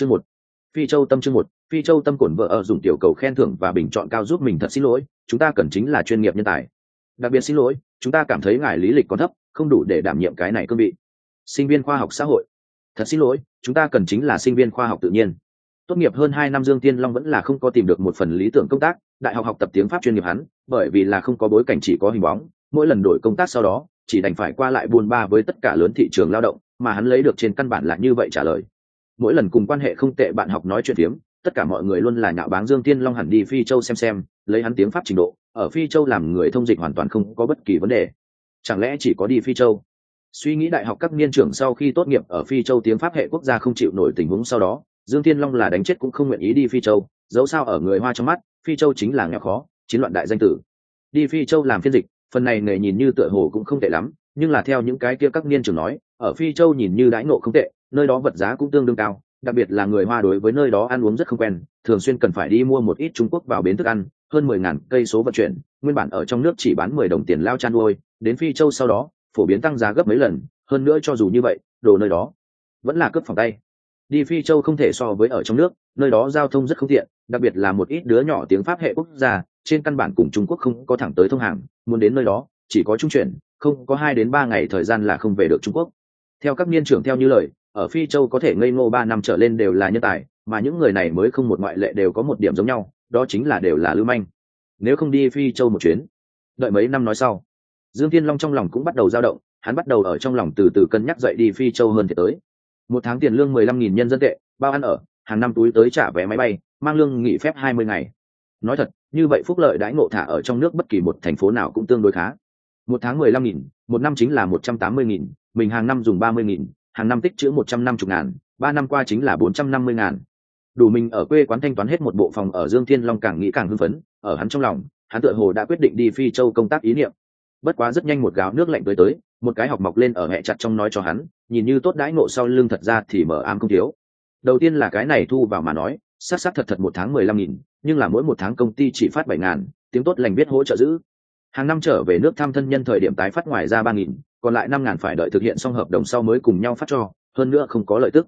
chương một. Phi châu tâm chương một, phi châu tâm cổn vợ ở dùng tiểu cầu khen thưởng và bình chọn cao giúp mình thật xin lỗi, chúng ta cần chính là chuyên nghiệp nhân tài. Đặc biệt xin lỗi, chúng ta cảm thấy ngài lý lịch còn thấp, không đủ để đảm nhiệm cái này cương vị. Sinh viên khoa học xã hội. Thật xin lỗi, chúng ta cần chính là sinh viên khoa học tự nhiên. Tốt nghiệp hơn hai năm dương tiên long vẫn là không có tìm được một phần lý tưởng công tác, đại học học tập tiếng pháp chuyên nghiệp hắn, bởi vì là không có bối cảnh chỉ có hình bóng, mỗi lần đổi công tác sau đó, chỉ đành phải qua lại buôn ba với tất cả lớn thị trường lao động, mà hắn lấy được trên căn bản là như vậy trả lời mỗi lần cùng quan hệ không tệ bạn học nói chuyện tiếng tất cả mọi người luôn là nhạo báng dương tiên long hẳn đi phi châu xem xem, lấy hắn tiếng pháp trình độ, ở phi châu làm người thông dịch hoàn toàn không có bất kỳ vấn đề. Chẳng lẽ chỉ có đi phi châu? Suy nghĩ đại học các niên trưởng sau khi tốt nghiệp ở phi châu tiếng pháp hệ quốc gia không chịu nổi tình huống sau đó, dương tiên long là đánh chết cũng không nguyện ý đi phi châu, dẫu sao ở người hoa trong mắt, phi châu chính là nghèo khó, chiến loạn đại danh tử. Đi phi châu làm phiên dịch, phần này nghề nhìn như tựa hồ cũng không tệ lắm, nhưng là theo những cái kia các niên trưởng nói, ở phi châu nhìn như đãi ngộ không tệ nơi đó vật giá cũng tương đương cao, đặc biệt là người hoa đối với nơi đó ăn uống rất không quen, thường xuyên cần phải đi mua một ít trung quốc vào bến thức ăn, hơn mười ngàn cây số vận chuyển, nguyên bản ở trong nước chỉ bán mười đồng tiền lao chăn nuôi, đến phi châu sau đó, phổ biến tăng giá gấp mấy lần, hơn nữa cho dù như vậy, đồ nơi đó vẫn là cướp phòng tay. Đi phi châu không thể so với ở trong nước, nơi đó giao thông rất không tiện, đặc biệt là một ít đứa nhỏ tiếng pháp hệ quốc gia, trên căn bản cùng trung quốc không có thẳng tới thông hàng, muốn đến nơi đó, chỉ có trung chuyển, không có hai đến ba ngày thời gian là không về được trung quốc. Theo các niên trưởng theo như lời ở phi châu có thể ngây ngô ba năm trở lên đều là nhân tài, mà những người này mới không một ngoại lệ đều có một điểm giống nhau, đó chính là đều là lưu manh. Nếu không đi phi châu một chuyến, đợi mấy năm nói sau, dương thiên long trong lòng cũng bắt đầu dao động, hắn bắt đầu ở trong lòng từ từ cân nhắc dậy đi phi châu hơn thì tới. Một tháng tiền lương mười lăm nghìn nhân dân tệ, bao ăn ở, hàng năm túi tới trả vé máy bay, mang lương nghỉ phép hai mươi ngày. Nói thật, như vậy phúc lợi đãi ngộ thả ở trong nước bất kỳ một thành phố nào cũng tương đối khá. Một tháng mười lăm nghìn, một năm chính là một trăm tám mươi nghìn, mình hàng năm dùng ba mươi nghìn hàng năm tích chữ một trăm năm mươi ngàn, ba năm qua chính là bốn trăm năm mươi ngàn. Đủ mình ở quê quán thanh toán hết một bộ phòng ở dương thiên long càng nghĩ càng hưng phấn, ở hắn trong lòng, hắn tựa hồ đã quyết định đi phi châu công tác ý niệm. Bất quá rất nhanh một gáo nước lạnh tới tới, một cái học mọc lên ở hẹ chặt trong nói cho hắn, nhìn như tốt đãi ngộ sau lưng thật ra thì mở ám không thiếu. Đầu tiên là cái này thu vào mà nói sát sát thật thật một tháng mười lăm nghìn, nhưng là mỗi một tháng công ty chỉ phát bảy ngàn, tiếng tốt lành biết hỗ trợ giữ. Hàng năm trở về nước thăm thân nhân thời điểm tái phát ngoài ra ba nghìn còn lại năm ngàn phải đợi thực hiện xong hợp đồng sau mới cùng nhau phát cho, hơn nữa không có lợi tức.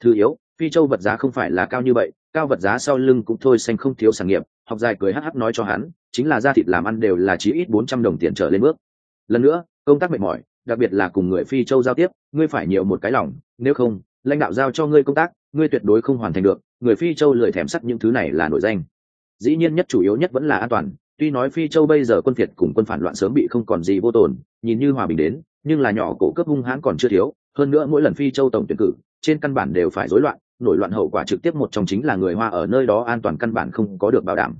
Thứ yếu, phi châu vật giá không phải là cao như vậy, cao vật giá sau lưng cũng thôi xanh không thiếu sản nghiệp, học dài cười hh nói cho hắn, chính là da thịt làm ăn đều là chí ít bốn trăm đồng tiền trở lên bước. Lần nữa, công tác mệt mỏi, đặc biệt là cùng người phi châu giao tiếp, ngươi phải nhiều một cái lòng, nếu không, lãnh đạo giao cho ngươi công tác, ngươi tuyệt đối không hoàn thành được, người phi châu lười thèm sắt những thứ này là nổi danh. Dĩ nhiên nhất chủ yếu nhất vẫn là an toàn tuy nói phi châu bây giờ quân phiệt cùng quân phản loạn sớm bị không còn gì vô tồn, nhìn như hòa bình đến, nhưng là nhỏ cổ cấp hung hãn còn chưa thiếu, hơn nữa mỗi lần phi châu tổng tuyển cử, trên căn bản đều phải rối loạn, nổi loạn hậu quả trực tiếp một trong chính là người hoa ở nơi đó an toàn căn bản không có được bảo đảm.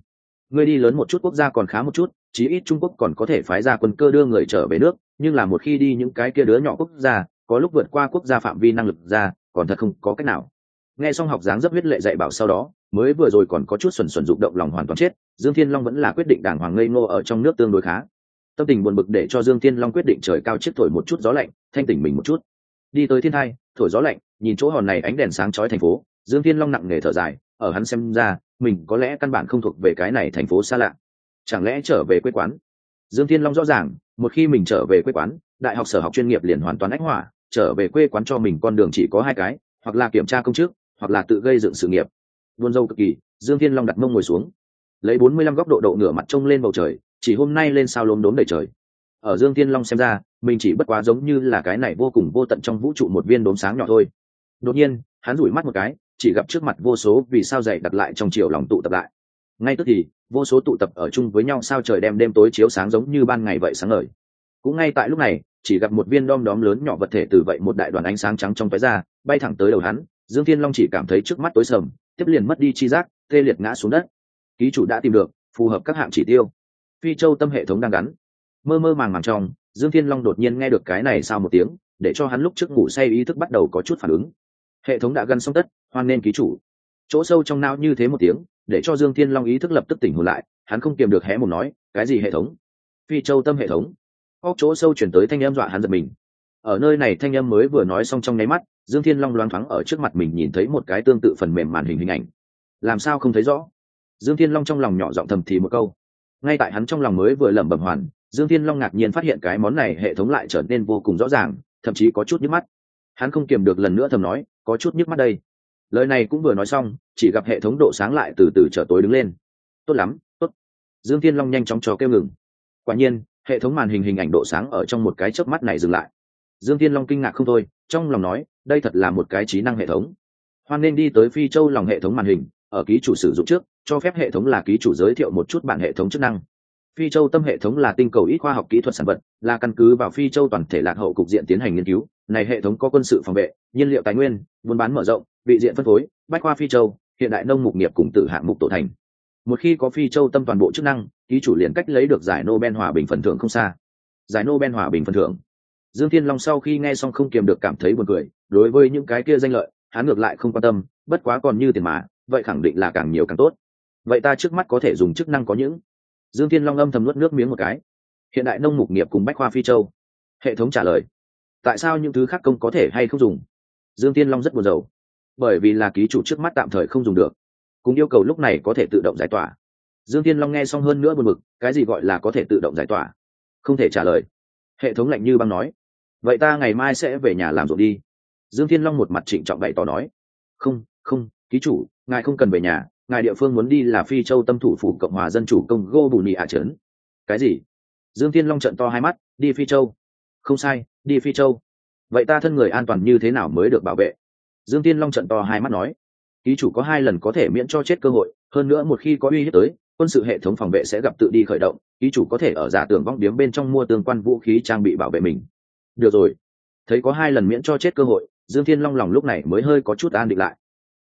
Người đi lớn một chút quốc gia còn khá một chút, chí ít trung quốc còn có thể phái ra quân cơ đưa người trở về nước, nhưng là một khi đi những cái kia đứa nhỏ quốc gia, có lúc vượt qua quốc gia phạm vi năng lực ra, còn thật không có cách nào. Nghe xong học dáng rất huyết lệ dạy bảo sau đó mới vừa rồi còn có chút xuẩn xuẩn rụng động lòng hoàn toàn chết, dương thiên long vẫn là quyết định đàng hoàng ngây ngô ở trong nước tương đối khá. Tâm tình buồn bực để cho dương thiên long quyết định trời cao chiếc thổi một chút gió lạnh, thanh tỉnh mình một chút. Đi tới thiên thai, thổi gió lạnh, nhìn chỗ hòn này ánh đèn sáng chói thành phố, dương thiên long nặng nề thở dài, ở hắn xem ra, mình có lẽ căn bản không thuộc về cái này thành phố xa lạ. Chẳng lẽ trở về quê quán? Dương thiên long rõ ràng, một khi mình trở về quê quán, đại học sở học chuyên nghiệp liền hoàn toàn ách hỏa, trở về quê quán cho mình con đường chỉ có hai cái, hoặc là kiểm tra công chức, hoặc là tự gây dựng sự nghiệp buôn dâu cực kỳ, dương thiên long đặt mông ngồi xuống. Lấy bốn mươi lăm góc độ độ ngửa mặt trông lên bầu trời, chỉ hôm nay lên sao lốm đốm đầy trời. Ở dương thiên long xem ra, mình chỉ bất quá giống như là cái này vô cùng vô tận trong vũ trụ một viên đốm sáng nhỏ thôi. Đột nhiên, hắn rủi mắt một cái, chỉ gặp trước mặt vô số vì sao dày đặt lại trong chiều lòng tụ tập lại. Ngay tức thì, vô số tụ tập ở chung với nhau sao trời đem đêm tối chiếu sáng giống như ban ngày vậy sáng ngời. Cũng ngay tại lúc này, chỉ gặp một viên đom đóm lớn nhỏ vật thể từ vậy một đại đoàn ánh sáng trắng trong váy ra, bay thẳng tới đầu hắn. Dương thiên long chỉ cảm thấy trước mắt tối sầm tiếp liền mất đi chi giác, tê liệt ngã xuống đất. Ký chủ đã tìm được, phù hợp các hạng chỉ tiêu. Phi châu tâm hệ thống đang gắn. Mơ mơ màng màng trong, dương thiên long đột nhiên nghe được cái này sau một tiếng, để cho hắn lúc trước ngủ say ý thức bắt đầu có chút phản ứng. Hệ thống đã gắn xong tất, hoan nên ký chủ. Chỗ sâu trong não như thế một tiếng, để cho dương thiên long ý thức lập tức tỉnh hồn lại, hắn không kiềm được hé một nói, cái gì hệ thống? Phi châu tâm hệ thống. Óc chỗ sâu chuyển tới thanh em dọa hắn giật mình. Ở nơi này thanh em mới vừa nói xong trong nháy mắt dương thiên long loáng thoáng ở trước mặt mình nhìn thấy một cái tương tự phần mềm màn hình hình ảnh. Làm sao không thấy rõ? Dương thiên long trong lòng nhỏ giọng thầm thì một câu. Ngay tại hắn trong lòng mới vừa lẩm bẩm hoàn, dương thiên long ngạc nhiên phát hiện cái món này hệ thống lại trở nên vô cùng rõ ràng, thậm chí có chút nhức mắt. Hắn không kiềm được lần nữa thầm nói, có chút nhức mắt đây. Lời này cũng vừa nói xong, chỉ gặp hệ thống độ sáng lại từ từ trở tối đứng lên. Tốt lắm, tốt. Dương thiên long nhanh chóng cho kêu ngừng. Quả nhiên, hệ thống màn hình hình ảnh độ sáng ở trong một cái chớp mắt này dừng lại. Dương thiên long kinh ngạc không thôi, trong lòng nói đây thật là một cái trí năng hệ thống. Hoan nên đi tới phi châu lòng hệ thống màn hình, ở ký chủ sử dụng trước, cho phép hệ thống là ký chủ giới thiệu một chút bản hệ thống chức năng. Phi châu tâm hệ thống là tinh cầu ít khoa học kỹ thuật sản vật, là căn cứ vào phi châu toàn thể lạc hậu cục diện tiến hành nghiên cứu. Này hệ thống có quân sự phòng vệ, nhiên liệu tài nguyên, buôn bán mở rộng vị diện phân phối, bách khoa phi châu, hiện đại nông mục nghiệp cùng tử hạng mục tổ thành. Một khi có phi châu tâm toàn bộ chức năng, ký chủ liền cách lấy được giải nobel hòa bình phần thưởng không xa. Giải nobel hòa bình phần thưởng dương thiên long sau khi nghe xong không kiềm được cảm thấy buồn cười, đối với những cái kia danh lợi, hắn ngược lại không quan tâm, bất quá còn như tiền mà, vậy khẳng định là càng nhiều càng tốt. Vậy ta trước mắt có thể dùng chức năng có những. Dương thiên long âm thầm nuốt nước miếng một cái. Hiện đại nông mục nghiệp cùng bách khoa phi châu. Hệ thống trả lời. Tại sao những thứ khác công có thể hay không dùng? Dương thiên long rất buồn rầu. Bởi vì là ký chủ trước mắt tạm thời không dùng được. Cùng yêu cầu lúc này có thể tự động giải tỏa. Dương thiên long nghe xong hơn nữa buồn bực, cái gì gọi là có thể tự động giải tỏa? Không thể trả lời. Hệ thống lạnh như băng nói vậy ta ngày mai sẽ về nhà làm ruộng đi. Dương thiên long một mặt trịnh trọng bày tỏ nói. Không không, ký chủ, ngài không cần về nhà, ngài địa phương muốn đi là phi châu tâm thủ phủ cộng hòa dân chủ công gô bù nhị hạ trấn. Cái gì? Dương thiên long trận to hai mắt, đi phi châu. Không sai, đi phi châu. Vậy ta thân người an toàn như thế nào mới được bảo vệ? Dương thiên long trận to hai mắt nói. Ký chủ có hai lần có thể miễn cho chết cơ hội, hơn nữa một khi có uy hiếp tới, quân sự hệ thống phòng vệ sẽ gặp tự đi khởi động, ký chủ có thể ở giả tưởng vong điếm bên trong mua tương quan vũ khí trang bị bảo vệ mình được rồi. Thấy có hai lần miễn cho chết cơ hội, dương thiên long lòng lúc này mới hơi có chút an định lại.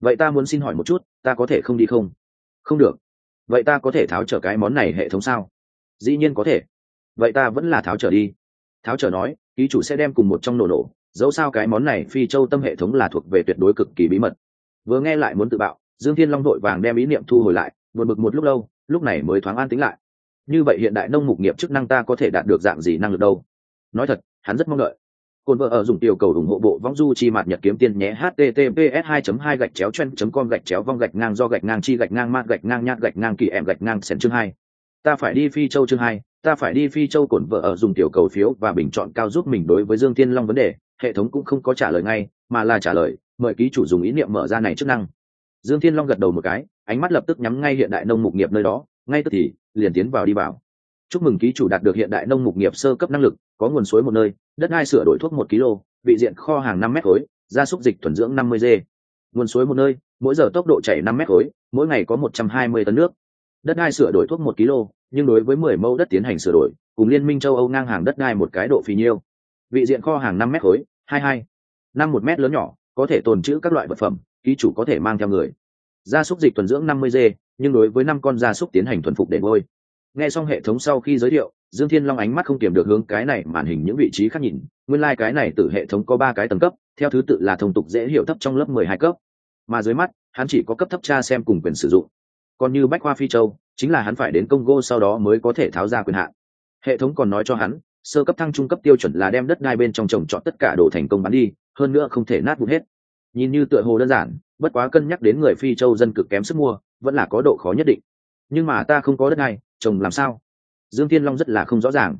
Vậy ta muốn xin hỏi một chút, ta có thể không đi không? Không được. Vậy ta có thể tháo trở cái món này hệ thống sao? Dĩ nhiên có thể. Vậy ta vẫn là tháo trở đi. Tháo trở nói, ký chủ sẽ đem cùng một trong nổ nổ, dẫu sao cái món này phi châu tâm hệ thống là thuộc về tuyệt đối cực kỳ bí mật. Vừa nghe lại muốn tự bạo, dương thiên long đội vàng đem ý niệm thu hồi lại, buồn bực một lúc lâu, lúc này mới thoáng an tính lại. Như vậy hiện đại nông mục nghiệp chức năng ta có thể đạt được dạng gì năng lực đâu? Nói thật hắn rất mong đợi. Cồn vợ ở dùng tiểu cầu ủng hộ bộ vong du chi mạt nhật kiếm tiền nhé, https 2 2 gạch chéo chen com gạch chéo vong gạch ngang do gạch ngang chi gạch ngang mát gạch ngang nhát gạch ngang kỳ em gạch ngang sen chương hai. Ta phải đi phi châu chương hai, ta phải đi phi châu cổn vợ ở dùng tiểu cầu phiếu và bình chọn cao giúp mình đối với dương tiên long vấn đề, hệ thống cũng không có trả lời ngay, mà là trả lời, mời ký chủ dùng ý niệm mở ra này chức năng. Dương thiên long gật đầu một cái, ánh mắt lập tức nhắm ngay hiện đại nông mục nghiệp nơi đó, ngay tức thì, liền tiến vào đi bảo. chúc mừng ký chủ đạt được hiện đại nông mục nghiệp sơ cấp năng lực có nguồn suối một nơi, đất đai sửa đổi thuốc một kg vị diện kho hàng năm mét khối, gia súc dịch thuần dưỡng năm mươi g. Nguồn suối một nơi, mỗi giờ tốc độ chảy năm mét khối, mỗi ngày có một trăm hai mươi tấn nước. Đất đai sửa đổi thuốc một kg nhưng đối với mười mẫu đất tiến hành sửa đổi, cùng liên minh châu âu ngang hàng đất đai một cái độ phì nhiêu. Vị diện kho hàng năm mét khối, hai hai, năm một mét lớn nhỏ, có thể tồn trữ các loại vật phẩm, ký chủ có thể mang theo người. Gia súc dịch thuần dưỡng năm mươi g, nhưng đối với năm con gia súc tiến hành thuần phục để ngôi nghe xong hệ thống sau khi giới thiệu dương thiên long ánh mắt không kiểm được hướng cái này màn hình những vị trí khác nhìn, nguyên lai、like、cái này từ hệ thống có ba cái tầng cấp, theo thứ tự là thông tục dễ hiểu thấp trong lớp mười hai cấp. Mà dưới mắt, hắn chỉ có cấp thấp tra xem cùng quyền sử dụng. Còn như bách khoa phi châu, chính là hắn phải đến congo sau đó mới có thể tháo ra quyền hạn. Hệ thống còn nói cho hắn, sơ cấp thăng trung cấp tiêu chuẩn là đem đất đai bên trong trồng trọt tất cả đồ thành công bán đi, hơn nữa không thể nát vụn hết. Nhìn như tựa hồ đơn giản, bất quá cân nhắc đến người phi châu dân cực kém sức mua, vẫn là có độ khó nhất định. Nhưng mà ta không có đất này trồng làm sao? Dương tiên long rất là không rõ ràng.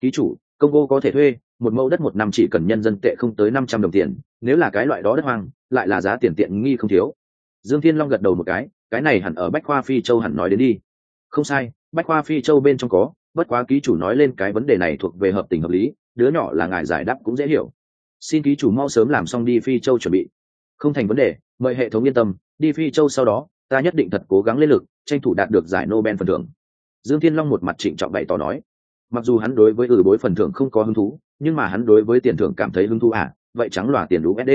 Ký chủ, công cô có thể thuê, một mẫu đất một năm chỉ cần nhân dân tệ không tới năm trăm đồng tiền, nếu là cái loại đó đất hoang, lại là giá tiền tiện nghi không thiếu. Dương thiên long gật đầu một cái cái này hẳn ở bách khoa phi châu hẳn nói đến đi. Không sai, bách khoa phi châu bên trong có, bất quá ký chủ nói lên cái vấn đề này thuộc về hợp tình hợp lý, đứa nhỏ là ngài giải đáp cũng dễ hiểu. Xin ký chủ mau sớm làm xong đi phi châu chuẩn bị. Không thành vấn đề, mời hệ thống yên tâm, đi phi châu sau đó, ta nhất định thật cố gắng lên lực, tranh thủ đạt được giải nobel phần thưởng dương thiên long một mặt trịnh trọng bày tỏ nói, mặc dù hắn đối với ừ bối phần thưởng không có hứng thú, nhưng mà hắn đối với tiền thưởng cảm thấy hứng thú à vậy trắng lòa tiền usd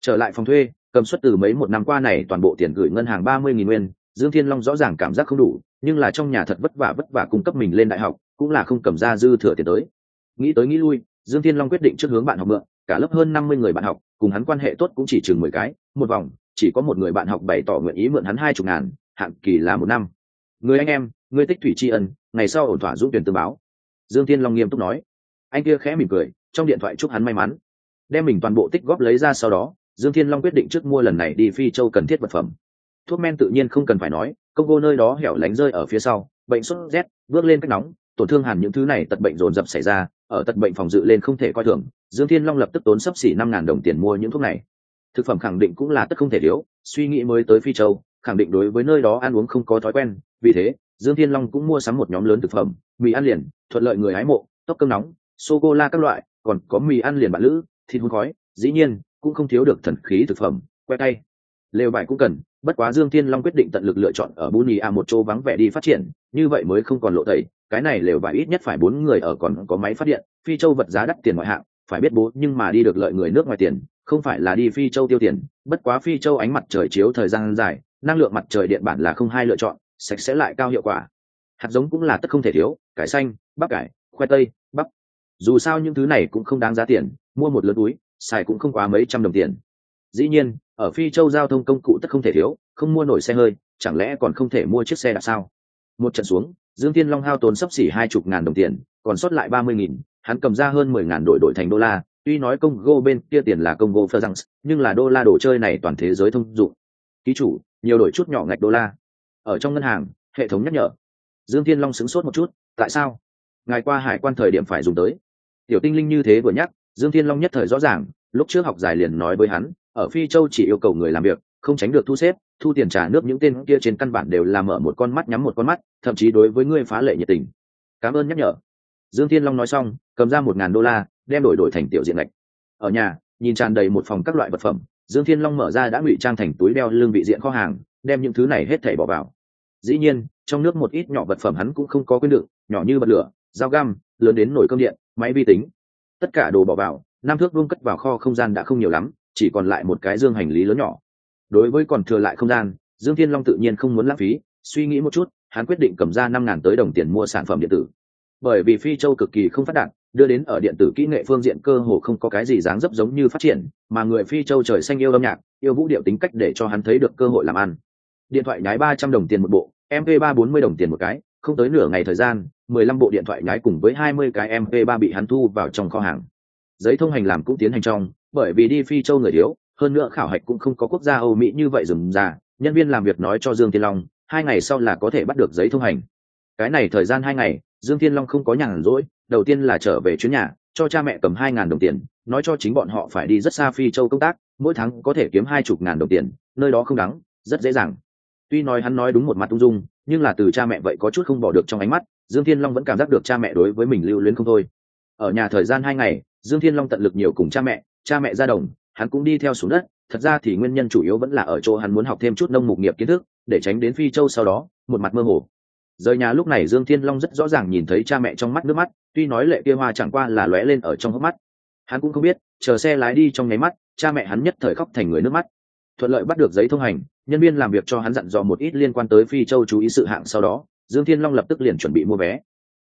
trở lại phòng thuê, cầm suất từ mấy một năm qua này toàn bộ tiền gửi ngân hàng ba mươi nghìn nguyên, dương thiên long rõ ràng cảm giác không đủ, nhưng là trong nhà thật vất vả vất vả cung cấp mình lên đại học, cũng là không cầm ra dư thừa tiền tới. Nghĩ tới nghĩ lui, dương thiên long quyết định trước hướng bạn học mượn, cả lớp hơn năm mươi người bạn học, cùng hắn quan hệ tốt cũng chỉ chừng mười cái, một vòng, chỉ có một người bạn học bày tỏ nguyện ý mượn hắn hai chục ngàn, hạn kỳ là một năm người anh em, người tích thủy tri ân, ngày sau ổn thỏa giúp tuyển tương báo. Dương thiên long nghiêm túc nói. Anh kia khẽ mỉm cười, trong điện thoại chúc hắn may mắn. Đem mình toàn bộ tích góp lấy ra sau đó, dương thiên long quyết định trước mua lần này đi phi châu cần thiết vật phẩm. Thuốc men tự nhiên không cần phải nói, công cô nơi đó hẻo lánh rơi ở phía sau, bệnh sốt rét, bước lên cách nóng, tổn thương hẳn những thứ này tật bệnh dồn dập xảy ra, ở tật bệnh phòng dự lên không thể coi thường, dương thiên long lập tức tốn sấp xỉ năm ngàn đồng tiền mua những thuốc này. Thực phẩm khẳng định cũng là tất không thể thiếu, suy nghĩ mới tới phi châu, khẳng định đối với nơi đó ăn uống không có thói quen vì thế, dương thiên long cũng mua sắm một nhóm lớn thực phẩm, mì ăn liền, thuận lợi người hái mộ, tóc cơm nóng sô cô la các loại, còn có mì ăn liền bạn lữ, thịt hun khói, dĩ nhiên, cũng không thiếu được thần khí thực phẩm, que tay lều vải cũng cần, bất quá dương thiên long quyết định tận lực lựa chọn ở buni a một chỗ vắng vẻ đi phát triển, như vậy mới không còn lộ tẩy, cái này lều vải ít nhất phải bốn người ở còn có máy phát điện, phi châu vật giá đắt tiền ngoại hạng, phải biết bố nhưng mà đi được lợi người nước ngoài tiền, không phải là đi phi châu tiêu tiền, bất quá phi châu ánh mặt trời chiếu thời gian dài, năng lượng mặt trời điện bản là không hai lựa chọn sạch sẽ lại cao hiệu quả. Hạt giống cũng là tất không thể thiếu, cải xanh, bắp cải, khoai tây, bắp. Dù sao những thứ này cũng không đáng giá tiền, mua một lớn túi, xài cũng không quá mấy trăm đồng tiền. Dĩ nhiên, ở phi châu giao thông công cụ tất không thể thiếu, không mua nổi xe hơi, chẳng lẽ còn không thể mua chiếc xe đạp sao? Một trận xuống, dương thiên long hao tốn sấp xỉ hai chục ngàn đồng tiền, còn sót lại ba mươi nghìn, hắn cầm ra hơn mười ngàn đội đổi thành đô la, tuy nói congo bên kia tiền là congo phơ nhưng là đô la đồ chơi này toàn thế giới thông dụng. Ký chủ, nhiều đổi chút nhỏ ngạch đô la ở trong ngân hàng, hệ thống nhắc nhở. Dương thiên long sửng sốt một chút, tại sao? Ngài qua hải quan thời điểm phải dùng tới. Tiểu tinh linh như thế vừa nhắc, dương thiên long nhất thời rõ ràng, lúc trước học dài liền nói với hắn, ở phi châu chỉ yêu cầu người làm việc, không tránh được thu xếp, thu tiền trả nước những tên kia trên căn bản đều làm mở một con mắt nhắm một con mắt, thậm chí đối với ngươi phá lệ nhiệt tình. Cảm ơn nhắc nhở. Dương thiên long nói xong, cầm ra một ngàn đô la, đem đổi đổi thành tiểu diện lệch. Ở nhà, nhìn tràn đầy một phòng các loại vật phẩm, dương thiên long mở ra đã ngụy trang thành túi đeo lương vị diện kho hàng đem những thứ này hết thảy bỏ vào. Dĩ nhiên, trong nước một ít nhỏ vật phẩm hắn cũng không có quên đựng nhỏ như bật lửa, dao găm, lớn đến nồi cơm điện, máy vi tính. Tất cả đồ bỏ vào, năm thước vuông cất vào kho không gian đã không nhiều lắm, chỉ còn lại một cái dương hành lý lớn nhỏ. Đối với còn thừa lại không gian, dương thiên long tự nhiên không muốn lãng phí, suy nghĩ một chút, hắn quyết định cầm ra năm ngàn tới đồng tiền mua sản phẩm điện tử. Bởi vì phi châu cực kỳ không phát đạt, đưa đến ở điện tử kỹ nghệ phương diện cơ hồ không có cái gì dáng dấp giống như phát triển, mà người phi châu trời xanh yêu âm nhạc, yêu vũ điệu tính cách để cho hắn thấy được cơ hội làm ăn điện thoại nhái ba trăm đồng tiền một bộ mp ba bốn mươi đồng tiền một cái, không tới nửa ngày thời gian, mười lăm bộ điện thoại nhái cùng với hai mươi cái mp ba bị hắn thu vào trong kho hàng. Giấy thông hành làm cũng tiến hành trong, bởi vì đi phi châu người yếu hơn nữa khảo hạch cũng không có quốc gia âu mỹ như vậy dừng ra, nhân viên làm việc nói cho dương Thiên long, hai ngày sau là có thể bắt được giấy thông hành. Cái này thời gian hai ngày, dương Thiên long không có nhàn rỗi, đầu tiên là trở về chuyến nhà, cho cha mẹ cầm hai ngàn đồng tiền, nói cho chính bọn họ phải đi rất xa phi châu công tác, mỗi tháng có thể kiếm hai chục ngàn đồng tiền, nơi đó không đắng, rất dễ dàng tuy nói hắn nói đúng một mặt ung dung, nhưng là từ cha mẹ vậy có chút không bỏ được trong ánh mắt, dương thiên long vẫn cảm giác được cha mẹ đối với mình lưu luyến không thôi. Ở nhà thời gian hai ngày, dương thiên long tận lực nhiều cùng cha mẹ cha mẹ ra đồng, hắn cũng đi theo xuống đất, thật ra thì nguyên nhân chủ yếu vẫn là ở chỗ hắn muốn học thêm chút nông mục nghiệp kiến thức, để tránh đến phi châu sau đó, một mặt mơ hồ. Rời nhà lúc này dương thiên long rất rõ ràng nhìn thấy cha mẹ trong mắt nước mắt, tuy nói lệ kia hoa chẳng qua là lóe lên ở trong hốc mắt. Hắn cũng không biết, chờ xe lái đi trong nháy mắt, cha mẹ hắn nhất thời khóc thành người nước mắt thuận lợi bắt được giấy thông hành, nhân viên làm việc cho hắn dặn dò một ít liên quan tới phi châu chú ý sự hạng sau đó, dương thiên long lập tức liền chuẩn bị mua vé.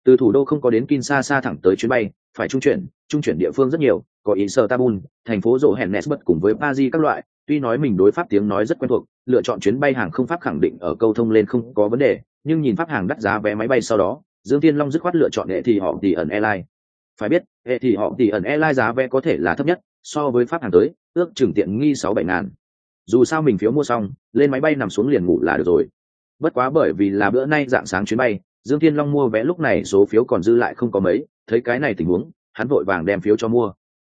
Từ thủ đô không có đến kinshasa thẳng tới chuyến bay, phải trung chuyển trung chuyển địa phương rất nhiều, có ý sơ tabun, thành phố rộ hèn nesbet cùng với paris các loại, tuy nói mình đối pháp tiếng nói rất quen thuộc, lựa chọn chuyến bay hàng không pháp khẳng định ở câu thông lên không có vấn đề, nhưng nhìn pháp hàng đắt giá vé máy bay sau đó, dương thiên long dứt khoát lựa chọn hệ thì họ tỷ ẩn airline. Phải biết, hệ thì họ tỷ ẩn airline giá vé có thể là thấp nhất, so với pháp hàng tới, ước chừng tiện nghi sáu bảy ngàn dù sao mình phiếu mua xong, lên máy bay nằm xuống liền ngủ là được rồi. Bất quá bởi vì là bữa nay dạng sáng chuyến bay, dương thiên long mua vé lúc này số phiếu còn dư lại không có mấy, thấy cái này tình huống, hắn vội vàng đem phiếu cho mua.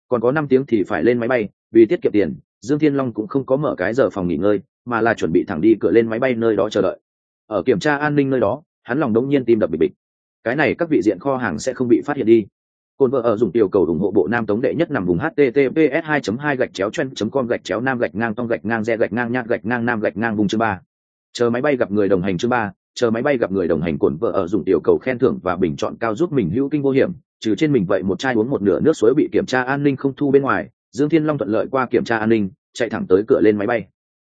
Còn có năm tiếng thì phải lên máy bay, vì tiết kiệm tiền, dương thiên long cũng không có mở cái giờ phòng nghỉ ngơi, mà là chuẩn bị thẳng đi cửa lên máy bay nơi đó chờ đợi. Ở kiểm tra an ninh nơi đó, hắn lòng đông nhiên tim đập bịch bịch. Cái này các vị diện kho hàng sẽ không bị phát hiện đi. Côn vợ ở dùng tiểu cầu ủng hộ bộ nam tống đệ nhất nằm vùng https 2 2 gạch chéo chen com gạch chéo nam gạch ngang tông gạch ngang re gạch ngang nhạc gạch ngang nam gạch ngang vùng chương ba. Chờ máy bay gặp người đồng hành chương ba, chờ máy bay gặp người đồng hành cồn vợ ở dùng tiểu cầu khen thưởng và bình chọn cao giúp mình hữu kinh vô hiểm, trừ trên mình vậy một chai uống một nửa nước suối bị kiểm tra an ninh không thu bên ngoài, dương thiên long thuận lợi qua kiểm tra an ninh, chạy thẳng tới cửa lên máy bay.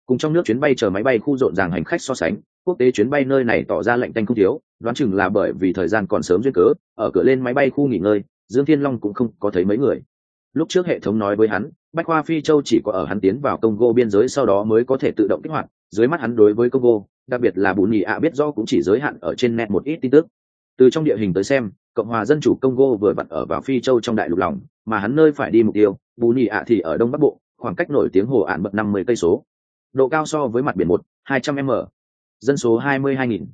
Cùng trong nước chuyến bay chờ máy bay khu rộn ràng hành khách so sánh, quốc tế chuyến bay nơi này tỏ ra lạnh tanh không thiếu, đoán chừng là bởi vì thời gian còn sớm duyên cớ, ở cửa lên máy bay khu nghỉ ngơi dương thiên long cũng không có thấy mấy người. Lúc trước hệ thống nói với hắn, bách khoa phi châu chỉ có ở hắn tiến vào congo biên giới sau đó mới có thể tự động kích hoạt. Dưới mắt hắn đối với congo, đặc biệt là bùn nhì ạ biết do cũng chỉ giới hạn ở trên net một ít tin tức. Từ trong địa hình tới xem, cộng hòa dân chủ congo vừa vặn ở vào phi châu trong đại lục lòng, mà hắn nơi phải đi mục tiêu bù nhì ạ thì ở đông bắc bộ, khoảng cách nổi tiếng hồ ạn bậc năm mươi cây số. Độ cao so với mặt biển một, hai trăm m. Dân số hai mươi hai nghìn.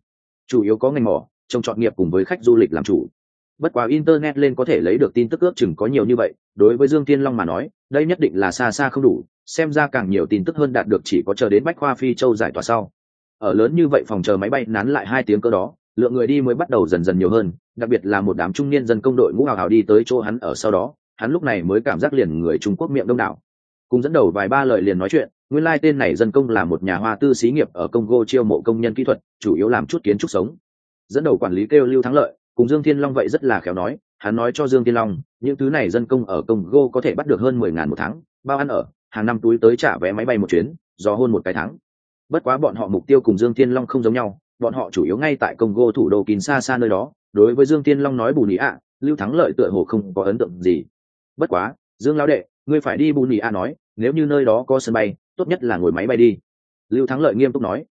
Chủ yếu có ngành mỏ, trồng trọt nghiệp cùng với khách du lịch làm chủ bất quá internet lên có thể lấy được tin tức ước chừng có nhiều như vậy, đối với dương tiên long mà nói, đây nhất định là xa xa không đủ, xem ra càng nhiều tin tức hơn đạt được chỉ có chờ đến bách khoa phi châu giải tỏa sau. Ở lớn như vậy phòng chờ máy bay nán lại hai tiếng cơ đó, lượng người đi mới bắt đầu dần dần nhiều hơn, đặc biệt là một đám trung niên dân công đội ngũ hào hào đi tới chỗ hắn ở sau đó, hắn lúc này mới cảm giác liền người trung quốc miệng đông đảo. Cùng dẫn đầu vài ba lời liền nói chuyện, nguyên lai tên này dân công là một nhà hoa tư xí nghiệp ở congo chiêu mộ công nhân kỹ thuật, chủ yếu làm chút kiến trúc sống. Dẫn đầu quản lý kêu lưu thắng lợi cùng dương thiên long vậy rất là khéo nói, hắn nói cho dương thiên long, những thứ này dân công ở congo có thể bắt được hơn mười ngàn một tháng, bao ăn ở, hàng năm túi tới trả vé máy bay một chuyến, do hôn một cái tháng. Bất quá bọn họ mục tiêu cùng dương thiên long không giống nhau, bọn họ chủ yếu ngay tại congo thủ đô kín xa xa nơi đó, đối với dương thiên long nói bù nhị ạ, lưu thắng lợi tựa hồ không có ấn tượng gì. Bất quá, dương lão đệ, ngươi phải đi bù nhị ạ nói, nếu như nơi đó có sân bay, tốt nhất là ngồi máy bay đi. Lưu thắng lợi nghiêm túc nói.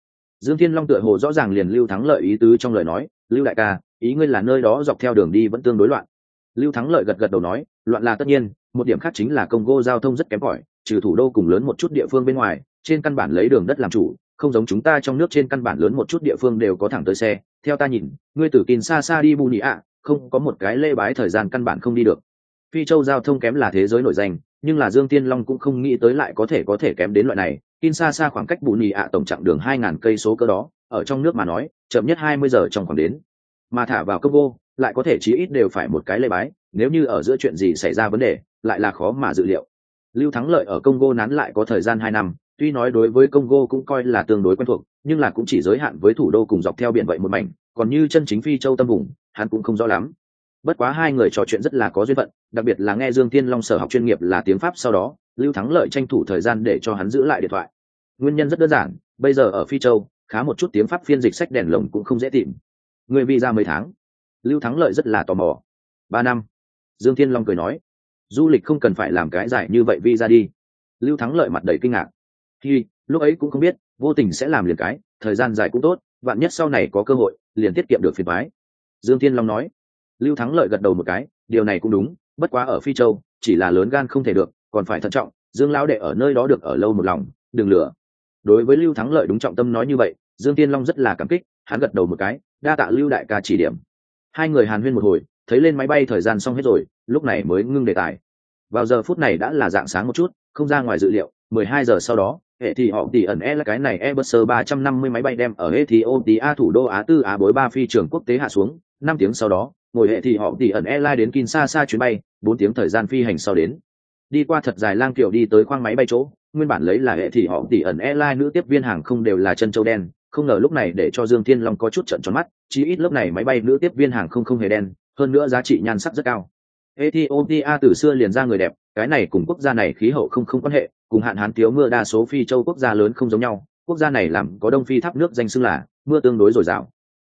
Dương thiên long tựa hồ rõ ràng liền lưu thắng lợi ý tứ trong lời nói, lưu đại ca ý ngươi là nơi đó dọc theo đường đi vẫn tương đối loạn. Lưu thắng lợi gật gật đầu nói loạn là tất nhiên một điểm khác chính là công gô giao thông rất kém cỏi trừ thủ đô cùng lớn một chút địa phương bên ngoài trên căn bản lấy đường đất làm chủ không giống chúng ta trong nước trên căn bản lớn một chút địa phương đều có thẳng tới xe. Theo ta nhìn ngươi từ kín xa xa đi bù nhị ạ không có một cái lê bái thời gian căn bản không đi được. Phi châu giao thông kém là thế giới nổi danh nhưng là dương tiên long cũng không nghĩ tới lại có thể có thể kém đến loại này. Kinshasa khoảng cách Bù nhị ạ tổng chặng đường hai ngàn cây số cơ đó, ở trong nước mà nói, chậm nhất 20 giờ trong khoảng đến. Mà thả vào Congo, lại có thể chí ít đều phải một cái lê bái, nếu như ở giữa chuyện gì xảy ra vấn đề, lại là khó mà dự liệu. Lưu Thắng Lợi ở Congo nán lại có thời gian hai năm, tuy nói đối với Congo cũng coi là tương đối quen thuộc, nhưng là cũng chỉ giới hạn với thủ đô cùng dọc theo biển vậy một mảnh, còn như chân chính phi châu tâm vùng, hắn cũng không rõ lắm. Bất quá hai người trò chuyện rất là có duyên phận, đặc biệt là nghe Dương Tiên Long sở học chuyên nghiệp là tiếng Pháp sau đó, lưu thắng lợi tranh thủ thời gian để cho hắn giữ lại điện thoại nguyên nhân rất đơn giản bây giờ ở phi châu khá một chút tiếng pháp phiên dịch sách đèn lồng cũng không dễ tìm người visa mấy tháng. Lưu thắng lợi rất là tò mò. Ba năm. Dương thiên long cười nói. Du lịch không cần phải làm cái giải như vậy visa đi. Lưu thắng lợi mặt đầy kinh ngạc. Khi lúc ấy cũng không biết, vô tình sẽ làm liền cái, thời gian dài cũng tốt, vạn nhất sau này có cơ hội, liền tiết kiệm được phiền thoái dương thiên long nói. Lưu thắng lợi gật đầu một cái, điều này cũng đúng, bất quá ở phi châu, chỉ là lớn gan không thể được, còn phải thận trọng, dương lão đệ ở nơi đó được ở lâu một lòng, đừng lừa. Đối với lưu thắng lợi đúng trọng tâm nói như vậy, dương tiên long rất là cảm kích, hắn gật đầu một cái đa tạ lưu đại ca chỉ điểm. Hai người hàn huyên một hồi thấy lên máy bay thời gian xong hết rồi lúc này mới ngưng đề tài. Vào giờ phút này đã là dạng sáng một chút không ra ngoài dự liệu 12 giờ sau đó hệ thì họ tỷ ẩn e là cái này Airbus 350 máy bay đem ở Ethiopia thủ đô Á Tư Á bối ba phi trường quốc tế hạ xuống, 5 tiếng sau đó, ngồi hệ thì họ tỷ ẩn Airline đến Kinshasa chuyến bay, 4 tiếng thời gian phi hành sau đến. Đi qua thật dài lang kiểu đi tới khoang máy bay chỗ nguyên bản lấy là hệ thì họ tỉ ẩn e nữ tiếp viên hàng không đều là chân châu đen không ngờ lúc này để cho dương thiên long có chút trận tròn mắt, chí ít lớp này máy bay nữ tiếp viên hàng không không hề đen, hơn nữa giá trị nhan sắc rất cao. Ethiopia từ xưa liền ra người đẹp, cái này cùng quốc gia này khí hậu không không quan hệ, cùng hạn hán thiếu mưa đa số phi châu quốc gia lớn không giống nhau, quốc gia này làm có đông phi tháp nước danh xưng là mưa tương đối dồi dào.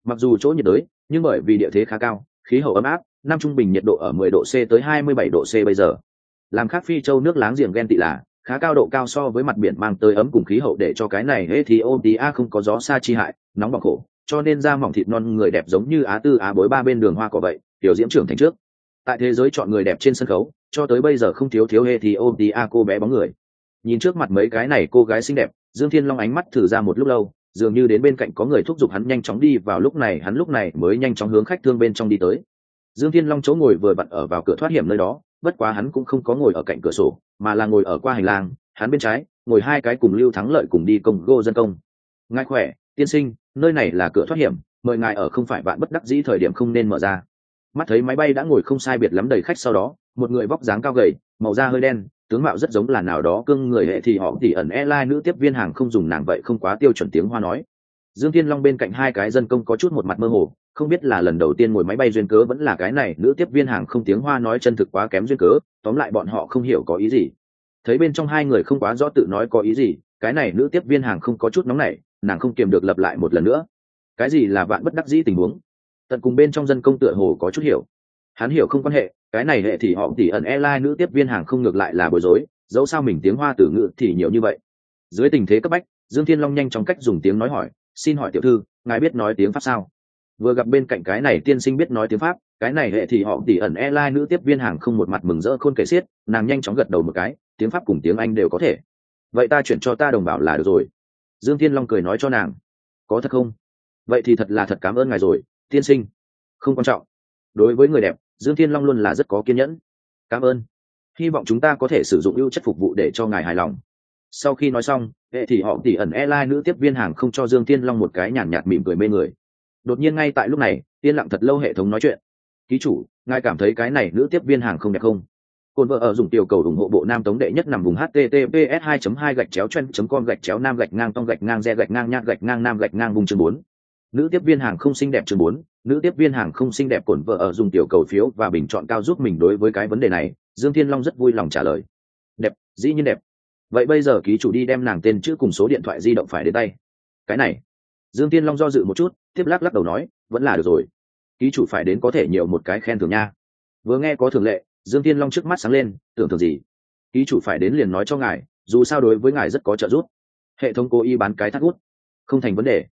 Mặc dù chỗ nhiệt đới, nhưng bởi vì địa thế khá cao, khí hậu ấm áp, năm trung bình nhiệt độ ở 10 độ C tới 27 độ C bây giờ. Làm khác phi châu nước láng giềng ghen tị là khá cao độ cao so với mặt biển mang tới ấm cùng khí hậu để cho cái này Ethiopia không có gió xa chi hại, nóng bỏng khổ, cho nên da mỏng thịt non người đẹp giống như Á Tư Á bối ba bên đường hoa cỏ vậy, tiểu diễm trưởng thành trước. Tại thế giới chọn người đẹp trên sân khấu, cho tới bây giờ không thiếu thiếu Ethiopia cô bé bóng người. Nhìn trước mặt mấy cái này cô gái xinh đẹp, Dương Thiên Long ánh mắt thử ra một lúc lâu, dường như đến bên cạnh có người thúc giục hắn nhanh chóng đi vào lúc này hắn lúc này mới nhanh chóng hướng khách thương bên trong đi tới. Dương Thiên Long chỗ ngồi vừa bật ở vào cửa thoát hiểm nơi đó, bất quá hắn cũng không có ngồi ở cạnh cửa sổ, mà là ngồi ở qua hành lang, hắn bên trái, ngồi hai cái cùng lưu thắng lợi cùng đi công gô dân công. Ngài khỏe, tiên sinh, nơi này là cửa thoát hiểm, mời ngài ở không phải bạn bất đắc dĩ thời điểm không nên mở ra. Mắt thấy máy bay đã ngồi không sai biệt lắm đầy khách sau đó, một người vóc dáng cao gầy, màu da hơi đen, tướng mạo rất giống là nào đó cưng người hệ thì họ thì ẩn e lai nữ tiếp viên hàng không dùng nàng vậy không quá tiêu chuẩn tiếng hoa nói dương thiên long bên cạnh hai cái dân công có chút một mặt mơ hồ, không biết là lần đầu tiên ngồi máy bay duyên cớ vẫn là cái này, nữ tiếp viên hàng không tiếng hoa nói chân thực quá kém duyên cớ, tóm lại bọn họ không hiểu có ý gì. Thấy bên trong hai người không quá rõ tự nói có ý gì, cái này nữ tiếp viên hàng không có chút nóng nảy, nàng không kiềm được lập lại một lần nữa. Cái gì là vạn bất đắc dĩ tình huống? Tận cùng bên trong dân công tựa hồ có chút hiểu. Hắn hiểu không quan hệ, cái này hệ thì họ tỉ ẩn e lai nữ tiếp viên hàng không ngược lại là bối rối, dẫu sao mình tiếng hoa tử ngữ thì nhiều như vậy. Dưới tình thế cấp bách, dương thiên long nhanh chóng cách dùng tiếng nói hỏi xin hỏi tiểu thư, ngài biết nói tiếng pháp sao? Vừa gặp bên cạnh cái này tiên sinh biết nói tiếng pháp, cái này hệ thì họ tỉ ẩn e lai nữ tiếp viên hàng không một mặt mừng rỡ khôn kể xiết, nàng nhanh chóng gật đầu một cái, tiếng pháp cùng tiếng anh đều có thể. Vậy ta chuyển cho ta đồng bảo là được rồi. Dương thiên long cười nói cho nàng. Có thật không? Vậy thì thật là thật cảm ơn ngài rồi, tiên sinh. Không quan trọng. Đối với người đẹp, dương thiên long luôn là rất có kiên nhẫn. Cảm ơn. Hy vọng chúng ta có thể sử dụng ưu chất phục vụ để cho ngài hài lòng. Sau khi nói xong hệ thì họ tỉ ẩn e nữ tiếp viên hàng không cho dương tiên long một cái nhàn nhạt, mỉm cười mê người. Đột nhiên ngay tại lúc này yên lặng thật lâu hệ thống nói chuyện. Ký chủ ngài cảm thấy cái này nữ tiếp viên hàng không đẹp không? Cồn vợ ở dùng tiểu cầu ủng hộ bộ nam tống đệ nhất nằm vùng https 2 2 gạch chéo chen com gạch chéo nam gạch ngang tông gạch ngang re gạch ngang nhạt gạch ngang nam gạch ngang vùng chương bốn. Nữ tiếp viên hàng không xinh đẹp chương bốn nữ tiếp viên hàng không xinh đẹp cồn vợ ở dùng tiểu cầu phiếu và bình chọn cao giúp mình đối với cái vấn đề này dương thiên long rất vui lòng trả lời. Đẹp dĩ nhiên đẹp vậy bây giờ ký chủ đi đem nàng tên chữ cùng số điện thoại di động phải đến tay. Cái này. Dương tiên long do dự một chút, tiếp lắc lắc đầu nói, vẫn là được rồi. Ký chủ phải đến có thể nhiều một cái khen thưởng nha. Vừa nghe có thường lệ, dương tiên long trước mắt sáng lên, tưởng thường gì? Ký chủ phải đến liền nói cho ngài, dù sao đối với ngài rất có trợ giúp. Hệ thống cố ý bán cái thắt hút không thành vấn đề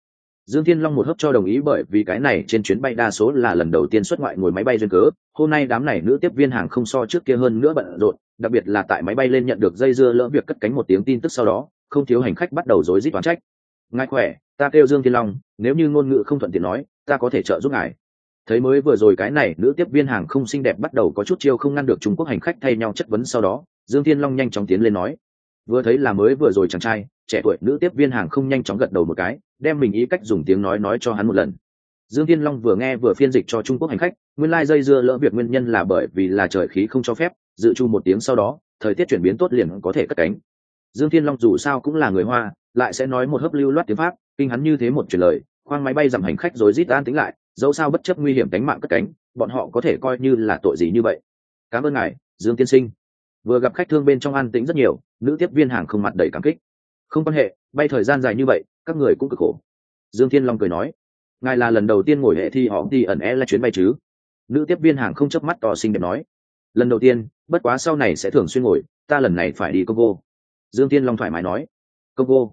dương thiên long một hớp cho đồng ý bởi vì cái này trên chuyến bay đa số là lần đầu tiên xuất ngoại ngồi máy bay duyên cớ. Hôm nay đám này nữ tiếp viên hàng không so trước kia hơn nữa bận rộn, đặc biệt là tại máy bay lên nhận được dây dưa lỡ việc cất cánh một tiếng tin tức sau đó, không thiếu hành khách bắt đầu rối rít toán trách. Ngài khỏe, ta kêu dương thiên long, nếu như ngôn ngữ không thuận tiện nói, ta có thể trợ giúp ngài. Thấy mới vừa rồi cái này nữ tiếp viên hàng không xinh đẹp bắt đầu có chút chiêu không ngăn được trung quốc hành khách thay nhau chất vấn sau đó, dương thiên long nhanh chóng tiến lên nói, vừa thấy là mới vừa rồi chàng trai trẻ tuổi nữ tiếp viên hàng không nhanh chóng gật đầu một cái, đem mình ý cách dùng tiếng nói nói cho hắn một lần. Dương thiên long vừa nghe vừa phiên dịch cho trung quốc hành khách, nguyên lai dây dưa lỡ việc nguyên nhân là bởi vì là trời khí không cho phép, dự trù một tiếng sau đó, thời tiết chuyển biến tốt liền có thể cất cánh. Dương thiên long dù sao cũng là người hoa, lại sẽ nói một hớp lưu loát tiếng pháp, kinh hắn như thế một chuyển lời, khoang máy bay giảm hành khách rồi rít an tính lại, dẫu sao bất chấp nguy hiểm đánh mạng cất cánh, bọn họ có thể coi như là tội gì như vậy. Cảm ơn ngài, dương tiên sinh. Vừa gặp khách thương bên trong an tĩnh rất nhiều, nữ tiếp viên hàng không mặt đầy cảm kích không quan hệ, bay thời gian dài như vậy, các người cũng cực khổ. Dương thiên long cười nói, ngài là lần đầu tiên ngồi hệ thi họ đi ẩn e là chuyến bay chứ? Nữ tiếp viên hàng không chớp mắt tỏ xinh đẹp nói, lần đầu tiên, bất quá sau này sẽ thường xuyên ngồi, ta lần này phải đi congo. Dương thiên long thoải mái nói, congo?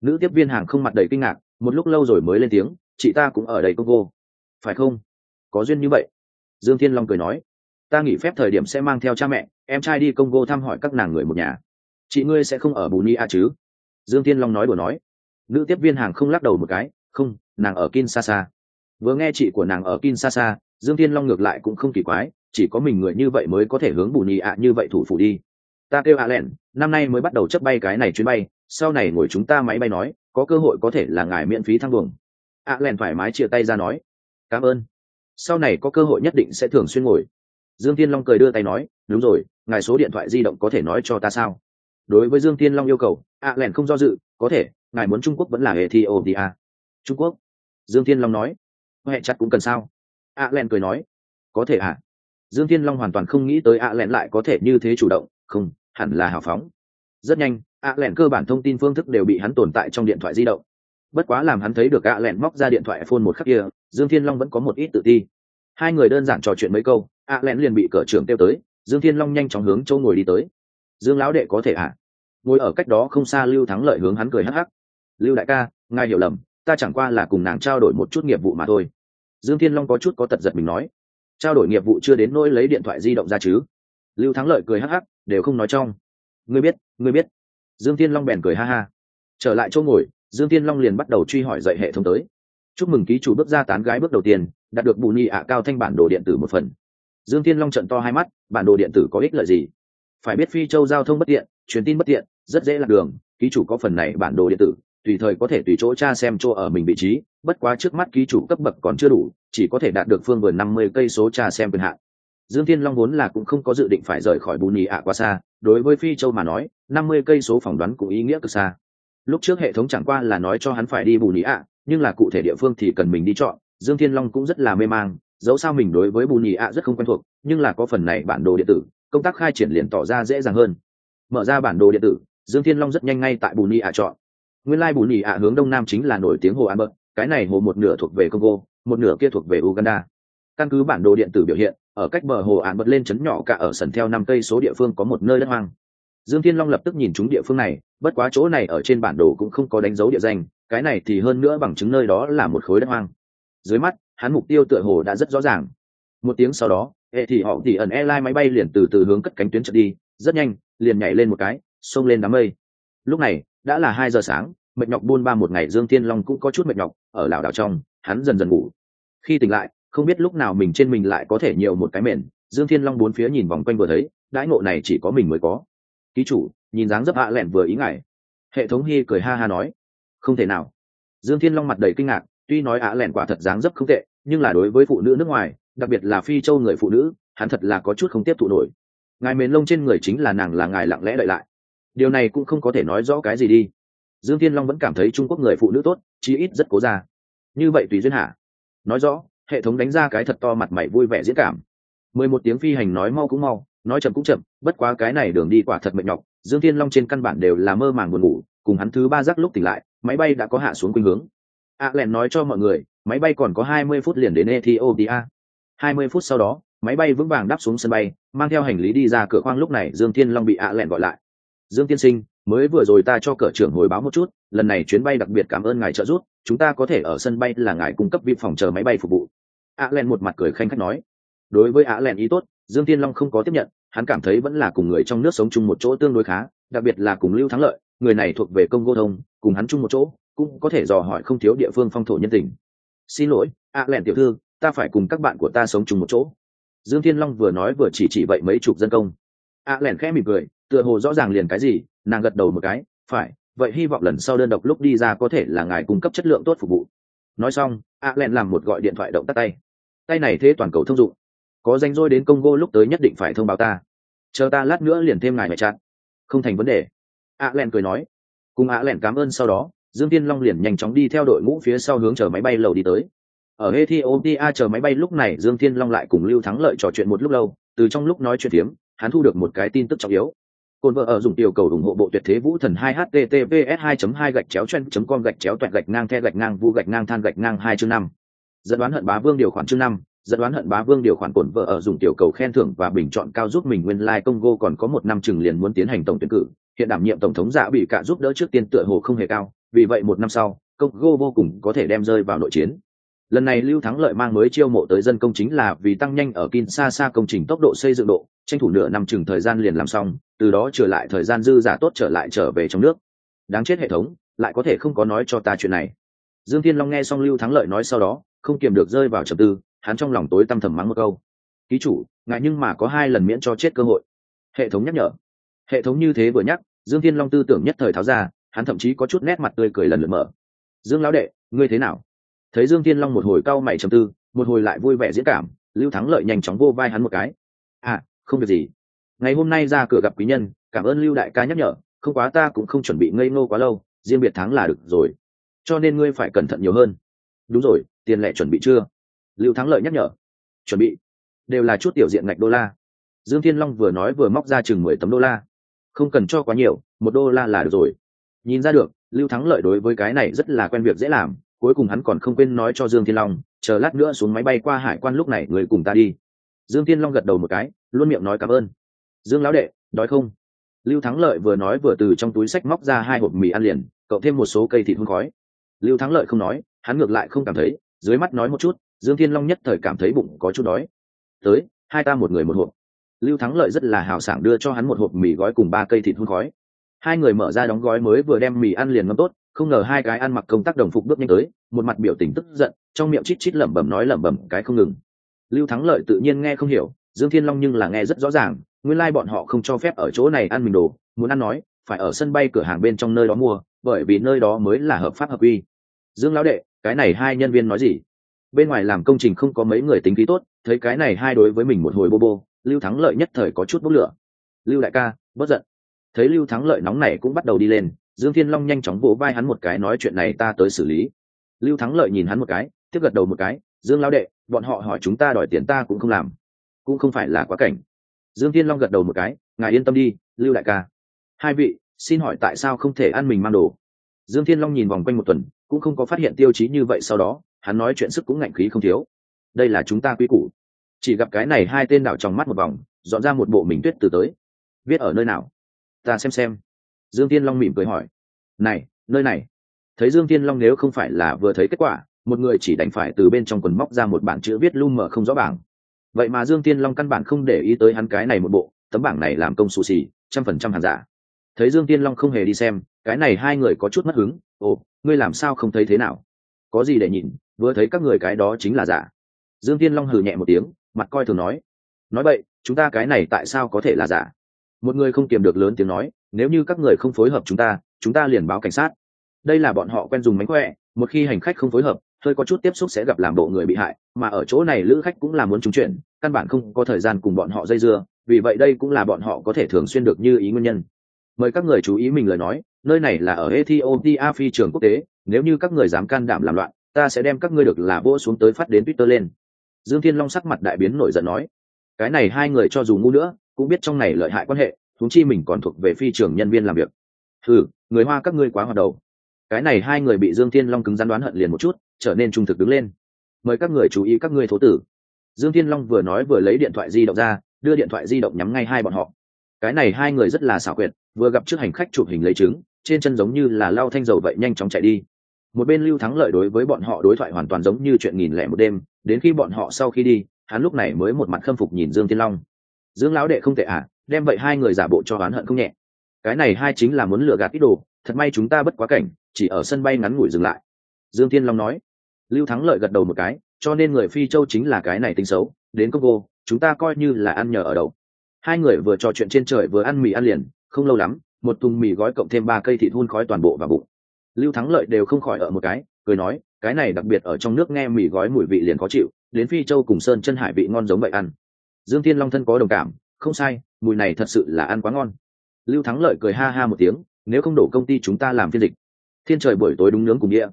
Nữ tiếp viên hàng không mặt đầy kinh ngạc, một lúc lâu rồi mới lên tiếng, chị ta cũng ở đây congo. Phải không? Có duyên như vậy. Dương thiên long cười nói, ta nghỉ phép thời điểm sẽ mang theo cha mẹ, em trai đi congo thăm hỏi các nàng người một nhà. Chị ngươi sẽ không ở bù ni a chứ? Dương thiên long nói đùa nói. Nữ tiếp viên hàng không lắc đầu một cái, không, nàng ở kinsasa vừa nghe chị của nàng ở kinsasa dương thiên long ngược lại cũng không kỳ quái, chỉ có mình người như vậy mới có thể hướng bù nhị ạ như vậy thủ phủ đi. Ta kêu ạ lẹn, năm nay mới bắt đầu chấp bay cái này chuyến bay, sau này ngồi chúng ta máy bay nói, có cơ hội có thể là ngài miễn phí thăng buồng ạ lẹn thoải mái chia tay ra nói. Cảm ơn. Sau này có cơ hội nhất định sẽ thường xuyên ngồi. Dương thiên long cười đưa tay nói. Đúng rồi, ngài số điện thoại di động có thể nói cho ta sao? Đối với dương thiên long yêu cầu, ạ lẹn không do dự, có thể, ngài muốn trung quốc vẫn là ethiopia. Trung quốc? Dương thiên long nói. Huệ chặt cũng cần sao? ạ lẹn cười nói. Có thể ạ à? dương thiên long hoàn toàn không nghĩ tới ạ lẹn lại có thể như thế chủ động, không, hẳn là hào phóng. Rất nhanh, ạ lẹn cơ bản thông tin phương thức đều bị hắn tồn tại trong điện thoại di động. Bất quá làm hắn thấy được ạ lẹn móc ra điện thoại phone một khắc kia, dương thiên long vẫn có một ít tự ti. Hai người đơn giản trò chuyện mấy câu, ạ lẹn liền bị cờ trưởng kêu tới. Dương thiên long nhanh chóng hướng châu ngồi đi tới dương lão đệ có thể ạ à? ngồi ở cách đó không xa lưu thắng lợi hướng hắn cười hắc hắc. Lưu đại ca, ngài hiểu lầm, ta chẳng qua là cùng nàng trao đổi một chút nghiệp vụ mà thôi. Dương thiên long có chút có tật giật mình nói. Trao đổi nghiệp vụ chưa đến nỗi lấy điện thoại di động ra chứ? Lưu thắng lợi cười hắc hắc, đều không nói trong. Ngươi biết ngươi biết. Dương thiên long bèn cười ha ha. Trở lại chỗ ngồi, dương thiên long liền bắt đầu truy hỏi dạy hệ thống tới. Chúc mừng ký chủ bước ra tán gái bước đầu tiên, đạt được bù nhị ạ cao thanh bản đồ điện tử một phần. Dương thiên long trận to hai mắt, bản đồ điện tử có ích lợi gì? Phải biết phi châu giao thông bất tiện, truyền tin bất tiện, rất dễ lạc đường, ký chủ có phần này bản đồ điện tử, tùy thời có thể tùy chỗ tra xem chỗ ở mình vị trí, bất quá trước mắt ký chủ cấp bậc còn chưa đủ, chỉ có thể đạt được phương vườn năm mươi cây số tra xem quyền hạn. Dương thiên long vốn là cũng không có dự định phải rời khỏi bù nhì ạ quá xa, đối với phi châu mà nói, năm mươi cây số phỏng đoán cũng ý nghĩa cực xa. Lúc trước hệ thống chẳng qua là nói cho hắn phải đi bù nhì ạ, nhưng là cụ thể địa phương thì cần mình đi chọn, dương thiên long cũng rất là mê mang, dẫu sao mình đối với bù nhì ạ rất không quen thuộc, nhưng là có phần này bản đồ điện tử công tác khai triển liền tỏ ra dễ dàng hơn. Mở ra bản đồ điện tử, dương thiên long rất nhanh ngay tại bù nhì ạ chọn. Nguyên lai bù nhì ạ hướng đông nam chính là nổi tiếng hồ an bậc cái này hồ một nửa thuộc về congo, một nửa kia thuộc về uganda. Căn cứ bản đồ điện tử biểu hiện, ở cách bờ hồ an bật lên chấn nhỏ cả ở sần theo năm cây số địa phương có một nơi đất hoang. Dương thiên long lập tức nhìn chúng địa phương này, bất quá chỗ này ở trên bản đồ cũng không có đánh dấu địa danh, cái này thì hơn nữa bằng chứng nơi đó là một khối đất hoang. Dưới mắt, hắn mục tiêu tựa hồ đã rất rõ ràng. Một tiếng sau đó hệ thì họ tỉ ẩn airline máy bay liền từ từ hướng cất cánh tuyến trận đi, rất nhanh, liền nhảy lên một cái, xông lên đám mây. Lúc này, đã là hai giờ sáng, mệt nhọc buôn ba một ngày dương thiên long cũng có chút mệt nhọc, ở lảo đảo trong, hắn dần dần ngủ. Khi tỉnh lại, không biết lúc nào mình trên mình lại có thể nhiều một cái mền, dương thiên long bốn phía nhìn vòng quanh vừa thấy, đãi ngộ này chỉ có mình mới có. Ký chủ, nhìn dáng dấp hạ lẹn vừa ý ngại. Hệ thống hy cười ha ha nói. Không thể nào. Dương thiên long mặt đầy kinh ngạc, tuy nói ạ lẹn quả thật dáng dấp không tệ, nhưng là đối với phụ nữ nước ngoài đặc biệt là phi châu người phụ nữ, hắn thật là có chút không tiếp thụ nổi. Ngài mền lông trên người chính là nàng là ngài lặng lẽ đợi lại. Điều này cũng không có thể nói rõ cái gì đi. Dương thiên long vẫn cảm thấy trung quốc người phụ nữ tốt, chí ít rất cố ra như vậy tùy duyên hả nói rõ, hệ thống đánh ra cái thật to mặt mày vui vẻ diễn cảm. Mười một tiếng phi hành nói mau cũng mau, nói chậm cũng chậm, bất quá cái này đường đi quả thật mệt nhọc. Dương thiên long trên căn bản đều là mơ màng buồn ngủ, cùng hắn thứ ba giấc lúc tỉnh lại, máy bay đã có hạ xuống khuynh hướng. A à lẹn nói cho mọi người, máy bay còn có hai mươi phút liền đến ethiopia hai mươi phút sau đó, máy bay vững vàng đáp xuống sân bay, mang theo hành lý đi ra cửa khoang. Lúc này, dương thiên long bị ạ à lẹn gọi lại. Dương tiên sinh, mới vừa rồi ta cho cửa trưởng hồi báo một chút, lần này chuyến bay đặc biệt cảm ơn ngài trợ giúp, chúng ta có thể ở sân bay là ngài cung cấp vip phòng chờ máy bay phục vụ. ạ à một mặt cười khanh khách nói. Đối với ạ à ý tốt, dương Thiên long không có tiếp nhận, hắn cảm thấy vẫn là cùng người trong nước sống chung một chỗ tương đối khá, đặc biệt là cùng lưu thắng lợi, người này thuộc về công vô thông, cùng hắn chung một chỗ, cũng có thể dò hỏi không thiếu địa phương phong thổ nhân tình. Xin lỗi, ạ lẹn tiểu thư ta phải cùng các bạn của ta sống chung một chỗ. Dương thiên long vừa nói vừa chỉ chỉ vậy mấy chục dân công. A Lẻn khẽ mỉm cười, tựa hồ rõ ràng liền cái gì, nàng gật đầu một cái, phải, vậy hy vọng lần sau đơn độc lúc đi ra có thể là ngài cung cấp chất lượng tốt phục vụ. Nói xong, A lẹn làm một gọi điện thoại động tắt tay. Tay này thế toàn cầu thông dụng. Có danh rôi đến congo lúc tới nhất định phải thông báo ta. Chờ ta lát nữa liền thêm ngài mẹ chặn không thành vấn đề. A lẹn cười nói. Cùng A lẹn cảm ơn sau đó, dương tiên long liền nhanh chóng đi theo đội ngũ phía sau hướng chờ máy bay lầu đi tới ở ethiopia chờ máy bay lúc này dương thiên long lại cùng lưu thắng lợi trò chuyện một lúc lâu, từ trong lúc nói chuyện tiếm hắn thu được một cái tin tức trọng yếu. Cồn vợ ở dùng tiểu cầu ủng hộ bộ tuyệt thế vũ thần 2 https 2 2 gạch chéo chen com gạch chéo toẹt gạch ngang the gạch ngang vu gạch ngang than gạch ngang hai chương năm. Dẫn đoán hận bá vương điều khoản chương năm, dẫn đoán hận bá vương điều khoản cồn vợ ở dùng tiểu cầu khen thưởng và bình chọn cao giúp mình nguyên lai like congo còn có một năm chừng liền muốn tiến hành tổng tuyển cử, hiện đảm nhiệm tổng thống giả bị cả giúp đỡ trước tiên tựa hồ không hề cao, vì vậy một năm sau, congo vô cùng có thể đem rơi vào nội chiến lần này lưu thắng lợi mang mới chiêu mộ tới dân công chính là vì tăng nhanh ở kinshasa công trình tốc độ xây dựng độ, tranh thủ nửa năm chừng thời gian liền làm xong, từ đó trở lại thời gian dư giả tốt trở lại trở về trong nước. Đáng chết hệ thống, lại có thể không có nói cho ta chuyện này. Dương thiên long nghe xong lưu thắng lợi nói sau đó, không kiềm được rơi vào trầm tư, hắn trong lòng tối tăm thầm mắng một câu. Ký chủ ngại nhưng mà có hai lần miễn cho chết cơ hội. Hệ thống nhắc nhở. Hệ thống như thế vừa nhắc, dương thiên long tư tưởng nhất thời tháo ra, hắn thậm chí có chút nét mặt tươi cười lần lượt mở. Dương lão đệ, ngươi thế nào? Thấy dương thiên long một hồi cau mày trầm tư, một hồi lại vui vẻ diễn cảm, lưu thắng lợi nhanh chóng vô vai hắn một cái. À không việc gì. Ngày hôm nay ra cửa gặp quý nhân, cảm ơn lưu đại ca nhắc nhở, không quá ta cũng không chuẩn bị ngây ngô quá lâu, riêng biệt thắng là được rồi. Cho nên ngươi phải cẩn thận nhiều hơn. Đúng rồi, tiền lệ chuẩn bị chưa? Lưu thắng lợi nhắc nhở. Chuẩn bị. Đều là chút tiểu diện ngạch đô la. Dương thiên long vừa nói vừa móc ra chừng mười tấm đô la. Không cần cho quá nhiều, một đô la là được rồi. Nhìn ra được, lưu thắng lợi đối với cái này rất là quen việc dễ làm cuối cùng hắn còn không quên nói cho dương thiên long, chờ lát nữa xuống máy bay qua hải quan lúc này người cùng ta đi. Dương thiên long gật đầu một cái, luôn miệng nói cảm ơn. Dương lão đệ, đói không? Lưu thắng lợi vừa nói vừa từ trong túi sách móc ra hai hộp mì ăn liền cậu thêm một số cây thịt hương khói. Lưu thắng lợi không nói, hắn ngược lại không cảm thấy, dưới mắt nói một chút, dương thiên long nhất thời cảm thấy bụng có chút đói. Tới, hai ta một người một hộp. Lưu thắng lợi rất là hào sảng đưa cho hắn một hộp mì gói cùng ba cây thịt hôn khói. Hai người mở ra đóng gói mới vừa đem mì ăn liền ngâm tốt không ngờ hai cái ăn mặc công tác đồng phục bước nhanh tới, một mặt biểu tình tức giận, trong miệng chít chít lẩm bẩm nói lẩm bẩm cái không ngừng. Lưu thắng lợi tự nhiên nghe không hiểu, dương thiên long nhưng là nghe rất rõ ràng, nguyên lai、like、bọn họ không cho phép ở chỗ này ăn mình đồ, muốn ăn nói, phải ở sân bay cửa hàng bên trong nơi đó mua, bởi vì nơi đó mới là hợp pháp hợp quy. Dương lão đệ, cái này hai nhân viên nói gì? Bên ngoài làm công trình không có mấy người tính khí tốt, thấy cái này hai đối với mình một hồi bô bô, lưu thắng lợi nhất thời có chút bốc lửa. Lưu đại ca bất giận. Thấy lưu thắng lợi nóng này cũng bắt đầu đi lên dương thiên long nhanh chóng vỗ vai hắn một cái nói chuyện này ta tới xử lý. Lưu thắng lợi nhìn hắn một cái, tiếp gật đầu một cái, dương lão đệ, bọn họ hỏi chúng ta đòi tiền ta cũng không làm. Cũng không phải là quá cảnh. Dương thiên long gật đầu một cái, ngài yên tâm đi, lưu đại ca. Hai vị, xin hỏi tại sao không thể ăn mình mang đồ? Dương thiên long nhìn vòng quanh một tuần, cũng không có phát hiện tiêu chí như vậy sau đó, hắn nói chuyện sức cũng ngạnh khí không thiếu. Đây là chúng ta quy củ. Chỉ gặp cái này hai tên đảo trong mắt một vòng, dọn ra một bộ mình tuyết từ tới. Viết ở nơi nào? Ta xem xem dương tiên long mỉm cười hỏi, này, nơi này? Thấy dương tiên long nếu không phải là vừa thấy kết quả, một người chỉ đành phải từ bên trong quần móc ra một bảng chữ viết lu mở không rõ bảng. Vậy mà dương tiên long căn bản không để ý tới hắn cái này một bộ, tấm bảng này làm công xù xì, trăm phần trăm hàng giả. Thấy dương tiên long không hề đi xem, cái này hai người có chút mất hứng, ồ, ngươi làm sao không thấy thế nào? Có gì để nhìn, vừa thấy các người cái đó chính là giả. Dương tiên long hừ nhẹ một tiếng, mặt coi thường nói nói vậy chúng ta cái này tại sao có thể là giả? Một người không kiềm được lớn tiếng nói nếu như các người không phối hợp chúng ta chúng ta liền báo cảnh sát. Đây là bọn họ quen dùng mánh khỏe, một khi hành khách không phối hợp, hơi có chút tiếp xúc sẽ gặp làm bộ người bị hại, mà ở chỗ này lữ khách cũng là muốn trúng chuyện, căn bản không có thời gian cùng bọn họ dây dưa, vì vậy đây cũng là bọn họ có thể thường xuyên được như ý nguyên nhân. Mời các người chú ý mình lời nói, nơi này là ở ethiopia phi trường quốc tế, nếu như các người dám can đảm làm loạn, ta sẽ đem các ngươi được là vỗ xuống tới phát đến twitter lên. Dương thiên long sắc mặt đại biến nổi giận nói, cái này hai người cho dù ngu nữa, cũng biết trong này lợi hại quan hệ thúng chi mình còn thuộc về phi trường nhân viên làm việc. Thử người hoa các ngươi quá hoạt đầu. Cái này hai người bị dương thiên long cứng rắn đoán hận liền một chút, trở nên trung thực đứng lên. Mời các người chú ý các ngươi thố tử. Dương thiên long vừa nói vừa lấy điện thoại di động ra, đưa điện thoại di động nhắm ngay hai bọn họ. Cái này hai người rất là xảo quyệt, vừa gặp trước hành khách chụp hình lấy chứng, trên chân giống như là lao thanh dầu vậy nhanh chóng chạy đi. Một bên lưu thắng lợi đối với bọn họ đối thoại hoàn toàn giống như chuyện nghìn lẻ một đêm, đến khi bọn họ sau khi đi, hắn lúc này mới một mặt khâm phục nhìn dương thiên long. Dương lão đệ không tệ à đem vậy hai người giả bộ cho oán hận không nhẹ. Cái này hai chính là muốn lừa gạt ít đồ, thật may chúng ta bất quá cảnh, chỉ ở sân bay ngắn ngủi dừng lại. Dương thiên long nói. Lưu thắng lợi gật đầu một cái, cho nên người phi châu chính là cái này tính xấu, đến congo chúng ta coi như là ăn nhờ ở đậu. hai người vừa trò chuyện trên trời vừa ăn mì ăn liền, không lâu lắm, một thùng mì gói cộng thêm ba cây thịt hun khói toàn bộ vào bụng. Lưu thắng lợi đều không khỏi ở một cái, cười nói, cái này đặc biệt ở trong nước nghe mì gói mùi vị liền khó chịu, đến phi châu cùng sơn chân hải vị ngon giống vậy ăn. Dương thiên long thân có đồng cảm, không sai mùi này thật sự là ăn quá ngon. Lưu thắng lợi cười ha ha một tiếng, nếu không đổ công ty chúng ta làm phiên dịch. Thiên trời buổi tối đúng nướng cùng địa.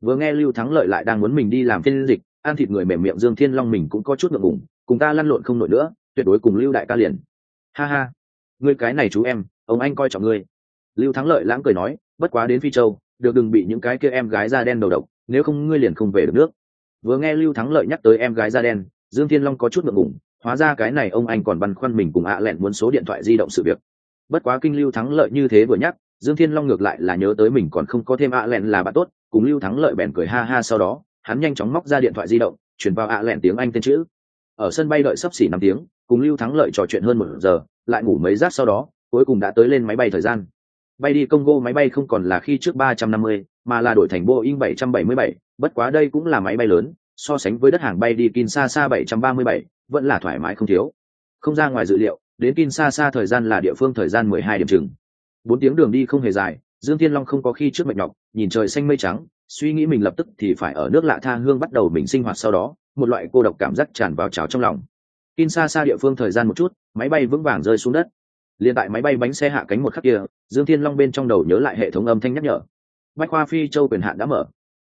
Vừa nghe lưu thắng lợi lại đang muốn mình đi làm phiên dịch, ăn thịt người mềm miệng dương thiên long mình cũng có chút ngượng ngùng, cùng ta lăn lộn không nổi nữa, tuyệt đối cùng lưu đại ca liền. Ha ha. Ngươi cái này chú em, ông anh coi trọng ngươi. Lưu thắng lợi lãng cười nói, bất quá đến phi châu, được đừng bị những cái kia em gái da đen đầu độc, nếu không ngươi liền không về được nước. Vừa nghe lưu thắng lợi nhắc tới em gái da đen, dương thiên long có chút ngượng ngùng hóa ra cái này ông anh còn băn khoăn mình cùng ạ à lẹn muốn số điện thoại di động sự việc. Bất quá kinh lưu thắng lợi như thế vừa nhắc dương thiên long ngược lại là nhớ tới mình còn không có thêm ạ à lẹn là bạn tốt cùng lưu thắng lợi bèn cười ha ha sau đó hắn nhanh chóng móc ra điện thoại di động chuyển vào ạ à lẹn tiếng anh tên chữ. Ở sân bay đợi sắp xỉ năm tiếng cùng lưu thắng lợi trò chuyện hơn một giờ lại ngủ mấy giấc sau đó cuối cùng đã tới lên máy bay thời gian. Bay đi congo máy bay không còn là khi trước 350, mà là đổi thành boeing 777, bất quá đây cũng là máy bay lớn so sánh với đất hàng bay đi kinshasa 737, vẫn là thoải mái không thiếu. Không ra ngoài dự liệu, đến kinshasa thời gian là địa phương thời gian 12 điểm chừng. Bốn tiếng đường đi không hề dài, dương thiên long không có khi trước mệt nhọc, nhìn trời xanh mây trắng, suy nghĩ mình lập tức thì phải ở nước lạ tha hương bắt đầu mình sinh hoạt sau đó, một loại cô độc cảm giác tràn vào trào trong lòng. Kinshasa địa phương thời gian một chút, máy bay vững vàng rơi xuống đất. Liền tại máy bay bánh xe hạ cánh một khắc kia, dương thiên long bên trong đầu nhớ lại hệ thống âm thanh nhắc nhở. Bách khoa phi châu quyền hạn đã mở.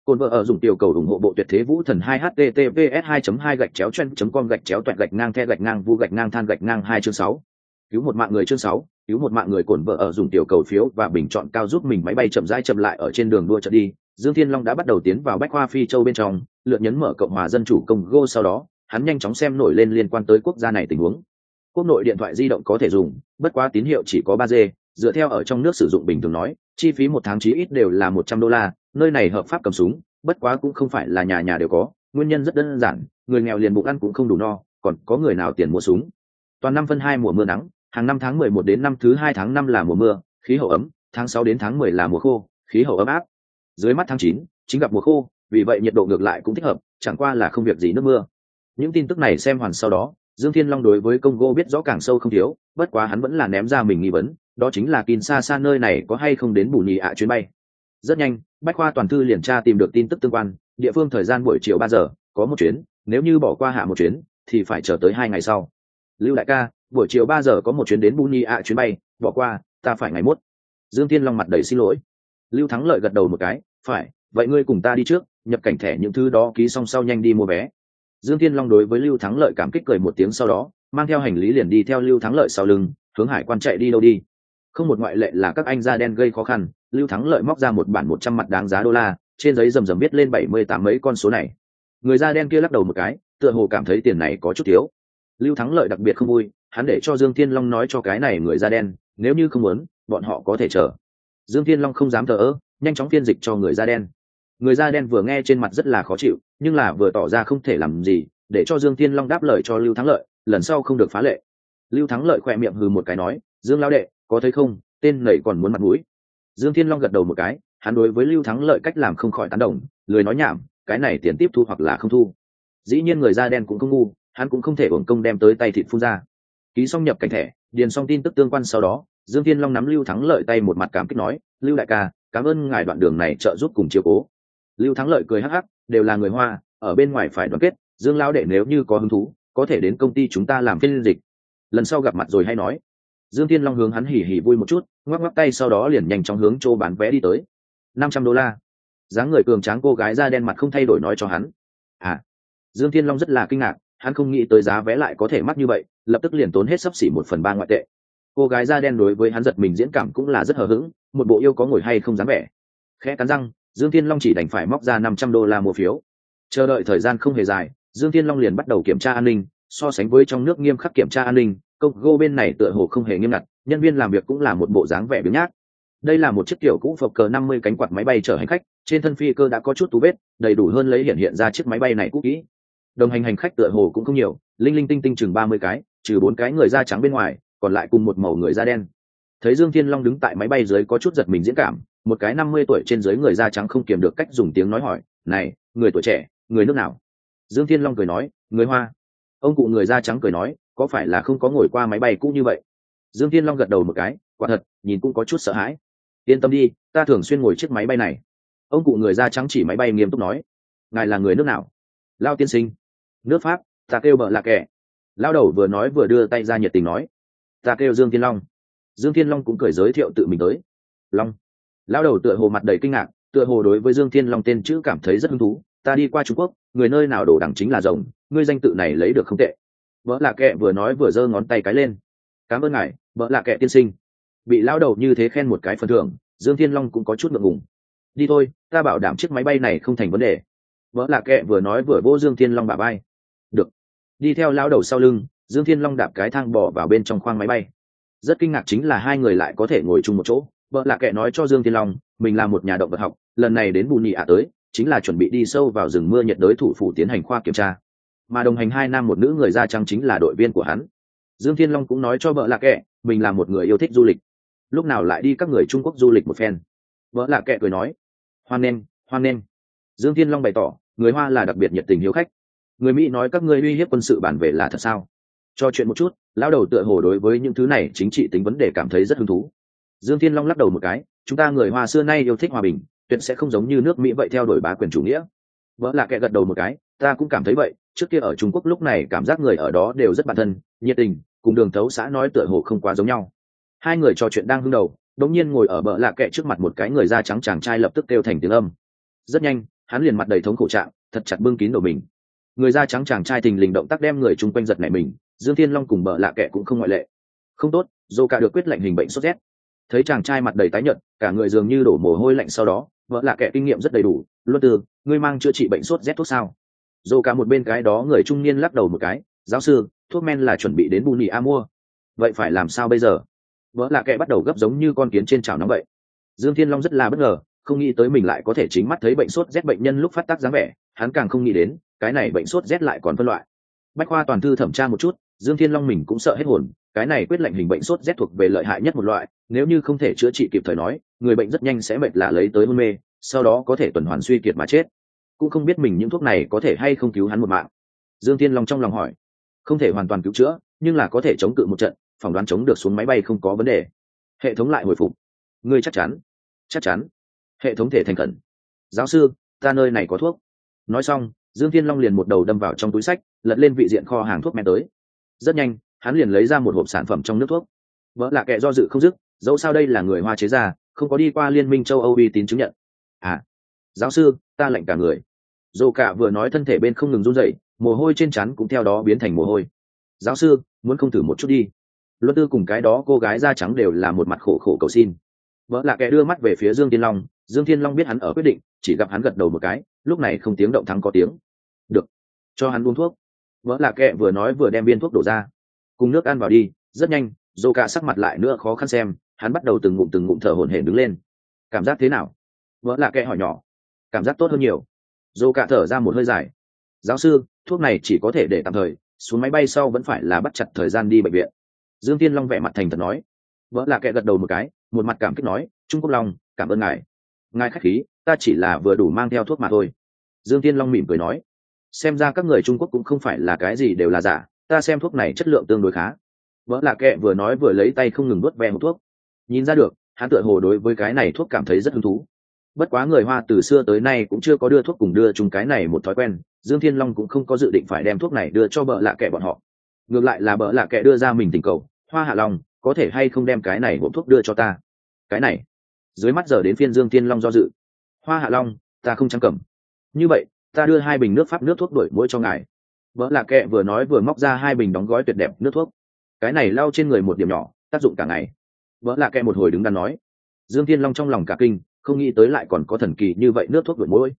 Côn vợ ở dùng tiểu cầu ủng hộ bộ tuyệt thế vũ thần 2 https 2 2 gạch chéo chen com gạch chéo toẹt gạch ngang the gạch ngang vu gạch ngang than gạch ngang 2 chương sáu. Cứu một mạng người chương sáu, cứu một mạng người cồn vợ ở dùng tiểu cầu phiếu và bình chọn cao giúp mình máy bay chậm rãi chậm lại ở trên đường đua chợ đi. Dương thiên long đã bắt đầu tiến vào bách khoa phi châu bên trong lượt nhấn mở cộng hòa dân chủ công go sau đó, hắn nhanh chóng xem nổi lên liên quan tới quốc gia này tình huống. Quốc nội điện thoại di động có thể dùng, bất quá tín hiệu chỉ có ba g dựa theo ở trong nước sử dụng bình thường nói, chi phí một tháng chí ít đều là một trăm đô la nơi này hợp pháp cầm súng, bất quá cũng không phải là nhà nhà đều có, nguyên nhân rất đơn giản, người nghèo liền bụng ăn cũng không đủ no, còn có người nào tiền mua súng? Toàn năm phân hai mùa mưa nắng, hàng năm tháng mười một đến năm thứ hai tháng năm là mùa mưa, khí hậu ấm, tháng sáu đến tháng mười là mùa khô, khí hậu ấm áp. Dưới mắt tháng chín, chính gặp mùa khô, vì vậy nhiệt độ ngược lại cũng thích hợp, chẳng qua là không việc gì nước mưa. Những tin tức này xem hoàn sau đó, dương thiên long đối với congo biết rõ càng sâu không thiếu, bất quá hắn vẫn là ném ra mình nghi vấn, đó chính là kin xa xa nơi này có hay không đến bù nhì ạ chuyến bay rất nhanh, bách khoa toàn thư liền tra tìm được tin tức tương quan, địa phương thời gian buổi chiều ba giờ, có một chuyến, nếu như bỏ qua hạ một chuyến, thì phải chờ tới hai ngày sau. Lưu đại ca, buổi chiều ba giờ có một chuyến đến buni ạ chuyến bay, bỏ qua, ta phải ngày mốt. Dương thiên long mặt đầy xin lỗi. Lưu thắng lợi gật đầu một cái, phải, vậy ngươi cùng ta đi trước, nhập cảnh thẻ những thứ đó ký xong sau nhanh đi mua vé. Dương thiên long đối với lưu thắng lợi cảm kích cười một tiếng sau đó, mang theo hành lý liền đi theo lưu thắng lợi sau lưng, hướng hải quan chạy đi đâu đi không một ngoại lệ là các anh da đen gây khó khăn, lưu thắng lợi móc ra một bản một trăm mặt đáng giá đô la, trên giấy rầm rầm viết lên bảy mươi tám mấy con số này. Người da đen kia lắc đầu một cái, tựa hồ cảm thấy tiền này có chút thiếu. Lưu thắng lợi đặc biệt không vui, hắn để cho dương thiên long nói cho cái này người da đen, nếu như không muốn, bọn họ có thể chờ. Dương thiên long không dám thờ ơ, nhanh chóng phiên dịch cho người da đen. Người da đen vừa nghe trên mặt rất là khó chịu, nhưng là vừa tỏ ra không thể làm gì, để cho dương thiên long đáp lời cho lưu thắng lợi, lần sau không được phá lệ. Lưu thắng lợi khỏe miệng hừ một cái nói, dương lao đệ có thấy không, tên nầy còn muốn mặt mũi. Dương thiên long gật đầu một cái, hắn đối với lưu thắng lợi cách làm không khỏi tán đồng, lười nói nhảm, cái này tiền tiếp thu hoặc là không thu. Dĩ nhiên người da đen cũng không ngu, hắn cũng không thể hưởng công đem tới tay thịt phun ra. Ký xong nhập cảnh thẻ, điền xong tin tức tương quan sau đó, dương thiên long nắm lưu thắng lợi tay một mặt cảm kích nói, lưu đại ca, cảm ơn ngài đoạn đường này trợ giúp cùng chiều cố. Lưu thắng lợi cười hắc hắc, đều là người hoa, ở bên ngoài phải đoàn kết, dương lao đệ nếu như có hứng thú, có thể đến công ty chúng ta làm phiên dịch. Lần sau gặp mặt rồi hay nói dương thiên long hướng hắn hỉ hỉ vui một chút, ngoắc ngoắc tay sau đó liền nhanh chóng hướng chỗ bán vé đi tới. Năm trăm đô la. Dáng người cường tráng cô gái da đen mặt không thay đổi nói cho hắn. À. Dương thiên long rất là kinh ngạc, hắn không nghĩ tới giá vé lại có thể mắc như vậy, lập tức liền tốn hết sấp xỉ một phần ba ngoại tệ. Cô gái da đen đối với hắn giật mình diễn cảm cũng là rất hờ hững, một bộ yêu có ngồi hay không dám vẻ. Khẽ cắn răng, dương thiên long chỉ đành phải móc ra năm trăm đô la mua phiếu. Chờ đợi thời gian không hề dài, dương thiên long liền bắt đầu kiểm tra an ninh, so sánh với trong nước nghiêm khắc kiểm tra an ninh công gô bên này tựa hồ không hề nghiêm ngặt, nhân viên làm việc cũng là một bộ dáng vẻ biếng nhác. Đây là một chiếc kiểu cũ phập cờ năm mươi cánh quạt máy bay chở hành khách, trên thân phi cơ đã có chút tú vết, đầy đủ hơn lấy hiện hiện ra chiếc máy bay này cũ kỹ. Đồng hành hành khách tựa hồ cũng không nhiều, linh linh tinh tinh chừng ba mươi cái, trừ bốn cái người da trắng bên ngoài, còn lại cùng một màu người da đen. Thấy dương thiên long đứng tại máy bay dưới có chút giật mình diễn cảm, một cái năm mươi tuổi trên dưới người da trắng không kiềm được cách dùng tiếng nói hỏi, này, người tuổi trẻ, người nước nào? Dương thiên long cười nói, người hoa ông cụ người da trắng cười nói, có phải là không có ngồi qua máy bay cũ như vậy? Dương thiên long gật đầu một cái, quả thật, nhìn cũng có chút sợ hãi. Yên tâm đi, ta thường xuyên ngồi chiếc máy bay này. Ông cụ người da trắng chỉ máy bay nghiêm túc nói, ngài là người nước nào? Lao tiên sinh. Nước pháp, ta kêu bợ là kẻ. Lao đầu vừa nói vừa đưa tay ra nhiệt tình nói, ta kêu dương thiên long. Dương thiên long cũng cười giới thiệu tự mình tới. Long. Lao đầu tựa hồ mặt đầy kinh ngạc, tựa hồ đối với dương thiên long tên chữ cảm thấy rất hứng thú, ta đi qua trung quốc, người nơi nào đổ đẳng chính là rồng ngươi danh tự này lấy được không tệ. Vợ lạ kệ vừa nói vừa giơ ngón tay cái lên. Cảm ơn ngài, vợ lạ kệ tiên sinh. Bị lao đầu như thế khen một cái phần thưởng, dương thiên long cũng có chút ngượng ngùng. Đi thôi, ta bảo đảm chiếc máy bay này không thành vấn đề. Vợ lạ kệ vừa nói vừa vô dương thiên long bà bay được. Đi theo lao đầu sau lưng, dương thiên long đạp cái thang bỏ vào bên trong khoang máy bay. Rất kinh ngạc chính là hai người lại có thể ngồi chung một chỗ. Vợ lạ kệ nói cho dương thiên long, mình là một nhà động vật học, lần này đến bù nhị ạ tới, chính là chuẩn bị đi sâu vào rừng mưa nhiệt đới thủ phủ tiến hành khoa kiểm tra mà đồng hành hai nam một nữ người da trắng chính là đội viên của hắn. Dương thiên long cũng nói cho vợ lạ kệ, mình là một người yêu thích du lịch. Lúc nào lại đi các người trung quốc du lịch một phen? Vợ lạ kệ cười nói, hoan nghênh hoan nghênh. Dương thiên long bày tỏ, người hoa là đặc biệt nhiệt tình hiếu khách. Người mỹ nói các ngươi uy hiếp quân sự bản về là thật sao? Cho chuyện một chút, lão đầu tựa hồ đối với những thứ này chính trị tính vấn đề cảm thấy rất hứng thú. Dương thiên long lắc đầu một cái, chúng ta người hoa xưa nay yêu thích hòa bình, tuyệt sẽ không giống như nước mỹ vậy theo đuổi bá quyền chủ nghĩa. Vợ là kẻ gật đầu một cái, ta cũng cảm thấy vậy trước kia ở trung quốc lúc này cảm giác người ở đó đều rất bản thân, nhiệt tình, cùng đường thấu xã nói tựa hồ không quá giống nhau. Hai người trò chuyện đang hưng đầu đống nhiên ngồi ở bờ lạ kệ trước mặt một cái người da trắng chàng trai lập tức kêu thành tiếng âm. Rất nhanh, hắn liền mặt đầy thống khổ trạng, thật chặt bưng kín đầu mình. Người da trắng chàng trai thình lình động tác đem người chung quanh giật này mình, dương thiên long cùng bờ lạ kệ cũng không ngoại lệ. Không tốt dô cả được quyết lệnh hình bệnh sốt rét. Thấy chàng trai mặt đầy tái nhợt, cả người dường như đổ mồ hôi lạnh sau đó vợ lạ kệ kinh nghiệm rất đầy đủ. Luôn tư, ngươi mang chữa trị bệnh sốt rét thuốc sao? Dô cả một bên cái đó người trung niên lắc đầu một cái, giáo sư, thuốc men là chuẩn bị đến bù nỉ a mua. Vậy phải làm sao bây giờ? Vợ lạ kệ bắt đầu gấp giống như con kiến trên chảo nóng vậy. Dương thiên long rất là bất ngờ, không nghĩ tới mình lại có thể chính mắt thấy bệnh sốt rét bệnh nhân lúc phát tác dáng vẻ, hắn càng không nghĩ đến, cái này bệnh sốt rét lại còn phân loại. Bách khoa toàn thư thẩm tra một chút, dương thiên long mình cũng sợ hết hồn, cái này quyết lệnh hình bệnh sốt rét thuộc về lợi hại nhất một loại, nếu như không thể chữa trị kịp thời nói, người bệnh rất nhanh sẽ mệt lạ lấy tới hôn mê, sau đó có thể tuần hoàn suy kiệt mà chết cũng không biết mình những thuốc này có thể hay không cứu hắn một mạng. Dương thiên long trong lòng hỏi. Không thể hoàn toàn cứu chữa, nhưng là có thể chống cự một trận, phỏng đoán chống được xuống máy bay không có vấn đề. Hệ thống lại hồi phục. Ngươi chắc chắn. Chắc chắn. Hệ thống thể thành khẩn. Giáo sư, ta nơi này có thuốc. Nói xong, dương thiên long liền một đầu đâm vào trong túi sách, lật lên vị diện kho hàng thuốc men tới. Rất nhanh, hắn liền lấy ra một hộp sản phẩm trong nước thuốc. Vợ lạ kệ do dự không dứt, dẫu sao đây là người hoa chế ra, không có đi qua liên minh châu âu uy tín chứng nhận. À giáo sư, ta lệnh cả người dồ cả vừa nói thân thể bên không ngừng run rẩy, mồ hôi trên chắn cũng theo đó biến thành mồ hôi. Giáo sư, muốn không thử một chút đi. Luật tư cùng cái đó cô gái da trắng đều là một mặt khổ khổ cầu xin. Vợ là kẻ đưa mắt về phía dương thiên long, dương thiên long biết hắn ở quyết định, chỉ gặp hắn gật đầu một cái, lúc này không tiếng động thắng có tiếng. Được, cho hắn uống thuốc. Vợ là kẻ vừa nói vừa đem viên thuốc đổ ra. Cùng nước ăn vào đi. Rất nhanh dù cả sắc mặt lại nữa khó khăn xem, hắn bắt đầu từng ngụm từng ngụm thở hổn hển đứng lên. Cảm giác thế nào? Vợ là kẻ hỏi nhỏ. Cảm giác tốt hơn nhiều dô cả thở ra một hơi dài. Giáo sư, thuốc này chỉ có thể để tạm thời, xuống máy bay sau vẫn phải là bắt chặt thời gian đi bệnh viện. Dương tiên long vẻ mặt thành thật nói. Vợ là kệ gật đầu một cái, một mặt cảm kích nói, trung quốc long, cảm ơn ngài. Ngài khách khí, ta chỉ là vừa đủ mang theo thuốc mà thôi. Dương tiên long mỉm cười nói. Xem ra các người trung quốc cũng không phải là cái gì đều là giả, ta xem thuốc này chất lượng tương đối khá. Vợ là kệ vừa nói vừa lấy tay không ngừng đốt ve hộp thuốc. Nhìn ra được, hắn tựa hồ đối với cái này thuốc cảm thấy rất hứng thú bất quá người hoa từ xưa tới nay cũng chưa có đưa thuốc cùng đưa chung cái này một thói quen, dương thiên long cũng không có dự định phải đem thuốc này đưa cho bợ lạ kẻ bọn họ. Ngược lại là bợ lạ kẻ đưa ra mình tình cầu, hoa hạ long, có thể hay không đem cái này hộp thuốc đưa cho ta? Cái này, dưới mắt giờ đến phiên dương thiên long do dự. Hoa hạ long, ta không trang cầm. Như vậy, ta đưa hai bình nước pháp nước thuốc đổi mũi cho ngài. Vợ lạ kệ vừa nói vừa móc ra hai bình đóng gói tuyệt đẹp nước thuốc. Cái này lau trên người một điểm nhỏ, tác dụng cả ngày. Vợ lạ kệ một hồi đứng đắn nói. Dương thiên long trong lòng cả kinh không nghĩ tới lại còn có thần kỳ như vậy nước thuốc đổi mũi.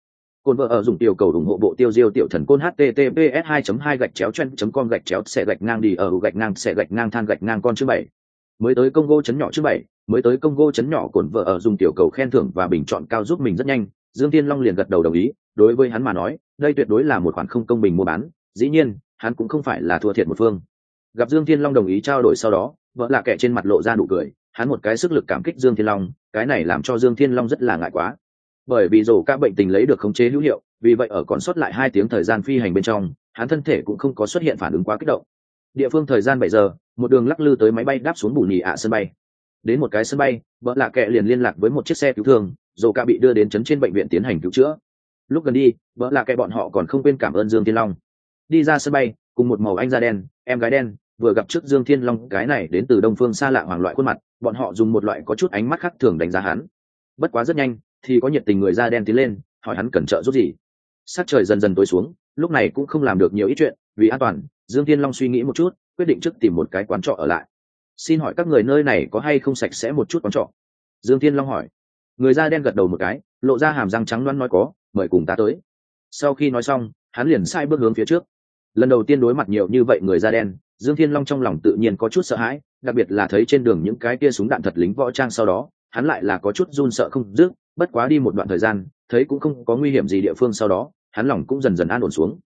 Cồn vợ ở dùng tiểu cầu ủng hộ bộ tiêu diêu tiểu thần côn https 2 2 gạch chéo chen com gạch chéo xe gạch ngang đi ở gạch ngang xe gạch ngang than gạch ngang con chữ bảy. Mới tới congo chấn nhỏ chữ bảy, mới tới congo chấn nhỏ cồn vợ ở dùng tiểu cầu khen thưởng và bình chọn cao giúp mình rất nhanh, dương thiên long liền gật đầu đồng ý, đối với hắn mà nói, đây tuyệt đối là một khoản không công bình mua bán, dĩ nhiên, hắn cũng không phải là thua thiệt một phương. Gặp dương thiên long đồng ý trao đổi sau đó, vợ là kẻ trên mặt lộ ra nụ cười hắn một cái sức lực cảm kích dương thiên long, cái này làm cho dương thiên long rất là ngại quá. Bởi vì dồ các bệnh tình lấy được khống chế hữu hiệu, vì vậy ở còn sót lại hai tiếng thời gian phi hành bên trong, hắn thân thể cũng không có xuất hiện phản ứng quá kích động. Địa phương thời gian bảy giờ, một đường lắc lư tới máy bay đáp xuống bù nhì ạ sân bay. Đến một cái sân bay, vợ lạ kệ liền liên lạc với một chiếc xe cứu thương dồ cả bị đưa đến chấn trên bệnh viện tiến hành cứu chữa. Lúc gần đi, vợ lạ kệ bọn họ còn không quên cảm ơn dương thiên long. Đi ra sân bay, cùng một màu anh da đen, em gái đen vừa gặp trước dương thiên long, cái này đến từ đông phương xa lạ hoàng loại khuôn mặt, bọn họ dùng một loại có chút ánh mắt khác thường đánh giá hắn. Bất quá rất nhanh, thì có nhiệt tình người da đen tiến lên, hỏi hắn cần trợ giúp gì. Sắc trời dần dần tối xuống, lúc này cũng không làm được nhiều ít chuyện, vì an toàn, dương thiên long suy nghĩ một chút, quyết định trước tìm một cái quán trọ ở lại. Xin hỏi các người nơi này có hay không sạch sẽ một chút quán trọ? Dương thiên long hỏi. Người da đen gật đầu một cái, lộ ra hàm răng trắng loăn nói có, mời cùng ta tới. Sau khi nói xong, hắn liền sai bước hướng phía trước. Lần đầu tiên đối mặt nhiều như vậy người da đen dương thiên long trong lòng tự nhiên có chút sợ hãi, đặc biệt là thấy trên đường những cái kia súng đạn thật lính võ trang sau đó, hắn lại là có chút run sợ không dứt, bất quá đi một đoạn thời gian, thấy cũng không có nguy hiểm gì địa phương sau đó, hắn lòng cũng dần dần an ổn xuống.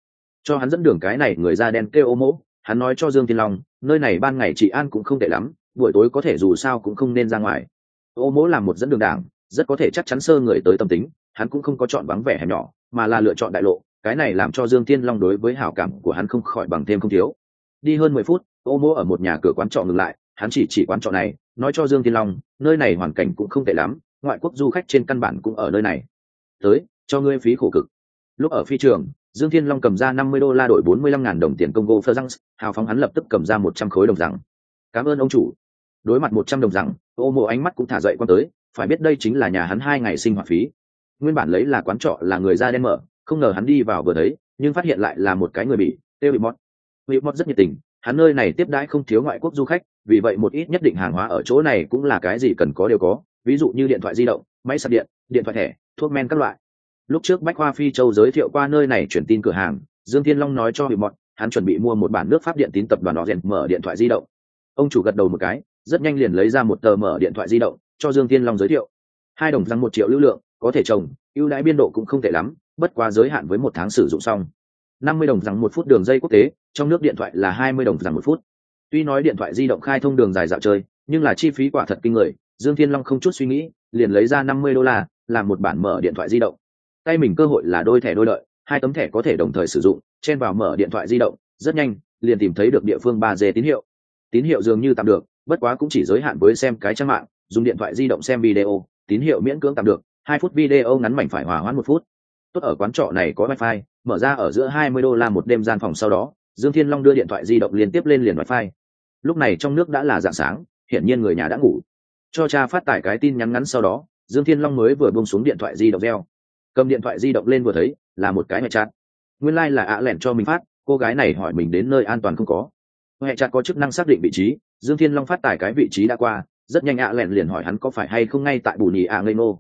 Cho hắn dẫn đường cái này người da đen kêu ô mỗ, hắn nói cho dương thiên long, nơi này ban ngày chị an cũng không tệ lắm, buổi tối có thể dù sao cũng không nên ra ngoài. Ô mỗ làm một dẫn đường đảng, rất có thể chắc chắn sơ người tới tâm tính, hắn cũng không có chọn vắng vẻ hẻm nhỏ, mà là lựa chọn đại lộ, cái này làm cho dương thiên long đối với hảo cảm của hắn không khỏi bằng thêm không thiếu đi hơn mười phút, ô mô ở một nhà cửa quán trọ ngừng lại, hắn chỉ chỉ quán trọ này, nói cho dương thiên long, nơi này hoàn cảnh cũng không tệ lắm, ngoại quốc du khách trên căn bản cũng ở nơi này. Tới, cho ngươi phí khổ cực. Lúc ở phi trường, dương thiên long cầm ra năm mươi đô la đổi bốn mươi lăm ngàn đồng tiền congo phơ răng hào phóng hắn lập tức cầm ra một trăm khối đồng rằng cảm ơn ông chủ. Đối mặt một trăm đồng rằng ô mộ ánh mắt cũng thả dậy quan tới, phải biết đây chính là nhà hắn hai ngày sinh hoạt phí. Nguyên bản lấy là quán trọ là người da đen mở, không ngờ hắn đi vào vừa thấy, nhưng phát hiện lại là một cái người bị têu bị mót bị mót rất nhiệt tình, hắn nơi này tiếp đãi không thiếu ngoại quốc du khách, vì vậy một ít nhất định hàng hóa ở chỗ này cũng là cái gì cần có đều có, ví dụ như điện thoại di động, máy sạc điện điện thoại thẻ, thuốc men các loại. Lúc trước bách khoa phi châu giới thiệu qua nơi này chuyển tin cửa hàng, dương thiên long nói cho bị mọt hắn chuẩn bị mua một bản nước pháp điện tín tập đoàn đó rèn mở điện thoại di động. Ông chủ gật đầu một cái, rất nhanh liền lấy ra một tờ mở điện thoại di động, cho dương thiên long giới thiệu. Hai đồng răng một triệu lưu lượng, có thể trồng, ưu đãi biên độ cũng không tệ lắm, bất quá giới hạn với một tháng sử dụng xong năm mươi đồng rằng một phút đường dây quốc tế, trong nước điện thoại là hai mươi đồng rằng một phút. Tuy nói điện thoại di động khai thông đường dài dạo chơi, nhưng là chi phí quả thật kinh người, dương thiên long không chút suy nghĩ, liền lấy ra năm mươi đô la, làm một bản mở điện thoại di động. Tay mình cơ hội là đôi thẻ đôi lợi hai tấm thẻ có thể đồng thời sử dụng, chen vào mở điện thoại di động, rất nhanh, liền tìm thấy được địa phương ba d tín hiệu. Tín hiệu dường như tạm được, bất quá cũng chỉ giới hạn với xem cái trang mạng, dùng điện thoại di động xem video, tín hiệu miễn cưỡng tạm được, hai phút video ngắn mảnh phải hòa hoãn một phút. Tốt ở quán trọ này có wifi mở ra ở giữa hai mươi đô la một đêm gian phòng sau đó, dương thiên long đưa điện thoại di động liên tiếp lên liền wifi. Lúc này trong nước đã là dạng sáng, hiển nhiên người nhà đã ngủ. Cho cha phát tải cái tin nhắn ngắn sau đó, dương thiên long mới vừa bông xuống điện thoại di động reo. Cầm điện thoại di động lên vừa thấy, là một cái mẹ chặt nguyên lai、like、là ạ lẻn cho mình phát, cô gái này hỏi mình đến nơi an toàn không có. Mẹ chặt có chức năng xác định vị trí, dương thiên long phát tải cái vị trí đã qua, rất nhanh ạ lẻn liền hỏi hắn có phải hay không ngay tại bù nhì ạ ngây ngô.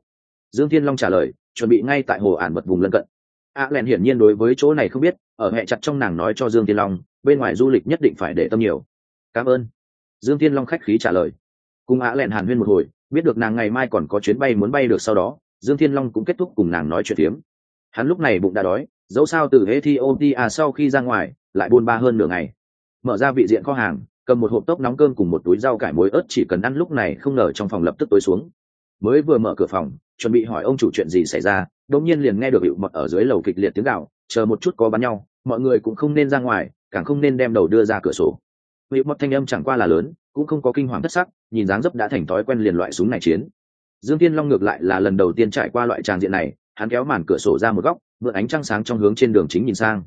Dương thiên long trả lời, chuẩn bị ngay tại hồ ản mật vùng lân cận a len hiển nhiên đối với chỗ này không biết, ở hệ chặt trong nàng nói cho dương thiên long, bên ngoài du lịch nhất định phải để tâm nhiều. Cảm ơn. Dương thiên long khách khí trả lời. Cùng a lẹn hàn huyên một hồi, biết được nàng ngày mai còn có chuyến bay muốn bay được sau đó, dương thiên long cũng kết thúc cùng nàng nói chuyện tiếm hắn lúc này bụng đã đói, dẫu sao từ ethiopia sau khi ra ngoài, lại buôn ba hơn nửa ngày. Mở ra vị diện kho hàng, cầm một hộp tốc nóng cơm cùng một túi rau cải muối ớt chỉ cần ăn lúc này không ngờ trong phòng lập tức tối xuống mới vừa mở cửa phòng, chuẩn bị hỏi ông chủ chuyện gì xảy ra, đột nhiên liền nghe được hiệu mật ở dưới lầu kịch liệt tiếng gạo chờ một chút có bắn nhau, mọi người cũng không nên ra ngoài, càng không nên đem đầu đưa ra cửa sổ. Hiệu mật thanh âm chẳng qua là lớn, cũng không có kinh hoàng thất sắc, nhìn dáng dấp đã thành thói quen liền loại súng này chiến. Dương thiên long ngược lại là lần đầu tiên trải qua loại tràng diện này, hắn kéo màn cửa sổ ra một góc mượn ánh trăng sáng trong hướng trên đường chính nhìn sang.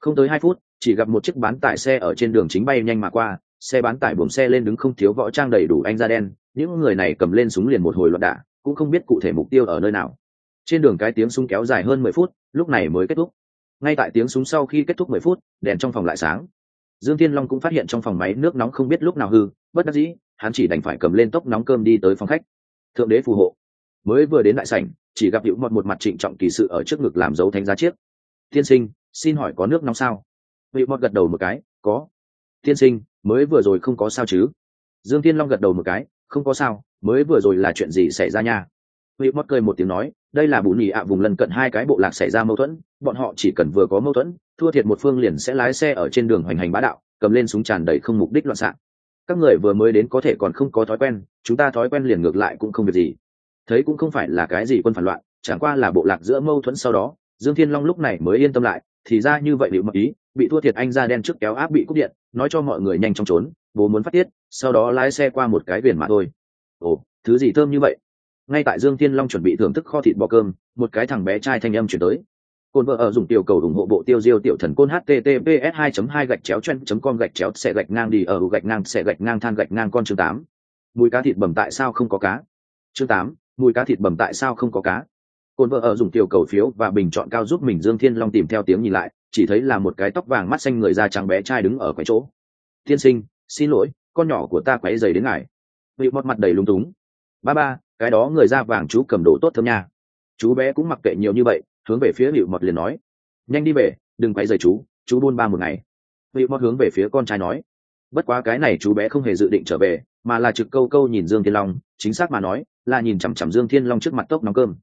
Không tới hai phút, chỉ gặp một chiếc bán tải xe ở trên đường chính bay nhanh mà qua, xe bán tải buồng xe lên đứng không thiếu võ trang đầy đủ anh da đen những người này cầm lên súng liền một hồi loạn đả, cũng không biết cụ thể mục tiêu ở nơi nào. Trên đường cái tiếng súng kéo dài hơn mười phút, lúc này mới kết thúc. Ngay tại tiếng súng sau khi kết thúc mười phút, đèn trong phòng lại sáng. Dương thiên long cũng phát hiện trong phòng máy nước nóng không biết lúc nào hư, bất đắc dĩ, hắn chỉ đành phải cầm lên tốc nóng cơm đi tới phòng khách. Thượng đế phù hộ. Mới vừa đến đại sảnh, chỉ gặp hữu mọt một mặt trịnh trọng kỳ sự ở trước ngực làm dấu thánh giá chiếc. Tiên sinh, xin hỏi có nước nóng sao? Hữu mọt gật đầu một cái, có. Tiên sinh, mới vừa rồi không có sao chứ? Dương thiên long gật đầu một cái không có sao, mới vừa rồi là chuyện gì xảy ra nha? Huy mọt cười một tiếng nói, đây là bù nhì ạ, vùng lân cận hai cái bộ lạc xảy ra mâu thuẫn, bọn họ chỉ cần vừa có mâu thuẫn, thua thiệt một phương liền sẽ lái xe ở trên đường hoành hành bá đạo, cầm lên súng tràn đầy không mục đích loạn xạ. Các người vừa mới đến có thể còn không có thói quen, chúng ta thói quen liền ngược lại cũng không việc gì. Thấy cũng không phải là cái gì quân phản loạn, chẳng qua là bộ lạc giữa mâu thuẫn sau đó, dương thiên long lúc này mới yên tâm lại thì ra như vậy liệu mật ý, bị thua thiệt anh ra đen trước kéo áp bị cúp điện, nói cho mọi người nhanh chóng trốn, bố muốn phát tiết, sau đó lái xe qua một cái biển mà thôi. Ồ, thứ gì thơm như vậy? Ngay tại dương thiên long chuẩn bị thưởng thức kho thịt bò cơm, một cái thằng bé trai thanh âm chuyển tới. Cồn vợ ở dùng tiểu cầu ủng hộ bộ tiêu diêu tiểu thần côn https 2 2 gạch chéo chen com gạch chéo xe gạch ngang đi ở gạch ngang, xe gạch ngang than gạch ngang con chương tám. Mùi cá thịt bầm tại sao không có cá? Chương tám, mùi cá thịt bầm tại sao không có cá? Cồn vợ ở dùng tiểu cầu phiếu và bình chọn cao giúp mình dương thiên long tìm theo tiếng nhìn lại, chỉ thấy là một cái tóc vàng mắt xanh người da trắng bé trai đứng ở quầy chỗ. Tiên sinh, xin lỗi, con nhỏ của ta quấy dày đến ngài. Vị một mặt đầy lúng túng. Ba ba, cái đó người da vàng chú cầm đồ tốt thơm nha. Chú bé cũng mặc kệ nhiều như vậy, hướng về phía hiệu mọt liền nói. Nhanh đi về, đừng quấy dày chú chú buôn ba một ngày. Vị mọt hướng về phía con trai nói. Bất quá cái này chú bé không hề dự định trở về, mà là trực câu câu nhìn dương thiên long, chính xác mà nói, là nhìn chằm chằm dương thiên long trước mặt tốc nóng cơm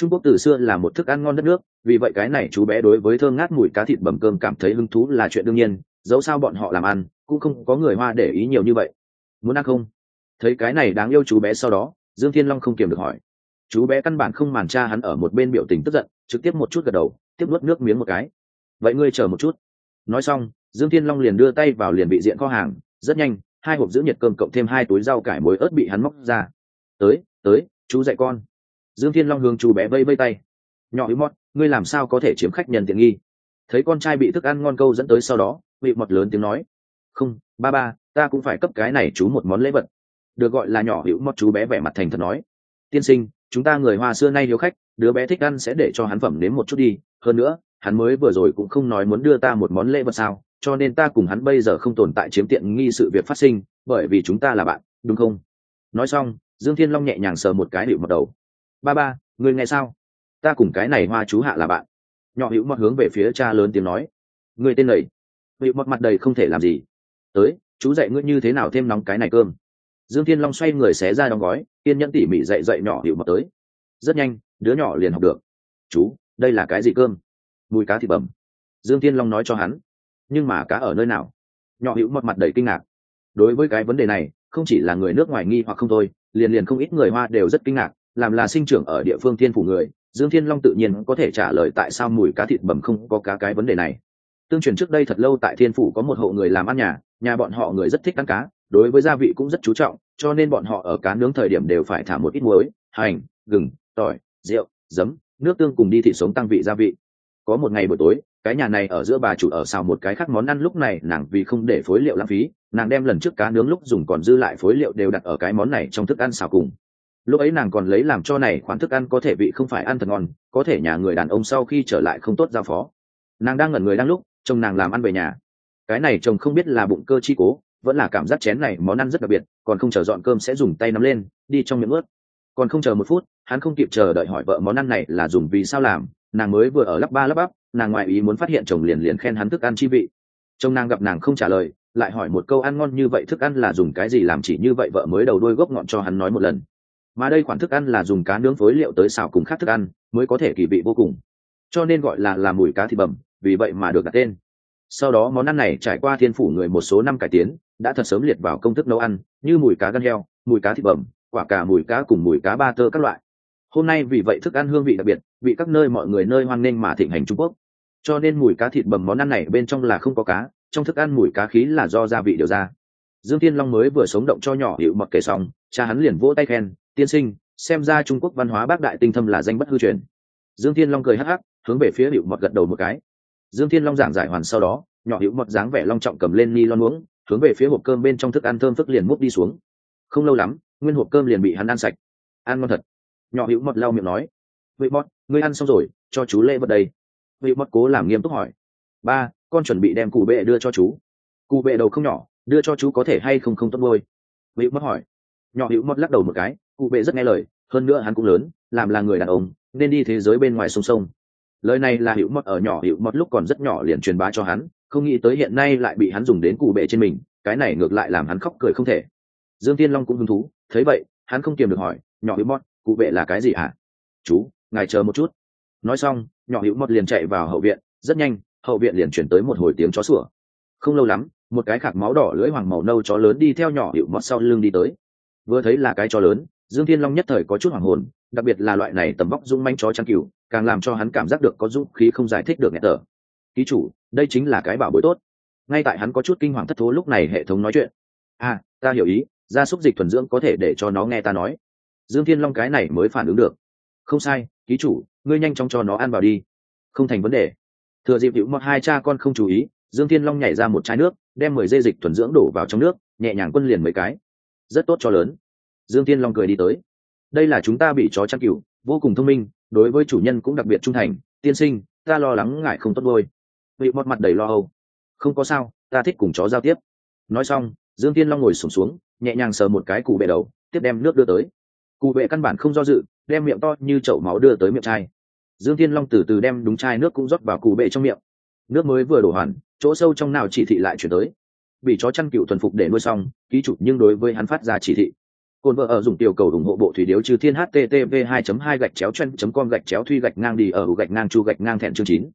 trung quốc từ xưa là một thức ăn ngon đất nước, vì vậy cái này chú bé đối với thơm ngát mùi cá thịt bầm cơm cảm thấy hứng thú là chuyện đương nhiên, dẫu sao bọn họ làm ăn, cũng không có người hoa để ý nhiều như vậy. Muốn ăn không? Thấy cái này đáng yêu chú bé sau đó, dương thiên long không kiềm được hỏi. Chú bé căn bản không màn cha hắn ở một bên biểu tình tức giận, trực tiếp một chút gật đầu, tiếp nuốt nước miếng một cái. Vậy ngươi chờ một chút. Nói xong, dương thiên long liền đưa tay vào liền bị diện kho hàng, rất nhanh, hai hộp giữ nhiệt cơm cộng thêm hai túi rau cải muối ớt bị hắn móc ra. Tới tới, chú dạy con dương thiên long hướng chú bé vây vây tay. Nhỏ hữu mót ngươi làm sao có thể chiếm khách nhân tiện nghi? Thấy con trai bị thức ăn ngon câu dẫn tới sau đó bị mọt lớn tiếng nói, không, ba ba, ta cũng phải cấp cái này chú một món lễ vật. Được gọi là nhỏ hữu mót chú bé vẻ mặt thành thật nói, tiên sinh, chúng ta người hoa xưa nay hiếu khách, đứa bé thích ăn sẽ để cho hắn phẩm nếm một chút đi. Hơn nữa, hắn mới vừa rồi cũng không nói muốn đưa ta một món lễ vật sao, cho nên ta cùng hắn bây giờ không tồn tại chiếm tiện nghi sự việc phát sinh, bởi vì chúng ta là bạn, đúng không? Nói xong, dương thiên long nhẹ nhàng sờ một cái hiệu mật đầu ba ba người nghe sao? Ta cùng cái này hoa chú hạ là bạn. Nhỏ hữu mọt hướng về phía cha lớn tiếng nói. Người tên này? Hữu mọt mặt đầy không thể làm gì. Tới, chú dạy ngươi như thế nào thêm nóng cái này cơm. Dương thiên long xoay người xé ra đóng gói, kiên nhẫn tỉ mỉ dạy dạy nhỏ hữu mọt tới. Rất nhanh, đứa nhỏ liền học được. Chú, đây là cái gì cơm? Mùi cá thịt bẩm. Dương thiên long nói cho hắn. Nhưng mà cá ở nơi nào? Nhỏ hữu mọt mặt đầy kinh ngạc. Đối với cái vấn đề này, không chỉ là người nước ngoài nghi hoặc không thôi, liền liền không ít người hoa đều rất kinh ngạc làm là sinh trưởng ở địa phương thiên phủ người, dương thiên long tự nhiên có thể trả lời tại sao mùi cá thịt bẩm không có cá cái vấn đề này. Tương truyền trước đây thật lâu tại thiên phủ có một hộ người làm ăn nhà nhà bọn họ người rất thích ăn cá, đối với gia vị cũng rất chú trọng, cho nên bọn họ ở cá nướng thời điểm đều phải thả một ít muối, hành, gừng, tỏi, rượu, giấm, nước tương cùng đi thịt sống tăng vị gia vị. Có một ngày buổi tối, cái nhà này ở giữa bà chủ ở xào một cái khác món ăn lúc này, nàng vì không để phối liệu lãng phí, nàng đem lần trước cá nướng lúc dùng còn dư lại phối liệu đều đặt ở cái món này trong thức ăn xào cùng lúc ấy nàng còn lấy làm cho này khoản thức ăn có thể vị không phải ăn thật ngon, có thể nhà người đàn ông sau khi trở lại không tốt giao phó. Nàng đang ngẩn người đang lúc, chồng nàng làm ăn về nhà. Cái này chồng không biết là bụng cơ chi cố, vẫn là cảm giác chén này món ăn rất đặc biệt, còn không chờ dọn cơm sẽ dùng tay nắm lên, đi trong miệng ướt. Còn không chờ một phút, hắn không kịp chờ đợi hỏi vợ món ăn này là dùng vì sao làm, nàng mới vừa ở lắp ba lắp bắp, nàng ngoại ý muốn phát hiện chồng liền liền khen hắn thức ăn chi vị. Chồng nàng gặp nàng không trả lời, lại hỏi một câu ăn ngon như vậy thức ăn là dùng cái gì làm chỉ như vậy vợ mới đầu đôi gốc ngọn cho hắn nói một lần mà đây khoản thức ăn là dùng cá nướng phối liệu tới xào cùng khác thức ăn, mới có thể kỳ vị vô cùng. Cho nên gọi là làm mùi cá thịt bẩm, vì vậy mà được đặt tên. Sau đó món ăn này trải qua thiên phủ người một số năm cải tiến, đã thật sớm liệt vào công thức nấu ăn, như mùi cá gan heo, mùi cá thịt bẩm, quả cả mùi cá cùng mùi cá ba tơ các loại. Hôm nay vì vậy thức ăn hương vị đặc biệt bị các nơi mọi người nơi hoan nghênh mà thịnh hành trung quốc. Cho nên mùi cá thịt bầm món ăn này bên trong là không có cá, trong thức ăn mùi cá khí là do gia vị điều ra. Dương thiên long mới vừa sống động cho nhỏ hiệu mặc kể xong, cha hắn liền vỗ tay khen tiên sinh, xem ra trung quốc văn hóa bác đại tinh thâm là danh bất hư truyền. Dương thiên long cười hắc hắc, hướng về phía hiệu mật gật đầu một cái. Dương thiên long giảng giải hoàn sau đó, nhỏ hiệu mật dáng vẻ long trọng cầm lên ni lon uống hướng về phía hộp cơm bên trong thức ăn thơm phức liền múc đi xuống. Không lâu lắm, nguyên hộp cơm liền bị hắn ăn sạch. Ăn ngon thật. Nhỏ hiệu mọt lau miệng nói. Vị mọt ngươi ăn xong rồi, cho chú lễ vật đây. Vị mọt cố làm nghiêm túc hỏi. Ba, con chuẩn bị đem cụ bệ đưa cho chú. Cụ bệ đầu không nhỏ, đưa cho chú có thể hay không không tốt ngôi vị mọt hỏi. Nhỏ hiệu mọt lắc đầu một cái cụ bệ rất nghe lời hơn nữa hắn cũng lớn làm là người đàn ông nên đi thế giới bên ngoài sông sông. Lời này là hiệu mật ở nhỏ hiệu mật lúc còn rất nhỏ liền truyền bá cho hắn không nghĩ tới hiện nay lại bị hắn dùng đến cụ bệ trên mình cái này ngược lại làm hắn khóc cười không thể. Dương tiên long cũng hứng thú thấy vậy hắn không kiềm được hỏi nhỏ hiệu mật, cụ bệ là cái gì hả? Chú ngài chờ một chút. Nói xong nhỏ hiệu mọt liền chạy vào hậu viện rất nhanh hậu viện liền chuyển tới một hồi tiếng chó sủa. Không lâu lắm một cái khạc máu đỏ lưỡi hoàng màu nâu chó lớn đi theo nhỏ hiệu mọt sau lưng đi tới. Vừa thấy là cái chó lớn dương thiên long nhất thời có chút hoàng hồn, đặc biệt là loại này tầm vóc dung manh chó trang cừu, càng làm cho hắn cảm giác được có dũng khí không giải thích được nghẹt tở ký chủ, đây chính là cái bảo bối tốt. Ngay tại hắn có chút kinh hoàng thất thố lúc này hệ thống nói chuyện. À ta hiểu ý, gia súc dịch thuần dưỡng có thể để cho nó nghe ta nói. Dương thiên long cái này mới phản ứng được. Không sai, ký chủ, ngươi nhanh chóng cho nó ăn vào đi. Không thành vấn đề. Thừa dịp hữu mọt hai cha con không chú ý, dương thiên long nhảy ra một chai nước, đem mười dây dịch thuần dưỡng đổ vào trong nước, nhẹ nhàng quân liền mấy cái. Rất tốt cho lớn dương thiên long cười đi tới. Đây là chúng ta bị chó chăn cừu vô cùng thông minh đối với chủ nhân cũng đặc biệt trung thành tiên sinh ta lo lắng ngại không tốt đôi Bị mọt mặt đầy lo âu. Không có sao ta thích cùng chó giao tiếp. Nói xong dương thiên long ngồi sùng xuống, xuống nhẹ nhàng sờ một cái cụ bệ đầu tiếp đem nước đưa tới. Cụ bệ căn bản không do dự đem miệng to như chậu máu đưa tới miệng chai. Dương thiên long từ từ đem đúng chai nước cũng rót vào cụ bệ trong miệng. Nước mới vừa đổ hoàn chỗ sâu trong nào chỉ thị lại chuyển tới. Bị chó chăn cựu thuần phục để nuôi xong ký chủ nhưng đối với hắn phát ra chỉ thị. Côn vợ ở dùng tiểu cầu ủng hộ bộ thủy điếu trừ thiên http 2 2 gạch chéo chen com gạch chéo thuy gạch ngang đi ở gạch ngang chu gạch ngang thẹn chương chín.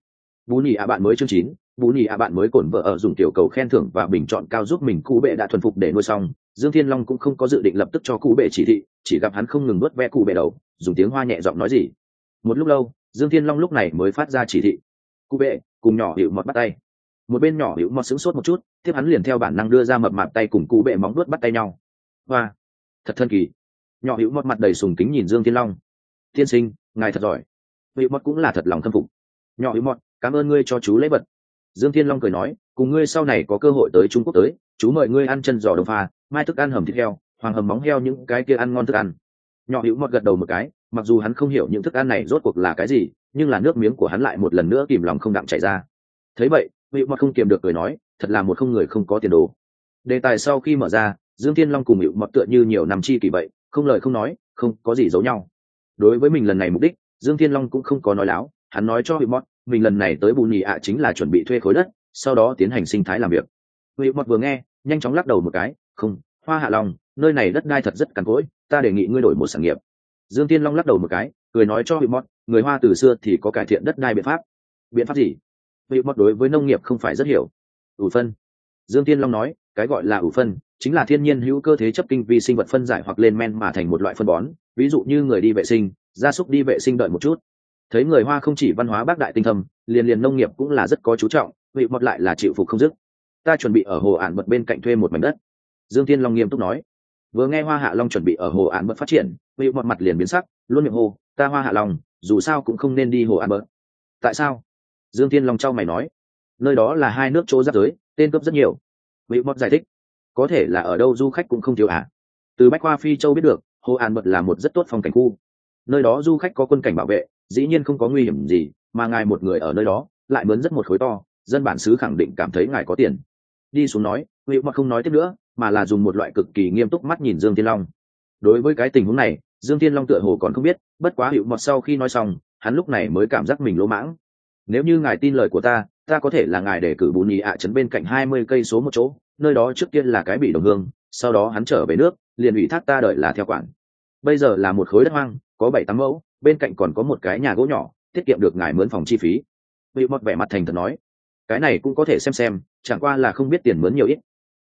Bú nhì à bạn mới chương chín, bú nhì à bạn mới cổn vợ ở dùng tiểu cầu khen thưởng và bình chọn cao giúp mình cụ bệ đã thuần phục để nuôi xong. Dương thiên long cũng không có dự định lập tức cho cụ bệ chỉ thị, chỉ gặp hắn không ngừng nuốt ve cụ bệ đầu, dùng tiếng hoa nhẹ giọng nói gì. Một lúc lâu, dương thiên long lúc này mới phát ra chỉ thị. Cụ bệ, cùng nhỏ hiệu mọt bắt tay. Một bên nhỏ hiệu mọt sững sốt một chút, tiếp hắn liền theo bản năng đưa ra mập mạp tay cùng cụ bệ móng nuốt bắt tay nhau. Hoa thật thân kỳ. Nhỏ hữu mọt mặt đầy sùng kính nhìn dương thiên long. Tiên sinh, ngài thật giỏi. Hữu mọt cũng là thật lòng khâm phục. Nhỏ hữu mọt cảm ơn ngươi cho chú lấy vật. Dương thiên long cười nói, cùng ngươi sau này có cơ hội tới trung quốc tới, chú mời ngươi ăn chân giò đồng pha, mai thức ăn hầm thịt heo, hoàng hầm móng heo những cái kia ăn ngon thức ăn. Nhỏ hữu mọt gật đầu một cái, mặc dù hắn không hiểu những thức ăn này rốt cuộc là cái gì, nhưng là nước miếng của hắn lại một lần nữa kìm lòng không đặng chảy ra. Thấy vậy, hữu mọt không kiềm được cười nói, thật là một không người không có tiền đồ. Đề tài sau khi mở ra dương thiên long cùng hiệu mọt tựa như nhiều năm chi kỳ vậy, không lời không nói, không có gì giấu nhau. Đối với mình lần này mục đích, dương thiên long cũng không có nói láo, hắn nói cho hiệu mọt mình lần này tới bù nhì ạ chính là chuẩn bị thuê khối đất, sau đó tiến hành sinh thái làm việc. Hiệu mọt vừa nghe, nhanh chóng lắc đầu một cái, không, hoa hạ long, nơi này đất đai thật rất cằn cỗi, ta đề nghị ngươi đổi một sản nghiệp. Dương thiên long lắc đầu một cái, cười nói cho hiệu mọt người hoa từ xưa thì có cải thiện đất đai biện pháp. Biện pháp gì? Hiệu mọt đối với nông nghiệp không phải rất hiểu. Ủ phân. Dương thiên long nói, cái gọi là ủ phân chính là thiên nhiên hữu cơ thế chấp kinh vi sinh vật phân giải hoặc lên men mà thành một loại phân bón, ví dụ như người đi vệ sinh, gia súc đi vệ sinh đợi một chút. Thấy người hoa không chỉ văn hóa bác đại tinh thầm liền liền nông nghiệp cũng là rất có chú trọng, vị mọt lại là chịu phục không dứt. Ta chuẩn bị ở hồ ản bật bên cạnh thuê một mảnh đất. Dương tiên long nghiêm túc nói. Vừa nghe hoa hạ long chuẩn bị ở hồ ản bật phát triển, vị mọt mặt liền biến sắc, luôn miệng hô, ta hoa hạ long, dù sao cũng không nên đi hồ ản bật. Tại sao? Dương tiên long trao mày nói. Nơi đó là hai nước chỗ giáp giới, tên cướp rất nhiều. Vị mọt giải thích có thể là ở đâu du khách cũng không thiếu à? Từ bách khoa phi châu biết được, hồ an bật là một rất tốt phong cảnh khu. Nơi đó du khách có quân cảnh bảo vệ, dĩ nhiên không có nguy hiểm gì, mà ngài một người ở nơi đó, lại mướn rất một khối to, dân bản xứ khẳng định cảm thấy ngài có tiền. Đi xuống nói hữu mà không nói tiếp nữa, mà là dùng một loại cực kỳ nghiêm túc mắt nhìn dương thiên long. Đối với cái tình huống này, dương thiên long tựa hồ còn không biết, bất quá hữu mọt sau khi nói xong, hắn lúc này mới cảm giác mình lỗ mãng. Nếu như ngài tin lời của ta ta có thể là ngài để cử bù nhì ạ trấn bên cạnh hai mươi cây số một chỗ nơi đó trước tiên là cái bị đồng hương, sau đó hắn trở về nước, liền ủy thác ta đợi là theo quản. Bây giờ là một khối đất hoang, có bảy tám mẫu, bên cạnh còn có một cái nhà gỗ nhỏ, tiết kiệm được ngài mướn phòng chi phí. Vị mọt vẻ mặt thành thật nói, cái này cũng có thể xem xem, chẳng qua là không biết tiền mướn nhiều ít.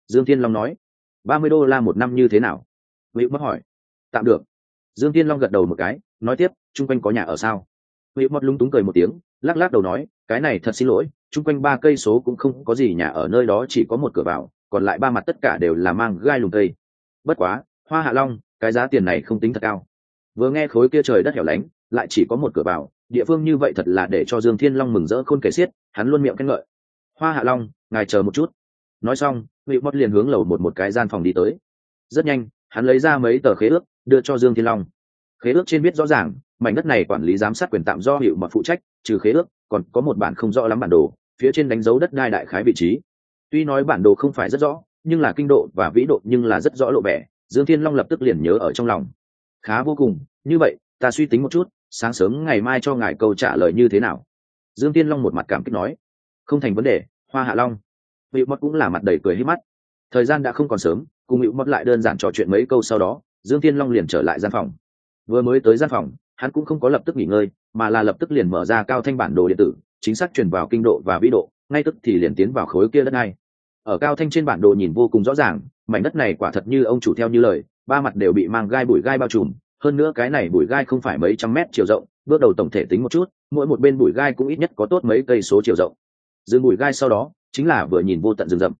Dương tiên long nói, ba mươi đô la một năm như thế nào? Vị mọt hỏi, tạm được. Dương tiên long gật đầu một cái, nói tiếp, chung quanh có nhà ở sao? Vị mọt lúng túng cười một tiếng, lắc lắc đầu nói, cái này thật xin lỗi, chung quanh ba cây số cũng không có gì nhà ở nơi đó, chỉ có một cửa vào còn lại ba mặt tất cả đều là mang gai lùng cây bất quá, hoa hạ long, cái giá tiền này không tính thật cao. Vừa nghe khối kia trời đất hẻo lánh, lại chỉ có một cửa vào, địa phương như vậy thật là để cho dương thiên long mừng rỡ khôn kể xiết, hắn luôn miệng khen ngợi. Hoa hạ long, ngài chờ một chút. Nói xong vị mót liền hướng lầu một một cái gian phòng đi tới. Rất nhanh, hắn lấy ra mấy tờ khế ước, đưa cho dương thiên long. Khế ước trên biết rõ ràng, mảnh đất này quản lý giám sát quyền tạm do hiệu mật phụ trách, trừ khế ước, còn có một bản không rõ lắm bản đồ, phía trên đánh dấu đất đai đại khái vị trí tuy nói bản đồ không phải rất rõ, nhưng là kinh độ và vĩ độ nhưng là rất rõ lộ vẻ, dương thiên long lập tức liền nhớ ở trong lòng. Khá vô cùng, như vậy, ta suy tính một chút, sáng sớm ngày mai cho ngài câu trả lời như thế nào? Dương thiên long một mặt cảm kích nói. Không thành vấn đề, hoa hạ long. Mị Mật cũng là mặt đầy cười hết mắt. Thời gian đã không còn sớm, cùng hữu mật lại đơn giản trò chuyện mấy câu sau đó, dương thiên long liền trở lại gian phòng. Vừa mới tới gian phòng, hắn cũng không có lập tức nghỉ ngơi, mà là lập tức liền mở ra cao thanh bản đồ điện tử, chính xác truyền vào kinh độ và vĩ độ ngay tức thì liền tiến vào khối kia đất ngay. Ở cao thanh trên bản đồ nhìn vô cùng rõ ràng, mảnh đất này quả thật như ông chủ theo như lời, ba mặt đều bị mang gai bụi gai bao trùm, hơn nữa cái này bụi gai không phải mấy trăm mét chiều rộng, bước đầu tổng thể tính một chút, mỗi một bên bụi gai cũng ít nhất có tốt mấy cây số chiều rộng. Dừng bụi gai sau đó, chính là vừa nhìn vô tận rừng rậm.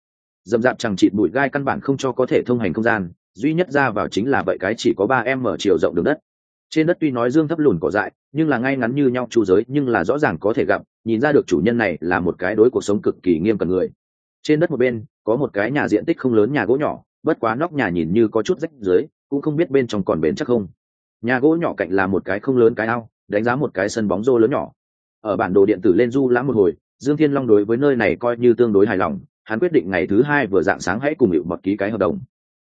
Rậm rạp chẳng chịt bụi gai căn bản không cho có thể thông hành không gian, duy nhất ra vào chính là vậy cái chỉ có ba em mở chiều rộng đường đất trên đất tuy nói dương thấp lùn cỏ dại, nhưng là ngay ngắn như nhau chu giới, nhưng là rõ ràng có thể gặp, nhìn ra được chủ nhân này là một cái đối cuộc sống cực kỳ nghiêm cần người. Trên đất một bên, có một cái nhà diện tích không lớn nhà gỗ nhỏ, bất quá nóc nhà nhìn như có chút rách dưới cũng không biết bên trong còn bền chắc không. Nhà gỗ nhỏ cạnh là một cái không lớn cái ao, đánh giá một cái sân bóng rô lớn nhỏ. Ở bản đồ điện tử lên du lãm một hồi, dương thiên long đối với nơi này coi như tương đối hài lòng, hắn quyết định ngày thứ hai vừa dạng sáng hãy cùng hiệu mật ký cái hợp đồng.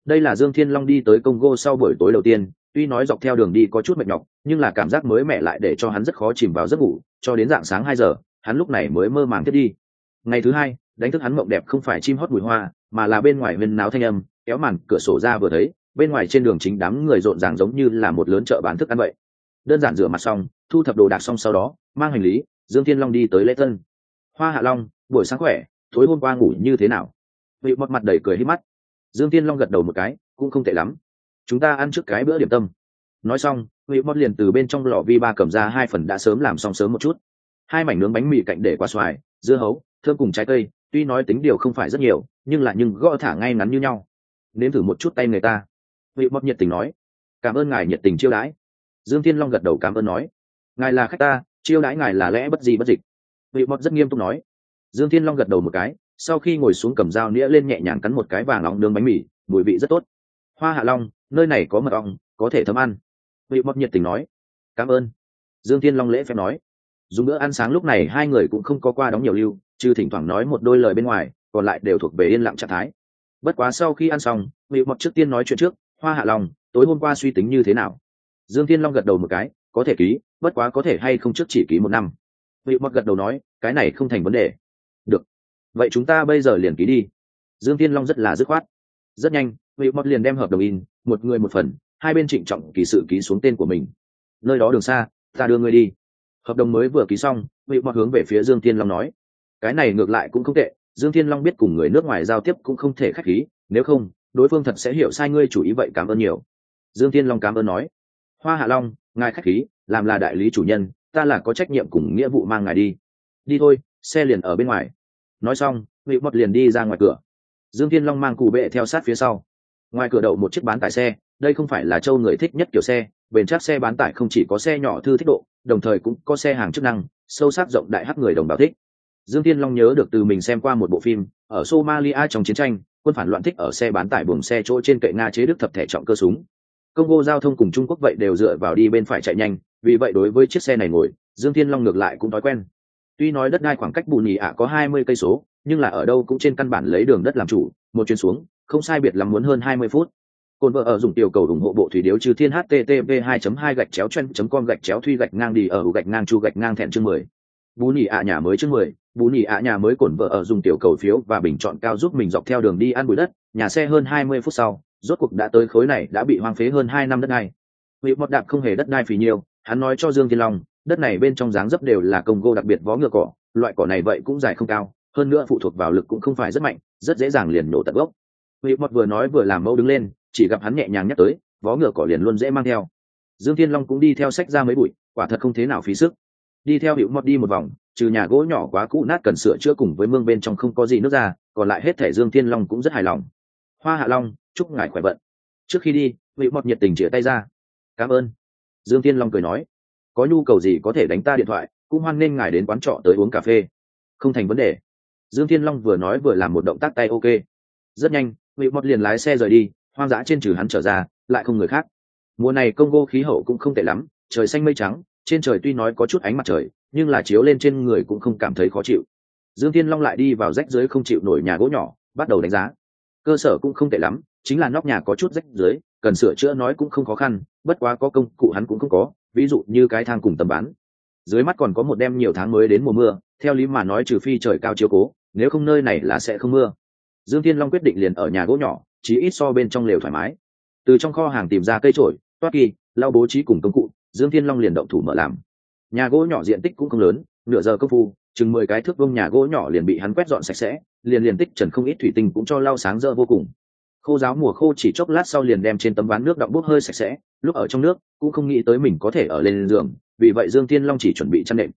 Đây là dương thiên long đi tới congo sau buổi tối đầu tiên tuy nói dọc theo đường đi có chút mệt nhọc, nhưng là cảm giác mới mẻ lại để cho hắn rất khó chìm vào giấc ngủ, cho đến dạng sáng hai giờ, hắn lúc này mới mơ màng thiết đi. Ngày thứ hai, đánh thức hắn mộng đẹp không phải chim hót bụi hoa, mà là bên ngoài huyên náo thanh âm, kéo màn cửa sổ ra vừa thấy, bên ngoài trên đường chính đám người rộn ràng giống như là một lớn chợ bán thức ăn vậy. Đơn giản rửa mặt xong, thu thập đồ đạc xong sau đó, mang hành lý, dương thiên long đi tới lễ tân. Hoa hạ long, buổi sáng khỏe, tối hôm qua ngủ như thế nào? Vị một mặt đầy cười hít mắt. Dương thiên long gật đầu một cái, cũng không tệ lắm chúng ta ăn trước cái bữa điểm tâm. Nói xong vị mót liền từ bên trong lò vi ba cầm ra hai phần đã sớm làm xong sớm một chút. Hai mảnh nướng bánh mì cạnh để qua xoài, dưa hấu, thơm cùng trái cây, tuy nói tính điều không phải rất nhiều, nhưng là nhưng gõ thả ngay ngắn như nhau. Nếm thử một chút tay người ta. Vị mót nhiệt tình nói. Cảm ơn ngài nhiệt tình chiêu đãi. Dương thiên long gật đầu cảm ơn nói. Ngài là khách ta, chiêu đãi ngài là lẽ bất gì bất dịch. Vị mót rất nghiêm túc nói. Dương thiên long gật đầu một cái, sau khi ngồi xuống cầm dao nĩa lên nhẹ nhàng cắn một cái vàng lóng nướng bánh mì, mùi vị rất tốt. Hoa hạ long nơi này có mật ong, có thể thấm ăn. Vị mập nhiệt tình nói, cảm ơn. Dương thiên long lễ phép nói, dùng bữa ăn sáng lúc này hai người cũng không có qua đóng nhiều lưu, trừ thỉnh thoảng nói một đôi lời bên ngoài, còn lại đều thuộc về yên lặng trạng thái. Bất quá sau khi ăn xong, vị mập trước tiên nói chuyện trước, hoa hạ long, tối hôm qua suy tính như thế nào? Dương thiên long gật đầu một cái, có thể ký, bất quá có thể hay không trước chỉ ký một năm. Vị mập gật đầu nói, cái này không thành vấn đề. Được. Vậy chúng ta bây giờ liền ký đi. Dương thiên long rất là dứt khoát. Rất nhanh vị mọt liền đem hợp đồng in, một người một phần, hai bên trịnh trọng kỳ sự ký xuống tên của mình. Nơi đó đường xa, ta đưa ngươi đi. Hợp đồng mới vừa ký xong vị mọt hướng về phía dương thiên long nói. Cái này ngược lại cũng không tệ, dương thiên long biết cùng người nước ngoài giao tiếp cũng không thể khách khí, nếu không, đối phương thật sẽ hiểu sai ngươi chủ ý vậy cảm ơn nhiều. Dương thiên long cảm ơn nói. Hoa hạ long, ngài khách khí, làm là đại lý chủ nhân, ta là có trách nhiệm cùng nghĩa vụ mang ngài đi. Đi thôi, xe liền ở bên ngoài. Nói xong vị mọt liền đi ra ngoài cửa. Dương thiên long mang cụ bệ theo sát phía sau ngoài cửa đậu một chiếc bán tải xe, đây không phải là châu người thích nhất kiểu xe, bền chắc xe bán tải không chỉ có xe nhỏ thư thích độ, đồng thời cũng có xe hàng chức năng, sâu sắc rộng đại hắc người đồng bào thích. Dương thiên long nhớ được từ mình xem qua một bộ phim, ở somalia trong chiến tranh, quân phản loạn thích ở xe bán tải buồng xe chỗ trên kệ nga chế đức thập thể trọng cơ súng. Congo giao thông cùng trung quốc vậy đều dựa vào đi bên phải chạy nhanh, vì vậy đối với chiếc xe này ngồi, dương thiên long ngược lại cũng thói quen. Tuy nói đất đai khoảng cách bù nhì ạ có hai mươi cây số, nhưng là ở đâu cũng trên căn bản lấy đường đất làm chủ, một chuyến xuống không sai biệt lắm muốn hơn hai mươi phút. Côn vợ ở dùng tiểu cầu ủng hộ bộ thủy điếu trừ thiên http 2 2 gạch chéo chen com gạch chéo thuy gạch ngang đi ở gạch ngang chu gạch ngang thẹn chương mười. Bú nhỉ ạ nhà mới chương mười, bú nhỉ ạ nhà mới cổn vợ ở dùng tiểu cầu phiếu và bình chọn cao giúp mình dọc theo đường đi ăn bụi đất, nhà xe hơn hai mươi phút sau, rốt cuộc đã tới khối này đã bị hoang phế hơn hai năm đất này vị một đạp không hề đất đai phì nhiều hắn nói cho dương thiên long, đất này bên trong dáng dấp đều là công gô đặc biệt vó ngựa cỏ, loại cỏ này vậy cũng dài không cao, hơn nữa phụ thuộc vào lực cũng không phải rất mạnh, rất dễ dàng liền nổ tận gốc vị Mật vừa nói vừa làm mẫu đứng lên, chỉ gặp hắn nhẹ nhàng nhắc tới, vó ngựa cỏ liền luôn dễ mang theo. Dương thiên long cũng đi theo sách ra mấy bụi, quả thật không thế nào phí sức. Đi theo Hữu Mật đi một vòng, trừ nhà gỗ nhỏ quá cũ nát cần sửa chữa cùng với mương bên trong không có gì nước ra, còn lại hết thể dương thiên long cũng rất hài lòng. Hoa hạ long, chúc ngài khỏe vận. trước khi đi vị Mật nhiệt tình chĩa tay ra. Cảm ơn. Dương thiên long cười nói, có nhu cầu gì có thể đánh ta điện thoại, cũng hoan nên ngài đến quán trọ tới uống cà phê. Không thành vấn đề. Dương thiên long vừa nói vừa làm một động tác tay ok. Rất nhanh vị mọt liền lái xe rời đi, hoang dã trên trừ hắn trở ra, lại không người khác. Mùa này congo khí hậu cũng không tệ lắm, trời xanh mây trắng, trên trời tuy nói có chút ánh mặt trời, nhưng là chiếu lên trên người cũng không cảm thấy khó chịu. Dương thiên long lại đi vào rách dưới không chịu nổi nhà gỗ nhỏ, bắt đầu đánh giá. Cơ sở cũng không tệ lắm, chính là nóc nhà có chút rách dưới, cần sửa chữa nói cũng không khó khăn, bất quá có công cụ hắn cũng không có, ví dụ như cái thang cùng tầm bán. Dưới mắt còn có một đêm nhiều tháng mới đến mùa mưa, theo lý mà nói trừ phi trời cao chiếu cố, nếu không nơi này là sẽ không mưa dương thiên long quyết định liền ở nhà gỗ nhỏ chỉ ít so bên trong lều thoải mái. Từ trong kho hàng tìm ra cây trổi toát kỳ, lau bố trí cùng công cụ, dương thiên long liền động thủ mở làm. Nhà gỗ nhỏ diện tích cũng không lớn, nửa giờ công phu, chừng mười cái thước vông nhà gỗ nhỏ liền bị hắn quét dọn sạch sẽ, liền liền tích trần không ít thủy tinh cũng cho lau sáng rỡ vô cùng. Khô giáo mùa khô chỉ chốc lát sau liền đem trên tấm ván nước đọng bốc hơi sạch sẽ, lúc ở trong nước, cũng không nghĩ tới mình có thể ở lên giường, vì vậy dương thiên long chỉ chuẩn bị chăn nệm.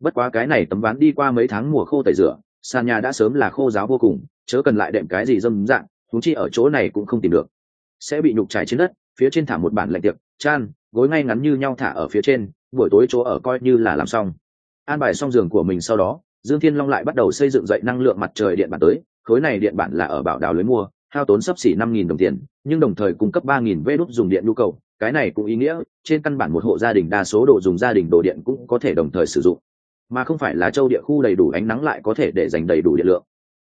Bất quá cái này tấm ván đi qua mấy tháng mùa khô tẩy rửa, sàn nhà đã sớm là khô giáo vô cùng chớ cần lại đệm cái gì dâm dạng thúng chi ở chỗ này cũng không tìm được. Sẽ bị nhục trải trên đất, phía trên thả một bản lạnh tiệc, chan, gối ngay ngắn như nhau thả ở phía trên, buổi tối chỗ ở coi như là làm xong. An bài xong giường của mình sau đó, dương thiên long lại bắt đầu xây dựng dậy năng lượng mặt trời điện bản tới, khối này điện bản là ở bảo đào lưới mua, hao tốn sấp xỉ năm nghìn đồng tiền, nhưng đồng thời cung cấp ba nghìn vê đốt dùng điện nhu cầu, cái này cũng ý nghĩa, trên căn bản một hộ gia đình đa số đồ dùng gia đình đồ điện cũng có thể đồng thời sử dụng. Mà không phải là châu địa khu đầy đủ ánh nắng lại có thể để dành đầy đủ điện lượng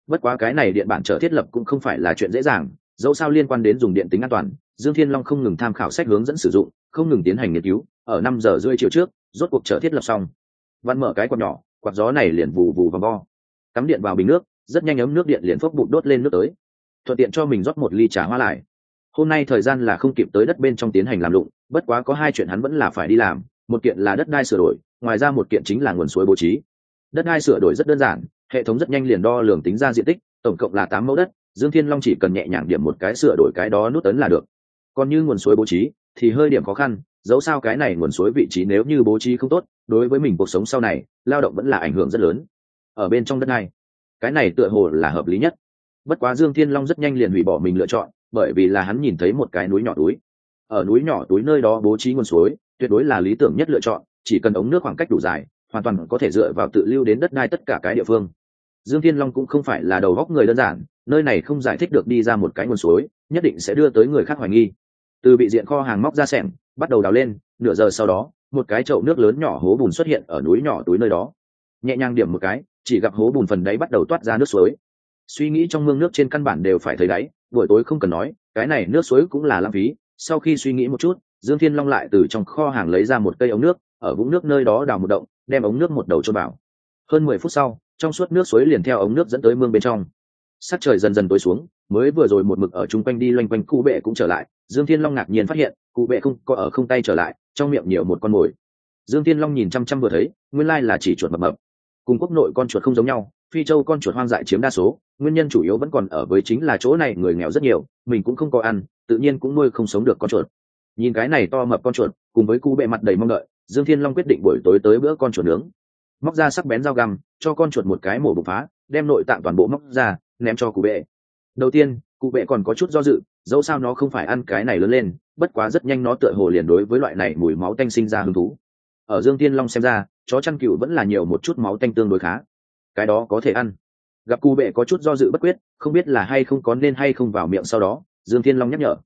bất quá cái này điện bản trở thiết lập cũng không phải là chuyện dễ dàng, dẫu sao liên quan đến dùng điện tính an toàn, dương thiên long không ngừng tham khảo sách hướng dẫn sử dụng, không ngừng tiến hành nghiên cứu, ở năm giờ rưỡi chiều trước, rốt cuộc trở thiết lập xong. Văn mở cái quạt nhỏ, quạt gió này liền vù vù và bo. Cắm điện vào bình nước, rất nhanh ấm nước điện liền phốc bụng đốt lên nước tới. Thuận tiện cho mình rót một ly trà hoa lại. Hôm nay thời gian là không kịp tới đất bên trong tiến hành làm lụng, bất quá có hai chuyện hắn vẫn là phải đi làm, một kiện là đất đai sửa đổi, ngoài ra một kiện chính là nguồn suối bố trí. Đất đai sửa đổi rất đơn giản hệ thống rất nhanh liền đo lường tính ra diện tích, tổng cộng là tám mẫu đất, dương thiên long chỉ cần nhẹ nhàng điểm một cái sửa đổi cái đó nút ấn là được. Còn như nguồn suối bố trí, thì hơi điểm khó khăn, dẫu sao cái này nguồn suối vị trí nếu như bố trí không tốt, đối với mình cuộc sống sau này, lao động vẫn là ảnh hưởng rất lớn. Ở bên trong đất này, cái này tựa hồ là hợp lý nhất. Bất quá dương thiên long rất nhanh liền hủy bỏ mình lựa chọn, bởi vì là hắn nhìn thấy một cái núi nhỏ túi. Ở núi nhỏ túi nơi đó bố trí nguồn suối, tuyệt đối là lý tưởng nhất lựa chọn, chỉ cần ống nước khoảng cách đủ dài, hoàn toàn có thể dựa vào tự lưu đến đất đai tất cả cái địa phương dương thiên long cũng không phải là đầu góc người đơn giản, nơi này không giải thích được đi ra một cái nguồn suối, nhất định sẽ đưa tới người khác hoài nghi. Từ bị diện kho hàng móc ra sẻng, bắt đầu đào lên, nửa giờ sau đó, một cái chậu nước lớn nhỏ hố bùn xuất hiện ở núi nhỏ túi nơi đó. Nhẹ nhàng điểm một cái, chỉ gặp hố bùn phần đáy bắt đầu toát ra nước suối. Suy nghĩ trong mương nước trên căn bản đều phải thấy đáy, buổi tối không cần nói, cái này nước suối cũng là lãng phí. Sau khi suy nghĩ một chút, dương thiên long lại từ trong kho hàng lấy ra một cây ống nước, ở vũng nước nơi đó đào một động, đem ống nước một đầu cho bảo hơn mười phút sau trong suốt nước suối liền theo ống nước dẫn tới mương bên trong. Sắc trời dần dần tối xuống, mới vừa rồi một mực ở chung quanh đi loanh quanh cụ bệ cũng trở lại, dương thiên long ngạc nhiên phát hiện, cụ bệ không có ở không tay trở lại, trong miệng nhiều một con mồi. Dương thiên long nhìn chăm chăm vừa thấy, nguyên lai là chỉ chuột mập mập. Cùng quốc nội con chuột không giống nhau, phi châu con chuột hoang dại chiếm đa số, nguyên nhân chủ yếu vẫn còn ở với chính là chỗ này người nghèo rất nhiều, mình cũng không có ăn, tự nhiên cũng nuôi không sống được con chuột. Nhìn cái này to mập con chuột, cùng với cụ bệ mặt đầy mong đợi, dương thiên long quyết định buổi tối tới bữa con chuột nướng móc ra sắc bén dao găm, cho con chuột một cái mổ bục phá, đem nội tạng toàn bộ móc ra, ném cho cụ bệ. Đầu tiên, cụ bệ còn có chút do dự, dẫu sao nó không phải ăn cái này lớn lên, bất quá rất nhanh nó tựa hồ liền đối với loại này mùi máu tanh sinh ra hứng thú. Ở dương tiên long xem ra, chó chăn cừu vẫn là nhiều một chút máu tanh tương đối khá. Cái đó có thể ăn. Gặp cụ bệ có chút do dự bất quyết, không biết là hay không có nên hay không vào miệng sau đó, dương thiên long nhắc nhở.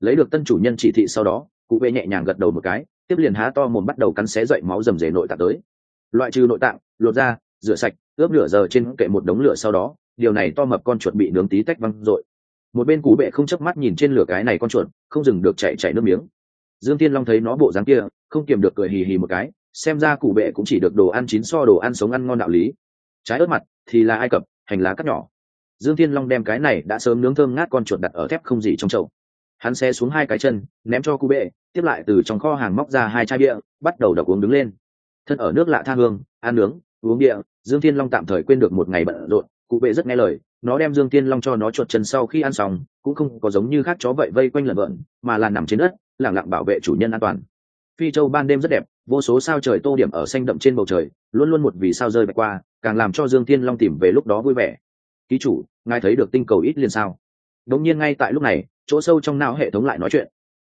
Lấy được tân chủ nhân chỉ thị sau đó, cụ bệ nhẹ nhàng gật đầu một cái, tiếp liền há to mồm bắt đầu cắn xé dậy máu rầm rề nội tạng tới loại trừ nội tạng lột da, rửa sạch ướp lửa giờ trên kệ một đống lửa sau đó điều này to mập con chuột bị nướng tí tách văng rồi một bên cú bệ không chớp mắt nhìn trên lửa cái này con chuột không dừng được chạy chạy nước miếng. Dương thiên long thấy nó bộ dáng kia không kiềm được cười hì hì một cái xem ra cụ bệ cũng chỉ được đồ ăn chín so đồ ăn sống ăn ngon đạo lý. Trái ớt mặt thì là ai cập hành lá cắt nhỏ. Dương thiên long đem cái này đã sớm nướng thơm ngát con chuột đặt ở thép không gì trong chậu. Hắn xe xuống hai cái chân ném cho cụ bệ tiếp lại từ trong kho hàng móc ra hai chai bia bắt đầu đập uống đứng lên thân ở nước lạ tha hương, ăn nướng, uống bia dương thiên long tạm thời quên được một ngày bận rộn, cụ bệ rất nghe lời, nó đem dương Thiên long cho nó chuột chân sau khi ăn xong, cũng không có giống như khác chó vậy vây quanh lợn vợn mà là nằm trên đất, lẳng lặng bảo vệ chủ nhân an toàn. Phi châu ban đêm rất đẹp, vô số sao trời tô điểm ở xanh đậm trên bầu trời, luôn luôn một vì sao rơi bạch qua, càng làm cho dương thiên long tìm về lúc đó vui vẻ. Ký chủ, ngài thấy được tinh cầu ít liên sao? Đống nhiên ngay tại lúc này, chỗ sâu trong não hệ thống lại nói chuyện.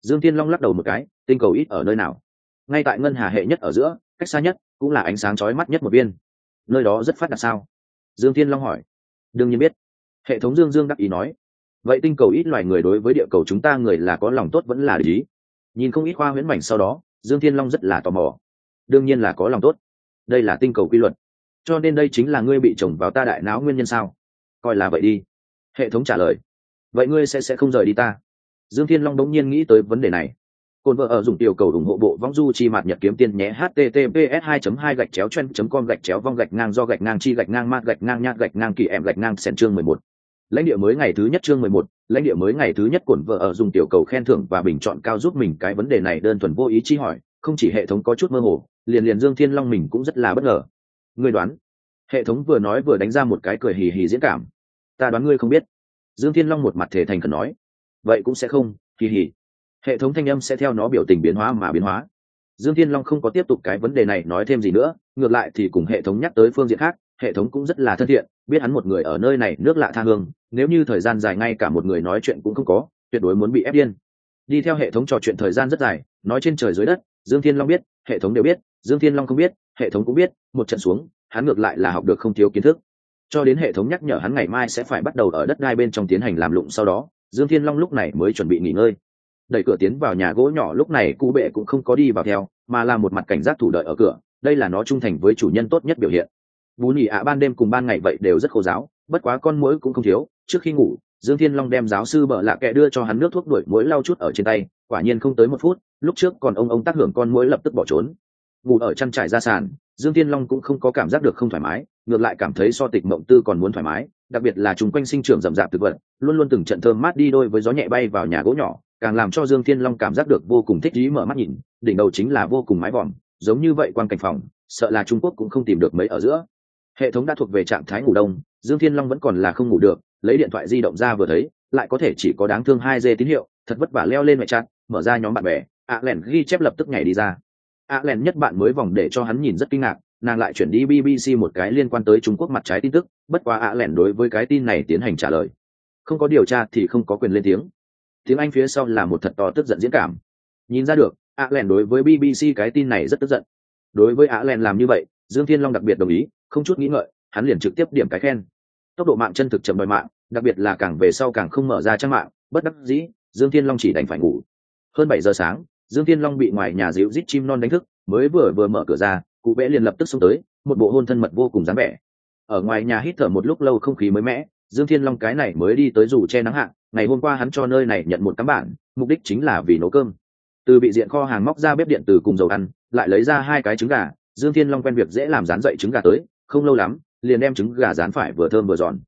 Dương thiên long lắc đầu một cái, tinh cầu ít ở nơi nào? Ngay tại ngân hà hệ nhất ở giữa cách xa nhất cũng là ánh sáng chói mắt nhất một viên. Nơi đó rất phát đạt sao? Dương thiên long hỏi. Đương nhiên biết. Hệ thống dương dương đắc ý nói. Vậy tinh cầu ít loài người đối với địa cầu chúng ta người là có lòng tốt vẫn là để ý. Nhìn không ít khoa huyễn mảnh sau đó, dương thiên long rất là tò mò. Đương nhiên là có lòng tốt. Đây là tinh cầu quy luật. Cho nên đây chính là ngươi bị trồng vào ta đại não nguyên nhân sao? Coi là vậy đi. Hệ thống trả lời. Vậy ngươi sẽ sẽ không rời đi ta. Dương thiên long đống nhiên nghĩ tới vấn đề này. Côn vợ ở dùng tiểu cầu ủng hộ bộ vong du chi mạt nhật kiếm tiên nhé https 2 2 gạch chéo chen com gạch chéo vong gạch ngang do gạch ngang chi gạch ngang mát gạch ngang nhạc gạch ngang kỳ em gạch ngang sẹn chương 11. lãnh địa mới ngày thứ nhất chương 11, lãnh địa mới ngày thứ nhất cồn vợ ở dùng tiểu cầu khen thưởng và bình chọn cao giúp mình cái vấn đề này đơn thuần vô ý chi hỏi không chỉ hệ thống có chút mơ hồ liền liền dương thiên long mình cũng rất là bất ngờ. Ngươi đoán hệ thống vừa nói vừa đánh ra một cái cười hì hì diễn cảm. Ta đoán ngươi không biết. Dương thiên long một mặt thể thành cần nói. Vậy cũng sẽ không hì hì hệ thống thanh âm sẽ theo nó biểu tình biến hóa mà biến hóa. Dương thiên long không có tiếp tục cái vấn đề này nói thêm gì nữa, ngược lại thì cùng hệ thống nhắc tới phương diện khác, hệ thống cũng rất là thân thiện, biết hắn một người ở nơi này nước lạ tha hương, nếu như thời gian dài ngay cả một người nói chuyện cũng không có, tuyệt đối muốn bị ép điên. Đi theo hệ thống trò chuyện thời gian rất dài, nói trên trời dưới đất, dương thiên long biết, hệ thống đều biết, dương thiên long không biết, hệ thống cũng biết, một trận xuống, hắn ngược lại là học được không thiếu kiến thức. Cho đến hệ thống nhắc nhở hắn ngày mai sẽ phải bắt đầu ở đất đai bên trong tiến hành làm lụng sau đó, dương thiên long lúc này mới chuẩn bị nghỉ ngơi đẩy cửa tiến vào nhà gỗ nhỏ, lúc này cụ bệ cũng không có đi vào theo, mà là một mặt cảnh giác thủ đợi ở cửa, đây là nó trung thành với chủ nhân tốt nhất biểu hiện. Bú nhị ạ, ban đêm cùng ban ngày vậy đều rất khô giáo, bất quá con mũi cũng không thiếu, trước khi ngủ, dương thiên long đem giáo sư bợ lạ kệ đưa cho hắn nước thuốc đuổi mũi lau chút ở trên tay, quả nhiên không tới một phút, lúc trước còn ông ông tác hưởng con mũi lập tức bỏ trốn. Ngủ ở chăn trải ra sàn, dương thiên long cũng không có cảm giác được không thoải mái, ngược lại cảm thấy so tịch mộng tư còn muốn thoải mái, đặc biệt là chúng quanh sinh trưởng rậm rạp thực vật, luôn luôn từng trận thơm mát đi đôi với gió nhẹ bay vào nhà gỗ nhỏ càng làm cho dương thiên long cảm giác được vô cùng thích ý mở mắt nhìn, đỉnh đầu chính là vô cùng mái vòm, giống như vậy quan cảnh phòng, sợ là trung quốc cũng không tìm được mấy ở giữa. Hệ thống đã thuộc về trạng thái ngủ đông, dương thiên long vẫn còn là không ngủ được, lấy điện thoại di động ra vừa thấy, lại có thể chỉ có đáng thương hai dê tín hiệu, thật vất vả leo lên mẹ chặt mở ra nhóm bạn bè ạ lẻn ghi chép lập tức nhảy đi ra. Ạ lẻn nhất bạn mới vòng để cho hắn nhìn rất kinh ngạc, nàng lại chuyển đi bbc một cái liên quan tới trung quốc mặt trái tin tức, bất quá ạ lẻn đối với cái tin này tiến hành trả lời. Không có điều tra thì không có quyền lên tiếng tiếng anh phía sau là một thật to tức giận diễn cảm. Nhìn ra được ạ len đối với bbc cái tin này rất tức giận. Đối với ạ len làm như vậy, dương thiên long đặc biệt đồng ý, không chút nghĩ ngợi, hắn liền trực tiếp điểm cái khen. Tốc độ mạng chân thực chậm đòi mạng, đặc biệt là càng về sau càng không mở ra trang mạng, bất đắc dĩ, dương thiên long chỉ đành phải ngủ. Hơn bảy giờ sáng, dương thiên long bị ngoài nhà dịu rít chim non đánh thức, mới vừa vừa mở cửa ra, cụ vẽ liền lập tức xông tới, một bộ hôn thân mật vô cùng dáng vẻ. Ở ngoài nhà hít thở một lúc lâu không khí mới mẻ, dương thiên long cái này mới đi tới dù che nắng hạn ngày hôm qua hắn cho nơi này nhận một cắm bản, mục đích chính là vì nấu cơm. Từ bị diện kho hàng móc ra bếp điện từ cùng dầu ăn, lại lấy ra hai cái trứng gà, dương thiên long quen việc dễ làm rán dậy trứng gà tới, không lâu lắm, liền đem trứng gà rán phải vừa thơm vừa giòn.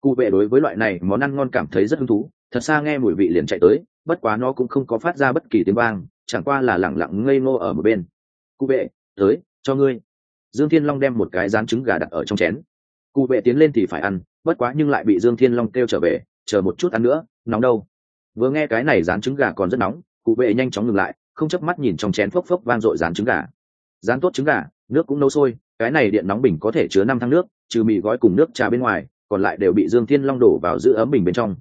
Cụ vệ đối với loại này món ăn ngon cảm thấy rất hứng thú, thật xa nghe mùi vị liền chạy tới, bất quá nó cũng không có phát ra bất kỳ tiếng vang, chẳng qua là lẳng lặng ngây ngô ở một bên. Cụ vệ, tới, cho ngươi. Dương thiên long đem một cái rán trứng gà đặt ở trong chén. Cụ vệ tiến lên thì phải ăn, bất quá nhưng lại bị dương thiên long kêu trở về chờ một chút ăn nữa, nóng đâu. Vừa nghe cái này rán trứng gà còn rất nóng, cụ vệ nhanh chóng ngừng lại, không chớp mắt nhìn trong chén phốc phốc vang dội rán trứng gà. Rán tốt trứng gà, nước cũng nấu sôi, cái này điện nóng bình có thể chứa năm thang nước, trừ mì gói cùng nước trà bên ngoài, còn lại đều bị dương thiên long đổ vào giữ ấm bình bên trong.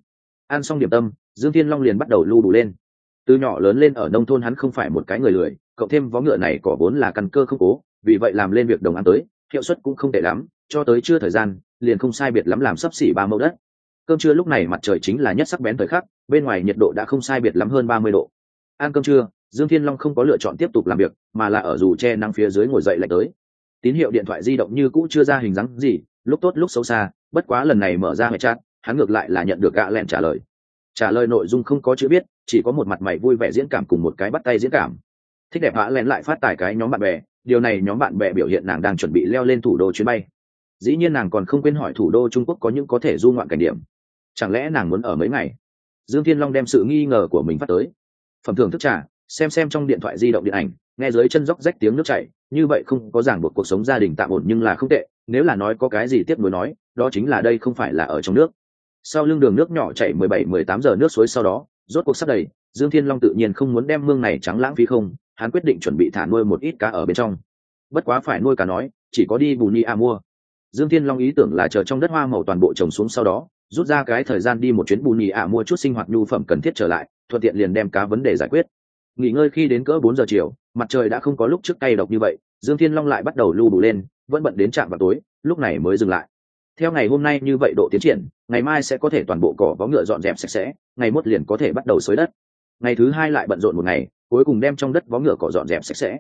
Ăn xong điểm tâm, dương thiên long liền bắt đầu lưu đủ lên. Từ nhỏ lớn lên ở nông thôn hắn không phải một cái người lười, cộng thêm vó ngựa này cỏ vốn là căn cơ không cố, vì vậy làm lên việc đồng ăn tới, hiệu suất cũng không tệ lắm, cho tới chưa thời gian, liền không sai biệt lắm làm sấp xỉ ba mẫu đất cơm trưa lúc này mặt trời chính là nhất sắc bén thời khắc, bên ngoài nhiệt độ đã không sai biệt lắm hơn ba mươi độ. Ăn cơm trưa, dương thiên long không có lựa chọn tiếp tục làm việc, mà là ở dù che nắng phía dưới ngồi dậy lại tới. Tín hiệu điện thoại di động như cũ chưa ra hình dáng gì, lúc tốt lúc xấu xa, bất quá lần này mở ra hệ chat, hắn ngược lại là nhận được gạ lẹn trả lời. Trả lời nội dung không có chữ biết chỉ có một mặt mày vui vẻ diễn cảm cùng một cái bắt tay diễn cảm. Thích đẹp hạ lẹn lại phát tài cái nhóm bạn bè, điều này nhóm bạn bè biểu hiện nàng đang chuẩn bị leo lên thủ đô chuyến bay. Dĩ nhiên nàng còn không quên hỏi thủ đô trung quốc có những có thể du ngoạn cảnh điểm chẳng lẽ nàng muốn ở mấy ngày? Dương thiên long đem sự nghi ngờ của mình phát tới. Phẩm thường thức trả xem xem trong điện thoại di động điện ảnh, nghe dưới chân róc rách tiếng nước chảy, như vậy không có ràng buộc cuộc sống gia đình tạm ổn nhưng là không tệ, nếu là nói có cái gì tiếp nối nói, đó chính là đây không phải là ở trong nước. Sau lưng đường nước nhỏ chảy mười bảy, mười tám giờ nước suối sau đó, rốt cuộc sắp đầy, dương thiên long tự nhiên không muốn đem mương này trắng lãng phí không, hắn quyết định chuẩn bị thả nuôi một ít cá ở bên trong. Bất quá phải nuôi cá nói, chỉ có đi bù ni a mua. Dương thiên long ý tưởng là chờ trong đất hoa màu toàn bộ trồng xuống sau đó rút ra cái thời gian đi một chuyến bù nhì ạ mua chút sinh hoạt nhu phẩm cần thiết trở lại, thuận tiện liền đem cá vấn đề giải quyết. Nghỉ ngơi khi đến cỡ bốn giờ chiều, mặt trời đã không có lúc trước tay độc như vậy, dương thiên long lại bắt đầu lưu bù lên, vẫn bận đến trạm vào tối, lúc này mới dừng lại. Theo ngày hôm nay như vậy độ tiến triển, ngày mai sẽ có thể toàn bộ cỏ vó ngựa dọn dẹp sạch sẽ, ngày mốt liền có thể bắt đầu xới đất. Ngày thứ hai lại bận rộn một ngày, cuối cùng đem trong đất vó ngựa cỏ dọn dẹp sạch sẽ.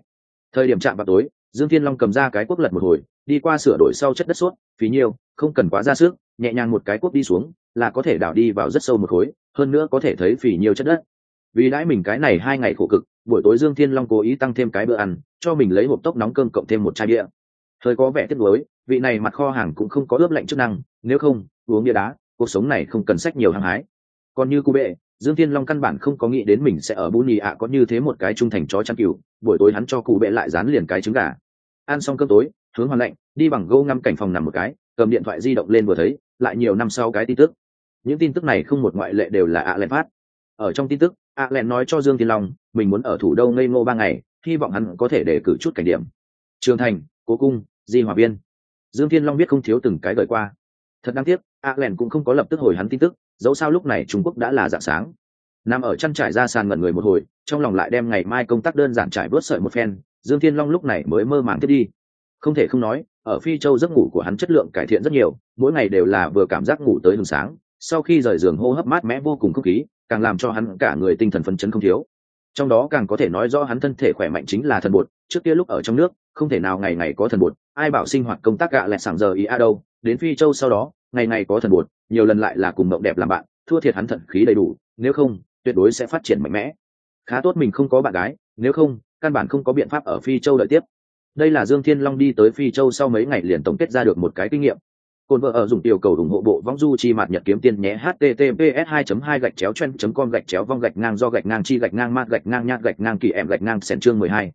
Thời điểm chạm vào tối, dương thiên long cầm ra cái cuốc lật một hồi đi qua sửa đổi sau chất đất suốt phí nhiều, không cần quá ra sức nhẹ nhàng một cái cuốc đi xuống là có thể đào đi vào rất sâu một khối hơn nữa có thể thấy phì nhiều chất đất. Vì đãi mình cái này hai ngày khổ cực buổi tối dương thiên long cố ý tăng thêm cái bữa ăn cho mình lấy hộp tốc nóng cơm cộng thêm một chai bia. Hơi có vẻ tiếc nuối vị này mặt kho hàng cũng không có ướp lạnh chức năng nếu không uống bia đá cuộc sống này không cần sách nhiều hàng hái. Còn như cụ bệ dương thiên long căn bản không có nghĩ đến mình sẽ ở bún nhì ạ có như thế một cái trung thành chó chăn cừu buổi tối hắn cho cụ bệ lại dán liền cái trứng gà. Ăn xong cơm tối hướng hoàn lạnh đi bằng gô ngăm cảnh phòng nằm một cái, cầm điện thoại di động lên vừa thấy, lại nhiều năm sau cái tin tức. Những tin tức này không một ngoại lệ đều là ạ len phát. Ở trong tin tức ạ len nói cho dương thiên long, mình muốn ở thủ đô ngây ngô ba ngày, hy vọng hắn có thể để cử chút cảnh điểm. Trường thành, cố cung, di hòa viên. Dương thiên long biết không thiếu từng cái gợi qua. Thật đáng tiếc ạ len cũng không có lập tức hồi hắn tin tức, dẫu sao lúc này trung quốc đã là dạng sáng. Nằm ở chăn trải ra sàn ngẩn người một hồi, trong lòng lại đem ngày mai công tác đơn giản trải bớt sợi một phen, dương thiên long lúc này mới mơ màng tiếp đi không thể không nói, ở phi châu giấc ngủ của hắn chất lượng cải thiện rất nhiều, mỗi ngày đều là vừa cảm giác ngủ tới hừng sáng, sau khi rời giường hô hấp mát mẽ vô cùng không khí, càng làm cho hắn cả người tinh thần phấn chấn không thiếu. Trong đó càng có thể nói rõ hắn thân thể khỏe mạnh chính là thần bột, trước kia lúc ở trong nước, không thể nào ngày ngày có thần bột, ai bảo sinh hoạt công tác gạ lẹt sảng giờ ý a đâu, đến phi châu sau đó, ngày ngày có thần bột, nhiều lần lại là cùng mộng đẹp làm bạn, thua thiệt hắn thận khí đầy đủ, nếu không, tuyệt đối sẽ phát triển mạnh mẽ. Khá tốt mình không có bạn gái, nếu không, căn bản không có biện pháp ở phi châu đợi tiếp đây là dương thiên long đi tới phi châu sau mấy ngày liền tổng kết ra được một cái kinh nghiệm. Cồn vợ ở dùng tiểu cầu ủng hộ bộ vong du chi mạt nhật kiếm tiên nhé https 2 2 gạch chéo chen com gạch chéo vong gạch ngang do gạch ngang chi gạch ngang mát gạch ngang nhạt gạch ngang kỳ em gạch ngang sèn chương 12.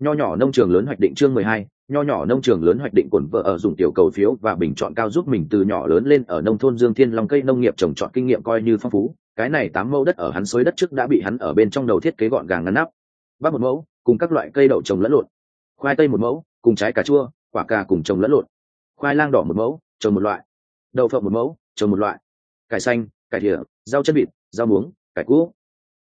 nho nhỏ nông trường lớn hoạch định chương 12, nho nhỏ nông trường lớn hoạch định cồn vợ ở dùng tiểu cầu phiếu và bình chọn cao giúp mình từ nhỏ lớn lên ở nông thôn dương thiên long cây nông nghiệp trồng trọt kinh nghiệm coi như phong phú. Cái này tám mẫu đất ở hắn xới đất trước đã bị hắn ở bên trong đầu thiết kế gọn gàng ngăn nắp. Bắt một mẫu cùng các loại cây đậu trồng lẫn lộn khoai tây một mẫu, cùng trái cà chua, quả cà cùng trồng lẫn lộn. Khoai lang đỏ một mẫu, trồng một loại. Đậu phộng một mẫu, trồng một loại. Cải xanh, cải thỉa rau chân vịt, rau muống, cải cũ.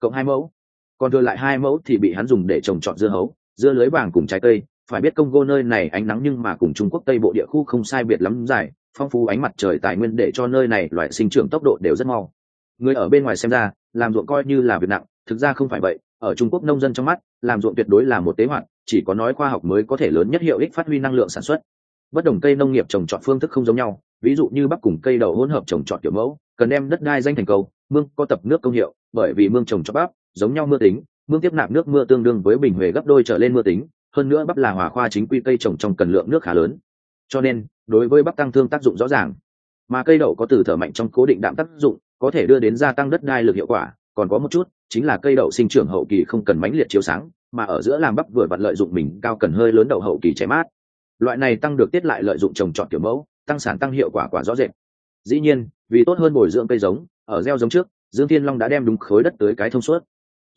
Cộng hai mẫu. Còn thừa lại hai mẫu thì bị hắn dùng để trồng trọt dưa hấu, dưa lưới vàng cùng trái cây. Phải biết công gô nơi này ánh nắng nhưng mà cùng trung quốc tây bộ địa khu không sai biệt lắm dài, phong phú ánh mặt trời tài nguyên để cho nơi này loại sinh trưởng tốc độ đều rất mau. Người ở bên ngoài xem ra, làm ruộng coi như là việc nặng, thực ra không phải vậy. Ở trung quốc nông dân trong mắt, làm ruộng tuyệt đối là một tế hoạn chỉ có nói khoa học mới có thể lớn nhất hiệu ích phát huy năng lượng sản xuất. Bất đồng cây nông nghiệp trồng trọt phương thức không giống nhau, ví dụ như bắp cùng cây đậu hỗn hợp trồng trọt kiểu mẫu, cần đem đất đai danh thành cầu, mương có tập nước công hiệu, bởi vì mương trồng cho bắp, giống nhau mưa tính, mương tiếp nạp nước mưa tương đương với bình huệ gấp đôi trở lên mưa tính, hơn nữa bắp là hòa khoa chính quy cây trồng trong cần lượng nước khá lớn. Cho nên, đối với bắp tăng thương tác dụng rõ ràng. Mà cây đậu có từ thở mạnh trong cố định đạm tác dụng, có thể đưa đến gia tăng đất đai lực hiệu quả còn có một chút, chính là cây đậu sinh trưởng hậu kỳ không cần mãnh liệt chiếu sáng, mà ở giữa làm bắp vừa vặn lợi dụng mình cao cần hơi lớn đậu hậu kỳ cháy mát. Loại này tăng được tiết lại lợi dụng trồng trọt kiểu mẫu, tăng sản tăng hiệu quả quả rõ rệt. Dĩ nhiên, vì tốt hơn bồi dưỡng cây giống, ở gieo giống trước, dương thiên long đã đem đúng khối đất tới cái thông suốt.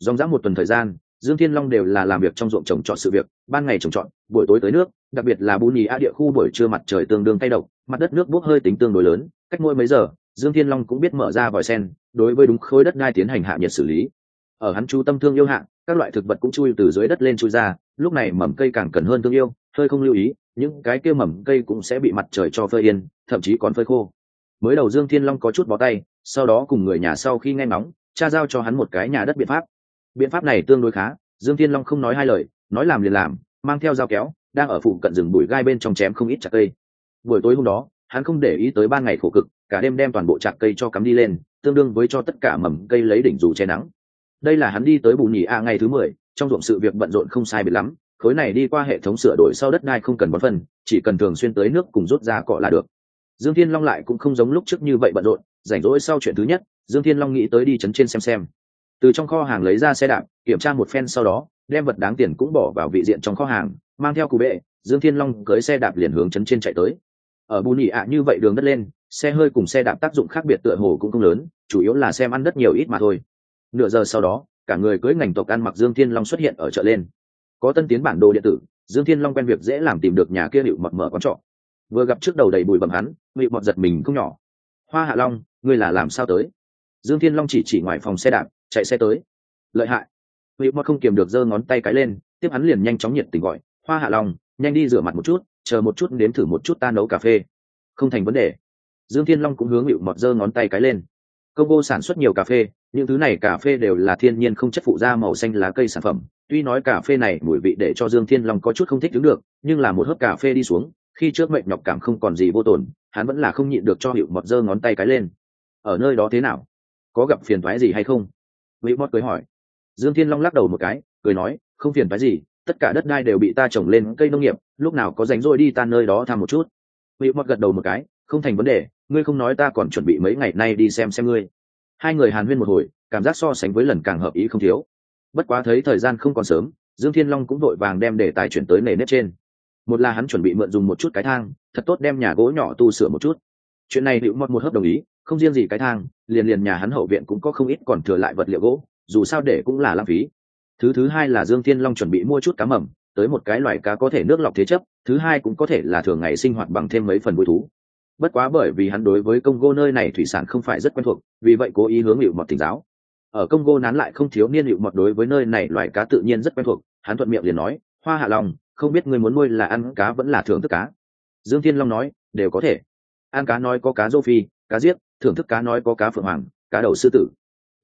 Dòng dã một tuần thời gian, dương thiên long đều là làm việc trong ruộng trồng trọt sự việc, ban ngày trồng trọt, buổi tối tới nước, đặc biệt là bù nhì a địa khu buổi trưa mặt trời tương đương tay độc, mặt đất nước bốc hơi tính tương đối lớn, cách mỗi mấy giờ dương thiên long cũng biết mở ra vòi sen, đối với đúng khối đất đai tiến hành hạ nhiệt xử lý. Ở hắn chú tâm thương yêu hạng các loại thực vật cũng chui từ dưới đất lên chui ra, lúc này mầm cây càng cần hơn thương yêu, hơi không lưu ý, những cái kia mầm cây cũng sẽ bị mặt trời cho phơi yên, thậm chí còn phơi khô. Mới đầu dương thiên long có chút bó tay, sau đó cùng người nhà sau khi nghe ngóng cha giao cho hắn một cái nhà đất biện pháp. Biện pháp này tương đối khá, dương thiên long không nói hai lời, nói làm liền làm, mang theo dao kéo, đang ở phụ cận rừng bụi gai bên trong chém không ít chặt cây. Buổi tối hôm đó, hắn không để ý tới ban ngày khổ cực cả đêm đem toàn bộ chặt cây cho cắm đi lên, tương đương với cho tất cả mầm cây lấy đỉnh dù che nắng. Đây là hắn đi tới bù nhì a ngày thứ mười, trong ruộng sự việc bận rộn không sai biệt lắm, khối này đi qua hệ thống sửa đổi sau đất đai không cần bón phân, chỉ cần thường xuyên tới nước cùng rút ra cọ là được. Dương thiên long lại cũng không giống lúc trước như vậy bận rộn, rảnh rỗi sau chuyện thứ nhất, dương thiên long nghĩ tới đi chấn trên xem xem. Từ trong kho hàng lấy ra xe đạp, kiểm tra một phen sau đó, đem vật đáng tiền cũng bỏ vào vị diện trong kho hàng, mang theo cụ bệ, dương thiên long cưới xe đạp liền hướng chấn trên chạy tới ở bù nhị ạ như vậy đường đất lên, xe hơi cùng xe đạp tác dụng khác biệt tựa hồ cũng không lớn, chủ yếu là xem ăn đất nhiều ít mà thôi. Nửa giờ sau đó, cả người cưới ngành tộc ăn mặc dương thiên long xuất hiện ở chợ lên. Có tân tiến bản đồ điện tử, dương thiên long quen việc dễ làm tìm được nhà kia hiệu mọt mở quán trọ. Vừa gặp trước đầu đầy bụi bẩm hắn bị mọt giật mình không nhỏ. Hoa hạ long, ngươi là làm sao tới? Dương thiên long chỉ chỉ ngoài phòng xe đạp, chạy xe tới. Lợi hại. Bị mọt không kiềm được giơ ngón tay cái lên, tiếp hắn liền nhanh chóng nhiệt tình gọi, hoa hạ long, nhanh đi rửa mặt một chút chờ một chút nếm thử một chút ta nấu cà phê không thành vấn đề dương thiên long cũng hướng hiệu mọt giơ ngón tay cái lên công Congo sản xuất nhiều cà phê, những thứ này cà phê đều là thiên nhiên không chất phụ da màu xanh lá cây sản phẩm. Tuy nói cà phê này mùi vị để cho Dương Thiên Long có chút không thích đứng được, nhưng là một hớp cà phê đi xuống, khi trước mệnh nhọc cảm không còn gì vô tổn, hắn vẫn là không nhịn được cho Hiệu Mọt giơ ngón tay cái lên. Ở nơi đó thế nào? Có gặp phiền toái gì hay không? Mỹ Mọt cười hỏi. Dương Thiên Long lắc đầu một cái, cười nói, không phiền toái gì, tất cả đất đai đều bị ta trồng lên cây nông nghiệp, lúc nào có rảnh rỗi đi ta nơi đó thăm một chút. hữu Mọt gật đầu một cái, không thành vấn đề, ngươi không nói ta còn chuẩn bị mấy ngày nay đi xem xem ngươi. Hai người hàn huyên một hồi cảm giác so sánh với lần càng hợp ý không thiếu. Bất quá thấy thời gian không còn sớm dương thiên long cũng vội vàng đem để tài chuyển tới nề nếp trên. Một là hắn chuẩn bị mượn dùng một chút cái thang thật tốt đem nhà gỗ nhỏ tu sửa một chút. Chuyện này hữu mọt một hớp đồng ý không riêng gì cái thang liền liền nhà hắn hậu viện cũng có không ít còn thừa lại vật liệu gỗ dù sao để cũng là lãng phí thứ thứ hai là dương thiên long chuẩn bị mua chút cá mầm, tới một cái loài cá có thể nước lọc thế chấp, thứ hai cũng có thể là thường ngày sinh hoạt bằng thêm mấy phần vui thú. Bất quá bởi vì hắn đối với congo nơi này thủy sản không phải rất quen thuộc, vì vậy cố ý hướng hiệu mọt tỉnh giáo. Ở congo nán lại không thiếu niên hiệu mọt đối với nơi này loài cá tự nhiên rất quen thuộc, hắn thuận miệng liền nói, hoa hạ lòng không biết người muốn nuôi là ăn cá vẫn là thưởng thức cá? Dương thiên long nói, đều có thể. Ăn cá nói có cá rô phi cá giết, thưởng thức cá nói có cá phượng hoàng, cá đầu sư tử.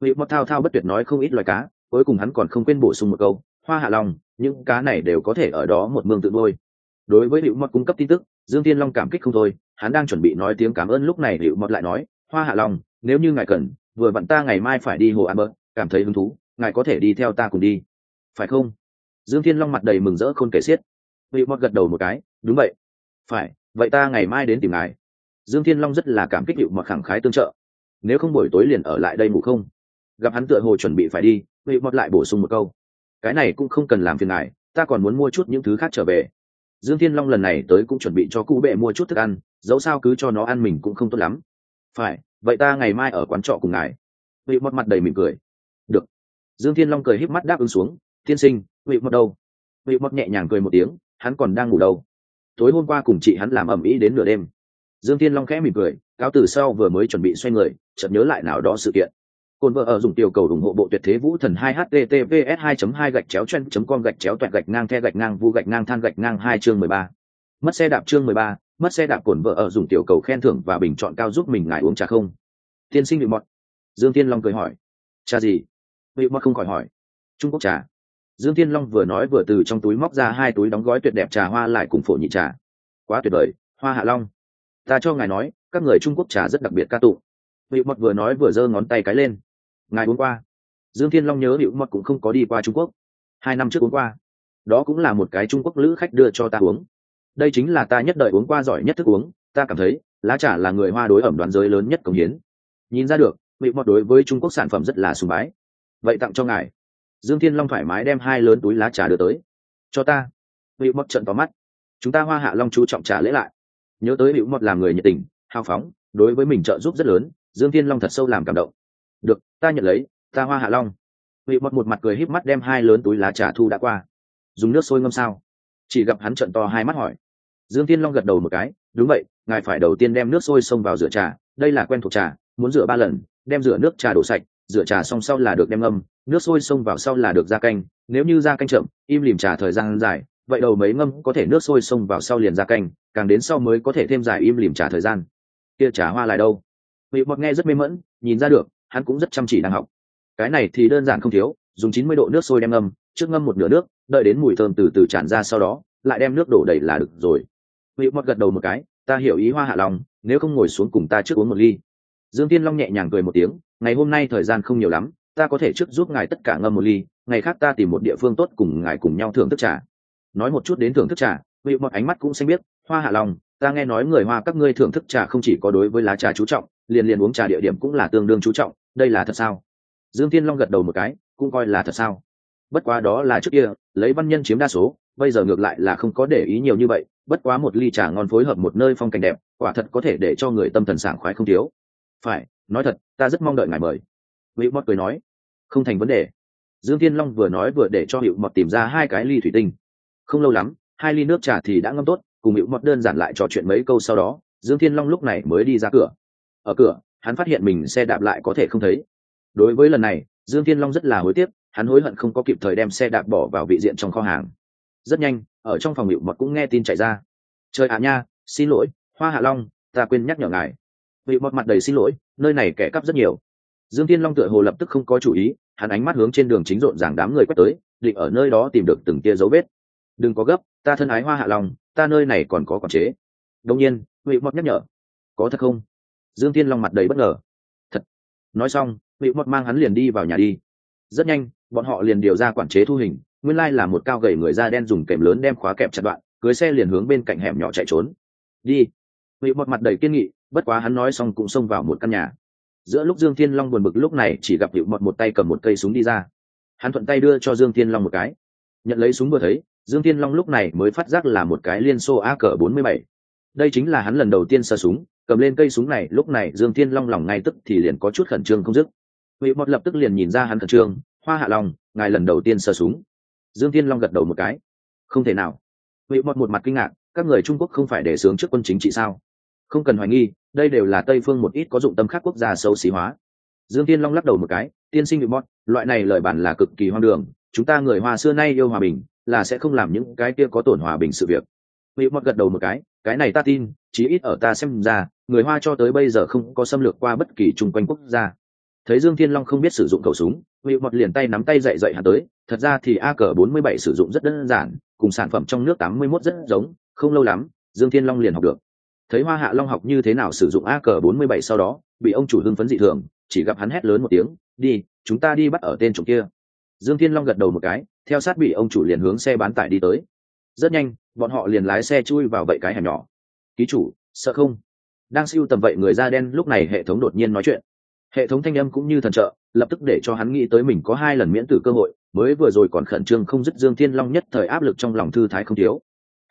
Hiệu mọt thao thao bất tuyệt nói không ít loài cá cuối cùng hắn còn không quên bổ sung một câu hoa hạ Long, những cá này đều có thể ở đó một mương tự nuôi. Đối với liệu mật cung cấp tin tức dương thiên long cảm kích không thôi hắn đang chuẩn bị nói tiếng cảm ơn lúc này liệu mật lại nói hoa hạ long nếu như ngài cần vừa vặn ta ngày mai phải đi hồ an bớt cảm thấy hứng thú ngài có thể đi theo ta cùng đi. Phải không? Dương thiên long mặt đầy mừng rỡ khôn kể xiết. Hiệu mọt gật đầu một cái đúng vậy. Phải vậy ta ngày mai đến tìm ngài. Dương thiên long rất là cảm kích hiệu mọt khẳng khái tương trợ. Nếu không buổi tối liền ở lại đây ngủ không? Gặp hắn tựa hồ chuẩn bị phải đi hiệu mọt lại bổ sung một câu. Cái này cũng không cần làm phiền ngài, ta còn muốn mua chút những thứ khác trở về. Dương thiên long lần này tới cũng chuẩn bị cho cụ bệ mua chút thức ăn, dẫu sao cứ cho nó ăn mình cũng không tốt lắm. Phải, vậy ta ngày mai ở quán trọ cùng ngài. Vị mọt mặt đầy mỉm cười. Được. Dương thiên long cười híp mắt đáp ứng xuống, tiên sinh vị mọt đâu? Vị mọt nhẹ nhàng cười một tiếng, hắn còn đang ngủ đâu? Tối hôm qua cùng chị hắn làm ẩm ĩ đến nửa đêm. Dương thiên long khẽ mỉm cười, cáo từ sau vừa mới chuẩn bị xoay người, chợt nhớ lại nào đó sự kiện. Côn vợ ở dùng tiểu cầu ủng hộ bộ tuyệt thế vũ thần 2 https 2 2 gạch chéo chen com gạch chéo toẹt gạch ngang the gạch ngang vu gạch ngang than gạch ngang hai chương 13. Mất xe đạp chương 13, mất xe đạp cồn vợ ở dùng tiểu cầu khen thưởng và bình chọn cao giúp mình ngài uống trà không? Tiên sinh bị mọt. Dương Tiên Long cười hỏi. Trà gì? Bị mọt không khỏi hỏi. Trung Quốc trà. Dương Tiên Long vừa nói vừa từ trong túi móc ra hai túi đóng gói tuyệt đẹp trà hoa lại cùng phổ nhị trà. Quá tuyệt vời, Hoa Hạ Long. Ta cho ngài nói, các người Trung Quốc trà rất đặc biệt ca tụng bị mọt vừa nói vừa giơ ngón tay cái lên ngài uống qua. Dương thiên long nhớ hiệu mật cũng không có đi qua trung quốc. Hai năm trước uống qua. Đó cũng là một cái trung quốc lữ khách đưa cho ta uống. Đây chính là ta nhất đợi uống qua giỏi nhất thức uống. Ta cảm thấy, lá trà là người hoa đối ẩm đoàn giới lớn nhất cống hiến. Nhìn ra được vị mọt đối với trung quốc sản phẩm rất là sùng bái. Vậy tặng cho ngài. Dương thiên long thoải mái đem hai lớn túi lá trà đưa tới. Cho ta. Vị mọt trận vào mắt. Chúng ta hoa hạ long chú trọng trà lễ lại. Nhớ tới vị mọt làm người nhiệt tình, hào phóng, đối với mình trợ giúp rất lớn. Dương thiên long thật sâu làm cảm động được, ta nhận lấy, ta hoa hạ long. Vị mọt một mặt cười híp mắt đem hai lớn túi lá trà thu đã qua. Dùng nước sôi ngâm sao? Chỉ gặp hắn trận to hai mắt hỏi. Dương Tiên long gật đầu một cái, đúng vậy, ngài phải đầu tiên đem nước sôi xông vào rửa trà, đây là quen thuộc trà, muốn rửa ba lần, đem rửa nước trà đổ sạch, rửa trà xong sau là được đem ngâm, nước sôi xông vào sau là được ra canh, nếu như ra canh chậm, im lìm trà thời gian dài, vậy đầu mấy ngâm có thể nước sôi xông vào sau liền ra canh, càng đến sau mới có thể thêm dài im lìm trà thời gian. Kia trà hoa lại đâu? Vị mọt nghe rất mê mẫn nhìn ra được hắn cũng rất chăm chỉ đang học. Cái này thì đơn giản không thiếu, dùng chín mươi độ nước sôi đem ngâm, trước ngâm một nửa nước, đợi đến mùi thơm từ từ tràn ra sau đó, lại đem nước đổ đầy là được rồi. Vị mật gật đầu một cái, ta hiểu ý hoa hạ lòng nếu không ngồi xuống cùng ta trước uống một ly. Dương tiên long nhẹ nhàng cười một tiếng, ngày hôm nay thời gian không nhiều lắm, ta có thể trước giúp ngài tất cả ngâm một ly, ngày khác ta tìm một địa phương tốt cùng ngài cùng nhau thưởng thức trà. Nói một chút đến thưởng thức trà, vị mật ánh mắt cũng xanh biết hoa hạ lòng ta nghe nói người hoa các ngươi thưởng thức trà không chỉ có đối với lá trà chú trọng, liền liền uống trà địa điểm cũng là tương đương chú trọng đây là thật sao? Dương thiên long gật đầu một cái, cũng coi là thật sao? Bất quá đó là trước kia, lấy văn nhân chiếm đa số, bây giờ ngược lại là không có để ý nhiều như vậy, bất quá một ly trà ngon phối hợp một nơi phong cảnh đẹp, quả thật có thể để cho người tâm thần sảng khoái không thiếu. Phải, nói thật, ta rất mong đợi ngài mời. Hữu mọt cười nói. Không thành vấn đề. Dương thiên long vừa nói vừa để cho hữu mọt tìm ra hai cái ly thủy tinh. Không lâu lắm, hai ly nước trà thì đã ngâm tốt, cùng hữu mọt đơn giản lại trò chuyện mấy câu sau đó, dương thiên long lúc này mới đi ra cửa. Ở cửa hắn phát hiện mình xe đạp lại có thể không thấy. Đối với lần này, dương thiên long rất là hối tiếc, hắn hối hận không có kịp thời đem xe đạp bỏ vào vị diện trong kho hàng. Rất nhanh, ở trong phòng hiệu mật cũng nghe tin chạy ra. Trời ạ nha, xin lỗi, hoa hạ long, ta quên nhắc nhở ngài. Hiệu mật mặt đầy xin lỗi, nơi này kẻ cắp rất nhiều. Dương thiên long tựa hồ lập tức không có chủ ý, hắn ánh mắt hướng trên đường chính rộn ràng đám người quét tới, định ở nơi đó tìm được từng tia dấu vết. Đừng có gấp, ta thân ái hoa hạ long, ta nơi này còn có quản chế. Đông nhiên vị mật nhắc nhở, có thật không? Dương thiên long mặt đầy bất ngờ. Thật. Nói xong bị mất mang hắn liền đi vào nhà đi. Rất nhanh, bọn họ liền điều ra quản chế thu hình, nguyên lai là một cao gầy người da đen dùng kèm lớn đem khóa kẹp chặt đoạn, cưới xe liền hướng bên cạnh hẻm nhỏ chạy trốn. Đi. Bị mất mặt đầy kiên nghị, bất quá hắn nói xong cũng xông vào một căn nhà. Giữa lúc dương thiên long buồn bực lúc này chỉ gặp hiệu mọt một tay cầm một cây súng đi ra. Hắn thuận tay đưa cho dương thiên long một cái. Nhận lấy súng vừa thấy, dương thiên long lúc này mới phát giác là một cái liên xô a cờ bốn mươi bảy. Đây chính là hắn lần đầu tiên sơ súng cầm lên cây súng này, lúc này dương thiên long lòng ngay tức thì liền có chút khẩn trương không dứt. Vị mọt lập tức liền nhìn ra hắn khẩn trương, hoa hạ lòng ngài lần đầu tiên sờ súng. Dương thiên long gật đầu một cái. Không thể nào. Vị mọt một mặt kinh ngạc, các người trung quốc không phải để sướng trước quân chính trị sao? Không cần hoài nghi, đây đều là tây phương một ít có dụng tâm khác quốc gia xấu xí hóa. Dương tiên long lắc đầu một cái, tiên sinh bị mót loại này lời bản là cực kỳ hoang đường, chúng ta người hoa xưa nay yêu hòa bình, là sẽ không làm những cái kia có tổn hòa bình sự việc. Vị mót gật đầu một cái cái này ta tin, chí ít ở ta xem ra người hoa cho tới bây giờ không có xâm lược qua bất kỳ chung quanh quốc gia. Thấy dương thiên long không biết sử dụng khẩu súng bị mọt liền tay nắm tay dậy dậy hắn tới, thật ra thì a cờ bốn mươi bảy sử dụng rất đơn giản, cùng sản phẩm trong nước tám mươi 81 rất giống, không lâu lắm, dương thiên long liền học được. Thấy hoa hạ long học như thế nào sử dụng a cờ bốn mươi bảy sau đó, bị ông chủ hưng phấn dị thường, chỉ gặp hắn hét lớn một tiếng, đi, chúng ta đi bắt ở tên trộm kia. Dương thiên long gật đầu một cái, theo sát bị ông chủ liền hướng xe bán tải đi tới. Rất nhanh, bọn họ liền lái xe chui vào vậy cái hẻm nhỏ. Ký chủ, sợ không? Đang siêu tầm vậy người da đen lúc này hệ thống đột nhiên nói chuyện. Hệ thống thanh âm cũng như thần trợ, lập tức để cho hắn nghĩ tới mình có hai lần miễn tử cơ hội, mới vừa rồi còn khẩn trương không dứt dương thiên long nhất thời áp lực trong lòng thư thái không thiếu.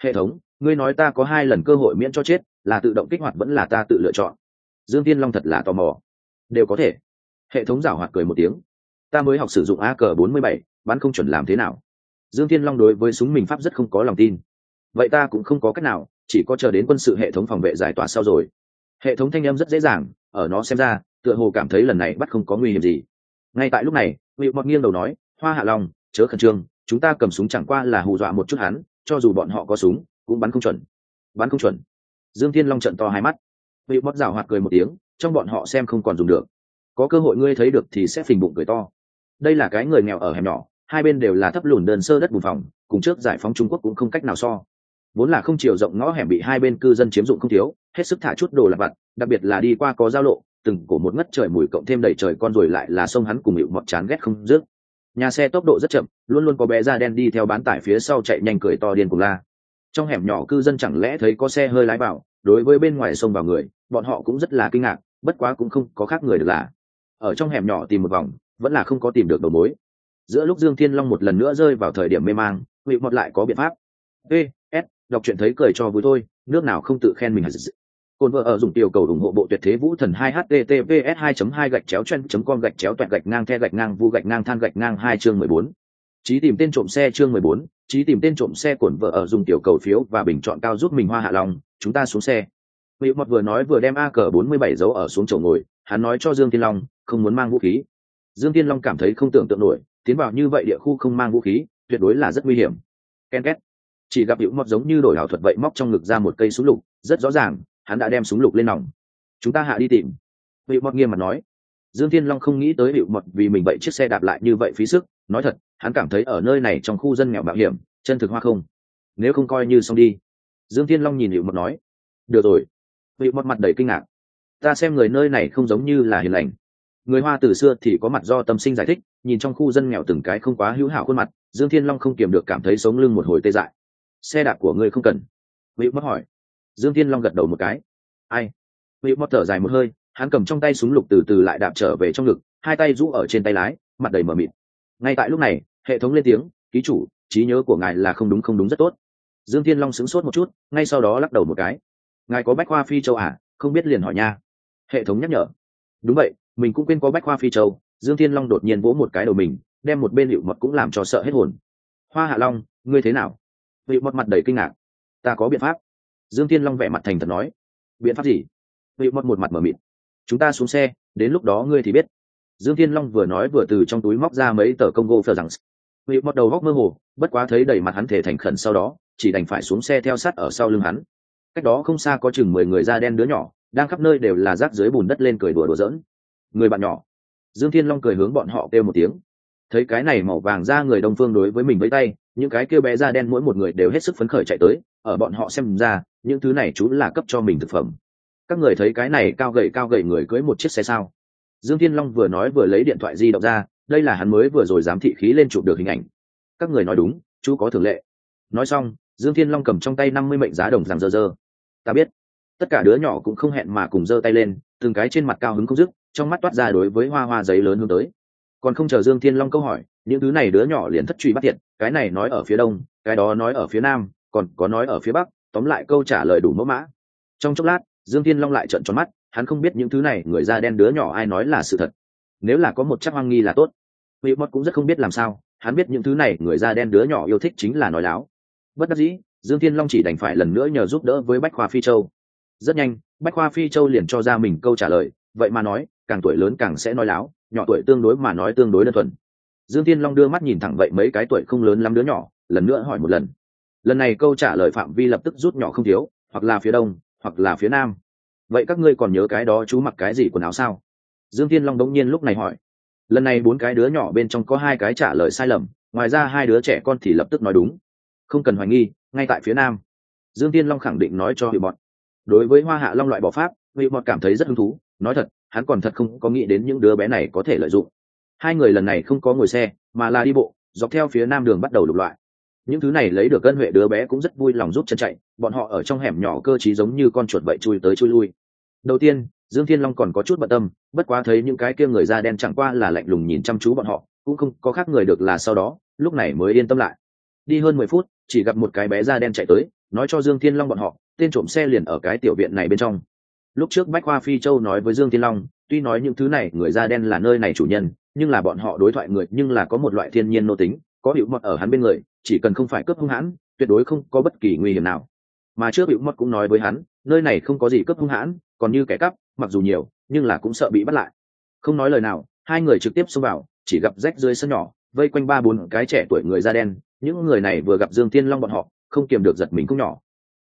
Hệ thống, ngươi nói ta có hai lần cơ hội miễn cho chết, là tự động kích hoạt vẫn là ta tự lựa chọn? Dương Thiên long thật là tò mò. Đều có thể. Hệ thống giảo hoạt cười một tiếng. Ta mới học sử dụng a cờ bốn mươi bảy, bắn không chuẩn làm thế nào? Dương Thiên long đối với súng mình pháp rất không có lòng tin. Vậy ta cũng không có cách nào, chỉ có chờ đến quân sự hệ thống phòng vệ giải tỏa sau rồi hệ thống thanh âm rất dễ dàng, ở nó xem ra, tựa hồ cảm thấy lần này bắt không có nguy hiểm gì. Ngay tại lúc này vị mọt nghiêng đầu nói, hoa hạ long, chớ khẩn trương, chúng ta cầm súng chẳng qua là hù dọa một chút hắn, cho dù bọn họ có súng, cũng bắn không chuẩn. Bắn không chuẩn. Dương thiên long trận to hai mắt. Vị mọt rảo hoạt cười một tiếng, trong bọn họ xem không còn dùng được. Có cơ hội ngươi thấy được thì sẽ phình bụng cười to. Đây là cái người nghèo ở hẻm nhỏ, hai bên đều là thấp lùn đơn sơ đất bùn phòng, cùng trước giải phóng trung quốc cũng không cách nào so. Vốn là không chiều rộng ngõ hẻm bị hai bên cư dân chiếm dụng không thiếu hết sức thả chút đồ lặt vặt, đặc biệt là đi qua có giao lộ, từng cổ một ngất trời mùi cộng thêm đầy trời con rồi lại là sông hắn cùng hiệu mọt chán ghét không dứt. Nhà xe tốc độ rất chậm, luôn luôn có bé da đen đi theo bán tải phía sau chạy nhanh cười to điên cùng la. Trong hẻm nhỏ cư dân chẳng lẽ thấy có xe hơi lái vào, đối với bên ngoài sông vào người, bọn họ cũng rất là kinh ngạc, bất quá cũng không có khác người được là. Ở trong hẻm nhỏ tìm một vòng, vẫn là không có tìm được đầu mối. Giữa lúc dương thiên long một lần nữa rơi vào thời điểm mê mang vị mọt lại có biện pháp. V s, đọc truyện thấy cười cho vui thôi, nước nào không tự khen mình Côn vợ ở dùng tiểu cầu ủng hộ bộ tuyệt thế vũ thần 2 https 2 2 gạch chéo chen com gạch chéo toẹt gạch ngang the gạch ngang vu gạch ngang than gạch ngang hai chương 14. Chí tìm tên trộm xe chương 14, chí tìm tên trộm xe cổn vợ ở dùng tiểu cầu phiếu và bình chọn cao giúp mình hoa hạ lòng, chúng ta xuống xe. Vị Mọt vừa nói vừa đem A cờ 47 dấu ở xuống chỗ ngồi, hắn nói cho Dương Tiên Long, không muốn mang vũ khí. Dương Tiên Long cảm thấy không tưởng tượng nổi, tiến vào như vậy địa khu không mang vũ khí, tuyệt đối là rất nguy hiểm. Ken. Chỉ gặp Hữu Mọt giống như đổi ảo thuật vậy móc trong ngực ra một cây súng lục, rất rõ ràng, hắn đã đem súng lục lên nòng. Chúng ta hạ đi tìm. hiệu Mọt nghiêm mặt nói. Dương Thiên Long không nghĩ tới hiệu Mọt vì mình vậy chiếc xe đạp lại như vậy phí sức, nói thật, hắn cảm thấy ở nơi này trong khu dân nghèo mạo hiểm chân thực hoa không. Nếu không coi như xong đi. Dương thiên long nhìn hiệu mật nói. Được rồi. Hiệu mọt mặt đầy kinh ngạc. Ta xem người nơi này không giống như là hiền lành. Người hoa từ xưa thì có mặt do tâm sinh giải thích nhìn trong khu dân nghèo từng cái không quá hữu hảo khuôn mặt dương thiên long không kiềm được cảm thấy sống lưng một hồi tê dại. Xe đạp của ngươi không cần. Vị mất hỏi dương thiên long gật đầu một cái. Ai? Vị mất thở dài một hơi, hắn cầm trong tay súng lục từ từ lại đạp trở về trong ngực, hai tay rũ ở trên tay lái, mặt đầy mờ mịt. Ngay tại lúc này, hệ thống lên tiếng, ký chủ, trí nhớ của ngài là không đúng không đúng rất tốt. Dương thiên long sững sốt một chút, ngay sau đó lắc đầu một cái. Ngài có bách khoa phi châu à? Không biết liền hỏi nha. Hệ thống nhắc nhở. Đúng vậy, mình cũng quên có bách khoa phi châu. Dương thiên long đột nhiên vỗ một cái đầu mình, đem một bên hiệu mật cũng làm cho sợ hết hồn. Hoa hạ long, ngươi thế nào? Hiệu mật mặt đầy kinh ngạc. Ta có biện pháp dương thiên long vẻ mặt thành thật nói, biện pháp gì? Bị mật một mặt mở mịt, chúng ta xuống xe, đến lúc đó ngươi thì biết. Dương thiên long vừa nói vừa từ trong túi móc ra mấy tờ công gô phờ rằng. Bị mật đầu góc mơ hồ, bất quá thấy đầy mặt hắn thể thành khẩn sau đó, chỉ đành phải xuống xe theo sát ở sau lưng hắn. Cách đó không xa có chừng mười người da đen đứa nhỏ, đang khắp nơi đều là rác dưới bùn đất lên cười đùa đùa giỡn. Người bạn nhỏ. Dương thiên long cười hướng bọn họ kêu một tiếng. Thấy cái này màu vàng ra người đông phương đối với mình với tay, những cái kêu bé da đen mỗi một người đều hết sức phấn khởi chạy tới ở bọn họ xem ra, những thứ này chú là cấp cho mình thực phẩm. Các người thấy cái này cao gậy cao gậy người cưới một chiếc xe sao? Dương thiên long vừa nói vừa lấy điện thoại di động ra, đây là hắn mới vừa rồi dám thị khí lên chụp được hình ảnh. Các người nói đúng, chú có thường lệ. Nói xong, dương thiên long cầm trong tay năm mươi mệnh giá đồng rằng dơ dơ. Ta biết. Tất cả đứa nhỏ cũng không hẹn mà cùng giơ tay lên, từng cái trên mặt cao hứng không dứt, trong mắt toát ra đối với hoa hoa giấy lớn hướng tới. Còn không chờ dương thiên long câu hỏi, những thứ này đứa nhỏ liền thất truy bắt thiệt, cái này nói ở phía đông, cái đó nói ở phía nam còn có nói ở phía bắc, tóm lại câu trả lời đủ mẫu mã. Trong chốc lát, dương thiên long lại trợn tròn mắt, hắn không biết những thứ này, người da đen đứa nhỏ ai nói là sự thật. Nếu là có một chắc hoang nghi là tốt. Vị mất cũng rất không biết làm sao, hắn biết những thứ này, người da đen đứa nhỏ yêu thích chính là nói láo. Bất đắc dĩ, dương thiên long chỉ đành phải lần nữa nhờ giúp đỡ với bách khoa phi châu. Rất nhanh, bách khoa phi châu liền cho ra mình câu trả lời, vậy mà nói, càng tuổi lớn càng sẽ nói láo, nhỏ tuổi tương đối mà nói tương đối đơn thuần. Dương thiên long đưa mắt nhìn thẳng vậy mấy cái tuổi không lớn lắm đứa nhỏ, lần nữa hỏi một lần lần này câu trả lời phạm vi lập tức rút nhỏ không thiếu, hoặc là phía đông, hoặc là phía nam. Vậy các ngươi còn nhớ cái đó chú mặc cái gì quần áo sao? Dương thiên long đống nhiên lúc này hỏi. Lần này bốn cái đứa nhỏ bên trong có hai cái trả lời sai lầm, ngoài ra hai đứa trẻ con thì lập tức nói đúng. Không cần hoài nghi, ngay tại phía nam. Dương tiên long khẳng định nói cho hiệu bọn đối với hoa hạ long loại bỏ pháp hiệu bọn cảm thấy rất hứng thú, nói thật, hắn còn thật không có nghĩ đến những đứa bé này có thể lợi dụng. Hai người lần này không có ngồi xe, mà là đi bộ, dọc theo phía nam đường bắt đầu lục loại những thứ này lấy được ân huệ đứa bé cũng rất vui lòng giúp chân chạy, bọn họ ở trong hẻm nhỏ cơ t giống như con chuột vậy chui tới chui lui. Đầu tiên, dương thiên long còn có chút bận tâm, bất quá thấy những cái kia người da đen chẳng qua là lạnh lùng nhìn chăm chú bọn họ, cũng không có khác người được là sau đó, lúc này mới yên tâm lại. Đi hơn mười phút, chỉ gặp một cái bé da đen chạy tới, nói cho dương thiên long bọn họ, tên trộm xe liền ở cái tiểu viện này bên trong. Lúc trước bách khoa phi châu nói với dương thiên long, tuy nói những thứ này người da đen là nơi này chủ nhân, nhưng là bọn họ đối thoại người, nhưng là có một loại thiên nhiên nô tính có hiệu mật ở hắn bên người, chỉ cần không phải cướp hung hãn, tuyệt đối không có bất kỳ nguy hiểm nào. Mà trước hiệu mật cũng nói với hắn, nơi này không có gì cướp hung hãn, còn như kẻ cắp, mặc dù nhiều, nhưng là cũng sợ bị bắt lại. Không nói lời nào, hai người trực tiếp xông vào, chỉ gặp rách dưới sân nhỏ, vây quanh ba bốn cái trẻ tuổi người da đen, những người này vừa gặp dương thiên long bọn họ, không kiềm được giật mình cũng nhỏ.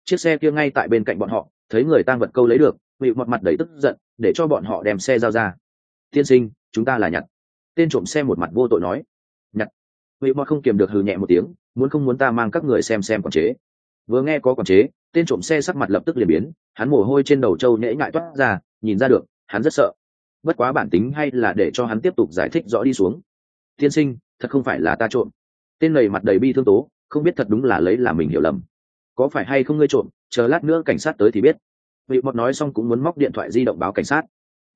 Chiếc xe kia ngay tại bên cạnh bọn họ, thấy người tang vật câu lấy được bị mọt mặt đầy tức giận, để cho bọn họ đem xe giao ra. Tiên sinh, chúng ta là nhặt. Tên trộm xe một mặt vô tội nói vị mọt không kiềm được hừ nhẹ một tiếng, muốn không muốn ta mang các người xem xem quản chế. Vừa nghe có quản chế, tên trộm xe sắc mặt lập tức liền biến, hắn mồ hôi trên đầu trâu nhễ ngại toát ra, nhìn ra được, hắn rất sợ. Bất quá bản tính hay là để cho hắn tiếp tục giải thích rõ đi xuống. Tiên sinh, thật không phải là ta trộm. Tên lầy mặt đầy bi thương tố, không biết thật đúng là lấy là mình hiểu lầm. Có phải hay không ngươi trộm, chờ lát nữa cảnh sát tới thì biết. Vị bọt nói xong cũng muốn móc điện thoại di động báo cảnh sát.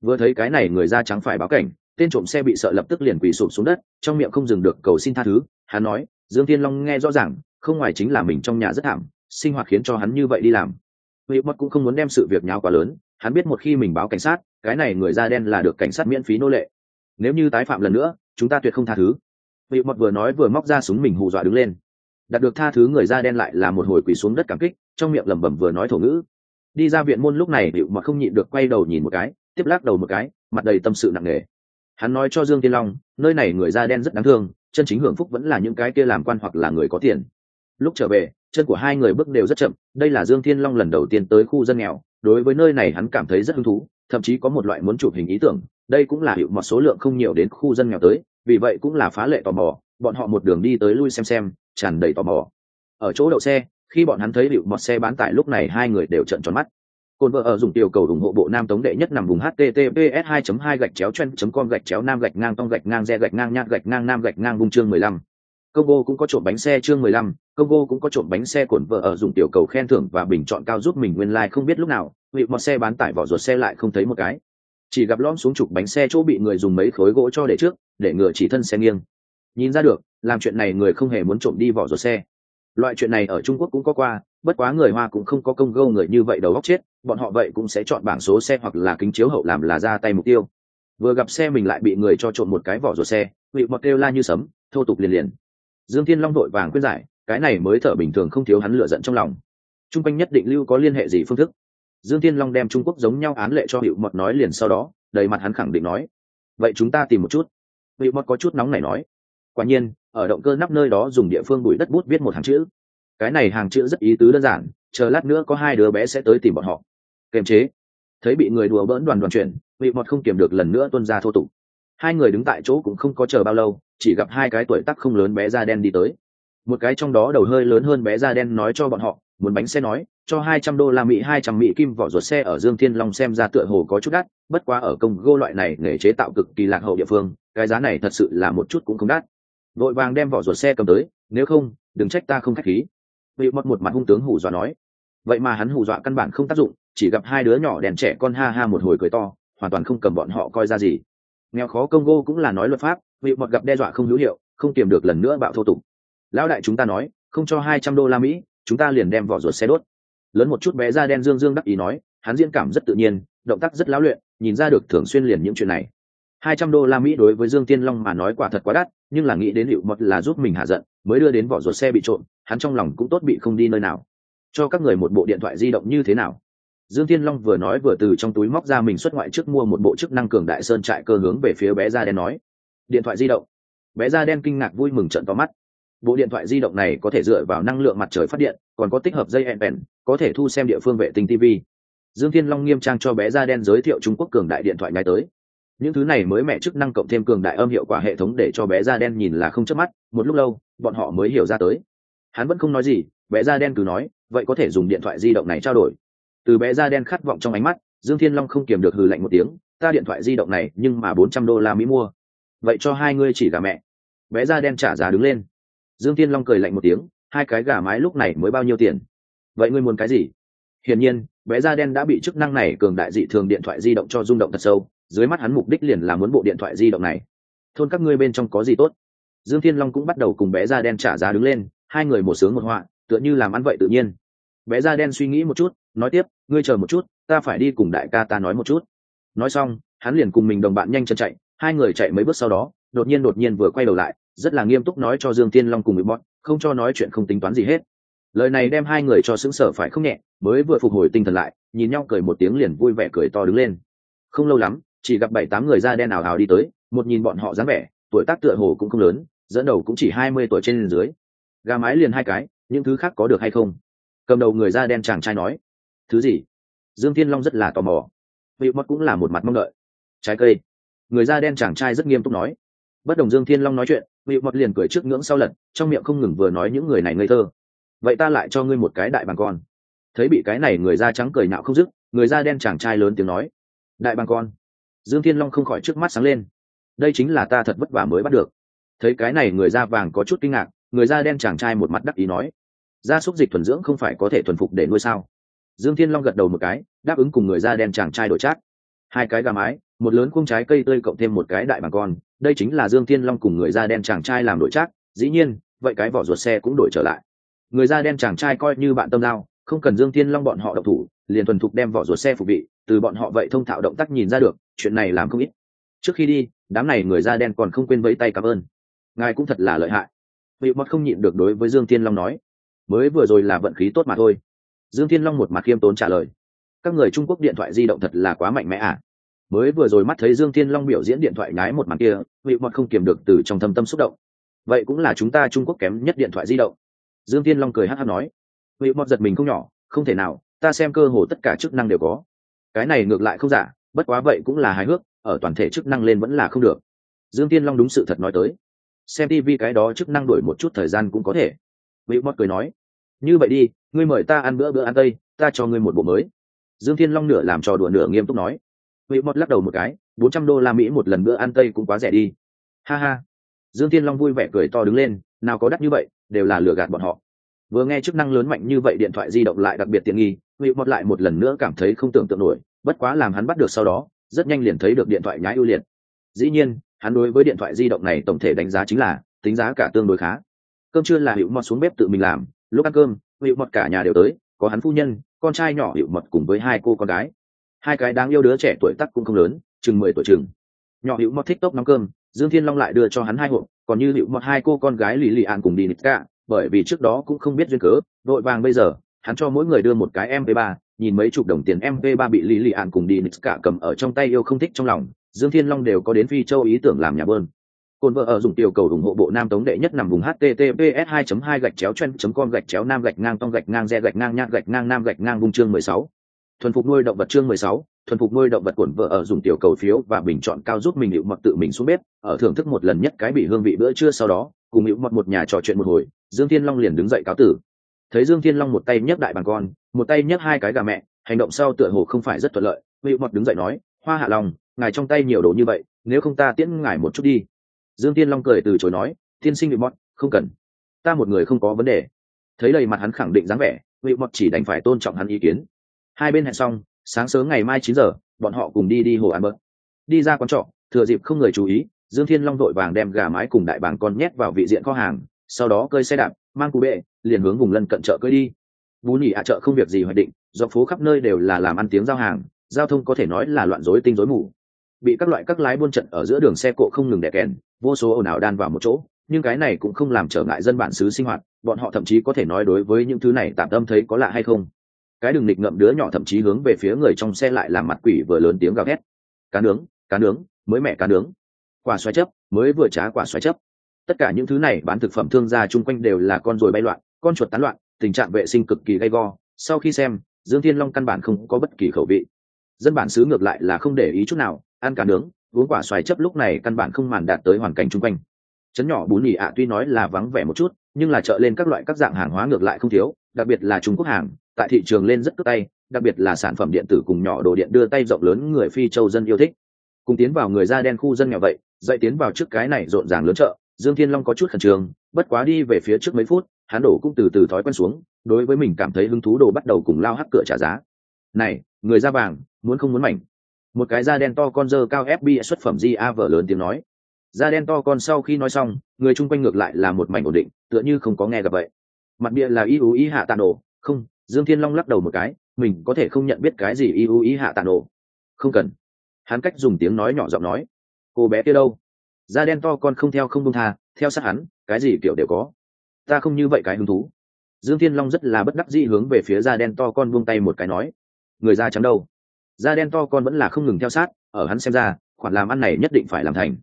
Vừa thấy cái này người da trắng phải báo cảnh tên trộm xe bị sợ lập tức liền quỳ sụp xuống đất, trong miệng không dừng được cầu xin tha thứ, hắn nói, dương tiên long nghe rõ ràng, không ngoài chính là mình trong nhà rất thảm, sinh hoạt khiến cho hắn như vậy đi làm. Vị mất cũng không muốn đem sự việc nháo quá lớn, hắn biết một khi mình báo cảnh sát, cái này người da đen là được cảnh sát miễn phí nô lệ. Nếu như tái phạm lần nữa, chúng ta tuyệt không tha thứ. Vị mất vừa nói vừa móc ra súng mình hù dọa đứng lên. Đạt được tha thứ người da đen lại là một hồi quỳ xuống đất cảm kích, trong miệng lẩm bẩm vừa nói thổ ngữ. Đi ra viện môn lúc này hiệu mất không nhịn được quay đầu nhìn một cái, tiếp lắc đầu một cái, mặt đầy tâm sự nặng nề hắn nói cho dương tiên long, nơi này người da đen rất đáng thương, chân chính hưởng phúc vẫn là những cái kia làm quan hoặc là người có tiền. Lúc trở về, chân của hai người bước đều rất chậm, đây là dương thiên long lần đầu tiên tới khu dân nghèo, đối với nơi này hắn cảm thấy rất hứng thú, thậm chí có một loại muốn chụp hình ý tưởng, đây cũng là hiệu một số lượng không nhiều đến khu dân nghèo tới, vì vậy cũng là phá lệ tò mò, bọn họ một đường đi tới lui xem xem, tràn đầy tò mò. Ở chỗ đậu xe, khi bọn hắn thấy hiệu một xe bán tải lúc này hai người đều trận tròn mắt. Côn vợ ở dùng tiểu cầu ủng hộ bộ nam tống đệ nhất nằm vùng https 2 2 gạch chéo chen com gạch chéo nam gạch ngang tông gạch ngang re gạch ngang nhát gạch ngang nam gạch ngang vùng chương 15. Congo cũng có trộm bánh xe chương 15, Congo cũng có trộm bánh xe cuộn vợ ở dùng tiểu cầu khen thưởng và bình chọn cao giúp mình nguyên like không biết lúc nào, vị một xe bán tải vỏ ruột xe lại không thấy một cái. Chỉ gặp lõm xuống trục bánh xe chỗ bị người dùng mấy khối gỗ cho để trước để ngừa chỉ thân xe nghiêng. Nhìn ra được làm chuyện này người không hề muốn trộm đi vỏ ruột xe. Loại chuyện này ở trung quốc cũng có qua bất quá người hoa cũng không có công gâu người như vậy đầu góc chết, bọn họ vậy cũng sẽ chọn bảng số xe hoặc là kính chiếu hậu làm là ra tay mục tiêu. Vừa gặp xe mình lại bị người cho trộm một cái vỏ ruột xe, bị mọt kêu la như sấm, thô tục liền liền. Dương thiên long đội vàng quyết giải, cái này mới thở bình thường không thiếu hắn lựa giận trong lòng. T r u n g quanh nhất định lưu có liên hệ gì phương thức. Dương thiên long đem trung quốc giống nhau án lệ cho hiệu mọt nói liền sau đó, đầy mặt hắn khẳng định nói, vậy chúng ta tìm một chút. Hiệu mọt có chút nóng này nói, quả nhiên, ở động cơ nắp nơi đó dùng địa phương bụi đất bút viết một hàng chữ cái này hàng chữ rất ý tứ đơn giản chờ lát nữa có hai đứa bé sẽ tới tìm bọn họ. Kềm chế. Thấy bị người đùa bỡn đoàn đoàn chuyện, vị mọt không kiềm được lần nữa tuân ra thô tục. Hai người đứng tại chỗ cũng không có chờ bao lâu chỉ gặp hai cái tuổi tắc không lớn bé da đen đi tới. Một cái trong đó đầu hơi lớn hơn bé da đen nói cho bọn họ muốn bánh xe nói cho hai trăm đô la mỹ hai trăm mỹ kim vỏ ruột xe ở dương thiên long xem ra tựa hồ có chút đắt bất quá ở công gô loại này nghề chế tạo cực kỳ lạc hậu địa phương cái giá này thật sự là một chút cũng không đắt. Vội vàng đem vỏ ruột xe cầm tới nếu không đừng trách ta không k h á c h khí vị mất một mặt hung tướng hù dọa nói. Vậy mà hắn hù dọa căn bản không tác dụng, chỉ gặp hai đứa nhỏ đèn trẻ con ha ha một hồi cười to, hoàn toàn không cầm bọn họ coi ra gì. Nghèo khó congo cũng là nói luật pháp vị mọt gặp đe dọa không hữu hiệu, không tìm được lần nữa bạo thô tục. Lão đại chúng ta nói, không cho hai trăm đô la mỹ, chúng ta liền đem vỏ ruột xe đốt. Lớn một chút bé da đen dương dương đắc ý nói, hắn diễn cảm rất tự nhiên, động tác rất lão luyện, nhìn ra được thường xuyên liền những chuyện này. Hai trăm đô la mỹ đối với dương tiên long mà nói quả thật quá đắt nhưng là nghĩ đến hiệu mật là giúp mình hạ giận mới đưa đến vỏ ruột xe bị trộm, hắn trong lòng cũng tốt bị không đi nơi nào. Cho các người một bộ điện thoại di động như thế nào? Dương thiên long vừa nói vừa từ trong túi móc ra mình xuất ngoại trước mua một bộ chức năng cường đại sơn trại cơ hướng về phía bé da đen nói. Điện thoại di động. Bé da đen kinh ngạc vui mừng trận to mắt. Bộ điện thoại di động này có thể dựa vào năng lượng mặt trời phát điện còn có tích hợp dây hẹn bèn có thể thu xem địa phương vệ tinh tv dương thiên long nghiêm trang cho bé da đen giới thiệu trung quốc cường đại điện thoại ngay tới những thứ này mới mẹ chức năng cộng thêm cường đại âm hiệu quả hệ thống để cho bé da đen nhìn là không chớp mắt, một lúc lâu, bọn họ mới hiểu ra tới. Hắn vẫn không nói gì, bé da đen cứ nói, vậy có thể dùng điện thoại di động này trao đổi. Từ bé da đen khát vọng trong ánh mắt, dương thiên long không kiềm được hừ lạnh một tiếng, ta điện thoại di động này, nhưng mà bốn trăm đô la mỹ mua. Vậy cho hai ngươi chỉ gà mẹ. Bé da đen trả giá đứng lên. Dương thiên long cười lạnh một tiếng, hai cái gà mái lúc này mới bao nhiêu tiền? Vậy ngươi muốn cái gì? Hiển nhiên, bé da đen đã bị chức năng này cường đại dị thường điện thoại di động cho rung động thật sâu dưới mắt hắn mục đích liền là muốn bộ điện thoại di động này. Thôn các ngươi bên trong có gì tốt? Dương thiên long cũng bắt đầu cùng bé da đen trả giá đứng lên, hai người một sướng một họa, tựa như làm ăn vậy tự nhiên. Bé da đen suy nghĩ một chút, nói tiếp, ngươi chờ một chút, ta phải đi cùng đại ca ta nói một chút. Nói xong, hắn liền cùng mình đồng bạn nhanh chân chạy, hai người chạy mấy bước sau đó, đột nhiên đột nhiên vừa quay đầu lại, rất là nghiêm túc nói cho dương tiên long cùng bị bọn, không cho nói chuyện không tính toán gì hết. Lời này đem hai người cho xứng sở phải không nhẹ, mới vừa phục hồi tinh thần lại, nhìn nhau cười một tiếng liền vui vẻ cười to đứng lên. Không lâu lắm chỉ gặp bảy tám người da đen ảo ảo đi tới, một nhìn bọn họ dáng vẻ, tuổi tác tựa hồ cũng không lớn, dẫn đầu cũng chỉ hai mươi tuổi trên dưới. Gà mái liền hai cái, những thứ khác có được hay không? Cầm đầu người da đen chàng trai nói. Thứ gì? Dương thiên long rất là tò mò. Vị mất cũng là một mặt mong đợi. Trái cây. Người da đen chàng trai rất nghiêm túc nói. Bất đồng dương thiên long nói chuyện, vị mất liền cười trước ngưỡng sau lật, trong miệng không ngừng vừa nói những người này ngây thơ. Vậy ta lại cho ngươi một cái đại bằng con. Thấy bị cái này người da trắng cười nạo không dứt, người da đen chàng trai lớn tiếng nói. Đại bằng con dương thiên long không khỏi trước mắt sáng lên. Đây chính là ta thật vất vả mới bắt được. Thấy cái này người da vàng có chút kinh ngạc, người da đen chàng trai một mặt đắc ý nói, gia súc dịch thuần dưỡng không phải có thể thuần phục để nuôi sao? Dương thiên long gật đầu một cái, đáp ứng cùng người da đen chàng trai đổi trác. Hai cái gà mái, một lớn khung trái cây tươi cộng thêm một cái đại bằng con, đây chính là dương thiên long cùng người da đen chàng trai làm đổi trác, dĩ nhiên, vậy cái vỏ ruột xe cũng đổi trở lại. Người da đen chàng trai coi như bạn tâm giao, không cần dương thiên long bọn họ độc thủ liền thuần thục đem vỏ ruột xe phục bị từ bọn họ vậy thông thạo động tác nhìn ra được, chuyện này làm không ít. Trước khi đi, đám này người da đen còn không quên vẫy tay cảm ơn. Ngài cũng thật là lợi hại. Vị mất không nhịn được đối với dương thiên long nói. Mới vừa rồi là vận khí tốt mà thôi. Dương thiên long một mặt khiêm tốn trả lời. Các người trung quốc điện thoại di động thật là quá mạnh mẽ à? Mới vừa rồi mắt thấy dương thiên long biểu diễn điện thoại nhái một mặt kia, vị mọt không kiềm được từ trong thâm tâm xúc động. Vậy cũng là chúng ta trung quốc kém nhất điện thoại di động. Dương thiên long cười hát hát nói. Vị mọt giật mình không nhỏ, không thể nào ta xem cơ hồ tất cả chức năng đều có. Cái này ngược lại không giả, bất quá vậy cũng là hài hước, ở toàn thể chức năng lên vẫn là không được. Dương thiên long đúng sự thật nói tới. Xem tv cái đó chức năng đổi một chút thời gian cũng có thể. Vị mót cười nói, như vậy đi, ngươi mời ta ăn bữa bữa ăn tây, ta cho ngươi một bộ mới. Dương thiên long nửa làm trò đùa nửa nghiêm túc nói. Vị mót lắc đầu một cái, bốn trăm đô la mỹ một lần bữa ăn tây cũng quá rẻ đi. Ha ha. Dương thiên long vui vẻ cười to đứng lên, nào có đắt như vậy, đều là lừa gạt bọn họ vừa nghe chức năng lớn mạnh như vậy điện thoại di động lại đặc biệt tiện nghi vị mọt lại một lần nữa cảm thấy không tưởng tượng nổi, bất quá làm hắn bắt được sau đó, rất nhanh liền thấy được điện thoại nhái ưu liệt. Dĩ nhiên, hắn đối với điện thoại di động này tổng thể đánh giá chính là, tính giá cả tương đối khá. Cơm chưa là hiệu mọt xuống bếp tự mình làm, lúc ăn cơm hiệu mọt cả nhà đều tới, có hắn phu nhân, con trai nhỏ hiệu mọt cùng với hai cô con gái. Hai cái đáng yêu đứa trẻ tuổi tắc cũng không lớn, chừng mười tuổi chừng. Nhỏ hiệu mọt thích tốc nóng cơm, dương thiên long lại đưa cho hắn hai hộp, còn như hữu mọt hai cô con gái lì lì ạn cùng đi nít cả bởi vì trước đó cũng không biết duyên cớ đội vàng bây giờ hắn cho mỗi người đưa một cái mp 3 nhìn mấy chục đồng tiền mp 3 bị Lý lì ạn cùng đi nít cả cầm ở trong tay yêu không thích trong lòng dương thiên long đều có đến phi châu ý tưởng làm nhà bơn cồn vợ ở dùng tiểu cầu ủng hộ bộ nam tống đệ nhất nằm vùng https 2 2 gạch chéo chen com gạch chéo nam gạch ngang tông gạch ngang re gạch ngang nhạc gạch ngang nam gạch ngang vùng chương 16. thuần phục nuôi động vật chương 16, thuần phục nuôi động vật cuộn vợ ở dùng tiểu cầu phiếu và bình chọn cao giúp mình hiệu mặc tự mình xuống bếp ở thưởng thức một lần nhất cái bị hương vị bữa trưa sau đó cùng hữu mọt một nhà trò chuyện một hồi, dương thiên long liền đứng dậy cáo tử. Thấy dương thiên long một tay nhấc đại bằng con, một tay nhấc hai cái gà mẹ, hành động sau tựa hồ không phải rất thuận lợi, hữu mọt đứng dậy nói, hoa hạ lòng ngài trong tay nhiều đồ như vậy, nếu không ta tiễn ngài một chút đi. Dương thiên long cười từ chối nói tiên sinh bị mọt, không cần. Ta một người không có vấn đề. Thấy đầy mặt hắn khẳng định dáng vẻ, hữu mọt chỉ đành phải tôn trọng hắn ý kiến. Hai bên hẹn xong, sáng sớm ngày mai chín giờ, bọn họ cùng đi đi hồ ăn bớt. Đi ra quán trọ, thừa dịp không người chú ý dương thiên long đội vàng đem gà mái cùng đại bàng con nhét vào vị diện kho hàng, sau đó cơi xe đạp, mang cụ bệ, liền hướng vùng lân cận chợ cơi đi. Bú nhỉ ạ chợ không việc gì hoạch định do phố khắp nơi đều là làm ăn tiếng giao hàng, giao thông có thể nói là loạn rối tinh rối mù. Bị các loại các lái buôn trận ở giữa đường xe cộ không ngừng đè kèn, vô số ồn ào đan vào một chỗ, nhưng cái này cũng không làm trở ngại dân bản xứ sinh hoạt, bọn họ thậm chí có thể nói đối với những thứ này tạm tâm thấy có lạ hay không. Cái đường nịch ngậm đứa nhỏ thậm chí hướng về phía người trong xe lại làm mặt quỷ vừa lớn tiếng gào thét. Cá nướng cá nướng, mới mẹ cá nướng quả xoáy chấp, mới vừa trá quả xoáy chấp. Tất cả những thứ này bán thực phẩm thương gia chung quanh đều là con ruồi bay loạn, con chuột tán loạn, tình trạng vệ sinh cực kỳ gay go. Sau khi xem, dương thiên long căn bản không có bất kỳ khẩu vị. Dân bản xứ ngược lại là không để ý chút nào, ăn cả nướng, uống quả xoài chấp lúc này căn bản không màn đạt tới hoàn cảnh chung quanh. Chấn nhỏ bún mì ạ tuy nói là vắng vẻ một chút, nhưng là chợ lên các loại các dạng hàng hóa ngược lại không thiếu, đặc biệt là trung quốc hàng, tại thị trường lên rất cất tay, đặc biệt là sản phẩm điện tử cùng nhỏ đồ điện đưa tay rộng lớn người phi châu dân yêu thích cùng tiến vào người da đen khu dân nghèo vậy, dậy tiến vào trước cái này rộn ràng lớn chợ, dương thiên long có chút khẩn trương, bất quá đi về phía trước mấy phút, hắn đổ cũng từ từ thói quen xuống, đối với mình cảm thấy hứng thú đồ bắt đầu cùng lao hắc cửa trả giá. Này, người da vàng, muốn không muốn mảnh? Một cái da đen to con dơ cao fb xuất phẩm di a vợ lớn tiếng nói. Da đen to con sau khi nói xong, người chung quanh ngược lại là một mảnh ổn định, tựa như không có nghe gặp vậy. Mặt bịa là y ú ý hạ tạ nổ. Không, dương thiên long lắc đầu một cái, mình có thể không nhận biết cái gì y ú ý hạ tạ nổ. Không cần hắn cách dùng tiếng nói nhỏ giọng nói, cô bé kia đâu? Da đen to con không theo không công tha, theo sát hắn, cái gì kiểu đều có. Ta không như vậy cái hứng thú. Dương thiên long rất là bất đắc dĩ hướng về phía da đen to con buông tay một cái nói, người da trắng đâu? Da đen to con vẫn là không ngừng theo sát, ở hắn xem ra, khoản làm ăn này nhất định phải làm thành.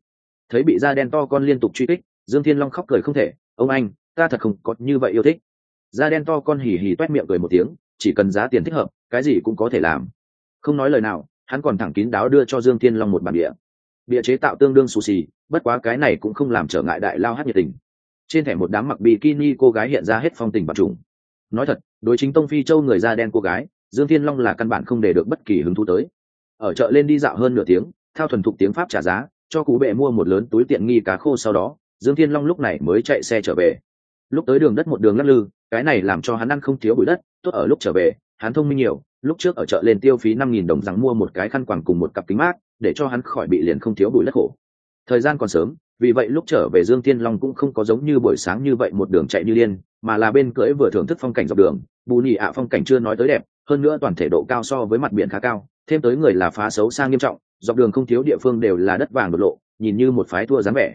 Thấy bị da đen to con liên tục truy kích, dương thiên long khóc cười không thể, ông anh, ta thật không có như vậy yêu thích. Da đen to con hì hì t miệng cười một tiếng, chỉ cần giá tiền thích hợp, cái gì cũng có thể làm. Không nói lời nào hắn còn thẳng kín đáo đưa cho dương thiên long một bản địa. Địa chế tạo tương đương xù xì, bất quá cái này cũng không làm trở ngại đại lao hát nhiệt tình. Trên thẻ một đám mặc bikini cô gái hiện ra hết phong tình bạc trùng. Nói thật, đối chính tông phi châu người da đen cô gái, dương thiên long là căn bản không để được bất kỳ hứng thú tới. Ở chợ lên đi dạo hơn nửa tiếng theo thuần thục tiếng pháp trả giá, cho cú bệ mua một lớn túi tiện nghi cá khô sau đó, dương thiên long lúc này mới chạy xe trở về. Lúc tới đường đất một đường lắc lư, cái này làm cho hắn ăn không thiếu bụi đất, tốt ở lúc trở về, hắn thông minh nhiều lúc trước ở chợ lên tiêu phí năm nghìn đồng rằng mua một cái khăn quàng cùng một cặp kính mát, để cho hắn khỏi bị liền không thiếu bụi lất khổ. Thời gian còn sớm, vì vậy lúc trở về dương tiên long cũng không có giống như buổi sáng như vậy một đường chạy như điên, mà là bên cưỡi vừa thưởng thức phong cảnh dọc đường, bù nhị ạ phong cảnh chưa nói tới đẹp, hơn nữa toàn thể độ cao so với mặt biển khá cao, thêm tới người là phá xấu sang nghiêm trọng, dọc đường không thiếu địa phương đều là đất vàng đột lộ, nhìn như một phái thua dáng vẻ.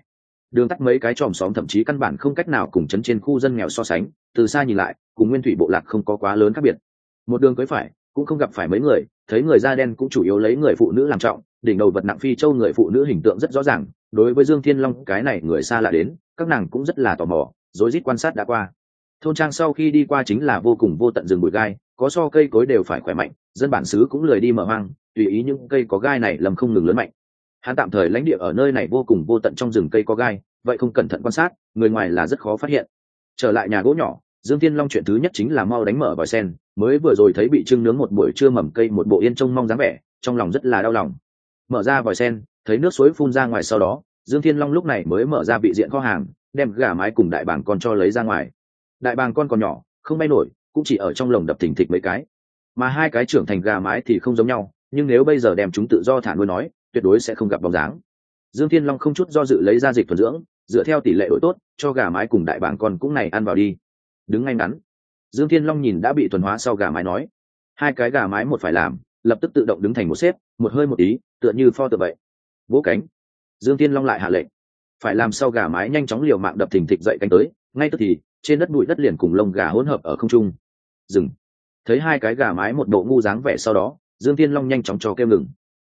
Đường tắt mấy cái tròm xóm thậm chí căn bản không cách nào cùng chấn trên khu dân nghèo so sánh, từ xa nhìn lại, cùng nguyên thủy bộ lạc không có quá lớn khác biệt. Một đường cưới phải cũng không gặp phải mấy người, thấy người da đen cũng chủ yếu lấy người phụ nữ làm trọng, đỉnh đầu vật nặng phi châu người phụ nữ hình tượng rất rõ ràng, đối với dương thiên long, cái này người xa lạ đến, các nàng cũng rất là tò mò, rối rít quan sát đã qua. Thôn trang sau khi đi qua chính là vô cùng vô tận rừng bụi gai, có so cây cối đều phải khỏe mạnh, dân bản xứ cũng lười đi mở hoang, tùy ý những cây có gai này lầm không ngừng lớn mạnh. Hắn tạm thời lãnh địa ở nơi này vô cùng vô tận trong rừng cây có gai, vậy không cẩn thận quan sát, người ngoài là rất khó phát hiện. Trở lại nhà gỗ nhỏ, dương thiên long chuyện thứ nhất chính là mau đánh mở vòi sen mới vừa rồi thấy bị trưng nướng một buổi trưa mầm cây một bộ yên trông mong dáng vẻ, trong lòng rất là đau lòng. Mở ra vòi sen, thấy nước suối phun ra ngoài sau đó, dương thiên long lúc này mới mở ra vị diện kho hàng, đem gà mái cùng đại bàng con cho lấy ra ngoài. Đại bàng con còn nhỏ, không bay nổi, cũng chỉ ở trong lồng đập thình thịch mấy cái. Mà hai cái trưởng thành gà mái thì không giống nhau, nhưng nếu bây giờ đem chúng tự do thả nuôi nói, tuyệt đối sẽ không gặp bóng dáng. Dương thiên long không chút do dự lấy ra dịch thuần dưỡng, dựa theo tỷ lệ đổi tốt, cho gà mái cùng đại bàng con cũng này ăn vào đi. Đứng ngay ngắn dương thiên long nhìn đã bị thuần hóa sau gà mái nói, hai cái gà mái một phải làm, lập tức tự động đứng thành một xếp, một hơi một ý tựa như pho tự vậy. Vỗ cánh. Dương thiên long lại hạ lệnh, phải làm sau gà mái nhanh chóng liều mạng đập thình thịch dậy cánh tới, ngay tức thì, trên đất bụi đất liền cùng lông gà hỗn hợp ở không trung. Dừng. Thấy hai cái gà mái một độ ngu dáng vẻ sau đó, dương Thiên long nhanh chóng cho kêu ngừng.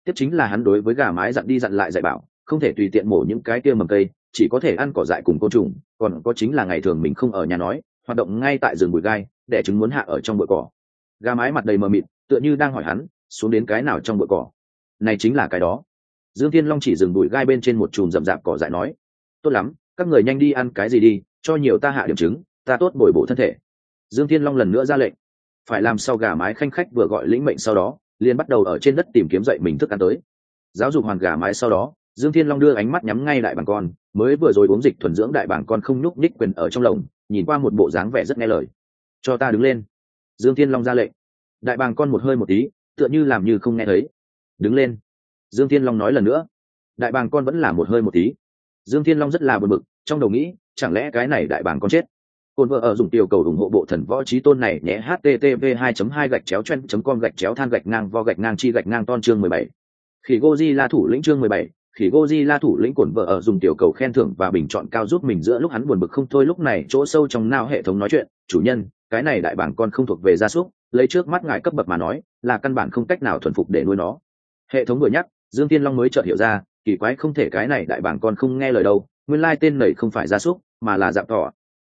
Tiếp chính là hắn đối với gà mái dặn đi dặn lại dạy bảo, không thể tùy tiện mổ những cái kia mầm cây, chỉ có thể ăn cỏ dại cùng côn trùng, còn có chính là ngày thường mình không ở nhà nói hoạt động ngay tại rừng bụi gai để trứng muốn hạ ở trong bụi cỏ. Gà mái mặt đầy mờ mịt, tựa như đang hỏi hắn, xuống đến cái nào trong bụi cỏ. Này chính là cái đó. Dương thiên long chỉ dừng bụi gai bên trên một chùm rậm rạp cỏ dại nói, tốt lắm, các người nhanh đi ăn cái gì đi, cho nhiều ta hạ điểm trứng, ta tốt bồi bổ thân thể. Dương thiên long lần nữa ra lệnh. Phải làm sao gà mái khanh khách vừa gọi lĩnh mệnh sau đó, liền bắt đầu ở trên đất tìm kiếm dậy mình thức ăn tới. Giáo dục hoàn gà mái sau đó, dương thiên long đưa ánh mắt nhắm ngay đại bảng con, mới vừa rồi uống dịch thuần dưỡng đại bảng con không nhúc nhích quyền ở trong lồng nhìn qua một bộ dáng vẻ rất nghe lời. Cho ta đứng lên. Dương thiên long ra lệnh. Đại bàng con một hơi một tí tựa như làm như không nghe thấy. Đứng lên. Dương thiên long nói lần nữa. Đại bàng con vẫn là một hơi một tí. Dương thiên long rất là bực bực trong đầu nghĩ chẳng lẽ cái này đại bàng con chết? Cồn vợ ở dùng tiểu cầu ủng hộ bộ thần võ trí tôn này nhé http 2 2 gạch chéo chen com gạch chéo than gạch ngang vo gạch ngang chi gạch ngang ton chương 17. khi goji là thủ lĩnh chương 17, khi Godzilla la thủ lĩnh cồn vợ ở dùng tiểu cầu khen thưởng và bình chọn cao giúp mình giữa lúc hắn buồn bực không thôi, lúc này chỗ sâu trong não hệ thống nói chuyện, chủ nhân, cái này đại bảng con không thuộc về gia súc, lấy trước mắt ngài cấp bậc mà nói, là căn bản không cách nào thuần phục để nuôi nó. Hệ thống vừa nhắc, dương tiên long mới chợt hiểu ra, kỳ quái không thể cái này đại bảng con không nghe lời đâu, nguyên lai tên này không phải gia súc, mà là dạng thỏ.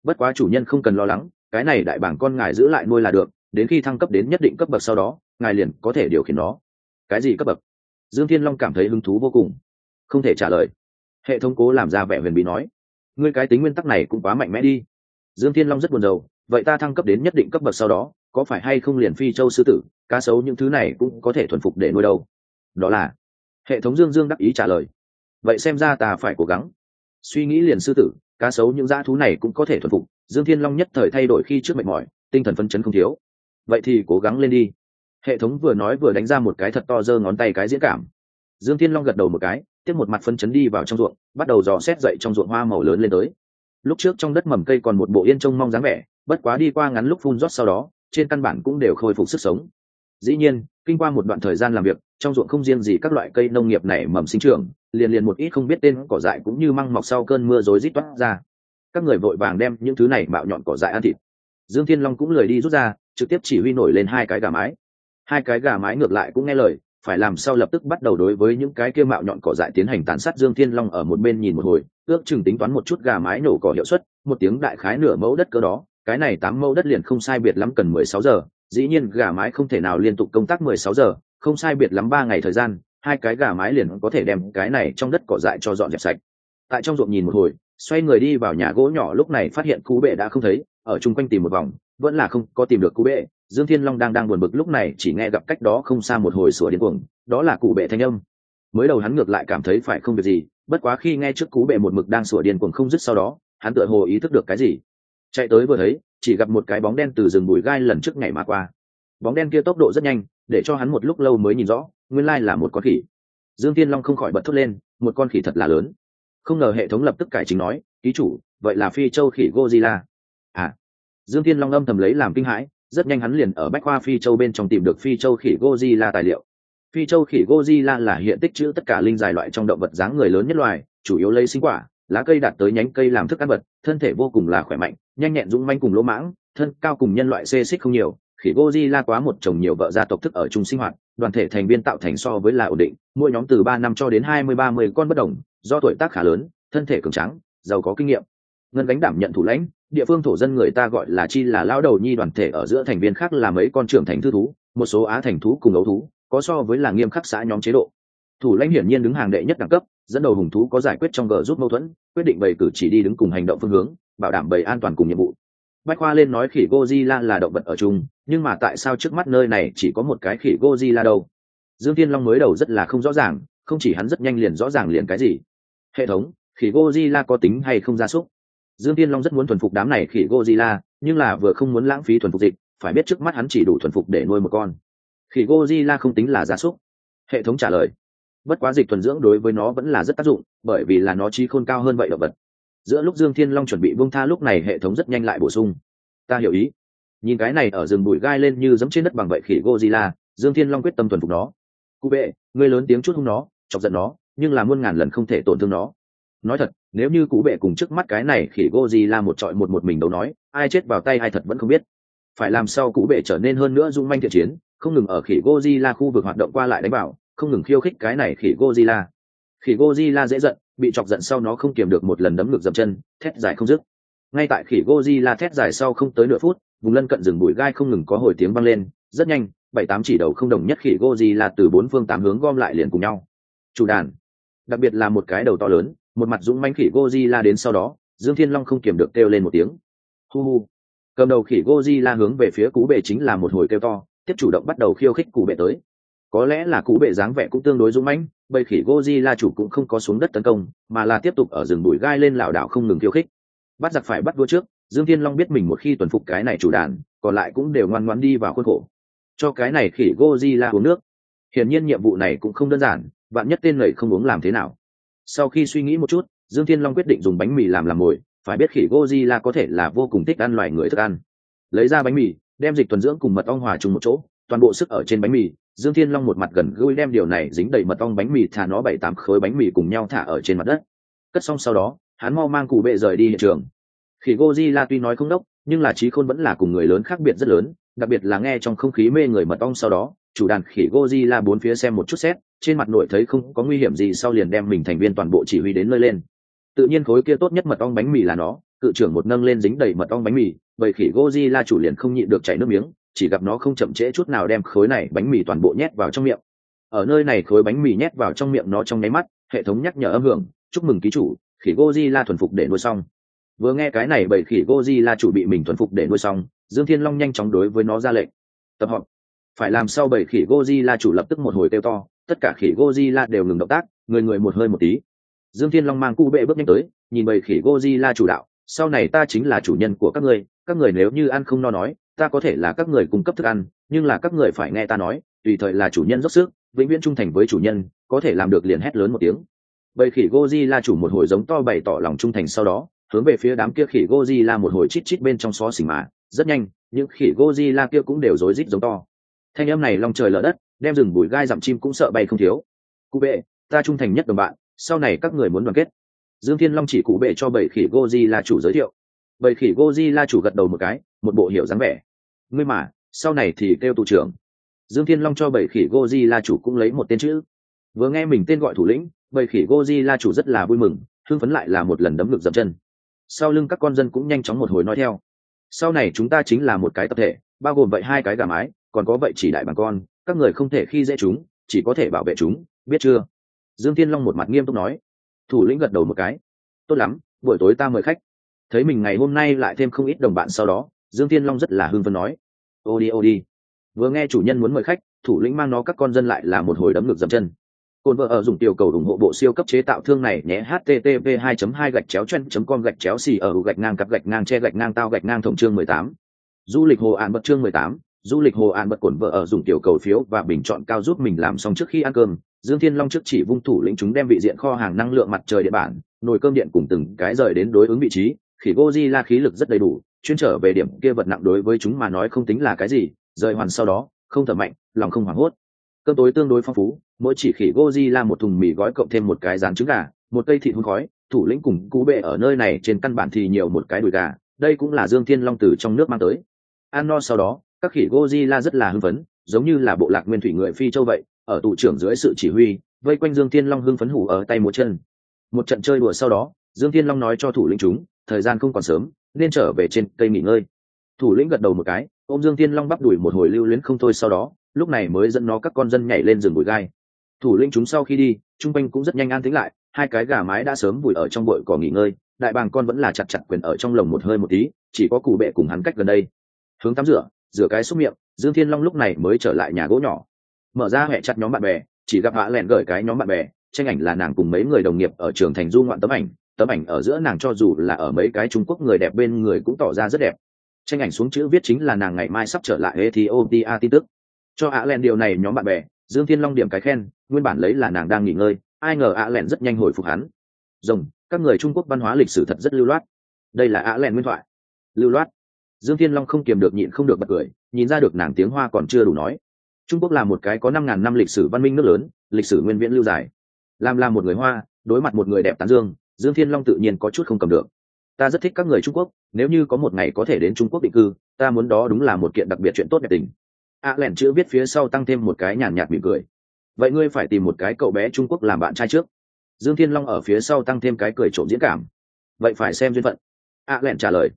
Bất quá chủ nhân không cần lo lắng, cái này đại bảng con ngài giữ lại nuôi là được, đến khi thăng cấp đến nhất định cấp bậc sau đó, ngài liền có thể điều khiển nó. Cái gì cấp bậc? Dương thiên long cảm thấy hứng thú vô cùng không thể trả lời. Hệ thống cố làm ra vẻ huyền bí nói, ngươi cái tính nguyên tắc này cũng quá mạnh mẽ đi. Dương thiên long rất buồn rầu, vậy ta thăng cấp đến nhất định cấp bậc sau đó, có phải hay không liền phi châu sư tử, cá sấu những thứ này cũng có thể thuần phục để nuôi đâu? Đó là, hệ thống dương dương đắc ý trả lời, vậy xem ra ta phải cố gắng. Suy nghĩ liền sư tử, cá sấu những dã thú này cũng có thể thuần phục. Dương thiên long nhất thời thay đổi khi trước mệt mỏi, tinh thần phân chấn không thiếu. Vậy thì cố gắng lên đi. Hệ thống vừa nói vừa đánh ra một cái thật to giơ ngón tay cái diễn cảm. Dương thiên long gật đầu một cái tiếp một mặt phân chấn đi vào trong ruộng, bắt đầu dò xét dậy trong ruộng hoa màu lớn lên tới. Lúc trước trong đất mầm cây còn một bộ yên trông mong dáng vẻ, bất quá đi qua ngắn lúc phun rót sau đó, trên căn bản cũng đều khôi phục sức sống. Dĩ nhiên, kinh qua một đoạn thời gian làm việc, trong ruộng không riêng gì các loại cây nông nghiệp này mầm sinh trưởng, liền liền một ít không biết tên cỏ dại cũng như măng mọc sau cơn mưa rối rít toát ra. Các người vội vàng đem những thứ này mạo nhọn cỏ dại ăn thịt. Dương thiên long cũng lười đi rút ra, trực tiếp chỉ huy nổi lên hai cái gà mái. Hai cái gà mái ngược lại cũng nghe lời phải làm sao lập tức bắt đầu đối với những cái kia mạo nhọn cỏ dại tiến hành tàn sát dương thiên long ở một bên nhìn một hồi, ước chừng tính toán một chút gà mái nổ cỏ hiệu suất, một tiếng đại khái nửa mẫu đất cỡ đó, cái này tám mẫu đất liền không sai biệt lắm cần mười sáu giờ, dĩ nhiên gà mái không thể nào liên tục công tác mười sáu giờ, không sai biệt lắm ba ngày thời gian, hai cái gà mái liền có thể đem cái này trong đất cỏ dại cho dọn dẹp sạch. Tại trong ruộng nhìn một hồi, xoay người đi vào nhà gỗ nhỏ, lúc này phát hiện cú bệ đã không thấy, ở chung quanh tìm một vòng, vẫn là không có tìm được cú bệ dương thiên long đang đang buồn bực lúc này chỉ nghe gặp cách đó không xa một hồi sủa điên cuồng, đó là cụ bệ thanh âm. Mới đầu hắn ngược lại cảm thấy phải không việc gì, bất quá khi nghe trước cú bệ một mực đang sủa điên cuồng không dứt sau đó, hắn tựa hồ ý thức được cái gì. Chạy tới vừa thấy, chỉ gặp một cái bóng đen từ rừng bụi gai lần trước ngày mà qua. Bóng đen kia tốc độ rất nhanh, để cho hắn một lúc lâu mới nhìn rõ, nguyên lai là một con khỉ. Dương tiên long không khỏi bật thốt lên, một con khỉ thật là lớn. Không ngờ hệ thống lập tức cải chính nói, ký chủ, vậy là phi châu khỉ gozilla à. Dương tiên long âm thầm lấy làm kinh hãi rất nhanh hắn liền ở bách khoa phi châu bên trong tìm được phi châu khỉ gozilla tài liệu phi châu khỉ gozilla là hiện tích chữ tất cả linh dài loại trong động vật dáng người lớn nhất loài chủ yếu lấy sinh quả lá cây đạt tới nhánh cây làm thức ăn vật thân thể vô cùng là khỏe mạnh nhanh nhẹn dũng manh cùng lỗ mãng thân cao cùng nhân loại xê xích không nhiều khỉ Godzilla quá một chồng nhiều vợ gia tộc thức ở chung sinh hoạt, đoàn thể thành viên tạo thành so với là ổn định, mỗi nhóm từ ba năm cho đến hai mươi ba mươi con bất đồng, do tuổi tác khá lớn, thân thể cường tráng, giàu có kinh nghiệm. Ngân gánh đảm nhận thủ lãnh, địa phương thổ dân người ta gọi là chi là lao đầu nhi đoàn thể ở giữa thành viên khác là mấy con trưởng thành thư thú, một số á thành thú cùng ấu thú, có so với là nghiêm khắc xã nhóm chế độ. Thủ lãnh hiển nhiên đứng hàng đệ nhất đẳng cấp, dẫn đầu hùng thú có giải quyết trong gờ giúp mâu thuẫn, quyết định bày cử chỉ đi đứng cùng hành động phương hướng, bảo đảm bày an toàn cùng nhiệm vụ, bách khoa lên nói khỉ Godzilla là động vật ở chung, nhưng mà tại sao trước mắt nơi này chỉ có một cái khỉ Godzilla đâu? Dương Thiên Long mới đầu rất là không rõ ràng, không chỉ hắn rất nhanh liền rõ ràng liền cái gì. Hệ thống, khỉ Godzilla có tính hay không gia súc? Dương Thiên Long rất muốn thuần phục đám này khỉ Godzilla, nhưng là vừa không muốn lãng phí thuần phục dịch, phải biết trước mắt hắn chỉ đủ thuần phục để nuôi một con. Khỉ Godzilla không tính là gia súc. Hệ thống trả lời. Bất quá dịch thuần dưỡng đối với nó vẫn là rất tác dụng, bởi vì là nó trí khôn cao hơn vậy động vật giữa lúc dương thiên long chuẩn bị bông tha lúc này hệ thống rất nhanh lại bổ sung ta hiểu ý nhìn cái này ở rừng bụi gai lên như giẫm trên đất bằng vậy khỉ Godzilla, Dương Thiên Long quyết tâm thuần phục nó. Cụ bệ, ngươi lớn tiếng chút hung nó, chọc giận nó, nhưng là muôn ngàn lần không thể tổn thương nó nói thật, nếu như cũ bệ cùng trước mắt cái này khỉ Godzilla một trọi một một mình đấu nói, ai chết vào tay ai thật vẫn không biết. Phải làm sao cũ bệ trở nên hơn nữa dung manh thiện chiến, không ngừng ở khỉ Godzilla khu vực hoạt động qua lại đánh bảo không ngừng khiêu khích cái này khỉ Godzilla. Khỉ Godzilla dễ giận, bị chọc giận sau nó không kiềm được một lần đấm ngược dậm chân, thét dài không dứt. Ngay tại khỉ Godzilla thét dài sau không tới nửa phút, vùng lân cận rừng bụi gai không ngừng có hồi tiếng vang lên, rất nhanh, bảy tám chỉ đầu không đồng nhất khỉ Godzilla từ bốn phương tám hướng gom lại liền cùng nhau. Chủ đàn, đặc biệt là một cái đầu to lớn một mặt dũng manh khỉ Godzilla đến sau đó, dương thiên long không kiềm được kêu lên một tiếng. Hu hu. Cầm đầu khỉ Godzilla hướng về phía cú bệ chính là một hồi kêu to, tiếp chủ động bắt đầu khiêu khích cú bệ tới. Có lẽ là cú bệ dáng vẻ cũng tương đối dũng mãnh bầy khỉ Godzilla chủ cũng không có xuống đất tấn công, mà là tiếp tục ở rừng bụi gai lên lảo đảo không ngừng khiêu khích. Bắt giặc phải bắt vua trước, dương thiên long biết mình một khi tuần phục cái này chủ đàn, còn lại cũng đều ngoan ngoãn đi vào khuôn khổ. Cho cái này khỉ Godzilla uống nước. Hiển nhiên nhiệm vụ này cũng không đơn giản bạn nhất tên này không uống làm thế nào sau khi suy nghĩ một chút, dương thiên long quyết định dùng bánh mì làm làm mồi, phải biết khỉ Godzilla có thể là vô cùng thích ăn loài người thức ăn. Lấy ra bánh mì, đem dịch tuần dưỡng cùng mật ong hòa chung một chỗ, toàn bộ sức ở trên bánh mì, dương thiên long một mặt gần gũi đem điều này dính đầy mật ong bánh mì thả nó bảy tám khối bánh mì cùng nhau thả ở trên mặt đất. Cất xong sau đó, hắn mau mang cụ bệ rời đi hiện trường. Khỉ Godzilla tuy nói không đốc, nhưng là trí khôn vẫn là cùng người lớn khác biệt rất lớn, đặc biệt là nghe trong không khí mê người mật ong sau đó, chủ đàn khỉ Godzilla bốn phía xem một chút xét trên mặt nội thấy không có nguy hiểm gì sau liền đem mình thành viên toàn bộ chỉ huy đến nơi lên. Tự nhiên khối kia tốt nhất mật ong bánh mì là nó, cự trưởng một nâng lên dính đầy mật ong bánh mì, bởi khỉ Godzilla chủ liền không nhịn được chảy nước miếng, chỉ gặp nó không chậm trễ chút nào đem khối này bánh mì toàn bộ nhét vào trong miệng. Ở nơi này khối bánh mì nhét vào trong miệng nó trong nháy mắt, hệ thống nhắc nhở âm hưởng, chúc mừng ký chủ, khỉ Godzilla thuần phục để nuôi xong. Vừa nghe cái này bởi khỉ Godzilla chủ bị mình thuần phục để nuôi xong, dương thiên long nhanh chóng đối với nó ra lệnh. Tập họp phải làm sao bảy khỉ Godzilla chủ lập tức một hồi kêu to tất cả khỉ Godzilla đều ngừng động tác, người người một hơi một tí. Dương thiên long mang cụ bệ bước nhanh tới, nhìn bầy khỉ Godzilla chủ đạo, sau này ta chính là chủ nhân của các ngươi, các người nếu như ăn không no nói, ta có thể là các người cung cấp thức ăn, nhưng là các người phải nghe ta nói, tùy thời là chủ nhân dốc sức, vĩnh viễn trung thành với chủ nhân, có thể làm được liền hét lớn một tiếng. Bầy khỉ Godzilla chủ một hồi giống to bày tỏ lòng trung thành sau đó, hướng về phía đám kia khỉ Godzilla một hồi chít chít bên trong xó xỉnh mà, rất nhanh, những khỉ Godzilla kia cũng đều rối rít giống to. Thanh âm này long trời lở đất đem rừng bụi gai dặm chim cũng sợ bay không thiếu. Cụ bệ, ta trung thành nhất đồng bạn, sau này các người muốn đoàn kết. Dương thiên long chỉ cụ bệ cho bảy khỉ Godzilla chủ giới thiệu. Bảy khỉ Godzilla chủ gật đầu một cái, một bộ hiệu dáng vẻ. Ngươi mà, sau này thì kêu tù trưởng. Dương thiên long cho bảy khỉ Godzilla chủ cũng lấy một tên chữ. Vừa nghe mình tên gọi thủ lĩnh, bảy khỉ Godzilla chủ rất là vui mừng thương phấn lại là một lần đấm ngực dậm chân. Sau lưng các con dân cũng nhanh chóng một hồi nói theo. Sau này chúng ta chính là một cái tập thể, bao gồm vậy hai cái gà mái, còn có vậy chỉ đại bằng con các người không thể khi dễ chúng chỉ có thể bảo vệ chúng biết chưa? Dương thiên long một mặt nghiêm túc nói. Thủ lĩnh gật đầu một cái. Tốt lắm buổi tối ta mời khách. Thấy mình ngày hôm nay lại thêm không ít đồng bạn sau đó dương thiên long rất là hưng phấn nói. Ô đi ô đi. Vừa nghe chủ nhân muốn mời khách thủ lĩnh mang nó các con dân lại là một hồi đấm ngực dậm chân. Côn vợ ở dùng tiểu cầu ủng hộ bộ siêu cấp chế tạo thương này nhé http 2 2 gạch chéo chen com gạch chéo xì ở gạch ngang cặp gạch ngang che gạch ngang tao gạch ngang thông chương 18. Du lịch hồ ạn bậc chương 18, du lịch hồ an bật cổn vợ ở dùng tiểu cầu phiếu và bình chọn cao giúp mình làm xong trước khi ăn cơm. Dương Thiên Long trước chỉ vung thủ lĩnh chúng đem vị diện kho hàng năng lượng mặt trời địa bản, nồi cơm điện cùng từng cái rời đến đối ứng vị trí, khỉ Godzilla khí lực rất đầy đủ, chuyên trở về điểm kia vật nặng đối với chúng mà nói không tính là cái gì, rời hoàn sau đó, không thở mạnh, lòng không hoảng hốt. Cơm tối tương đối phong phú, mỗi chỉ khỉ Godzilla một thùng mì gói cộng thêm một cái rán trứng gà, một cây thịt hun khói, thủ lĩnh cùng cú bệ ở nơi này trên căn bản thì nhiều một cái đùi gà, đây cũng là Dương Thiên Long từ trong nước mang tới. Ăn no sau đó, các khỉ Godzilla rất là hưng phấn, giống như là bộ lạc nguyên thủy người phi châu vậy, ở tụ trưởng dưới sự chỉ huy, vây quanh Dương Thiên Long hưng phấn hủ ở tay một chân. Một trận chơi đùa sau đó, Dương Thiên Long nói cho thủ lĩnh chúng, thời gian không còn sớm, nên trở về trên cây nghỉ ngơi. Thủ lĩnh gật đầu một cái, ôm Dương Thiên Long bắp đuổi một hồi lưu luyến không thôi sau đó, lúc này mới dẫn nó các con dân nhảy lên rừng bụi gai thủ lĩnh chúng sau khi đi trung quanh cũng rất nhanh an tĩnh lại hai cái gà mái đã sớm vùi ở trong bụi cỏ nghỉ ngơi đại bàng con vẫn là chặt chặt quyền ở trong lồng một hơi một tí chỉ có cụ bệ cùng hắn cách gần đây hướng tắm rửa rửa cái xúc miệng, dương thiên long lúc này mới trở lại nhà gỗ nhỏ. Mở ra hẹ chặt nhóm bạn bè, chỉ gặp hạ lẹn gửi cái nhóm bạn bè, tranh ảnh là nàng cùng mấy người đồng nghiệp ở trường thành du ngoạn tấm ảnh tấm ảnh ở giữa nàng cho dù là ở mấy cái trung quốc người đẹp bên người cũng tỏ ra rất đẹp. Tranh ảnh xuống chữ viết chính là nàng ngày mai sắp trở lại ethiopia tin tức. Cho ạ len điều này nhóm bạn bè, dương thiên long điểm cái khen, nguyên bản lấy là nàng đang nghỉ ngơi, ai ngờ ạ len rất nhanh hồi phục hắn. Rồng, các người trung quốc văn hóa lịch sử thật rất lưu loát. Đây là ạ len nguyên thoại. Lưu loát dương thiên long không kiềm được nhịn không được bật cười, nhìn ra được nàng tiếng hoa còn chưa đủ nói. Trung quốc là một cái có năm ngàn năm lịch sử văn minh nước lớn, lịch sử nguyên viễn lưu dài. Làm là một người hoa, đối mặt một người đẹp tán dương dương thiên long tự nhiên có chút không cầm được. Ta rất thích các người trung quốc, nếu như có một ngày có thể đến trung quốc định cư, ta muốn đó đúng là một kiện đặc biệt chuyện tốt đẹp tình. A à, lẻn chữ viết phía sau tăng thêm một cái nhàn nhạt mỉm cười. Vậy ngươi phải tìm một cái cậu bé trung quốc làm bạn trai trước. Dương thiên long ở phía sau tăng thêm cái cười trộm diễn cảm. Vậy phải xem duyên phận. A à, lẻn trả lời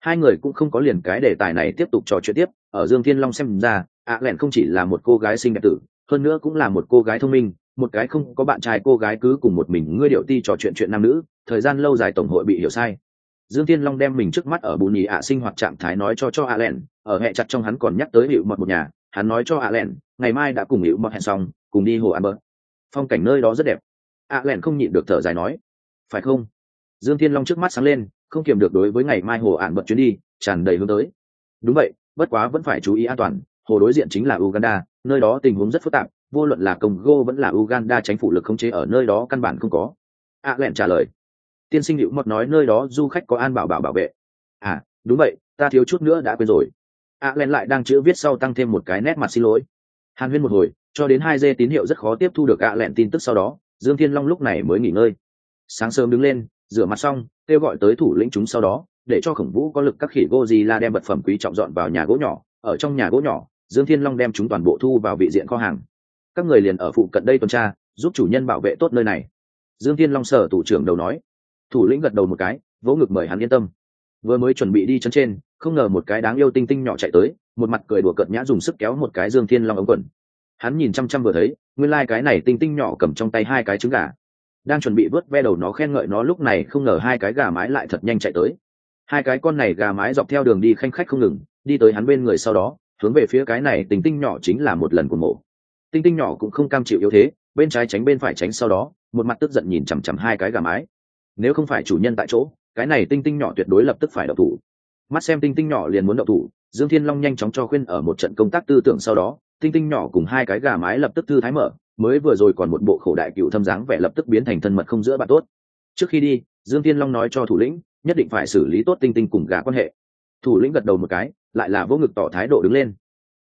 hai người cũng không có liền cái đề tài này tiếp tục trò chuyện tiếp ở dương thiên long xem ra a Lẹn không chỉ là một cô gái xinh đẹp tử hơn nữa cũng là một cô gái thông minh một cái không có bạn trai cô gái cứ cùng một mình ngươi điệu ti trò chuyện chuyện nam nữ thời gian lâu dài tổng hội bị hiểu sai. Dương thiên long đem mình trước mắt ở bù nhì ạ sinh hoạt trạng thái nói cho cho a Lẹn, ở hẹ chặt trong hắn còn nhắc tới hiệu mật một nhà hắn nói cho ạ lẹn ngày mai đã cùng hiệu mật hẹn xong cùng đi hồ ăn bơ phong cảnh nơi đó rất đẹp. ạ lẹn không nhịn được thở dài nói phải không? Dương thiên long trước mắt sáng lên không kiềm được đối với ngày mai hồ ạn bật chuyến đi, tràn đầy hướng tới. Đúng vậy, bất quá vẫn phải chú ý an toàn, hồ đối diện chính là uganda, nơi đó tình huống rất phức tạp, vô luận là congo vẫn là uganda tránh phụ lực khống chế ở nơi đó căn bản không có. A lẹn trả lời. Tiên sinh hữu mật nói nơi đó du khách có an bảo bảo bảo vệ. À đúng vậy, ta thiếu chút nữa đã quên rồi. A len lại đang chữ viết sau tăng thêm một cái nét mặt xin lỗi. Hàn huyên một hồi, cho đến hai dê tín hiệu rất khó tiếp thu được a lẹn tin tức sau đó, dương thiên long lúc này mới nghỉ ngơi. Sáng sớm đứng lên rửa mặt xong, kêu gọi tới thủ lĩnh chúng sau đó, để cho khổng vũ có lực các khỉ gô di la đem vật phẩm quý trọng dọn vào nhà gỗ nhỏ. Ở trong nhà gỗ nhỏ, dương thiên long đem chúng toàn bộ thu vào vị diện kho hàng. Các người liền ở phụ cận đây tuần tra, giúp chủ nhân bảo vệ tốt nơi này. Dương thiên long sở thủ trưởng đầu nói. Thủ lĩnh gật đầu một cái, vỗ ngực mời hắn yên tâm. Vừa mới chuẩn bị đi chân trên, không ngờ một cái đáng yêu tinh tinh nhỏ chạy tới, một mặt cười đùa cợt nhã dùng sức kéo một cái dương thiên long ống quần. Hắn nhìn chăm chăm vừa thấy, nguyên lai、like、cái này tinh tinh nhỏ cầm trong tay hai cái trứng gà đang chuẩn bị vớt ve đầu nó khen ngợi nó lúc này không ngờ hai cái gà mái lại thật nhanh chạy tới. Hai cái con này gà mái dọc theo đường đi khanh khách không ngừng, đi tới hắn bên người sau đó, hướng về phía cái này tinh tinh nhỏ chính là một lần của mộ. Tinh tinh nhỏ cũng không cam chịu yếu thế, bên trái tránh bên phải tránh sau đó, một mặt tức giận nhìn chằm chằm hai cái gà mái. Nếu không phải chủ nhân tại chỗ, cái này tinh tinh nhỏ tuyệt đối lập tức phải đậu thủ. Mắt xem tinh tinh nhỏ liền muốn đậu thủ, dương thiên long nhanh chóng cho khuyên ở một trận công tác tư tưởng sau đó, tinh tinh nhỏ cùng hai cái gà mái lập tức thư thái mở mới vừa rồi còn một bộ khổ đại cựu thâm dáng vẻ lập tức biến thành thân mật không giữa bạn tốt. Trước khi đi, dương thiên long nói cho thủ lĩnh, nhất định phải xử lý tốt tinh tinh cùng gà quan hệ. Thủ lĩnh gật đầu một cái, lại là vô ngực tỏ thái độ đứng lên.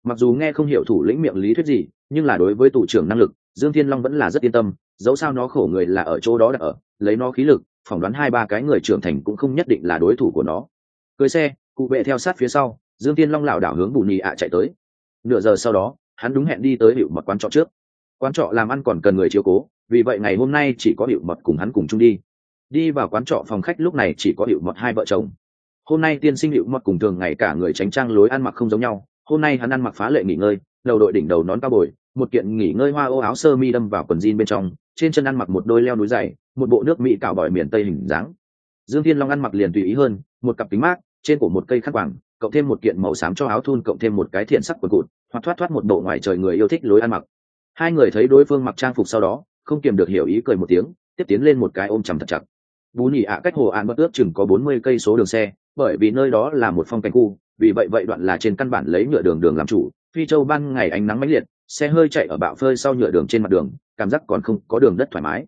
Mặc dù nghe không hiểu thủ lĩnh miệng lý thuyết gì, nhưng là đối với thủ trưởng năng lực, dương thiên long vẫn là rất yên tâm, dẫu sao nó khổ người là ở chỗ đó đã ở, lấy nó khí lực, phỏng đoán hai ba cái người trưởng thành cũng không nhất định là đối thủ của nó. Cưới xe, cụ vệ theo sát phía sau, dương tiên long lảo đảo hướng bù nhì ạ chạy tới. Nửa giờ sau đó, hắn đúng hẹn đi tới hiệu mật quán trọ trước quán trọ làm ăn còn cần người chiếu cố, vì vậy ngày hôm nay chỉ có hiệu mật cùng hắn cùng chung đi. Đi vào quán trọ phòng khách lúc này chỉ có hiệu mật hai vợ chồng. Hôm nay tiên sinh hiệu mật cùng thường ngày cả người tránh trang lối ăn mặc không giống nhau, hôm nay hắn ăn mặc phá lệ nghỉ ngơi, đầu đội đỉnh đầu nón cao bồi, một kiện nghỉ ngơi hoa ô áo sơ mi đâm vào quần jean bên trong, trên chân ăn mặc một đôi leo núi dày, một bộ nước mỹ cạo bỏi miền tây hình dáng. Dương thiên long ăn mặc liền tùy ý hơn, một cặp kính mát, trên cổ một cây khắc quàng, cộng thêm một kiện màu xám cho áo thun, cộng thêm một cái thiện sắc quần cụt hoặc thoát thoát một bộ ngoài trời người yêu thích lối ăn mặc hai người thấy đối phương mặc trang phục sau đó, không kiềm được hiểu ý cười một tiếng, tiếp tiến lên một cái ôm chầm thật chặt. Bú nhị ạ cách hồ an bất ước chừng có bốn mươi cây số đường xe, bởi vì nơi đó là một phong cảnh khu, vì vậy vậy đoạn là trên căn bản lấy nhựa đường đường làm chủ. Phi châu ban ngày ánh nắng mãnh liệt, xe hơi chạy ở bạo phơi sau nhựa đường trên mặt đường, cảm giác còn không có đường đất thoải mái.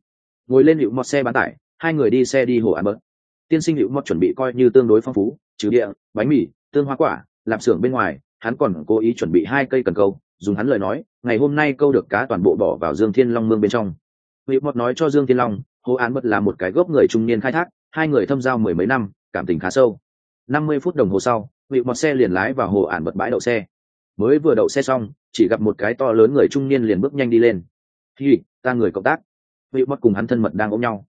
Ngồi lên hiệu mọt xe bán tải, hai người đi xe đi hồ an bớt. Tiên sinh hiệu mọt chuẩn bị coi như tương đối phong phú, trừ địa, bánh mì, tương hoa quả, lạp xưởng bên ngoài, hắn còn cố ý chuẩn bị hai cây cần câu dùng hắn lời nói, ngày hôm nay câu được cá toàn bộ bỏ vào dương thiên long mương bên trong. Hiệu mọt nói cho dương thiên long, hồ án bật là một cái gốc người trung niên khai thác, hai người thâm giao mười mấy năm, cảm tình khá sâu. Năm mươi phút đồng hồ sau hiệu mọt xe liền lái vào hồ án bật bãi đậu xe. Mới vừa đậu xe xong, chỉ gặp một cái to lớn người trung niên liền bước nhanh đi lên. Hi, ta người cộng tác. Vị mọt cùng hắn thân mật đang ôm nhau.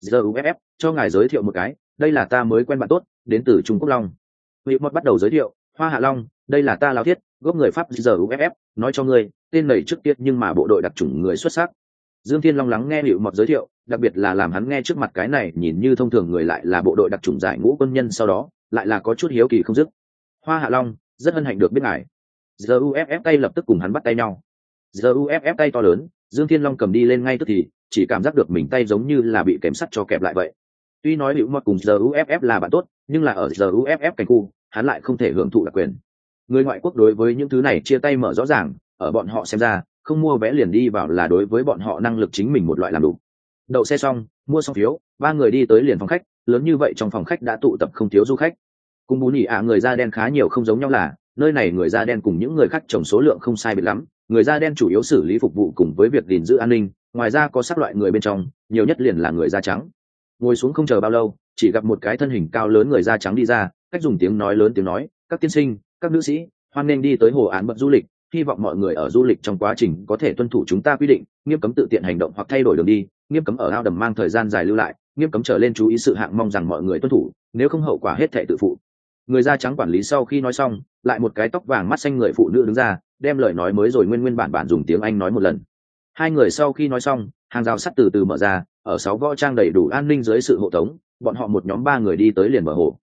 Giờ uff cho ngài giới thiệu một cái, đây là ta mới quen bạn tốt, đến từ trung quốc long. Vị mọt bắt đầu giới thiệu hoa hạ long, đây là ta lao thiết, gốc người pháp giờ uff nói cho ngươi, tên này trước tiết nhưng mà bộ đội đặc trùng người xuất sắc. Dương thiên long lắng nghe hiệu mọt giới thiệu, đặc biệt là làm hắn nghe trước mặt cái này, nhìn như thông thường người lại là bộ đội đặc trùng giải ngũ quân nhân sau đó, lại là có chút hiếu kỳ không dứt. Hoa hạ long, rất hân hạnh được biết ngài. Giờ uff tay lập tức cùng hắn bắt tay nhau. Giờ uff tay to lớn, dương thiên long cầm đi lên ngay tức thì, chỉ cảm giác được mình tay giống như là bị kém sắt cho kẹp lại vậy. Tuy nói hữu mọt cùng giờ uff là bạn tốt, nhưng là ở giờ uff cảnh khu hắn lại không thể hưởng thụ đặc quyền. Người ngoại quốc đối với những thứ này chia tay mở rõ ràng, ở bọn họ xem ra, không mua vé liền đi vào là đối với bọn họ năng lực chính mình một loại làm đủ. Đậu xe xong, mua xong phiếu, ba người đi tới liền phòng khách, lớn như vậy trong phòng khách đã tụ tập không thiếu du khách. Cùng bù nhị ạ, người da đen khá nhiều không giống nhau là, nơi này người da đen cùng những người khác trồng số lượng không sai biệt lắm, người da đen chủ yếu xử lý phục vụ cùng với việc gìn giữ an ninh, ngoài ra có sắc loại người bên trong, nhiều nhất liền là người da trắng. Ngồi xuống không chờ bao lâu, chỉ gặp một cái thân hình cao lớn người da trắng đi ra cách dùng tiếng nói lớn tiếng nói, các tiên sinh, các nữ sĩ, hoan nên đi tới hồ án bận du lịch, hy vọng mọi người ở du lịch trong quá trình có thể tuân thủ chúng ta quy định, nghiêm cấm tự tiện hành động hoặc thay đổi đường đi, nghiêm cấm ở ao đầm mang thời gian dài lưu lại, nghiêm cấm trở lên chú ý sự hạng mong rằng mọi người tuân thủ, nếu không hậu quả hết thệ tự phụ. Người da trắng quản lý sau khi nói xong, lại một cái tóc vàng mắt xanh người phụ nữ đứng ra, đem lời nói mới rồi nguyên nguyên bản bản dùng tiếng anh nói một lần. Hai người sau khi nói xong, hàng rào sắt từ từ mở ra, ở sáu võ trang đầy đủ an ninh dưới sự hộ tống, bọn họ một nhóm ba người đi tới liền mở hồ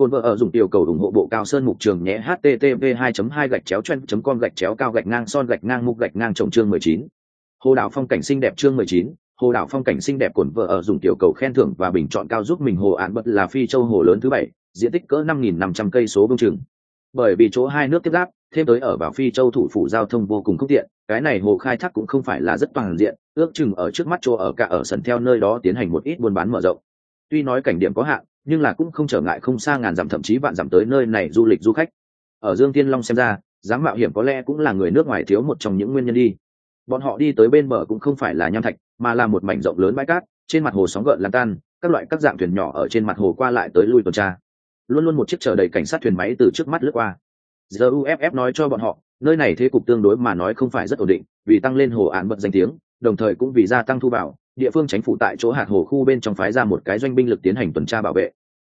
cồn vợ ở dùng tiểu cầu ủng hộ bộ cao sơn mục trường nhé, http 2 2 gạch chéo chen com gạch chéo cao gạch ngang son gạch ngang mục gạch ngang trồng chương 19. hồ đảo phong cảnh xinh đẹp chương 19. hồ đảo phong cảnh xinh đẹp cồn vợ ở dùng tiểu cầu khen thưởng và bình chọn cao giúp mình hồ án bật là phi châu hồ lớn thứ bảy, diện tích cỡ 5.500 cây số vương trường bởi vì chỗ hai nước tiếp giáp, thêm tới ở vào phi châu thủ phủ giao thông vô cùng không tiện, cái này hồ khai thác cũng không phải là rất toàn diện, ước chừng ở trước mắt chỗ ở cả ở sân theo nơi đó tiến hành một ít buôn bán mở rộng tuy nói cảnh điểm có hạn nhưng là cũng không trở ngại không xa ngàn dặm, thậm chí vạn dặm tới nơi này du lịch du khách. Ở dương tiên long xem ra dám mạo hiểm có lẽ cũng là người nước ngoài thiếu một trong những nguyên nhân đi. Bọn họ đi tới bên bờ cũng không phải là nham thạch, mà là một mảnh rộng lớn bãi cát, trên mặt hồ sóng gợn lan tan, các loại các dạng thuyền nhỏ ở trên mặt hồ qua lại tới lui tuần tra. Luôn luôn một chiếc chở đầy cảnh sát thuyền máy từ trước mắt lướt qua. Giờ uff nói cho bọn họ, nơi này thế cục tương đối mà nói không phải rất ổn định, vì tăng lên hồ án bật danh tiếng, đồng thời cũng vì gia tăng thu vào địa phương chính phủ tại chỗ hạt hồ khu bên trong phái ra một cái doanh binh lực tiến hành tuần tra bảo vệ.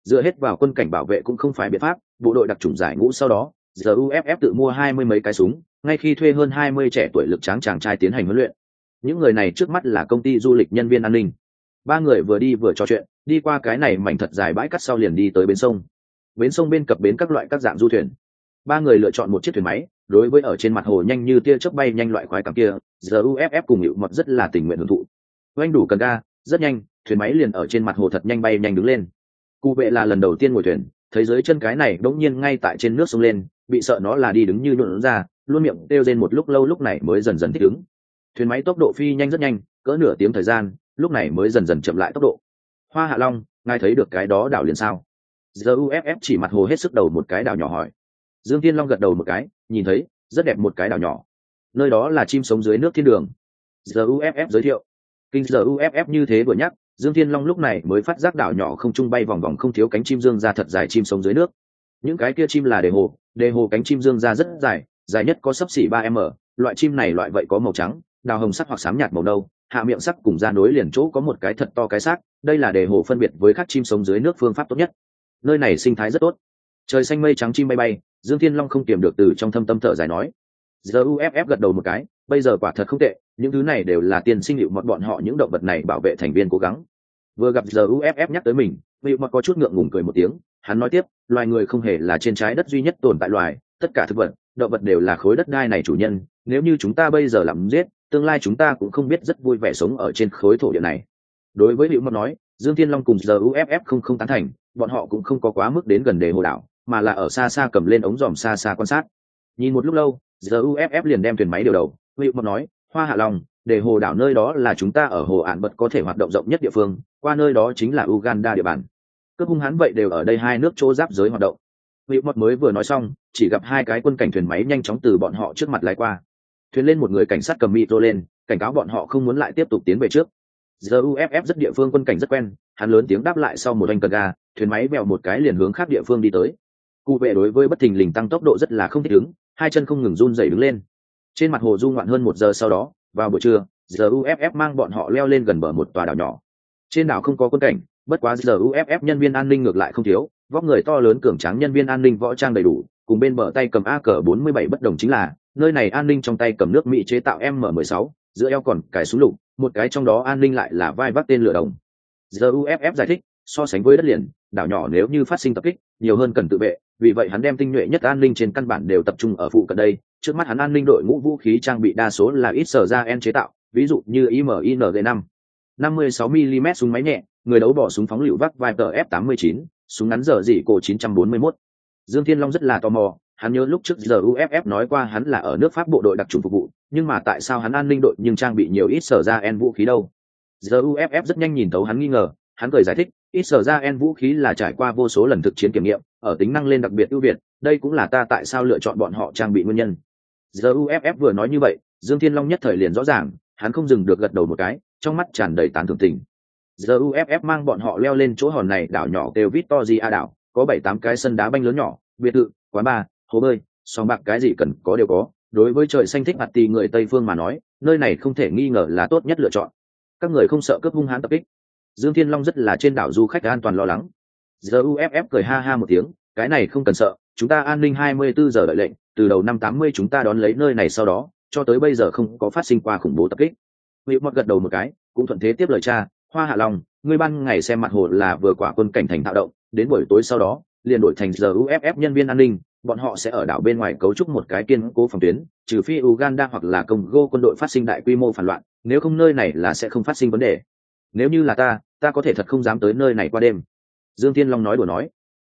Dựa hết vào quân cảnh bảo vệ cũng không phải biện pháp, bộ đội đặc trùng giải ngũ sau đó giờ uff tự mua hai mươi mấy cái súng, ngay khi thuê hơn hai mươi trẻ tuổi lực tráng chàng trai tiến hành huấn luyện. Những người này trước mắt là công ty du lịch nhân viên an ninh. Ba người vừa đi vừa trò chuyện, đi qua cái này mảnh thật dài bãi cắt sau liền đi tới bến sông. Bến sông bên cập bến các loại các dạng du thuyền. Ba người lựa chọn một chiếc thuyền máy, đối với ở trên mặt hồ nhanh như tia chớp bay nhanh loại khoái cảm kia giờ uff cùng hiệu mật rất là tình nguyện hưởng thụ oanh đủ cần ga, rất nhanh, thuyền máy liền ở trên mặt hồ thật nhanh bay nhanh đứng lên. Cụ vệ là lần đầu tiên ngồi thuyền, thấy dưới chân cái này đống nhiên ngay tại trên nước sông lên, bị sợ nó là đi đứng như nhuộn ra, luôn miệng kêu rên một lúc lâu lúc này mới dần dần thích ứng. Thuyền máy tốc độ phi nhanh rất nhanh, cỡ nửa tiếng thời gian, lúc này mới dần dần chậm lại tốc độ. Hoa hạ long, ngài thấy được cái đó đảo liền sao? Giờ uff chỉ mặt hồ hết sức đầu một cái đảo nhỏ hỏi. Dương thiên long gật đầu một cái, nhìn thấy, rất đẹp một cái đảo nhỏ. Nơi đó là chim sống dưới nước thiên đường. Giờ uff giới thiệu kinh giờ uff như thế vừa nhắc, dương thiên long lúc này mới phát giác đảo nhỏ không trung bay vòng vòng không thiếu cánh chim dương ra thật dài chim sống dưới nước. Những cái kia chim là đề hồ đề hồ cánh chim dương ra rất dài dài nhất có sấp xỉ ba m, loại chim này loại vậy có màu trắng, đào hồng sắc hoặc xám nhạt màu nâu, hạ miệng sắc cùng ra nối liền chỗ có một cái thật to cái xác, đây là đề hồ phân biệt với các chim sống dưới nước phương pháp tốt nhất. Nơi này sinh thái rất tốt. Trời xanh mây trắng chim bay bay, dương thiên long không kiềm được từ trong thâm tâm thở dài nói. Giờ uff gật đầu một cái bây giờ quả thật không tệ, những thứ này đều là tiền sinh hiệu mọt bọn họ những động vật này bảo vệ thành viên cố gắng. Vừa gặp giờ uff nhắc tới mình hiệu mọt có chút ngượng ngùng cười một tiếng, hắn nói tiếp, loài người không hề là trên trái đất duy nhất tồn tại loài, tất cả thực vật, động vật đều là khối đất đai này chủ nhân, nếu như chúng ta bây giờ làm giết, tương lai chúng ta cũng không biết rất vui vẻ sống ở trên khối thổ địa này. Đối với hiệu mọt nói, dương thiên long cùng giờ uff không không tán thành, bọn họ cũng không có quá mức đến gần đề hồ đảo, mà là ở xa xa cầm lên ống dòm xa xa quan sát. Nhìn một lúc lâu, giờ uff liền đem thuyền máy điều đầu Vị mập nói, hoa hạ long, để hồ đảo nơi đó là chúng ta ở hồ ạn bật có thể hoạt động rộng nhất địa phương, qua nơi đó chính là uganda địa bàn. Cướp hung hãn vậy đều ở đây hai nước chỗ giáp giới hoạt động. Vị mập mới vừa nói xong, chỉ gặp hai cái quân cảnh thuyền máy nhanh chóng từ bọn họ trước mặt lái qua. Thuyền lên một người cảnh sát cầm micro lên, cảnh cáo bọn họ không muốn lại tiếp tục tiến về trước. Giờ uff rất địa phương quân cảnh rất quen, hắn lớn tiếng đáp lại sau một anh cờ ga, thuyền máy bèo một cái liền hướng khác địa phương đi tới. Cụ vệ đối với bất thình lình tăng tốc độ rất là không thích ứng, hai chân không ngừng run dày đứng lên trên mặt hồ du ngoạn hơn một giờ sau đó, vào buổi trưa giờ uff mang bọn họ leo lên gần bờ một tòa đảo nhỏ. Trên đảo không có quân cảnh, bất quá giờ uff nhân viên an ninh ngược lại không thiếu, vóc người to lớn cường tráng nhân viên an ninh võ trang đầy đủ, cùng bên bờ tay cầm a cờ bốn mươi bảy bất đồng chính là, nơi này an ninh trong tay cầm nước mỹ chế tạo m mười sáu, giữa eo còn cài súng lục, một cái trong đó an ninh lại là vai vác tên lửa đồng. Giờ uff giải thích so sánh với đất liền, đảo nhỏ nếu như phát sinh tập kích, nhiều hơn cần tự vệ, vì vậy hắn đem tinh nhuệ nhất an ninh trên căn bản đều tập trung ở phụ cận đây. Trước mắt hắn an ninh đội ngũ vũ khí trang bị đa số là ít sở ra en chế tạo, ví dụ như iming năm. 56 mm súng máy nhẹ, người đấu bỏ súng phóng lựu vác viper f 89 súng ngắn giờ dị cổ 941. dương thiên long rất là tò mò, hắn nhớ lúc trước giờ uff nói qua hắn là ở nước pháp bộ đội đặc trùng phục vụ, nhưng mà tại sao hắn an ninh đội nhưng trang bị nhiều ít sở ra en vũ khí đâu? Giờ uff rất nhanh nhìn thấu hắn nghi ngờ, hắn cười giải thích ít sở ra en vũ khí là trải qua vô số lần thực chiến kiểm nghiệm, ở tính năng lên đặc biệt ưu việt, đây cũng là ta tại sao lựa chọn bọn họ trang bị nguyên nhân. Giờ uff vừa nói như vậy, dương thiên long nhất thời liền rõ ràng, hắn không dừng được gật đầu một cái, trong mắt tràn đầy tán thưởng tình. Giờ uff mang bọn họ leo lên chỗ hòn này, đảo nhỏ đều vít to gì a đảo, có bảy tám cái sân đá banh lớn nhỏ, biệt thự, quán bar, hồ bơi, sòng bạc cái gì cần có đều có, đối với trời xanh thích mặt tì người tây phương mà nói, nơi này không thể nghi ngờ là tốt nhất lựa chọn. Các người không sợ cướp hung hãn tập kích dương thiên long rất là trên đảo du khách an toàn lo lắng. Giờ uff cười ha ha một tiếng, cái này không cần sợ, chúng ta an ninh 24 giờ đợi lệnh, từ đầu năm 80 chúng ta đón lấy nơi này sau đó, cho tới bây giờ không có phát sinh qua khủng bố tập kích. Hữu mật gật đầu một cái, cũng thuận thế tiếp lời cha, hoa hạ long, ngươi ban ngày xem mặt hồ là vừa quả quân cảnh thành tạo động, đến buổi tối sau đó, liền đổi thành giờ uff nhân viên an ninh, bọn họ sẽ ở đảo bên ngoài cấu trúc một cái kiên cố phòng tuyến, trừ phi uganda hoặc là congo quân đội phát sinh đại quy mô phản loạn, nếu không nơi này là sẽ không phát sinh vấn đề nếu như là ta ta có thể thật không dám tới nơi này qua đêm. Dương tiên long nói đùa nói.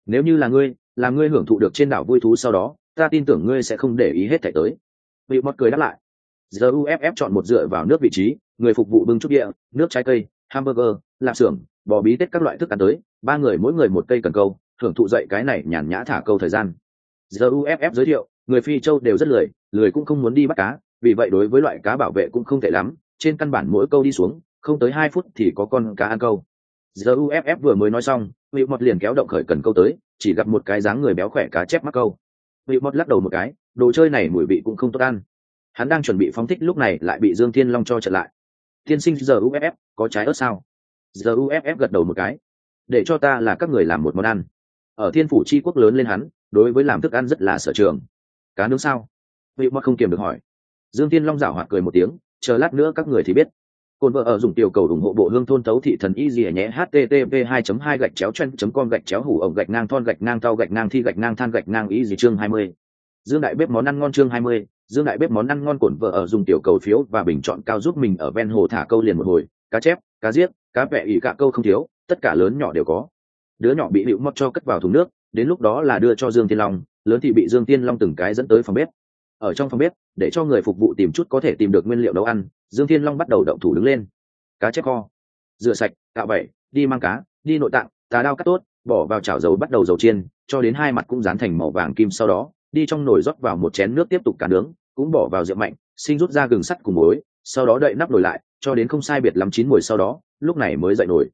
Nếu như là ngươi là ngươi hưởng thụ được trên đảo vui thú sau đó, ta tin tưởng ngươi sẽ không để ý hết thảy tới. Vị mọt cười đáp lại. Giờ uff chọn một dựa vào nước vị trí, người phục vụ bưng chút địa, nước trái cây, hamburger, lạp xưởng, bò bí tết các loại thức ăn tới, ba người mỗi người một cây cần câu, thưởng thụ dậy cái này nhàn nhã thả câu thời gian. Giờ uff giới thiệu, người phi châu đều rất lười lười cũng không muốn đi bắt cá, vì vậy đối với loại cá bảo vệ cũng không tệ lắm, trên căn bản mỗi câu đi xuống không tới hai phút thì có con cá ăn câu. Giờ uff vừa mới nói xong vị mọt liền kéo động khởi cần câu tới, chỉ gặp một cái dáng người béo khỏe cá chép mắc câu. Vị mọt lắc đầu một cái, đồ chơi này mùi vị cũng không tốt ăn. Hắn đang chuẩn bị phóng thích lúc này lại bị dương thiên long cho chặn lại. Tiên sinh giờ uff có trái ớt sao? Giờ uff gật đầu một cái. Để cho ta là các người làm một món ăn. Ở thiên phủ c quốc lớn lên hắn, đối với làm thức ăn rất là sở trường. Cá nướng sao? Vị mọt không kiềm được hỏi. Dương thiên long giảo hoạt cười một tiếng, chờ lát nữa các người thì biết. Côn vợ ở dùng tiểu cầu ủng hộ bộ hương thôn tấu thị thần y gì nhé http 2 2 gạch chéo chen com gạch chéo hủ ổng gạch ngang thon gạch ngang tao gạch ngang thi gạch ngang than gạch ngang y gì chương 20. Dương đại bếp món ăn ngon chương 20, Dương đại bếp món ăn ngon cổn vợ ở dùng tiểu cầu phiếu và bình chọn cao giúp mình ở ven hồ thả câu liền một hồi, cá chép, cá giết, cá vẹ ỉ cả câu không thiếu, tất cả lớn nhỏ đều có. Đứa nhỏ bị hữu mất cho cất vào thùng nước, đến lúc đó là đưa cho Dương thiên Long, lớn thì bị Dương Tiên Long từng cái dẫn tới phòng bếp. Ở trong phòng bếp, để cho người phục vụ tìm chút có thể tìm được nguyên liệu nấu ăn, Dương Thiên Long bắt đầu động thủ đứng lên. Cá chép kho. Rửa sạch, tạo bẩy đi mang cá, đi nội tạng, tà đao cắt tốt, bỏ vào chảo dầu bắt đầu dầu chiên, cho đến hai mặt cũng dán thành màu vàng kim sau đó, đi trong nồi rót vào một chén nước tiếp tục cá nướng, cũng bỏ vào rượu mạnh, sinh rút ra gừng sắt cùng muối, sau đó đậy nắp nồi lại, cho đến không sai biệt lắm chín mùi sau đó, lúc này mới dậy nồi.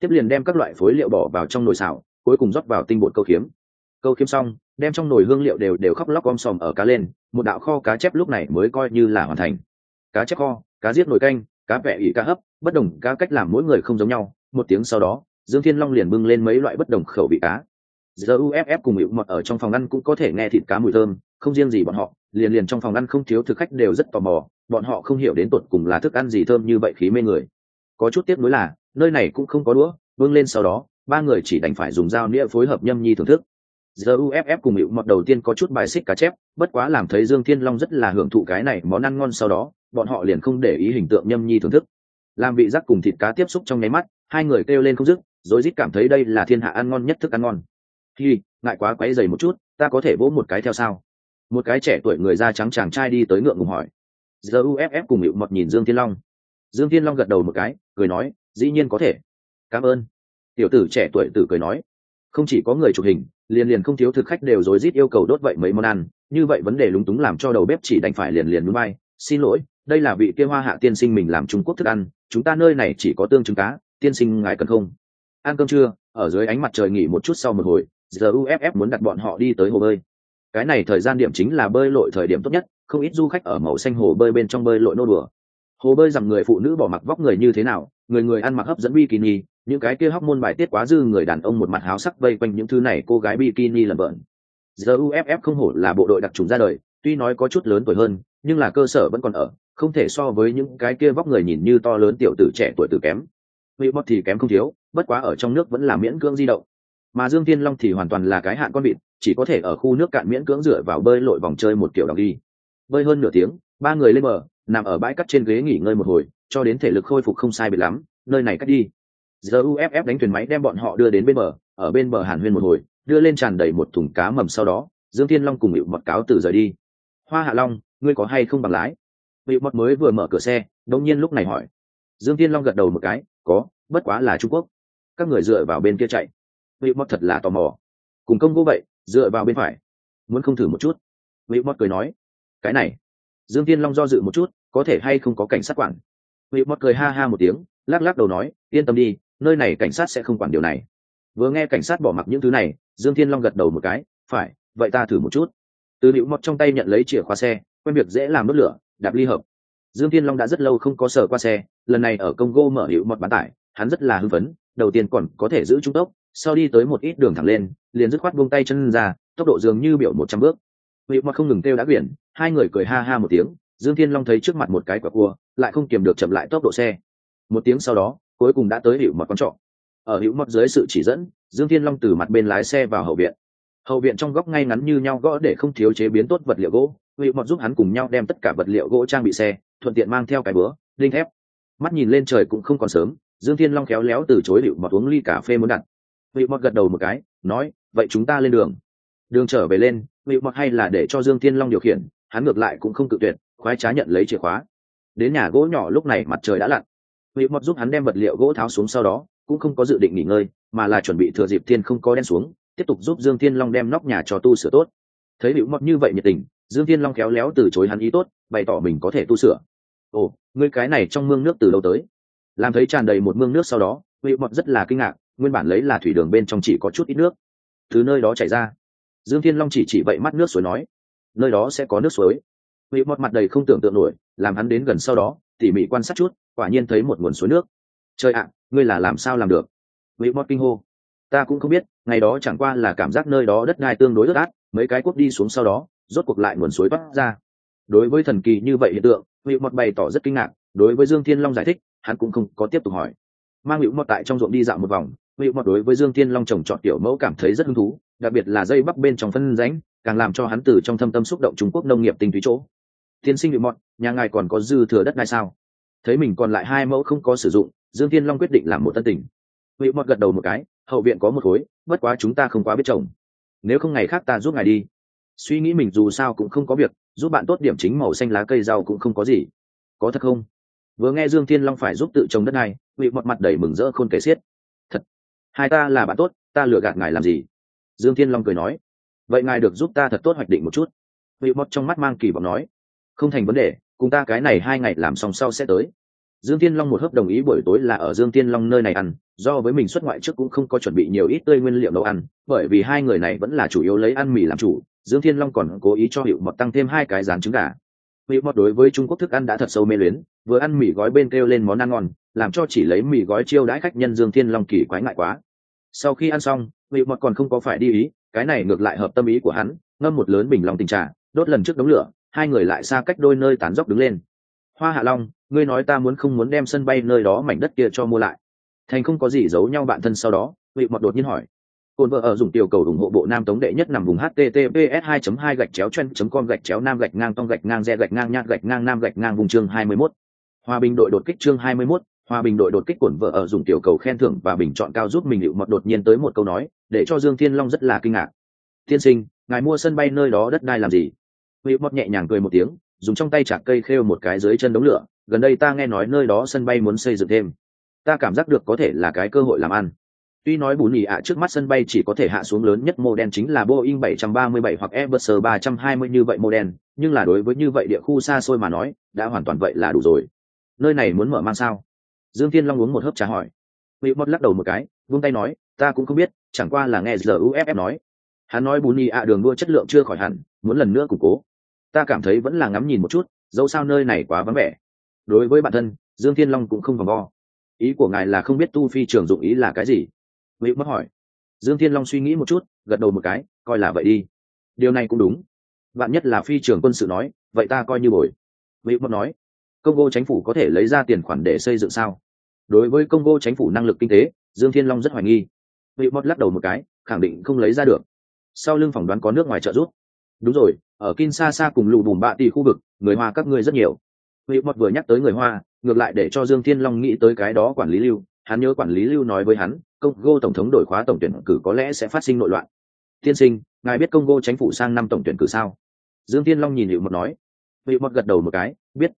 Tiếp liền đem các loại phối liệu bỏ vào trong nồi xào, cuối cùng rót vào tinh bột câu khiếm câu khiếm xong, đem trong nồi hương liệu đều đều khóc lóc om sòm ở cá lên, một đạo kho cá chép lúc này mới coi như là hoàn thành. Cá chép kho cá giết nồi canh, cá vẹ ỉ cá hấp, bất đồng cá cách làm mỗi người không giống nhau. Một tiếng sau đó, dương thiên long liền bưng lên mấy loại bất đồng khẩu vị cá. Giờ uff cùng hữu mật ở trong phòng ăn cũng có thể nghe thịt cá mùi thơm, không riêng gì bọn họ, liền liền trong phòng ăn không thiếu thực khách đều rất tò mò. Bọn họ không hiểu đến tột cùng là thức ăn gì thơm như vậy khí mê người. Có chút tiếc nuối là, nơi này cũng không có đũa, bưng lên sau đó, ba người chỉ đành phải dùng dao nĩa phối hợp nhâm nhi thưởng thức. Giờ uff cùng hữu mật đầu tiên có chút bài xích cá chép, bất quá làm thấy dương thiên long rất là hưởng thụ cái này món ăn ngon sau đó bọn họ liền không để ý hình tượng nhâm nhi thưởng thức. Làm vị giác cùng thịt cá tiếp xúc trong nháy mắt, hai người kêu lên không dứt rồi rít cảm thấy đây là thiên hạ ăn ngon nhất thức ăn ngon. Khi ngại quá, quấy dày một chút, ta có thể vỗ một cái theo sao? Một cái trẻ tuổi người da trắng chàng trai đi tới ngượng ngùng hỏi. Giờ uff cùng hiệu mật nhìn dương thiên long. Dương thiên long gật đầu một cái, cười nói, dĩ nhiên có thể. Cảm ơn. Tiểu tử trẻ tuổi tử cười nói. Không chỉ có người chụp hình, liền liền không thiếu thực khách đều rối rít yêu cầu đốt vậy mấy món ăn. Như vậy vấn đề lúng túng làm cho đầu bếp chỉ đành phải liền liền núi bay. Xin lỗi đây là vị kia hoa hạ tiên sinh mình làm trung quốc thức ăn, chúng ta nơi này chỉ có tương trứng cá, tiên sinh ngài cần không? Ăn cơm trưa, ở dưới ánh mặt trời nghỉ một chút sau một hồi giờ uff muốn đặt bọn họ đi tới hồ bơi. Cái này thời gian điểm chính là bơi lội thời điểm tốt nhất, không ít du khách ở màu xanh hồ bơi bên trong bơi lội nô đùa. Hồ bơi rằng người phụ nữ bỏ mặc vóc người như thế nào, người người ăn mặc hấp dẫn bikini, những cái kia hóc môn bài tiết quá dư người đàn ông một mặt háo sắc vây quanh những thứ này, cô gái bikini lầm bợn giờ uff không hổ là bộ đội đặc trùng ra đời, tuy nói có chút lớn tuổi hơn, nhưng là cơ sở vẫn còn ở không thể so với những cái kia vóc người nhìn như to lớn tiểu tử trẻ tuổi tử kém. Bị bót thì kém không thiếu, bất quá ở trong nước vẫn là miễn cưỡng di động. Mà dương tiên long thì hoàn toàn là cái hạn con vịt, chỉ có thể ở khu nước cạn miễn cưỡng dựa vào bơi lội vòng chơi một kiểu đọc đi. Bơi hơn nửa tiếng, ba người lên bờ, nằm ở bãi cắt trên ghế nghỉ ngơi một hồi, cho đến thể lực khôi phục không sai biệt lắm, nơi này cắt đi. Giờ uff đánh thuyền máy đem bọn họ đưa đến bên bờ, ở bên bờ hàn huyên một hồi, đưa lên tràn đầy một thùng cá mầm sau đó, dương tiên long cùng hiệu mật cáo từ rời đi. Hoa hạ long, ngươi có hay không bằng lái? Vị mật mới vừa mở cửa xe đông nhiên lúc này hỏi. Dương tiên long gật đầu một cái, có, bất quá là trung quốc. Các người dựa vào bên kia chạy. Vị mật thật là tò mò. Cùng công vô vậy, dựa vào bên phải. Muốn không thử một chút. Vị mật cười nói, cái này. Dương tiên long do dự một chút, có thể hay không có cảnh sát quản? Vị mật cười ha ha một tiếng, lắc lắc đầu nói, yên tâm đi, nơi này cảnh sát sẽ không quản điều này. Vừa nghe cảnh sát bỏ mặc những thứ này, dương thiên long gật đầu một cái, phải, vậy ta thử một chút. Từ hữu mọt trong tay nhận lấy chìa khóa xe, quen việc dễ làm đốt lửa đạp ly hợp. Dương thiên long đã rất lâu không có sở qua xe, lần này ở congo mở hiệu mọt bán tải, hắn rất là hưng phấn, đầu tiên còn có thể giữ trung tốc, sau đi tới một ít đường thẳng lên, liền dứt khoát buông tay chân ra, tốc độ dường như biểu một trăm bước. Hiệu mọt không ngừng kêu đã quyển, hai người cười ha ha một tiếng, dương thiên long thấy trước mặt một cái quả cua, lại không kiềm được chậm lại tốc độ xe. Một tiếng sau đó, cuối cùng đã tới hiệu mọt quán trọ. Ở hữu mọt dưới sự chỉ dẫn, dương thiên long từ mặt bên lái xe vào hậu viện. Hậu viện trong góc ngay ngắn như nhau gõ để không thiếu chế biến tốt vật liệu gỗ hữu mọt giúp hắn cùng nhau đem tất cả vật liệu gỗ trang bị xe, thuận tiện mang theo cái bữa đinh thép. Mắt nhìn lên trời cũng không còn sớm, dương thiên long khéo léo từ chối hữu mọt uống ly cà phê muốn đặt. Hữu mọt gật đầu một cái, nói, vậy chúng ta lên đường. Đường trở về lên hữu mọt hay là để cho dương thiên long điều khiển, hắn ngược lại cũng không cự tuyệt, khoái trá nhận lấy chìa khóa. Đến nhà gỗ nhỏ lúc này mặt trời đã lặn. Hữu mọt giúp hắn đem vật liệu gỗ tháo xuống sau đó, cũng không có dự định nghỉ ngơi, mà là chuẩn bị thừa dịp thiên không có đen xuống, tiếp tục giúp dương thiên long đem nóc nhà cho tu sửa tốt. Thấy hữu mọt như vậy nhiệt tình dương thiên long khéo léo từ chối hắn ý tốt, bày tỏ mình có thể tu sửa. Ồ, ngươi cái này trong mương nước từ đâu tới. Làm thấy tràn đầy một mương nước sau đó vị mọt rất là kinh ngạc, nguyên bản lấy là thủy đường bên trong chỉ có chút ít nước. Từ nơi đó chảy ra. Dương thiên long chỉ chỉ vậy mắt nước suối nói, nơi đó sẽ có nước suối. Vị mọt mặt đầy không tưởng tượng nổi, làm hắn đến gần sau đó, tỉ mỉ quan sát chút, quả nhiên thấy một nguồn suối nước. Trời ạ, ngươi là làm sao làm được? Vị mọt kinh hô, ta cũng không biết, ngày đó chẳng qua là cảm giác nơi đó đất đai tương đối ướt át, mấy cái quốc đi xuống sau đó rốt cuộc lại nguồn suối bắt ra. Đối với thần kỳ như vậy hiện tượng hữu mọt bày tỏ rất kinh ngạc, đối với dương thiên long giải thích, hắn cũng không có tiếp tục hỏi. Mang hữu mọt tại trong ruộng đi dạo một vòng hữu mọt đối với dương thiên long trồng trọt tiểu mẫu cảm thấy rất hứng thú, đặc biệt là dây bắc bên trong phân ránh càng làm cho hắn từ trong thâm tâm xúc động trung quốc nông nghiệp tinh túy chỗ. Tiên sinh hữu mọt nhà ngài còn có dư thừa đất ngay sao? Thấy mình còn lại hai mẫu không có sử dụng, dương thiên long quyết định làm một tân tình hữu mọt gật đầu một cái, hậu viện có một khối, bất quá chúng ta không quá biết trồng. Nếu không ngày khác ta giúp ngài đi suy nghĩ mình dù sao cũng không có việc, giúp bạn tốt điểm chính màu xanh lá cây rau cũng không có gì. Có thật không? Vừa nghe dương thiên long phải giúp tự trồng đất này, bị mọt mặt đầy mừng rỡ khôn kể xiết. Thật? Hai ta là bạn tốt, ta lừa gạt ngài làm gì? Dương thiên long cười nói. Vậy ngài được giúp ta thật tốt hoạch định một chút. Bị mọt trong mắt mang kỳ vọng nói. Không thành vấn đề, cùng ta cái này hai ngày làm xong sau sẽ tới dương thiên long một hớp đồng ý buổi tối là ở dương thiên long nơi này ăn, do với mình xuất ngoại trước cũng không có chuẩn bị nhiều ít tươi nguyên liệu nấu ăn, bởi vì hai người này vẫn là chủ yếu lấy ăn mì làm chủ, dương thiên long còn cố ý cho hiệu Mật tăng thêm hai cái rán trứng gà. Hiệu Mật đối với trung quốc thức ăn đã thật sâu mê luyến, vừa ăn mì gói bên kêu lên món ăn ngon, làm cho chỉ lấy mì gói chiêu đãi khách nhân dương thiên long kỳ quái ngại quá. Sau khi ăn xong hiệu Mật còn không có phải đi ý, cái này ngược lại hợp tâm ý của hắn, ngâm một lớn bình lòng tình trà, đốt lần trước đống lửa, hai người lại xa cách đôi nơi tán dốc đứng lên hoa hạ long ngươi nói ta muốn không muốn đem sân bay nơi đó mảnh đất kia cho mua lại. Thành không có gì giấu nhau bạn thân sau đó vị mọt đột nhiên hỏi. Cồn vợ ở dùng tiểu cầu ủng hộ bộ nam tống đệ nhất nằm vùng https 2 2 gạch chéo chen com gạch chéo nam gạch ngang tông gạch ngang re gạch ngang nhạt gạch ngang nam gạch ngang vùng chương 21. hòa bình đội đột kích chương 21, hòa bình đội đột kích cồn vợ ở dùng tiểu cầu khen thưởng và bình chọn cao giúp mình hiệu mọt đột nhiên tới một câu nói để cho dương thiên long rất là kinh ngạc. Tiên sinh ngài mua sân bay nơi đó đất đai làm gì? Hiệu mọt nhẹ nhàng cười một tiếng dùng trong tay chạc cây khêu một cái dưới chân đống lửa, gần đây ta nghe nói nơi đó sân bay muốn xây dựng thêm. Ta cảm giác được có thể là cái cơ hội làm ăn. Tuy nói bù nhì ạ trước mắt sân bay chỉ có thể hạ xuống lớn nhất mô đen chính là boeing 737 hoặc airbus 320 như vậy mô đen nhưng là đối với như vậy địa khu xa xôi mà nói, đã hoàn toàn vậy là đủ rồi. Nơi này muốn mở mang sao? Dương thiên long uống một hớp trà hỏi. Bị mất lắc đầu một cái, vung tay nói, ta cũng không biết, chẳng qua là nghe giờ uff nói. Hắn nói bù nhì ạ đường đua chất lượng chưa khỏi hẳn, muốn lần nữa củng cố ta cảm thấy vẫn là ngắm nhìn một chút, dẫu sao nơi này quá vắng vẻ. Đối với bản thân, dương thiên long cũng không vòng vo. Ý của ngài là không biết tu phi trường dụng ý là cái gì? Vị mất hỏi. Dương thiên long suy nghĩ một chút, gật đầu một cái, coi là vậy đi. Điều này cũng đúng. Bạn nhất là phi trường quân sự nói, vậy ta coi như bồi. Vị mất nói. Congo chính phủ có thể lấy ra tiền khoản để xây dựng sao? Đối với congo chính phủ năng lực kinh tế, dương thiên long rất hoài nghi. Vị mất lắc đầu một cái, khẳng định không lấy ra được. Sau lưng phỏng đoán có nước ngoài trợ giúp đúng rồi, ở kinshasa cùng lù bùm bạ tì khu vực, người hoa các ngươi rất nhiều. Vị mật vừa nhắc tới người hoa, ngược lại để cho dương thiên long nghĩ tới cái đó quản lý lưu. Hắn nhớ quản lý lưu nói với hắn, congo tổng thống đổi khóa tổng tuyển cử có lẽ sẽ phát sinh nội loạn. Tiên sinh, ngài biết congo chính phủ sang năm tổng tuyển cử sao? Dương thiên long nhìn hiệu mật nói. Hiệu mật gật đầu một cái, biết.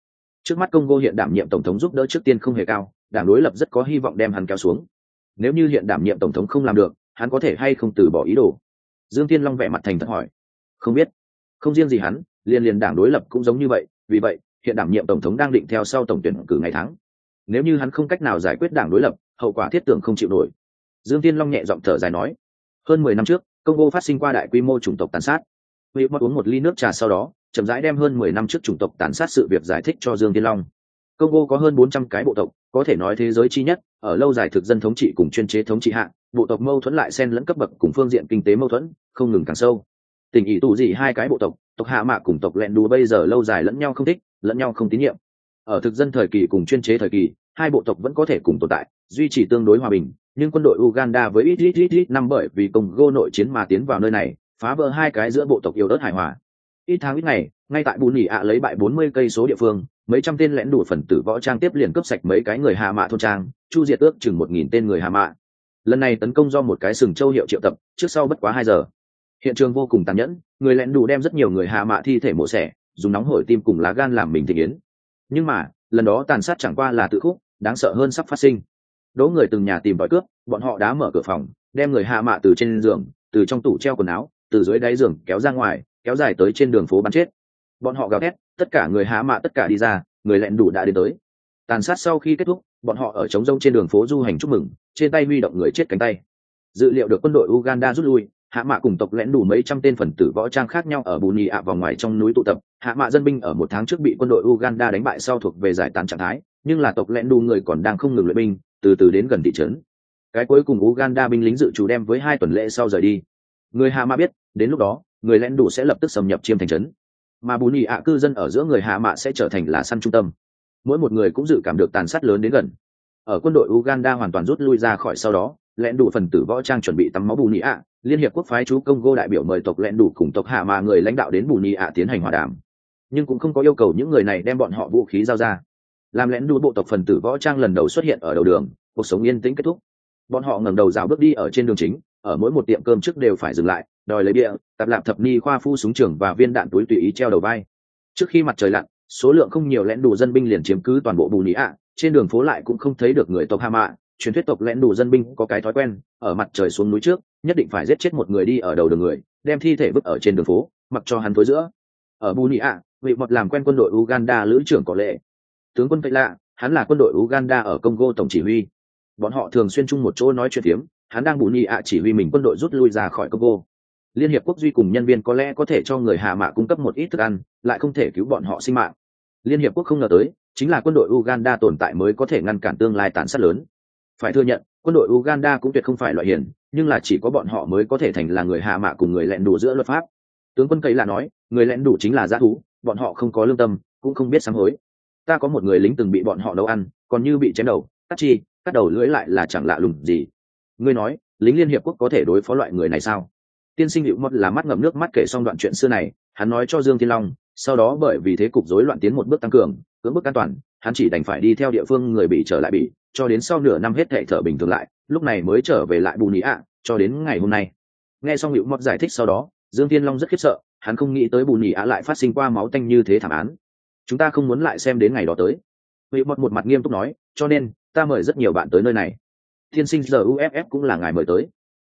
Trước mắt congo hiện đảm nhiệm tổng thống giúp đỡ trước tiên không hề cao, đảng đối lập rất có hy vọng đem hắn kéo xuống. Nếu như hiện đảm nhiệm tổng thống không làm được, hắn có thể hay không từ bỏ ý đồ? Dương thiên long vẻ mặt thành thật hỏi không biết. Không riêng gì hắn, liên liên đảng đối lập cũng giống như vậy, vì vậy, hiện đảm nhiệm tổng thống đang định theo sau tổng tuyển cử ngày tháng. Nếu như hắn không cách nào giải quyết đảng đối lập, hậu quả thiết tưởng không chịu nổi. Dương tiên long nhẹ giọng thở dài nói, hơn mười năm trước, congo phát sinh qua đại quy mô chủng tộc tàn sát. Vị mất uống một ly nước trà sau đó, chậm rãi đem hơn mười năm trước chủng tộc tàn sát sự việc giải thích cho dương tiên long. Congo có hơn bốn trăm cái bộ tộc, có thể nói thế giới chi nhất, ở lâu dài thực dân thống trị cùng chuyên chế thống trị hạ, bộ tộc mâu thuẫn lại xen lẫn cấp bậc cùng phương diện kinh tế mâu thuẫn, không ngừng càng sâu tình ý tù gì hai cái bộ tộc tộc hạ mạ cùng tộc lẹn đù bây giờ lâu dài lẫn nhau không thích, lẫn nhau không tín nhiệm. Ở thực dân thời kỳ cùng chuyên chế thời kỳ, hai bộ tộc vẫn có thể cùng tồn tại, duy trì tương đối hòa bình, nhưng quân đội uganda với ít ít ít ít năm bởi vì congo nội chiến mà tiến vào nơi này, phá vỡ hai cái giữa bộ tộc yêu đất hài hòa. Ít tháng ít ngày, ngay tại bù nỉ ạ lấy bại bốn mươi cây số địa phương, mấy trăm tên lẽn đủ phần tử võ trang tiếp liền cướp sạch mấy cái người hà mạ thôn trang, chu diệt ước chừng một nghìn tên người hà mạ. Lần này tấn công do một cái sừng châu hiệu triệu tập, trước sau bất quá hai giờ hiện trường vô cùng tàn nhẫn, người lẹn đủ đem rất nhiều người hạ mạ thi thể mổ xẻ, dùng nóng hổi tim cùng lá gan làm mình thị yến nhưng mà, lần đó tàn sát chẳng qua là tự khúc, đáng sợ hơn sắp phát sinh. Đỗ người từng nhà tìm vòi cướp, bọn họ đã mở cửa phòng, đem người hạ mạ từ trên giường, từ trong tủ treo quần áo, từ dưới đáy giường kéo ra ngoài, kéo dài tới trên đường phố bắn chết. Bọn họ gào thét, tất cả người hạ mạ tất cả đi ra, người lẹn đủ đã đến tới. Tàn sát sau khi kết thúc, bọn họ ở trống rông trên đường phố du hành chúc mừng, trên tay huy động người chết cánh tay. Dự liệu được quân đội uganda rút lui hạ mạ cùng tộc lẽn đủ mấy trăm tên phần tử võ trang khác nhau ở bù nhì ạ vào ngoài trong núi tụ tập. Hạ mạ dân binh ở một tháng trước bị quân đội uganda đánh bại sau thuộc về giải tán trạng thái, nhưng là tộc lẽn đủ người còn đang không ngừng luyện binh, từ từ đến gần thị trấn. Cái cuối cùng uganda binh lính dự trù đem với hai tuần lễ sau rời đi. Người hạ mạ biết, đến lúc đó, người lẽn đủ sẽ lập tức xâm nhập chiêm thành trấn. Mà bù nhì ạ cư dân ở giữa người hạ mạ sẽ trở thành là săn trung tâm. Mỗi một người cũng dự cảm được tàn sát lớn đến gần. Ở quân đội uganda hoàn toàn rút lui ra khỏi sau đó lẽn đủ phần tử võ trang chuẩn bị tắm máu bù nhì ạ liên hiệp quốc phái chú công gô đại biểu mời tộc lẹn đủ cùng tộc hạ mà người lãnh đạo đến bù nhì ạ tiến hành hòa đàm. Nhưng cũng không có yêu cầu những người này đem bọn họ vũ khí giao ra. Làm lẽn đu bộ tộc phần tử võ trang lần đầu xuất hiện ở đầu đường, cuộc sống yên tĩnh kết thúc. Bọn họ ngẩng đầu rào bước đi ở trên đường chính, ở mỗi một tiệm cơm trước đều phải dừng lại, đòi lấy địa. tạp lạp thập ni khoa phu súng trường và viên đạn túi tùy ý treo đầu vai. Trước khi mặt trời lặn, số lượng không nhiều lẽn đủ dân binh liền chiếm cứ toàn bộ bù nhĩ ạ, trên đường phố lại cũng không thấy được người tộc hạ mạ truyền thuyết tộc lẽn đủ dân binh có cái thói quen, ở mặt trời xuống núi trước, nhất định phải giết chết một người đi ở đầu đường người, đem thi thể vứt ở trên đường phố, mặc cho hắn thối giữa. Ở bù nhĩ ạ vị mọt làm quen quân đội uganda lữ trưởng có lệ. Tướng quân vậy lạ, hắn là quân đội uganda ở congo tổng chỉ huy. Bọn họ thường xuyên chung một chỗ nói chuyện tiếng hắn đang bù nhị ạ chỉ huy mình quân đội rút lui ra khỏi congo. Liên hiệp quốc duy cùng nhân viên có lẽ có thể cho người hạ mạ cung cấp một ít thức ăn, lại không thể cứu bọn họ sinh mạng. Liên hiệp quốc không ngờ tới, chính là quân đội uganda tồn tại mới có thể ngăn cản tương lai tàn sát lớn phải thừa nhận, quân đội uganda cũng tuyệt không phải loại hiền, nhưng là chỉ có bọn họ mới có thể thành là người hạ mạ cùng người lẹn đủ giữa luật pháp. Tướng quân cậy là nói, người lẹn đủ chính là g thú, bọn họ không có lương tâm, cũng không biết sám hối. Ta có một người lính từng bị bọn họ nấu ăn, còn như bị chém đầu, cắt chi, cắt đầu lưỡi lại là chẳng lạ lùng gì. Ngươi nói, lính liên hiệp quốc có thể đối phó loại người này sao? Tiên sinh hữu mất là mắt ngậm nước mắt kể xong đoạn chuyện xưa này, hắn nói cho dương thiên long, sau đó bởi vì thế cục rối loạn tiến một bước tăng cường, cưỡng bức an toàn hắn chỉ đành phải đi theo địa phương người bị trở lại bị cho đến sau nửa năm hết thệ thở bình thường lại, lúc này mới trở về lại bù nhĩ ạ, cho đến ngày hôm nay. Nghe xong hữu mọt giải thích sau đó, dương thiên long rất khiếp sợ, hắn không nghĩ tới bù nhĩ ạ lại phát sinh qua máu tanh như thế thảm án. Chúng ta không muốn lại xem đến ngày đó tới. Hữu mọt một mặt nghiêm túc nói, cho nên, ta mời rất nhiều bạn tới nơi này. Thiên sinh giờ uff cũng là ngài mời tới.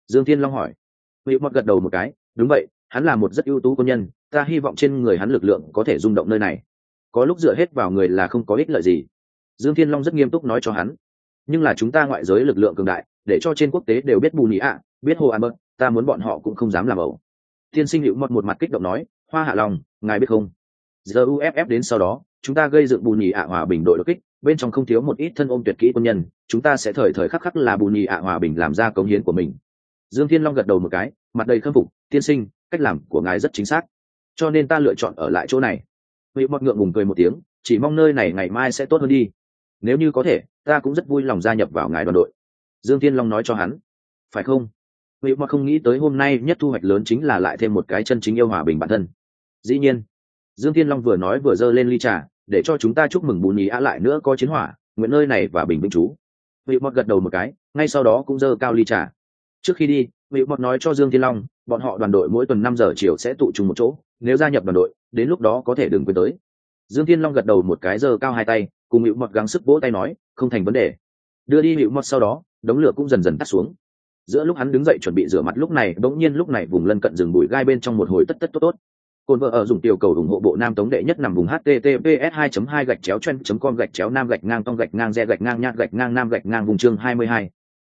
Dương thiên long hỏi. Hữu mọt gật đầu một cái, đúng vậy, hắn là một rất ưu tú quân nhân, ta hy vọng trên người hắn lực lượng có thể rung động nơi này có lúc dựa hết vào người là không có ích lợi gì. Dương thiên long rất nghiêm túc nói cho hắn, nhưng là chúng ta ngoại giới lực lượng cường đại, để cho trên quốc tế đều biết bù nhĩ ạ, biết hồ a mơ, ta muốn bọn họ cũng không dám làm ẩu. Tiên sinh hữu mật một mặt kích động nói, hoa hạ lòng ngài biết không? Giờ uff đến sau đó, chúng ta gây dựng bù nhị ạ hòa bình đội đột kích, bên trong không thiếu một ít thân ôm tuyệt kỹ quân nhân, chúng ta sẽ thời thời khắc khắc là bù nhị ạ hòa bình làm ra cống hiến của mình. Dương thiên long gật đầu một cái, mặt đầy khâm phục, tiên sinh, cách làm của ngài rất chính xác, cho nên ta lựa chọn ở lại chỗ này vị Mật ngượng ngùng cười một tiếng, chỉ mong nơi này ngày mai sẽ tốt hơn đi. Nếu như có thể, ta cũng rất vui lòng gia nhập vào ngài đoàn đội. Dương thiên long nói cho hắn. Phải không? Vị Mật không nghĩ tới hôm nay nhất thu hoạch lớn chính là lại thêm một cái chân chính yêu hòa bình bản thân. Dĩ nhiên, dương thiên long vừa nói vừa giơ lên ly trà, để cho chúng ta chúc mừng bùn ý á lại nữa có chiến hỏa, nguyện nơi này và bình vĩnh chú vị Mật gật đầu một cái, ngay sau đó cũng giơ cao ly trà. Trước khi đi, vị Mật nói cho dương thiên long, bọn họ đoàn đội mỗi tuần năm giờ chiều sẽ tụ chung một chỗ, nếu gia nhập đoàn đội đến lúc đó có thể đừng quên tới. Dương thiên long gật đầu một cái giơ cao hai tay cùng hữu mọt gắng sức vỗ tay nói không thành vấn đề. Đưa đi hữu mọt sau đó đống lửa cũng dần dần tắt xuống. Giữa lúc hắn đứng dậy chuẩn bị rửa mặt lúc này bỗng nhiên lúc này vùng lân cận rừng bụi gai bên trong một hồi tất tất tốt tốt. Côn vợ ở dùng tiểu cầu ủng hộ bộ nam tống đệ nhất nằm vùng https 2 2 gạch chéo chen com gạch chéo nam gạch ngang tông gạch ngang re gạch ngang nhạt gạch ngang nam gạch ngang vùng chương 22.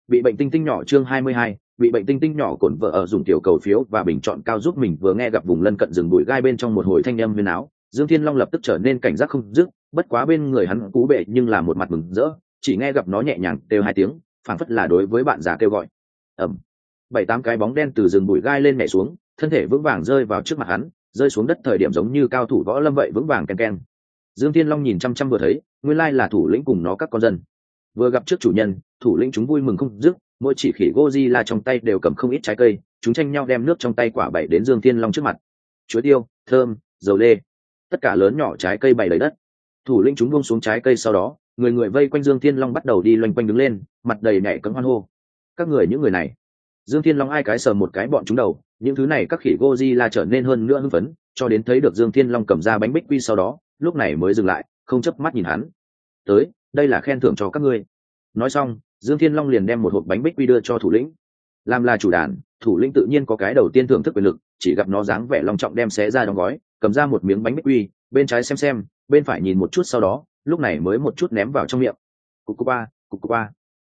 Bị bệnh tinh tinh nhỏ chương 22, bị bệnh tinh tinh nhỏ cồn vợ ở dùng tiểu cầu phiếu và bình chọn cao giúp mình vừa nghe gặp vùng lân cận rừng bụi gai bên trong một hồi thanh âm huyền áo, Dương Thiên Long lập tức trở nên cảnh giác không dứt, bất quá bên người hắn cú bệ nhưng là một mặt mừng rỡ, chỉ nghe gặp nó nhẹ nhàng kêu hai tiếng, phảng phất là đối với bạn già kêu gọi. Ầm. Bảy tám cái bóng đen từ rừng bụi gai lên nhảy xuống, thân thể vững vàng rơi vào trước mặt hắn, rơi xuống đất thời điểm giống như cao thủ võ lâm vậy vững vàng ken ken dương thiên long nhìn chăm chăm vừa thấy nguyên lai là thủ lĩnh cùng nó các con dân vừa gặp trước chủ nhân thủ lĩnh chúng vui mừng không dứt mỗi chỉ khỉ Godzilla trong tay đều cầm không ít trái cây, chúng tranh nhau đem nước trong tay quả bảy đến dương thiên long trước mặt. Chuối tiêu, thơm, dầu lê, tất cả lớn nhỏ trái cây bày đầy đất. Thủ lĩnh chúng buông xuống trái cây sau đó, người người vây quanh dương thiên long bắt đầu đi loanh quanh đứng lên, mặt đầy nhảy cấm hoan hô. Các người những người này, dương thiên long ai cái sờ một cái bọn chúng đầu, những thứ này các khỉ Godzilla trở nên hơn nữa hưng phấn, cho đến thấy được dương thiên long cầm ra bánh bích quy sau đó, lúc này mới dừng lại, không chấp mắt nhìn hắn. Tới, đây là khen thưởng cho các ngươi. Nói xong dương thiên long liền đem một hộp bánh bích quy đưa cho thủ lĩnh. Làm là chủ đàn, thủ lĩnh tự nhiên có cái đầu tiên thưởng thức quyền lực, chỉ gặp nó dáng vẻ long trọng đem xé ra đóng gói, cầm ra một miếng bánh bích quy, bên trái xem xem, bên phải nhìn một chút sau đó, lúc này mới một chút ném vào trong miệng. Cục cục ba, cục cục ba.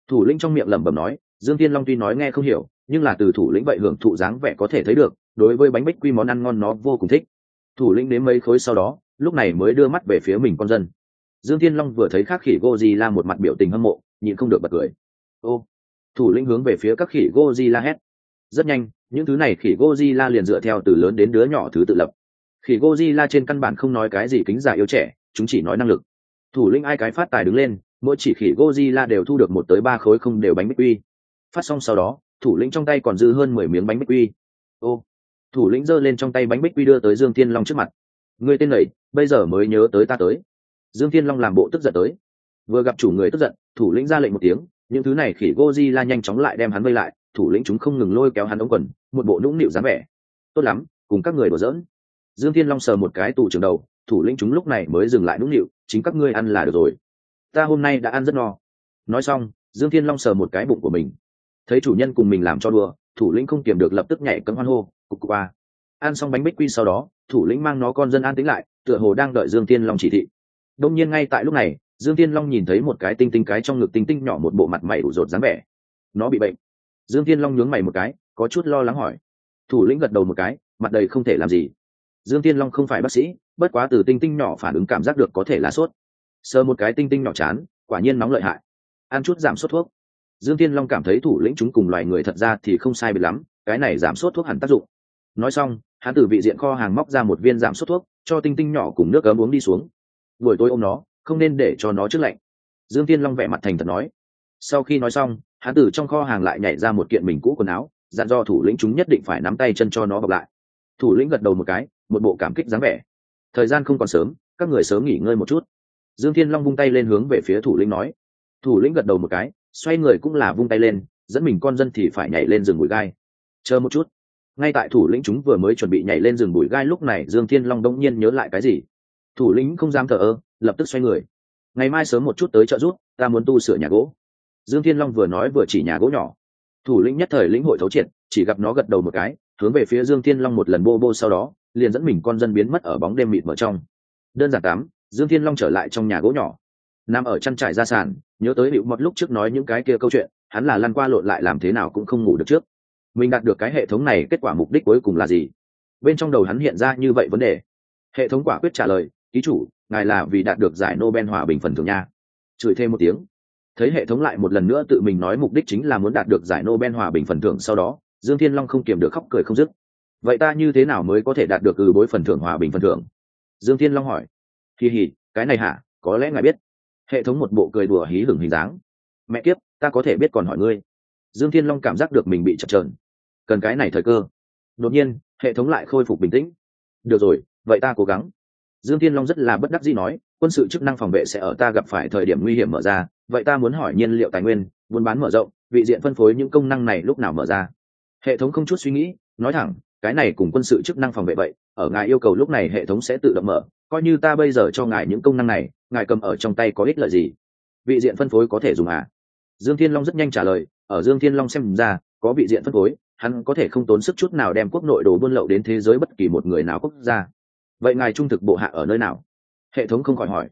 Thủ lĩnh trong miệng lẩm bẩm nói, dương thiên long tuy nói nghe không hiểu, nhưng là từ thủ lĩnh vậy hưởng thụ dáng vẻ có thể thấy được, đối với bánh bích quy món ăn ngon nó vô cùng thích. Thủ lĩnh đến mấy khối sau đó, lúc này mới đưa mắt về phía mình con dân. Dương thiên long vừa thấy khắc khỉ la một mặt biểu tình hâm mộ nhịn không được bật cười. Ô, thủ lĩnh hướng về phía các khỉ Godzilla hét. Rất nhanh, những thứ này khỉ Godzilla liền dựa theo từ lớn đến đứa nhỏ thứ tự lập. Khỉ Godzilla trên căn bản không nói cái gì kính già yêu trẻ, chúng chỉ nói năng lực. Thủ lĩnh ai cái phát tài đứng lên, mỗi chỉ khỉ Godzilla đều thu được một tới ba khối không đều bánh bích quy. Phát xong sau đó, thủ lĩnh trong tay còn dư hơn mười miếng bánh bích quy. Ô, thủ lĩnh giơ lên trong tay bánh bích quy đưa tới dương thiên long trước mặt. Người tên lầy bây giờ mới nhớ tới ta tới. Dương thiên long làm bộ tức giận tới vừa gặp chủ người tức giận, thủ lĩnh ra lệnh một tiếng, những thứ này khỉ goji la nhanh chóng lại đem hắn vây lại, thủ lĩnh chúng không ngừng lôi kéo hắn ống quần, một bộ nũng nịu dáng vẻ. Tốt lắm, cùng các người đùa giỡn. Dương thiên long sờ một cái tù trường đầu, thủ lĩnh chúng lúc này mới dừng lại nũng nịu, chính các ngươi ăn là được rồi. Ta hôm nay đã ăn rất no. Nói xong, dương thiên long sờ một cái bụng của mình. Thấy chủ nhân cùng mình làm cho đùa, thủ lĩnh không kiềm được lập tức nhảy cấm hoan hô, cục cục ba ăn xong bánh bích quy sau đó, thủ lĩnh mang nó con dân an tính lại, tựa hồ đang đợi dương tiên long chỉ thị. Đông nhiên ngay tại lúc này dương tiên long nhìn thấy một cái tinh tinh cái trong ngực tinh tinh nhỏ một bộ mặt mày ủ rột dáng vẻ. Nó bị bệnh. Dương tiên long nhướng mày một cái, có chút lo lắng hỏi. Thủ lĩnh gật đầu một cái, mặt đầy không thể làm gì. Dương tiên long không phải bác sĩ, bất quá từ tinh tinh nhỏ phản ứng cảm giác được có thể là sốt. Sờ một cái tinh tinh nhỏ chán, quả nhiên nóng lợi hại. Ăn chút giảm sốt thuốc. Dương tiên long cảm thấy thủ lĩnh chúng cùng loài người thật ra thì không sai biệt lắm, cái này giảm sốt thuốc hẳn tác dụng. Nói xong, hắn từ vị diện kho hàng móc ra một viên giảm sốt thuốc, cho tinh tinh nhỏ cùng nước ấm uống đi xuống. Buổi tối ôm nó không nên để cho nó trước lạnh. Dương tiên long vẻ mặt thành thật nói. Sau khi nói xong hán tử trong kho hàng lại nhảy ra một kiện mình cũ quần áo, dặn do thủ lĩnh chúng nhất định phải nắm tay chân cho nó bọc lại. Thủ lĩnh gật đầu một cái, một bộ cảm kích dáng vẻ. Thời gian không còn sớm, các người sớm nghỉ ngơi một chút. Dương thiên long vung tay lên hướng về phía thủ lĩnh nói. Thủ lĩnh gật đầu một cái, xoay người cũng là vung tay lên, dẫn mình con dân thì phải nhảy lên rừng bụi gai. Chờ một chút. Ngay tại thủ lĩnh chúng vừa mới chuẩn bị nhảy lên rừng bụi gai lúc này, dương thiên long đông nhiên nhớ lại cái gì. Thủ lĩnh không dám thờ ơ lập tức xoay người. Ngày mai sớm một chút tới trợ giúp ta muốn tu sửa nhà gỗ. Dương thiên long vừa nói vừa chỉ nhà gỗ nhỏ. Thủ lĩnh nhất thời lĩnh hội thấu triệt, chỉ gặp nó gật đầu một cái, hướng về phía dương thiên long một lần bô bô sau đó, liền dẫn mình con dân biến mất ở bóng đêm mịt mở trong. Đơn giản tám, dương thiên long trở lại trong nhà gỗ nhỏ. Nằm ở chăn trại ra sàn, nhớ tới hữu mật lúc trước nói những cái kia câu chuyện, hắn là lăn qua lộn lại làm thế nào cũng không ngủ được trước. Mình đạt được cái hệ thống này kết quả mục đích cuối cùng là gì? Bên trong đầu hắn hiện ra như vậy vấn đề. Hệ thống quả quyết trả lời, ký chủ ngài là vì đạt được giải nobel hòa bình phần thưởng nha. Chửi thêm một tiếng. Thấy hệ thống lại một lần nữa tự mình nói mục đích chính là muốn đạt được giải nobel hòa bình phần thưởng sau đó, dương thiên long không kiềm được khóc cười không dứt. Vậy ta như thế nào mới có thể đạt được ừ bối phần thưởng hòa bình phần thưởng? Dương thiên long hỏi. Kỳ hỉ cái này hả? Có lẽ ngài biết. Hệ thống một bộ cười đùa hí hửng hình dáng. Mẹ kiếp, ta có thể biết còn hỏi ngươi. Dương thiên long cảm giác được mình bị chập trờn cần cái này thời cơ. Đột nhiên, hệ thống lại khôi phục bình tĩnh. Được rồi, vậy ta cố gắng dương thiên long rất là bất đắc dĩ nói, quân sự chức năng phòng vệ sẽ ở ta gặp phải thời điểm nguy hiểm mở ra, vậy ta muốn hỏi nhiên liệu tài nguyên, buôn bán mở rộng, vị diện phân phối những công năng này lúc nào mở ra? Hệ thống không chút suy nghĩ, nói thẳng, cái này cùng quân sự chức năng phòng vệ vậy, ở ngài yêu cầu lúc này hệ thống sẽ tự động mở, coi như ta bây giờ cho ngài những công năng này, ngài cầm ở trong tay có ích lợi gì? Vị diện phân phối có thể dùng à? Dương thiên long rất nhanh trả lời, ở dương thiên long xem ra, có vị diện phân phối, hắn có thể không tốn sức chút nào đem quốc nội đồ buôn lậu đến thế giới bất kỳ một người nào quốc gia vậy ngài trung thực bộ hạ ở nơi nào? Hệ thống không khỏi hỏi.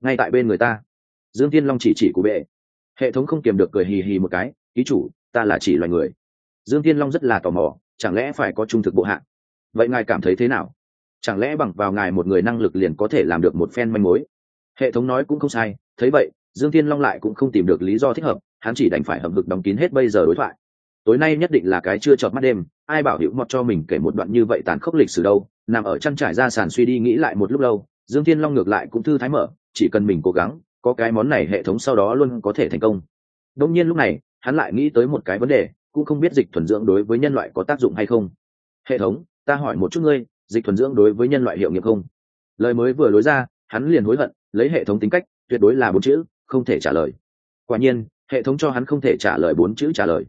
Ngay tại bên người ta. Dương thiên long chỉ chỉ của bệ. Hệ thống không kiềm được cười hì hì một cái. Ký chủ, ta là chỉ loài người. Dương thiên long rất là tò mò, chẳng lẽ phải có trung thực bộ hạ? Vậy ngài cảm thấy thế nào? Chẳng lẽ bằng vào ngài một người năng lực liền có thể làm được một phen manh mối? Hệ thống nói cũng không sai. Thấy vậy, dương thiên long lại cũng không tìm được lý do thích hợp. Hắn chỉ đành phải hầm vực đóng kín hết bây giờ đối thoại. Tối nay nhất định là cái chưa chọt mắt đêm ai bảo hữu mọt cho mình kể một đoạn như vậy tàn khốc lịch sử đâu, nằm ở chăn trải ra sàn suy đi nghĩ lại một lúc lâu, dương thiên long ngược lại cũng thư thái mở, chỉ cần mình cố gắng, có cái món này hệ thống sau đó luôn có thể thành công. Đông nhiên lúc này, hắn lại nghĩ tới một cái vấn đề, cũng không biết dịch thuần dưỡng đối với nhân loại có tác dụng hay không. Hệ thống, ta hỏi một chút ngươi, dịch thuần dưỡng đối với nhân loại hiệu nghiệm không? Lời mới vừa lối ra, hắn liền hối hận, lấy hệ thống tính cách, tuyệt đối là bốn chữ, không thể trả lời. Quả nhiên, hệ thống cho hắn không thể trả lời bốn chữ trả lời.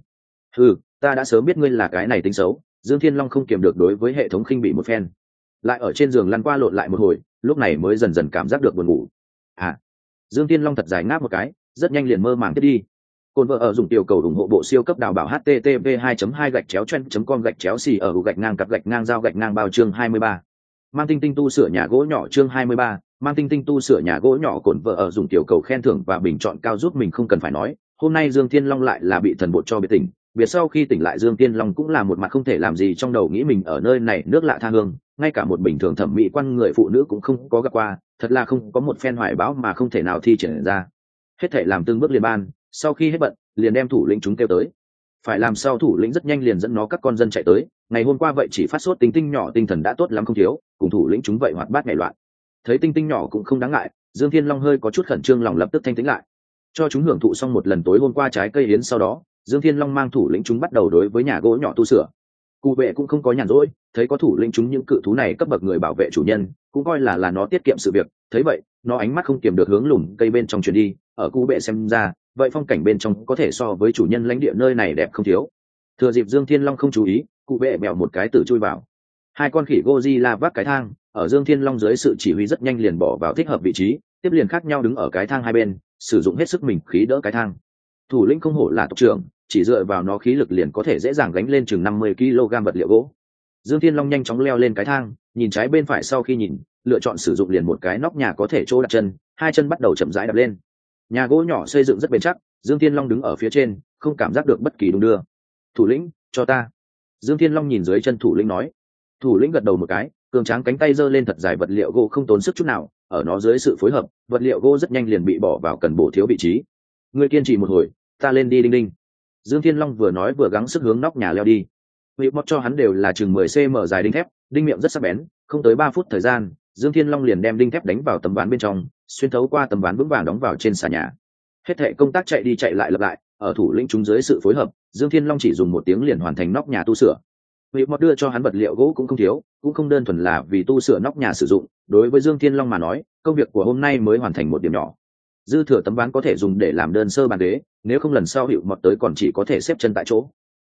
Ừ ta đã sớm biết ngươi là cái này tính xấu dương thiên long không kiềm được đối với hệ thống khinh bị một phen. Lại ở trên giường lăn qua lộn lại một hồi lúc này mới dần dần cảm giác được buồn ngủ. À dương thiên long thật dài ngáp một cái rất nhanh liền mơ màng tiếp đi. Côn vợ ở dùng tiểu cầu ủng hộ bộ siêu cấp đào bảo http 2 2 gạch chéo chen com gạch chéo xì ở gạch ngang cặp gạch ngang giao gạch ngang bao chương 23. Mang tinh tinh tu sửa nhà gỗ nhỏ chương 23, mang tinh tinh tu sửa nhà gỗ nhỏ cồn vợ ở dùng tiểu cầu khen thưởng và bình chọn cao giúp mình không cần phải nói, hôm nay Dương Thiên Long lại là bị thần bộ cho biệt tỉnh, biệt sau khi tỉnh lại Dương Thiên Long cũng là một mặt không thể làm gì trong đầu nghĩ mình ở nơi này nước lạ tha hương, ngay cả một bình thường thẩm mỹ quan người phụ nữ cũng không có gặp qua, thật là không có một phen hoài báo mà không thể nào thi triển ra. Hết thể làm từng bước liên ban, sau khi hết bận liền đem thủ lĩnh chúng kêu tới. Phải làm sao thủ lĩnh rất nhanh liền dẫn nó các con dân chạy tới ngày hôm qua vậy chỉ phát sốt tinh tinh nhỏ tinh thần đã tốt lắm không thiếu cùng thủ lĩnh chúng vậy hoạt bát ngày loạn. Thấy tinh tinh nhỏ cũng không đáng ngại dương thiên long hơi có chút khẩn trương lòng lập tức thanh tĩnh lại. Cho chúng hưởng thụ xong một lần tối hôm qua trái cây yến sau đó dương thiên long mang thủ lĩnh chúng bắt đầu đối với nhà gỗ nhỏ tu sửa. Cụ vệ cũng không có nhàn rỗi, thấy có thủ lĩnh chúng những cự thú này cấp bậc người bảo vệ chủ nhân, cũng coi là là nó tiết kiệm sự việc. Thấy vậy, nó ánh mắt không kiềm được hướng lùm cây bên trong chuyền đi, ở cụ vệ xem ra, vậy phong cảnh bên trong có thể so với chủ nhân lãnh địa nơi này đẹp không thiếu. Thừa dịp dương thiên long không chú ý, cụ vệ mèo một cái tử chui vào. Hai con khỉ goji la vác cái thang, ở dương thiên long dưới sự chỉ huy rất nhanh liền bỏ vào thích hợp vị trí, tiếp liền khác nhau đứng ở cái thang hai bên, sử dụng hết sức mình khí đỡ cái thang thủ lĩnh không hổ là tộc trưởng, chỉ dựa vào nó khí lực liền có thể dễ dàng gánh lên chừng năm mươi kg vật liệu gỗ. Dương thiên long nhanh chóng leo lên cái thang, nhìn trái bên phải sau khi nhìn, lựa chọn sử dụng liền một cái nóc nhà có thể chỗ đặt chân, hai chân bắt đầu chậm rãi đập lên. Nhà gỗ nhỏ xây dựng rất bền chắc, dương thiên long đứng ở phía trên, không cảm giác được bất kỳ đung đưa. Thủ lĩnh, cho ta. Dương thiên long nhìn dưới chân thủ lĩnh nói. Thủ lĩnh gật đầu một cái, cường tráng cánh tay giơ lên thật dài vật liệu gỗ không tốn sức chút nào, ở nó dưới sự phối hợp, vật liệu gỗ rất nhanh liền bị bỏ vào cần bổ thiếu vị trí. Người kiên trì một hồi ta lên đi đinh đinh. Dương thiên long vừa nói vừa gắng sức hướng nóc nhà leo đi. Vị móc cho hắn đều là chừng mười cm dài đinh thép, đinh miệng rất sắc bén, không tới ba phút thời gian, dương thiên long liền đem đinh thép đánh vào tấm ván bên trong, xuyên thấu qua tấm ván vững vàng đóng vào trên xà nhà. Hết thệ công tác chạy đi chạy lại lặp lại, ở thủ lĩnh chúng dưới sự phối hợp, dương thiên long chỉ dùng một tiếng liền hoàn thành nóc nhà tu sửa. Vị mọt đưa cho hắn vật liệu gỗ cũng không thiếu, cũng không đơn thuần là vì tu sửa nóc nhà sử dụng, đối với dương thiên long mà nói, công việc của hôm nay mới hoàn thành một điểm nhỏ dư thừa tấm ván có thể dùng để làm đơn sơ bàn ghế, nếu không lần sau hiệu mọt tới còn chỉ có thể xếp chân tại chỗ.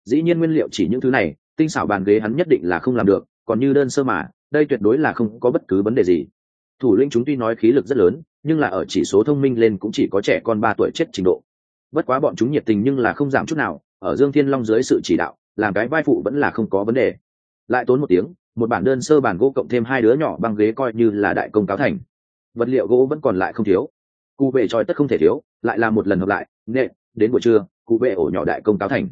Dĩ nhiên nguyên liệu chỉ những thứ này, tinh xảo bàn ghế hắn nhất định là không làm được, còn như đơn sơ mà, đây tuyệt đối là không có bất cứ vấn đề gì. Thủ lĩnh chúng tuy nói khí lực rất lớn, nhưng là ở chỉ số thông minh lên cũng chỉ có trẻ con ba tuổi chết trình độ. Bất quá bọn chúng nhiệt tình nhưng là không giảm chút nào, ở dương thiên long dưới sự chỉ đạo, làm cái vai phụ vẫn là không có vấn đề. Lại tốn một tiếng, một bản đơn sơ bản gỗ cộng thêm hai đứa nhỏ băng ghế coi như là đại công cáo thành. Vật liệu gỗ vẫn còn lại không thiếu cụ vệ tròi tất không thể thiếu, lại là một lần hợp lại, nệ, đến buổi trưa, cụ vệ ổ nhỏ đại công cáo thành.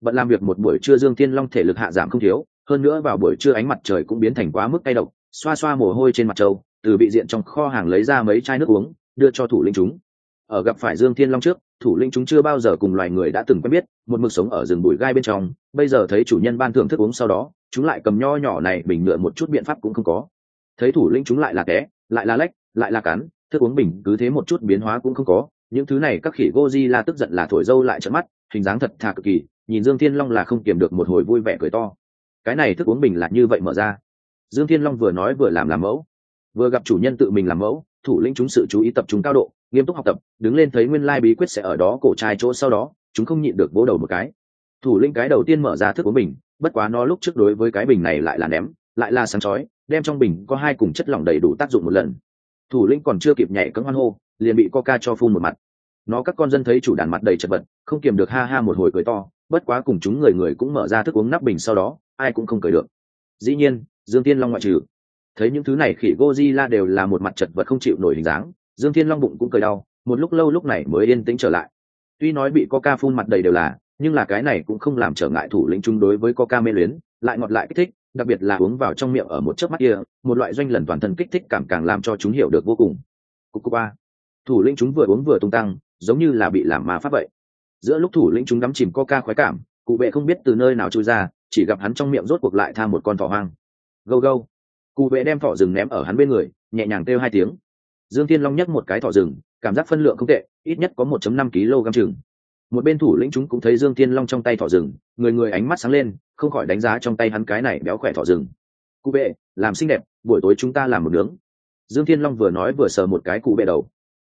Bận làm việc một buổi trưa dương thiên long thể lực hạ giảm không thiếu, hơn nữa vào buổi trưa ánh mặt trời cũng biến thành quá mức cay độc, xoa xoa mồ hôi trên mặt trâu, từ bị diện trong kho hàng lấy ra mấy chai nước uống, đưa cho thủ lĩnh chúng. Ở gặp phải dương thiên long trước, thủ lĩnh chúng chưa bao giờ cùng loài người đã từng quen biết, một mực sống ở rừng bụi gai bên trong, bây giờ thấy chủ nhân ban thưởng thức uống sau đó, chúng lại cầm nho nhỏ này bình nhựa một chút biện pháp cũng không có. Thấy thủ lĩnh chúng lại là té, lại là lách, lại là cắn thức uống bình cứ thế một chút biến hóa cũng không có, những thứ này các khỉ Godzilla la tức giận là thổi dâu lại trận mắt, hình dáng thật thà cực kỳ, nhìn dương thiên long là không kiềm được một hồi vui vẻ cười to. Cái này thức uống bình là như vậy mở ra. Dương thiên long vừa nói vừa làm làm mẫu. Vừa gặp chủ nhân tự mình làm mẫu, thủ lĩnh chúng sự chú ý tập trung cao độ, nghiêm túc học tập, đứng lên thấy nguyên lai bí quyết sẽ ở đó cổ trai chỗ sau đó, chúng không nhịn được vỗ đầu một cái. Thủ lĩnh cái đầu tiên mở ra thức uống bình, bất quá nó lúc trước đối với cái bình này lại là ném, lại là sáng chói, đem trong bình có hai cùng chất lỏng đầy đủ tác dụng một lần thủ lĩnh còn chưa kịp nhảy cấm hoan hô, liền bị coca cho phun một mặt. Nó các con dân thấy chủ đàn mặt đầy chật vật, không kiềm được ha ha một hồi cười to, bất quá cùng chúng người người cũng mở ra thức uống nắp bình sau đó, ai cũng không cười được. Dĩ nhiên, dương tiên long ngoại trừ. Thấy những thứ này khỉ Godzilla đều là một mặt chật vật không chịu nổi hình dáng, dương thiên long bụng cũng cười đau, một lúc lâu lúc này mới yên tĩnh trở lại. Tuy nói bị coca phun mặt đầy đều là, nhưng là cái này cũng không làm trở ngại thủ lĩnh chung đối với coca mê luyến, lại ngọt lại kích thích đặc biệt là uống vào trong miệng ở một chớp mắt kia, một loại doanh lần toàn thân kích thích cảm càng làm cho chúng hiểu được vô cùng. Cục cục ba thủ lĩnh chúng vừa uống vừa tung tăng, giống như là bị làm ma pháp vậy. Giữa lúc thủ lĩnh chúng đắm chìm coca khoái cảm, cụ bệ không biết từ nơi nào trôi ra, chỉ gặp hắn trong miệng rốt cuộc lại tham một con thỏ hoang. Gâu gâu. Cụ bệ đem thỏ rừng ném ở hắn bên người, nhẹ nhàng kêu hai tiếng. Dương thiên long nhấc một cái thỏ rừng, cảm giác phân lượng không tệ, ít nhất có 1 năm kg chừng. Một bên thủ lĩnh chúng cũng thấy dương thiên long trong tay thỏ rừng, người người ánh mắt sáng lên không khỏi đánh giá trong tay hắn cái này béo khỏe thỏ rừng. Cụ bệ, làm xinh đẹp, buổi tối chúng ta làm một nướng. Dương thiên long vừa nói vừa sờ một cái cụ bệ đầu.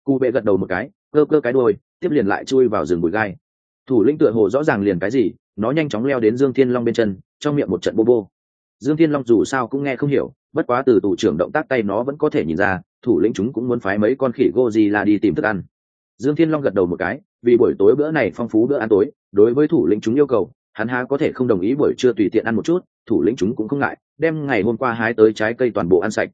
Cụ bệ gật đầu một cái, cơ cơ cái đôi tiếp liền lại chui vào rừng bụi gai. Thủ lĩnh tựa hồ rõ ràng liền cái gì, nó nhanh chóng leo đến dương thiên long bên chân, trong miệng một trận bô bô. Dương thiên long dù sao cũng nghe không hiểu, bất quá từ tủ trưởng động tác tay nó vẫn có thể nhìn ra, thủ lĩnh chúng cũng muốn phái mấy con khỉ Godzilla đi tìm thức ăn. Dương thiên long gật đầu một cái, vì buổi tối bữa này phong phú bữa ăn tối, đối với thủ lĩnh chúng yêu cầu hắn há có thể không đồng ý buổi trưa tùy tiện ăn một chút, thủ lĩnh chúng cũng không ngại, đem ngày hôm qua hái tới trái cây toàn bộ ăn sạch.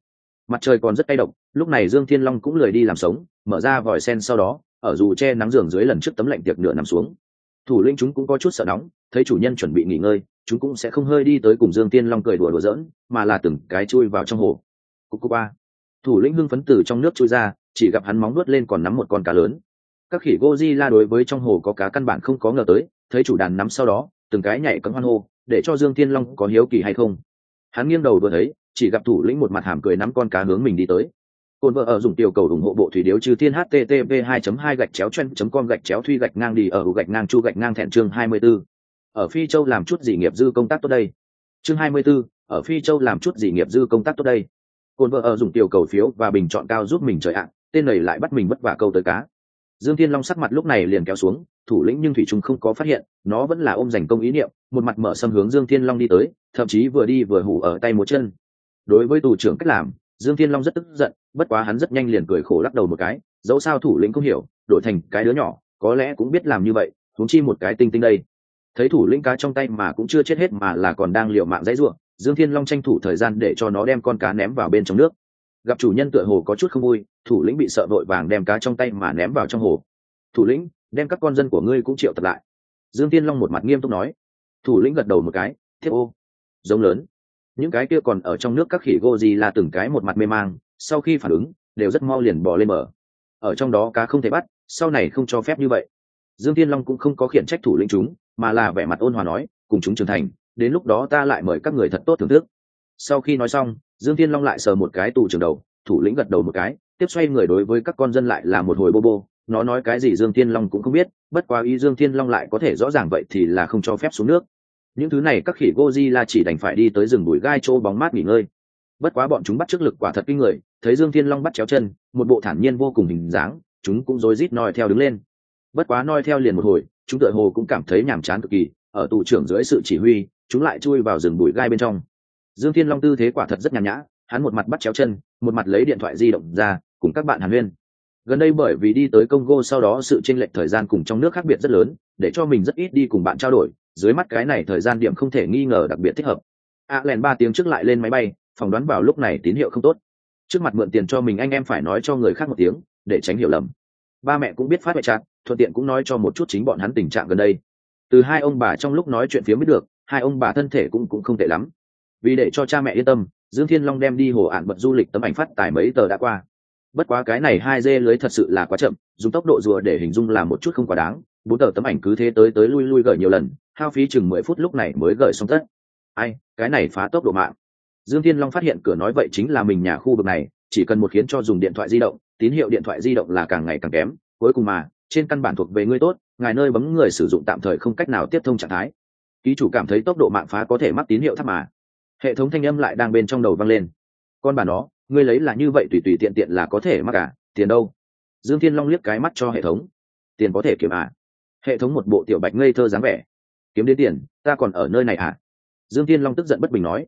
Mặt trời còn rất cay độc, lúc này dương thiên long cũng lười đi làm sống, mở ra vòi sen sau đó, ở dù che nắng giường dưới lần trước tấm lạnh tiệc nửa nằm xuống. Thủ lĩnh chúng cũng có chút sợ nóng, thấy chủ nhân chuẩn bị nghỉ ngơi, chúng cũng sẽ không hơi đi tới cùng dương tiên long cười đùa đùa giỡn, mà là từng cái chui vào trong hồ. Cúc cúc ba. Thủ lĩnh hưng phấn từ trong nước chui ra, chỉ gặp hắn móng nuốt lên còn nắm một con cá lớn. Các khỉ la đối với trong hồ có cá căn bản không có ngờ tới, thấy chủ đàn nắm sau đó từng cái nhảy cấm hoan hô để cho dương tiên long có hiếu kỳ hay không. Hắn nghiêng đầu vừa thấy chỉ gặp thủ lĩnh một mặt hàm cười nắm con cá hướng mình đi tới. Cồn vợ ở dùng tiểu cầu ủng hộ bộ thủy điếu trừ thiên http 2 2 gạch chéo chen com gạch chéo thuy gạch ngang đi ở gạch ngang chu gạch ngang thẹn chương 24. ở phi châu làm chút gì nghiệp dư công tác tốt đây? Chương 24, ở phi châu làm chút gì nghiệp dư công tác tốt đây? Cồn vợ ở dùng tiểu cầu phiếu và bình chọn cao giúp mình trời ạ tên này lại bắt mình vất vả câu tới cá dương thiên long sắc mặt lúc này liền kéo xuống, thủ lĩnh nhưng thủy trung không có phát hiện, nó vẫn là ôm giành công ý niệm, một mặt mở xâm hướng dương thiên long đi tới, thậm chí vừa đi vừa hủ ở tay một chân. Đối với tù trưởng cách làm, dương thiên long rất tức giận, bất quá hắn rất nhanh liền cười khổ lắc đầu một cái, dẫu sao thủ lĩnh không hiểu, đổi thành cái đứa nhỏ, có lẽ cũng biết làm như vậy thúng chi một cái tinh tinh đây. Thấy thủ lĩnh cá trong tay mà cũng chưa chết hết mà là còn đang liều mạng dãy ruộng, dương thiên long tranh thủ thời gian để cho nó đem con cá ném vào bên trong nước gặp chủ nhân tựa hồ có chút không vui, thủ lĩnh bị sợ vội vàng đem cá trong tay mà ném vào trong hồ. Thủ lĩnh, đem các con dân của ngươi cũng triệu tập lại. Dương thiên long một mặt nghiêm túc nói. Thủ lĩnh gật đầu một cái thiếp ô, giống lớn. Những cái kia còn ở trong nước các khỉ gô gì là từng cái một mặt mê mang, sau khi phản ứng, đều rất mau liền bỏ lên mở. ở trong đó cá không thể bắt, sau này không cho phép như vậy. Dương tiên long cũng không có khiển trách thủ lĩnh chúng, mà là vẻ mặt ôn hòa nói, cùng chúng trưởng thành, đến lúc đó ta lại mời các người thật tốt thưởng thức. Sau khi nói xong dương Thiên long lại sờ một cái tù trường đầu, thủ lĩnh gật đầu một cái, tiếp xoay người đối với các con dân lại là một hồi bô bô, nó nói cái gì dương Thiên long cũng không biết, bất quá ý dương Thiên long lại có thể rõ ràng vậy thì là không cho phép xuống nước. Những thứ này các khỉ Godzilla chỉ đành phải đi tới rừng bụi gai chỗ bóng mát nghỉ ngơi. Bất quá bọn chúng bắt trước lực quả thật kinh người, thấy dương thiên long bắt chéo chân, một bộ thản nhiên vô cùng hình dáng, chúng cũng rối rít noi theo đứng lên. Bất quá noi theo liền một hồi, chúng tựa hồ cũng cảm thấy nhàm chán cực kỳ, ở tù trưởng dưới sự chỉ huy, chúng lại chui vào rừng bụi gai bên trong dương thiên long tư thế quả thật rất nhàn nhã, hắn một mặt bắt chéo chân, một mặt lấy điện thoại di động ra, cùng các bạn hàn huyên. Gần đây bởi vì đi tới congo sau đó sự tranh lệch thời gian cùng trong nước khác biệt rất lớn, để cho mình rất ít đi cùng bạn trao đổi, dưới mắt cái này thời gian điểm không thể nghi ngờ đặc biệt thích hợp. A len ba tiếng trước lại lên máy bay, phỏng đoán vào lúc này tín hiệu không tốt. Trước mặt mượn tiền cho mình anh em phải nói cho người khác một tiếng, để tránh hiểu lầm. Ba mẹ cũng biết phát mẹ chặt thuận tiện cũng nói cho một chút chính bọn hắn tình trạng gần đây. Từ hai ông bà trong lúc nói chuyện phía mới được, hai ông bà thân thể cũng cũng không tệ lắm vì để cho cha mẹ yên tâm, dương thiên long đem đi hồ ạn bật du lịch tấm ảnh phát tài mấy tờ đã qua. Bất quá cái này hai dê lưới thật sự là quá chậm, dùng tốc độ rùa để hình dung là một chút không quá đáng. Bốn tờ tấm ảnh cứ thế tới tới lui lui gửi nhiều lần, hao phí chừng mười phút lúc này mới gửi xong tất. Ai, cái này phá tốc độ mạng. Dương thiên long phát hiện cửa nói vậy chính là mình nhà khu vực này, chỉ cần một khiến cho dùng điện thoại di động, tín hiệu điện thoại di động là càng ngày càng kém. Cuối cùng mà, trên căn bản thuộc về ngươi tốt, ngài nơi bấm người sử dụng tạm thời không cách nào tiếp thông trạng thái. Ký chủ cảm thấy tốc độ mạng phá có thể mắc tín hiệu thấp mà hệ thống thanh âm lại đang bên trong đầu vang lên. Con bà nó, ngươi lấy là như vậy tùy tùy tiện tiện là có thể mắc cả tiền đâu? Dương thiên long liếc cái mắt cho hệ thống. Tiền có thể kiếm à? Hệ thống một bộ tiểu bạch ngây thơ dáng vẻ. Kiếm đến tiền, ta còn ở nơi này à? Dương thiên long tức giận bất bình nói.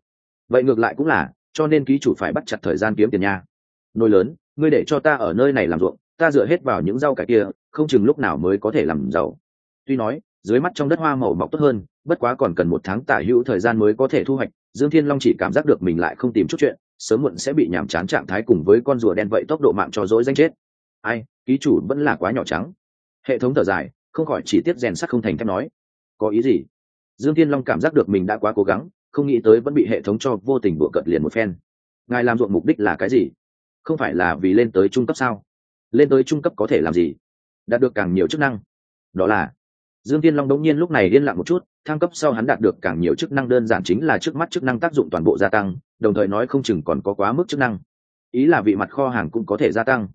Vậy ngược lại cũng là, cho nên ký chủ phải bắt chặt thời gian kiếm tiền nha. Nôi lớn, ngươi để cho ta ở nơi này làm ruộng, ta dựa hết vào những rau cải kia, không chừng lúc nào mới có thể làm giàu. Tuy nói, dưới mắt trong đất hoa màu mọc tốt hơn, bất quá còn cần một tháng tả hữu thời gian mới có thể thu hoạch dương thiên long chỉ cảm giác được mình lại không tìm chút chuyện, sớm muộn sẽ bị nhàm chán trạng thái cùng với con rùa đen vậy tốc độ mạng cho dối danh chết. Ai, ký chủ vẫn là quá nhỏ trắng. Hệ thống thở dài, không khỏi chỉ tiết rèn sắt không thành thép nói. Có ý gì? Dương thiên long cảm giác được mình đã quá cố gắng, không nghĩ tới vẫn bị hệ thống cho vô tình bựa cận liền một phen. Ngài làm ruộng mục đích là cái gì? Không phải là vì lên tới trung cấp sao? Lên tới trung cấp có thể làm gì? Đạt được càng nhiều chức năng. Đó là dương tiên long đống nhiên lúc này liên lạc một chút, thăng cấp sau hắn đạt được càng nhiều chức năng đơn giản chính là trước mắt chức năng tác dụng toàn bộ gia tăng, đồng thời nói không chừng còn có quá mức chức năng. Ý là vị mặt kho hàng cũng có thể gia tăng.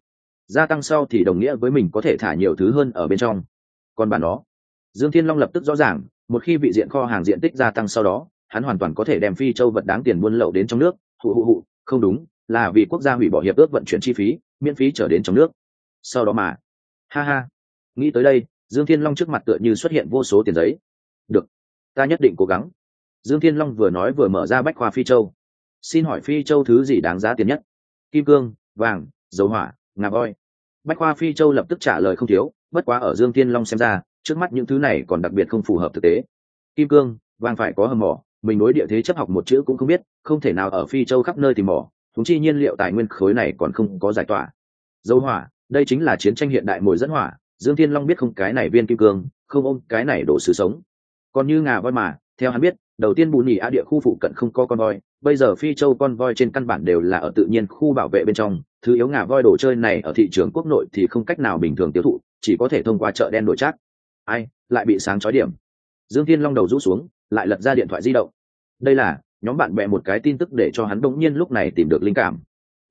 Gia tăng sau thì đồng nghĩa với mình có thể thả nhiều thứ hơn ở bên trong. Còn bản đó, dương thiên long lập tức rõ ràng, một khi vị diện kho hàng diện tích gia tăng sau đó, hắn hoàn toàn có thể đem phi châu vật đáng tiền buôn lậu đến trong nước. Hụ hụ hụ, không đúng, là vì quốc gia hủy bỏ hiệp ước vận chuyển chi phí, miễn phí trở đến trong nước. Sau đó mà, ha ha, nghĩ tới đây dương thiên long trước mặt tựa như xuất hiện vô số tiền giấy. Được, ta nhất định cố gắng. Dương thiên long vừa nói vừa mở ra bách khoa phi châu. Xin hỏi phi châu thứ gì đáng giá tiền nhất? Kim cương, vàng, dầu hỏa, ngà voi. Bách khoa phi châu lập tức trả lời không thiếu, bất quá ở dương thiên long xem ra, trước mắt những thứ này còn đặc biệt không phù hợp thực tế. Kim cương, vàng phải có hầm mỏ, mình đối địa thế chấp học một chữ cũng không biết, không thể nào ở phi châu khắp nơi tìm mỏ thúng chi nhiên liệu tài nguyên khối này còn không có giải tỏa. Dầu hỏa, đây chính là chiến tranh hiện đại mồi dẫn hỏa dương thiên long biết không cái này viên kim cương, không ôm cái này đổ sự sống. Còn như ngà voi mà, theo hắn biết, đầu tiên bù nhì a địa khu phụ cận không có con voi, bây giờ phi châu con voi trên căn bản đều là ở tự nhiên khu bảo vệ bên trong, thứ yếu ngà voi đồ chơi này ở thị trường quốc nội thì không cách nào bình thường tiêu thụ, chỉ có thể thông qua chợ đen đổi chắc ai, lại bị sáng chói điểm. Dương thiên long đầu rũ xuống, lại lật ra điện thoại di động. Đây là, nhóm bạn bè một cái tin tức để cho hắn bỗng nhiên lúc này tìm được linh cảm.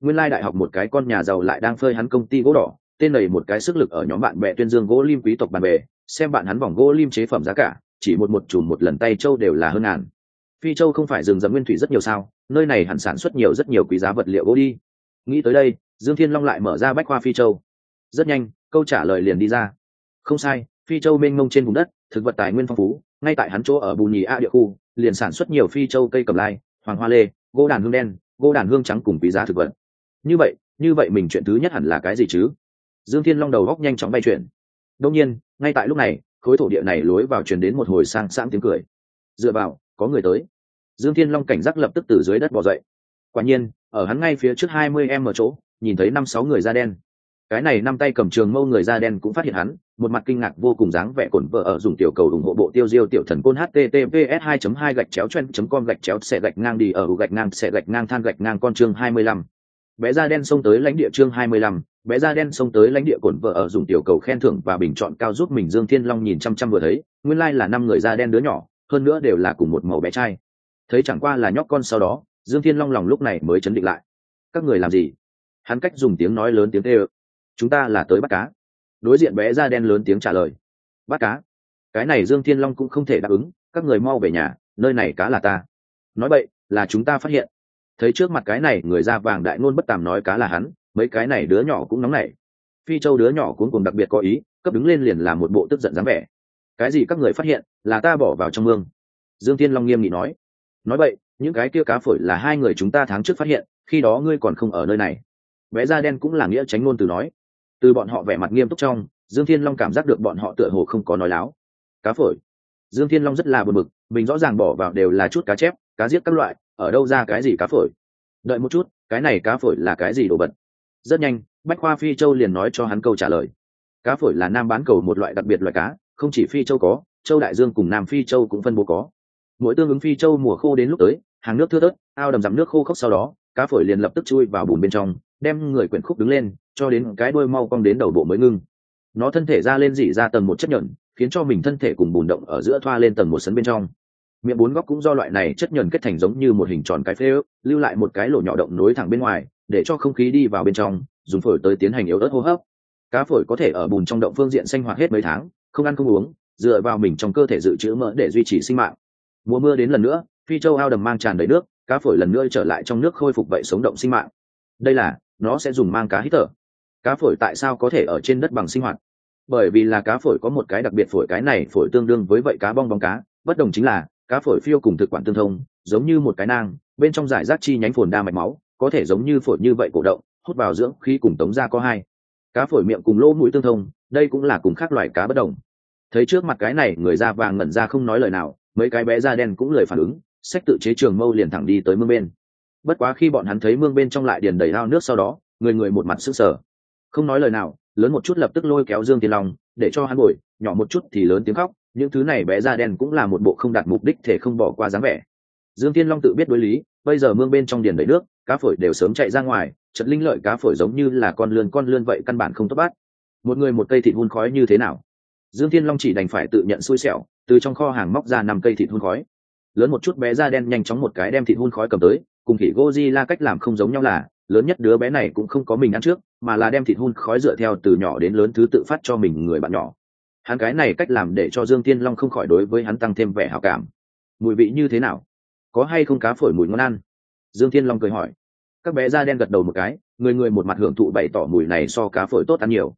Nguyên lai đại học một cái con nhà giàu lại đang phơi hắn công ty gỗ đỏ tên này một cái sức lực ở nhóm bạn bè tuyên dương gỗ lim quý tộc bàn bè, xem bạn hắn vòng gỗ lim chế phẩm giá cả, chỉ một một chùm một lần tay châu đều là hơn ngàn. Phi châu không phải rừng rậm nguyên thủy rất nhiều sao, nơi này hẳn sản xuất nhiều rất nhiều quý giá vật liệu gỗ đi. Nghĩ tới đây, dương thiên long lại mở ra bách khoa phi châu. Rất nhanh, câu trả lời liền đi ra. Không sai, phi châu mênh mông trên vùng đất, thực vật tài nguyên phong phú, ngay tại hắn chỗ ở bù nhì a địa khu, liền sản xuất nhiều phi châu cây cầm lai, hoàng hoa lê, gỗ đàn hương đen, gỗ đàn hương trắng cùng quý giá thực vật. Như vậy như vậy mình chuyện thứ nhất hẳn là cái gì chứ? Dương thiên long đầu góc nhanh chóng bay chuyển. Đông nhiên, ngay tại lúc này, khối thổ địa này lối vào truyền đến một hồi sang sáng tiếng cười. Dựa vào, có người tới. Dương thiên long cảnh giác lập tức từ dưới đất bỏ dậy. Quả nhiên, ở hắn ngay phía trước hai mươi em ở chỗ, nhìn thấy năm sáu người da đen. Cái này năm tay cầm trường mâu người da đen cũng phát hiện hắn, một mặt kinh ngạc vô cùng dáng vẻ cổn vợ ở dùng tiểu cầu ủng hộ bộ tiêu diêu tiểu thần côn https 2 2 gạch chéo chen com gạch chéo xe gạch ngang đi ở gạch ngang, xe gạch ngang, than gạch ngang con chương 25 bé da đen xông tới lãnh địa chương 25, bé da đen xông tới lãnh địa cổn vợ ở dùng tiểu cầu khen thưởng và bình chọn cao giúp mình dương thiên long nhìn chăm chăm vừa thấy nguyên lai là năm người da đen đứa nhỏ hơn nữa đều là cùng một màu bé trai. Thấy chẳng qua là nhóc con sau đó dương thiên long lòng lúc này mới chấn định lại. Các người làm gì? Hắn cách dùng tiếng nói lớn tiếng tê ơ chúng ta là tới bắt cá. Đối diện bé da đen lớn tiếng trả lời. Bắt cá? Cái này dương thiên long cũng không thể đáp ứng các người mau về nhà nơi này cá là ta. Nói vậy là chúng ta phát hiện thấy trước mặt cái này người da vàng đại ngôn bất tàm nói cá là hắn, mấy cái này đứa nhỏ cũng nóng nảy. Phi châu đứa nhỏ cũng cùng đặc biệt có ý, cấp đứng lên liền làm một bộ tức giận dáng vẻ. Cái gì các người phát hiện, là ta bỏ vào trong mương. Dương thiên long nghiêm nghị nói. Nói vậy, những cái kia cá phổi là hai người chúng ta tháng trước phát hiện, khi đó ngươi còn không ở nơi này. Vẽ da đen cũng là nghĩa tránh ngôn từ nói. Từ bọn họ vẻ mặt nghiêm túc trong, dương thiên long cảm giác được bọn họ tựa hồ không có nói láo. Cá phổi. Dương thiên long rất là buồn bực, mình rõ ràng bỏ vào đều là chút cá chép, cá giết các loại ở đâu ra cái gì cá phổi? Đợi một chút, cái này cá phổi là cái gì đồ vật? Rất nhanh, bách khoa phi châu liền nói cho hắn câu trả lời. Cá phổi là nam bán cầu một loại đặc biệt loại cá, không chỉ phi châu có, châu đại dương cùng nam phi châu cũng phân bố có. Mỗi tương ứng phi châu mùa khô đến lúc tới, hàng nước thưa tớt ao đầm dặm nước khô khốc sau đó, cá phổi liền lập tức chui vào bùn bên trong, đem người quyển khúc đứng lên, cho đến cái đuôi mau cong đến đầu bộ mới ngưng. Nó thân thể ra lên dỉ ra tầng một chất nhẫn, khiến cho mình thân thể cùng bùn động ở giữa thoa lên tầng một sấn bên trong miệng bốn góc cũng do loại này chất nhẫn kết thành giống như một hình tròn cái phế ức lưu lại một cái lỗ nhỏ động nối thẳng bên ngoài, để cho không khí đi vào bên trong, dùng phổi tới tiến hành yếu ớt hô hấp. Cá phổi có thể ở bùn trong động phương diện sinh hoạt hết mấy tháng, không ăn không uống, dựa vào mình trong cơ thể dự trữ mỡ để duy trì sinh mạng. Mùa mưa đến lần nữa, phi châu ao đầm mang tràn đầy nước, cá phổi lần nữa trở lại trong nước khôi phục vậy sống động sinh mạng. Đây là, nó sẽ dùng mang cá hít thở. Cá phổi tại sao có thể ở trên đất bằng sinh hoạt? Bởi vì là cá phổi có một cái đặc biệt phổi, cái này phổi tương đương với vậy cá bong bóng cá, bất đồng chính là cá phổi phiêu cùng thực quản tương thông, giống như một cái nang, bên trong giải rác chi nhánh phồn đa mạch máu, có thể giống như phổi như vậy cổ động, hút vào dưỡng khí cùng tống ra có hai. Cá phổi miệng cùng lỗ mũi tương thông, đây cũng là cùng khác loài cá bất đồng. Thấy trước mặt cái này, người da vàng ngẩn ra không nói lời nào, mấy cái bé da đen cũng lời phản ứng sách tự chế trường mâu liền thẳng đi tới mương bên. Bất quá khi bọn hắn thấy mương bên trong lại điền đầy ao nước sau đó, người người một mặt sức sở không nói lời nào, lớn một chút lập tức lôi kéo dương tiên long, để cho hắn bồi, nhỏ một chút thì lớn tiếng khóc những thứ này bé da đen cũng là một bộ không đạt mục đích thể không bỏ qua dáng vẻ. Dương Thiên long tự biết đối lý, bây giờ mương bên trong điền đầy nước, cá phổi đều sớm chạy ra ngoài, chật linh lợi cá phổi giống như là con lươn con lươn vậy căn bản không tốt bắt. một người một cây thịt hun khói như thế nào? Dương thiên long chỉ đành phải tự nhận xui xẻo, từ trong kho hàng móc ra năm cây thịt hun khói. Lớn một chút bé da đen nhanh chóng một cái đem thịt hun khói cầm tới, cùng khỉ goji la cách làm không giống nhau là, lớn nhất đứa bé này cũng không có mình ăn trước, mà là đem thịt hun khói dựa theo từ nhỏ đến lớn thứ tự phát cho mình người bạn nhỏ hắn cái này cách làm để cho dương tiên long không khỏi đối với hắn tăng thêm vẻ hào cảm. Mùi vị như thế nào? Có hay không cá phổi mùi ngon ăn? Dương tiên long cười hỏi. Các bé da đen gật đầu một cái, người người một mặt hưởng thụ bày tỏ mùi này so cá phổi tốt ăn nhiều.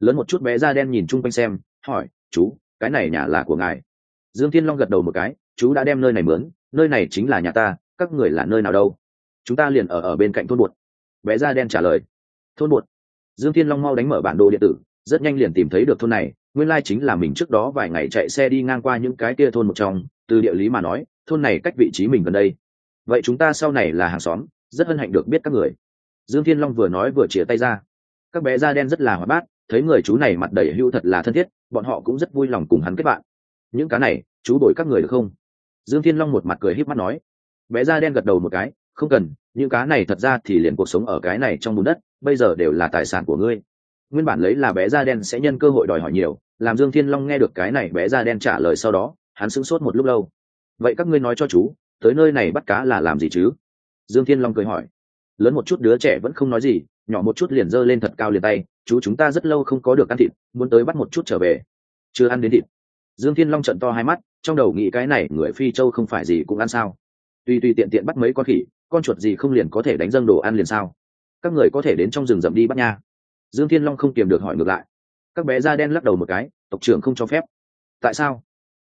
Lớn một chút bé da đen nhìn chung quanh xem, hỏi, chú, cái này nhà là của ngài? Dương thiên long gật đầu một cái, chú đã đem nơi này mướn, nơi này chính là nhà ta, các người là nơi nào đâu? Chúng ta liền ở ở bên cạnh thôn bột bé da đen trả lời. Thôn bột dương thiên long mau đánh mở bản đồ điện tử, rất nhanh liền tìm thấy được thôn này nguyên lai chính là mình trước đó vài ngày chạy xe đi ngang qua những cái kia thôn một trong, từ địa lý mà nói, thôn này cách vị trí mình gần đây. Vậy chúng ta sau này là hàng xóm, rất hân hạnh được biết các người. Dương thiên long vừa nói vừa chia tay ra. Các bé da đen rất là hoạt bát, thấy người chú này mặt đầy hưu thật là thân thiết, bọn họ cũng rất vui lòng cùng hắn kết bạn. Những cá này, chú đổi các người được không? Dương thiên long một mặt cười híp mắt nói. Bé da đen gật đầu một cái, không cần, những cá này thật ra thì liền cuộc sống ở cái này trong bùn đất, bây giờ đều là tài sản của ngươi. Nguyên bản lấy là bé da đen sẽ nhân cơ hội đòi hỏi nhiều làm dương thiên long nghe được cái này bé ra đen trả lời sau đó, hắn sững sốt một lúc lâu. Vậy các ngươi nói cho chú, tới nơi này bắt cá là làm gì chứ? Dương thiên long cười hỏi. Lớn một chút đứa trẻ vẫn không nói gì, nhỏ một chút liền giơ lên thật cao liền tay, chú chúng ta rất lâu không có được ăn thịt, muốn tới bắt một chút trở về. Chưa ăn đến thịt. Dương thiên long trận to hai mắt, trong đầu nghĩ cái này, người phi châu không phải gì cũng ăn sao? Tuy tuy tiện tiện bắt mấy con khỉ, con chuột gì không liền có thể đánh dâng đồ ăn liền sao? Các người có thể đến trong rừng rậm đi bắt nha. Dương thiên long không kiềm được hỏi ngược lại các bé da đen lắc đầu một cái, tộc trưởng không cho phép. Tại sao?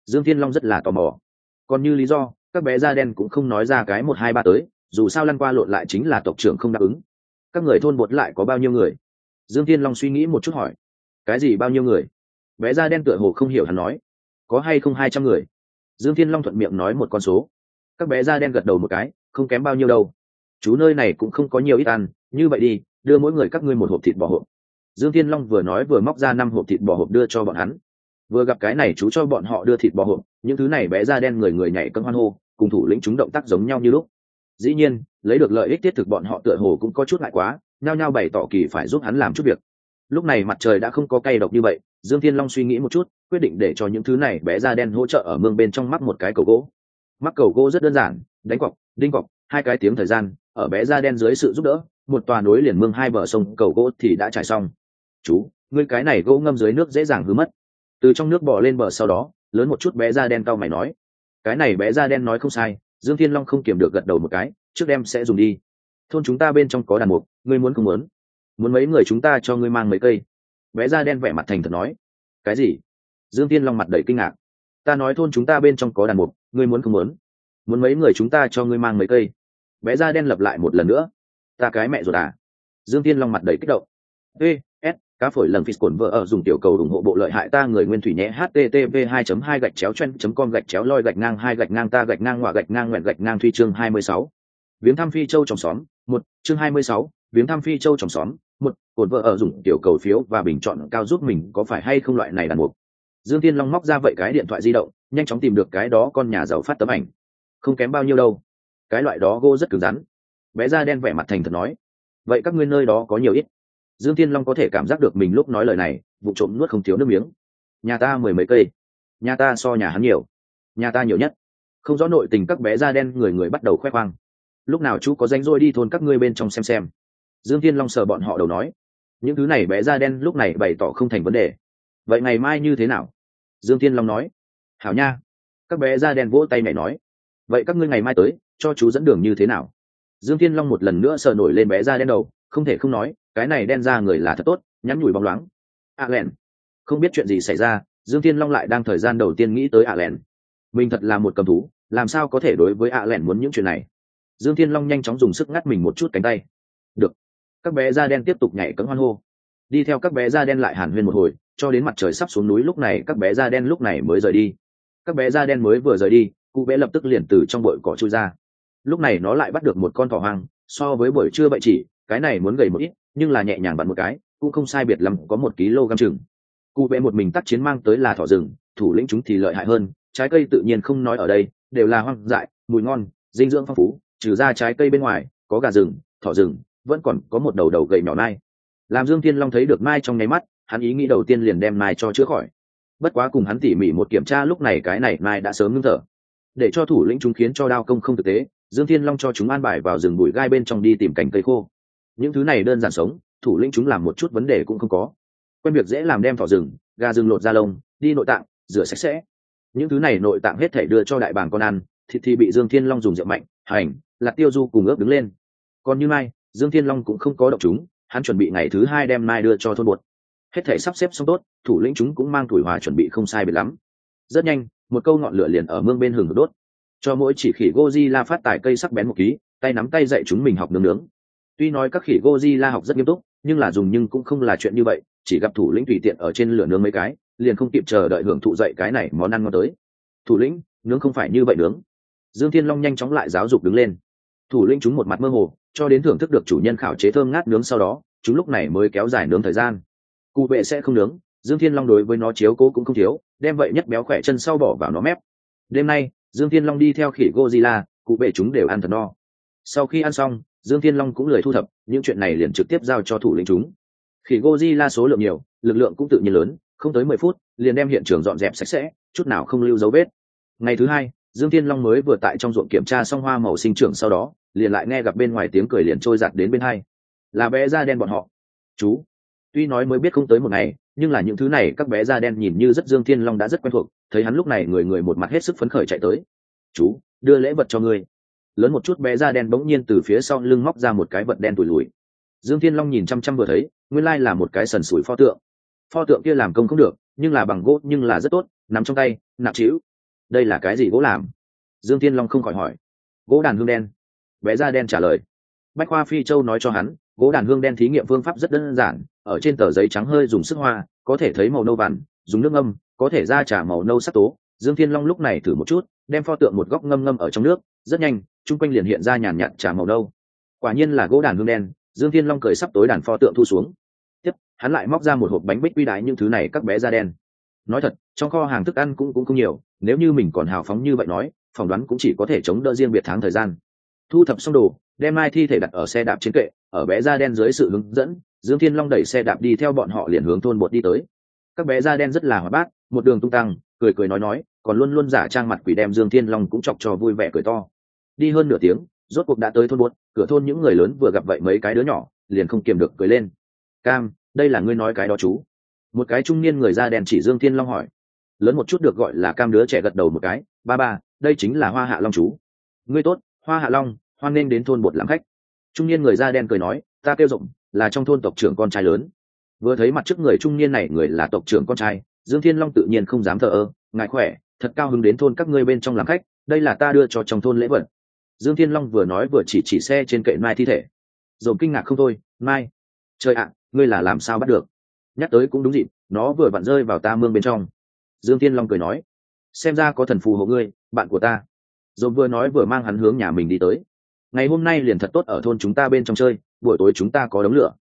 Dương thiên long rất là tò mò. Còn như lý do, các bé da đen cũng không nói ra cái một hai ba tới, dù sao lăn qua lộn lại chính là tộc trưởng không đáp ứng. Các người thôn bột lại có bao nhiêu người? Dương thiên long suy nghĩ một chút hỏi. Cái gì bao nhiêu người? Bé da đen tựa hồ không hiểu hắn nói. Có hay không hai trăm người? Dương thiên long thuận miệng nói một con số. Các bé da đen gật đầu một cái, không kém bao nhiêu đâu. Chú nơi này cũng không có nhiều ít ăn, như vậy đi, đưa mỗi người các ngươi một hộp thịt bò hộp dương thiên long vừa nói vừa móc ra năm hộp thịt bò hộp đưa cho bọn hắn. Vừa gặp cái này chú cho bọn họ đưa thịt bò hộp, những thứ này bé da đen người người nhảy cân hoan hô, cùng thủ lĩnh chúng động tác giống nhau như lúc. Dĩ nhiên, lấy được lợi ích thiết thực bọn họ tựa hồ cũng có chút ngại quá, nhao nhao bày tỏ kỳ phải giúp hắn làm chút việc. Lúc này mặt trời đã không có cay độc như vậy, dương thiên long suy nghĩ một chút, quyết định để cho những thứ này bé da đen hỗ trợ ở mương bên trong mắc một cái cầu gỗ. Mắc cầu gỗ rất đơn giản, đánh cọc, đinh cọc, hai cái tiếng thời gian, ở bé da đen dưới sự giúp đỡ, một tòa núi liền mương hai bờ sông, cầu gỗ thì đã trải xong chú, ngươi cái này gỗ ngâm dưới nước dễ dàng hư mất. Từ trong nước bỏ lên bờ sau đó, lớn một chút bé da đen cau mày nói, cái này bé da đen nói không sai, dương thiên long không kiểm được gật đầu một cái, trước đem sẽ dùng đi. Thôn chúng ta bên trong có đàn mục, ngươi muốn không muốn? Muốn mấy người chúng ta cho ngươi mang mấy cây? Bé da đen vẻ mặt thành thật nói, cái gì? Dương thiên long mặt đầy kinh ngạc, ta nói thôn chúng ta bên trong có đàn mục, ngươi muốn không muốn? Muốn mấy người chúng ta cho ngươi mang mấy cây? Bé da đen lặp lại một lần nữa, ta cái mẹ ruột à? Dương thiên long mặt đầy kích động, ê cá phổi lần phí cổn vợ ở dùng tiểu cầu ủng hộ bộ lợi hại ta người nguyên thủy nhé http 2 2 gạch chéo chen com gạch chéo loi gạch ngang hai gạch ngang ta gạch ngang ngoạ gạch ngang nguyện gạch ngang thuy chương 26. viếng thăm phi châu trong xóm một chương 26, viếng thăm phi châu trong xóm một Cồn vợ ở dùng tiểu cầu phiếu và bình chọn cao giúp mình có phải hay không loại này đàn một. dương tiên long móc ra vậy cái điện thoại di động nhanh chóng tìm được cái đó con nhà giàu phát tấm ảnh. Không kém bao nhiêu đâu. Cái loại đó gô rất cứng rắn. Bé da đen vẻ mặt thành thật nói. Vậy các ngươi nơi đó có nhiều ít? Dương Thiên long có thể cảm giác được mình lúc nói lời này, vụ trộm nuốt không thiếu nước miếng. Nhà ta mười mấy cây. Nhà ta so nhà hắn nhiều. Nhà ta nhiều nhất. Không rõ nội tình các bé da đen người người bắt đầu khoe khoang. Lúc nào chú có danh rỗi đi thôn các ngươi bên trong xem xem. Dương Thiên long sờ bọn họ đầu nói. Những thứ này bé da đen lúc này bày tỏ không thành vấn đề. Vậy ngày mai như thế nào? Dương Thiên long nói. Hảo nha. Các bé da đen vỗ tay mẹ nói. Vậy các ngươi ngày mai tới, cho chú dẫn đường như thế nào? Dương Thiên long một lần nữa sờ nổi lên bé da đen đầu, không thể không nói cái này đen ra người là thật tốt nhắn nhủi bóng loáng. A len không biết chuyện gì xảy ra, dương thiên long lại đang thời gian đầu tiên nghĩ tới a len mình thật là một cầm thú, làm sao có thể đối với a len muốn những chuyện này? Dương thiên long nhanh chóng dùng sức ngắt mình một chút cánh tay. Được. Các bé da đen tiếp tục nhảy cấm hoan hô. Đi theo các bé da đen lại hàn huyên một hồi, cho đến mặt trời sắp xuống núi lúc này các bé da đen lúc này mới rời đi. Các bé da đen mới vừa rời đi, cụ bé lập tức liền từ trong bụi cỏ chui ra. Lúc này nó lại bắt được một con thỏ hoang, so với buổi trưa bậy chỉ, cái này muốn gầy một ít nhưng là nhẹ nhàng bắn một cái, cũng không sai biệt lắm, có một kg chừng. Cụ bé một mình tác chiến mang tới là thỏ rừng, thủ lĩnh chúng thì lợi hại hơn, trái cây tự nhiên không nói ở đây, đều là hoang dại, mùi ngon, dinh dưỡng phong phú, trừ ra trái cây bên ngoài, có gà rừng, thỏ rừng, vẫn còn có một đầu đầu gầy nhỏ nai làm dương thiên long thấy được mai trong nháy mắt, hắn ý nghĩ đầu tiên liền đem mai cho chữa khỏi. Bất quá cùng hắn tỉ mỉ một kiểm tra lúc này cái này mai đã sớm ngưng thở. Để cho thủ lĩnh chúng khiến cho đao công không thực tế, dương thiên long cho chúng an bài vào rừng bụi gai bên trong đi tìm cành cây khô những thứ này đơn giản sống, thủ lĩnh chúng làm một chút vấn đề cũng không có. Quen việc dễ làm đem thỏ rừng, gà rừng lột da lông, đi nội tạng, rửa sạch sẽ. Những thứ này nội tạng hết thể đưa cho đại bàng con ăn, thịt thì bị dương thiên long dùng rượu mạnh, hành lạc tiêu du cùng ướp đứng lên. Còn như mai, dương thiên long cũng không có động chúng, hắn chuẩn bị ngày thứ hai đem mai đưa cho thôn bột hết thể sắp xếp xong tốt, thủ lĩnh chúng cũng mang tuổi hòa chuẩn bị không sai biệt lắm. Rất nhanh, một câu ngọn lửa liền ở mương bên hừng đốt. Cho mỗi chỉ khỉ goji la phát tài cây sắc bén một ký, tay nắm tay dạy chúng mình học nướng nướng tuy nói các khỉ Godzilla học rất nghiêm túc nhưng là dùng nhưng cũng không là chuyện như vậy chỉ gặp thủ lĩnh tùy tiện ở trên lửa nướng mấy cái liền không kịp chờ đợi hưởng thụ dậy cái này món ăn ngon tới. Thủ lĩnh nướng không phải như vậy nướng. Dương thiên long nhanh chóng lại giáo dục đứng lên. Thủ lĩnh chúng một mặt mơ hồ cho đến thưởng thức được chủ nhân khảo chế thơm ngát nướng sau đó chúng lúc này mới kéo dài nướng thời gian. Cụ vệ sẽ không nướng dương thiên long đối với nó chiếu cố cũng không thiếu đem vậy nhất béo khỏe chân sau bỏ vào nó mép. Đêm nay dương thiên long đi theo khỉ Godzilla, cụ vệ chúng đều ăn thật no. Sau khi ăn xong dương thiên long cũng lười thu thập, những chuyện này liền trực tiếp giao cho thủ lĩnh chúng. Khỉ gozilla số lượng nhiều, lực lượng cũng tự nhiên lớn, không tới mười phút, liền đem hiện trường dọn dẹp sạch sẽ, chút nào không lưu dấu vết. Ngày thứ hai, dương thiên long mới vừa tại trong ruộng kiểm tra xong hoa màu sinh trưởng sau đó, liền lại nghe gặp bên ngoài tiếng cười liền trôi giặt đến bên hai. Là bé da đen bọn họ. Chú. Tuy nói mới biết không tới một ngày, nhưng là những thứ này các bé da đen nhìn như rất dương thiên long đã rất quen thuộc, thấy hắn lúc này người người một mặt hết sức phấn khởi chạy tới. Chú, đưa lễ vật cho ngươi lớn một chút bé da đen bỗng nhiên từ phía sau lưng móc ra một cái vật đen tủi lùi dương thiên long nhìn chăm chăm vừa thấy, nguyên lai là một cái sần sủi pho tượng. Pho tượng kia làm công không được, nhưng là bằng gỗ, nhưng là rất tốt, nằm trong tay, nặng trĩu. Đây là cái gì gỗ làm? Dương thiên long không khỏi hỏi. Gỗ đàn hương đen. Bé da đen trả lời. Bách khoa phi châu nói cho hắn, gỗ đàn hương đen thí nghiệm phương pháp rất đơn giản, ở trên tờ giấy trắng hơi dùng sức hoa, có thể thấy màu nâu vằn, dùng nước ngâm, có thể ra trả màu nâu sắc tố. Dương thiên long lúc này thử một chút, đem pho tượng một góc ngâm ngâm ở trong nước rất nhanh, chung quanh liền hiện ra nhàn nhạt trà màu nâu. Quả nhiên là gỗ đàn hương đen, dương thiên long cười sắp tối đàn pho tượng thu xuống. Tiếp, hắn lại móc ra một hộp bánh bích quy đái những thứ này các bé da đen. Nói thật, trong kho hàng thức ăn cũng cũng không nhiều, nếu như mình còn hào phóng như vậy nói, phỏng đoán cũng chỉ có thể chống đỡ riêng biệt tháng thời gian. Thu thập xong đồ, đem mai thi thể đặt ở xe đạp trên kệ, ở bé da đen dưới sự hướng dẫn, dương thiên long đẩy xe đạp đi theo bọn họ liền hướng thôn bột đi tới. Các bé da đen rất là hoạt bát, một đường tung tăng, cười cười nói nói, còn luôn luôn giả trang mặt quỷ đem dương thiên long cũng chọc cho vui vẻ cười to đi hơn nửa tiếng, rốt cuộc đã tới thôn buốt. cửa thôn những người lớn vừa gặp vậy mấy cái đứa nhỏ, liền không kiềm được cười lên. Cam, đây là ngươi nói cái đó chú. Một cái trung niên người da đen chỉ dương thiên long hỏi. Lớn một chút được gọi là cam đứa trẻ gật đầu một cái. Ba ba, đây chính là hoa hạ long chú. Ngươi tốt, hoa hạ long, hoan nên đến thôn bột làm khách. Trung niên người da đen cười nói. Ta kêu rộng, là trong thôn tộc trưởng con trai lớn. Vừa thấy mặt trước người trung niên này, người là tộc trưởng con trai, dương thiên long tự nhiên không dám thờ ơ. Ngại khỏe, thật cao hứng đến thôn các ngươi bên trong làm khách, đây là ta đưa cho trong thôn lễ vật dương thiên long vừa nói vừa chỉ chỉ xe trên kệ mai thi thể. Dồn kinh ngạc không thôi, mai, trời ạ, ngươi là làm sao bắt được? Nhắc tới cũng đúng dịp, nó vừa vặn rơi vào ta mương bên trong. Dương thiên long cười nói, xem ra có thần phù hộ ngươi, bạn của ta. Dồn vừa nói vừa mang hắn hướng nhà mình đi tới. Ngày hôm nay liền thật tốt ở thôn chúng ta bên trong chơi, buổi tối chúng ta có đống lửa.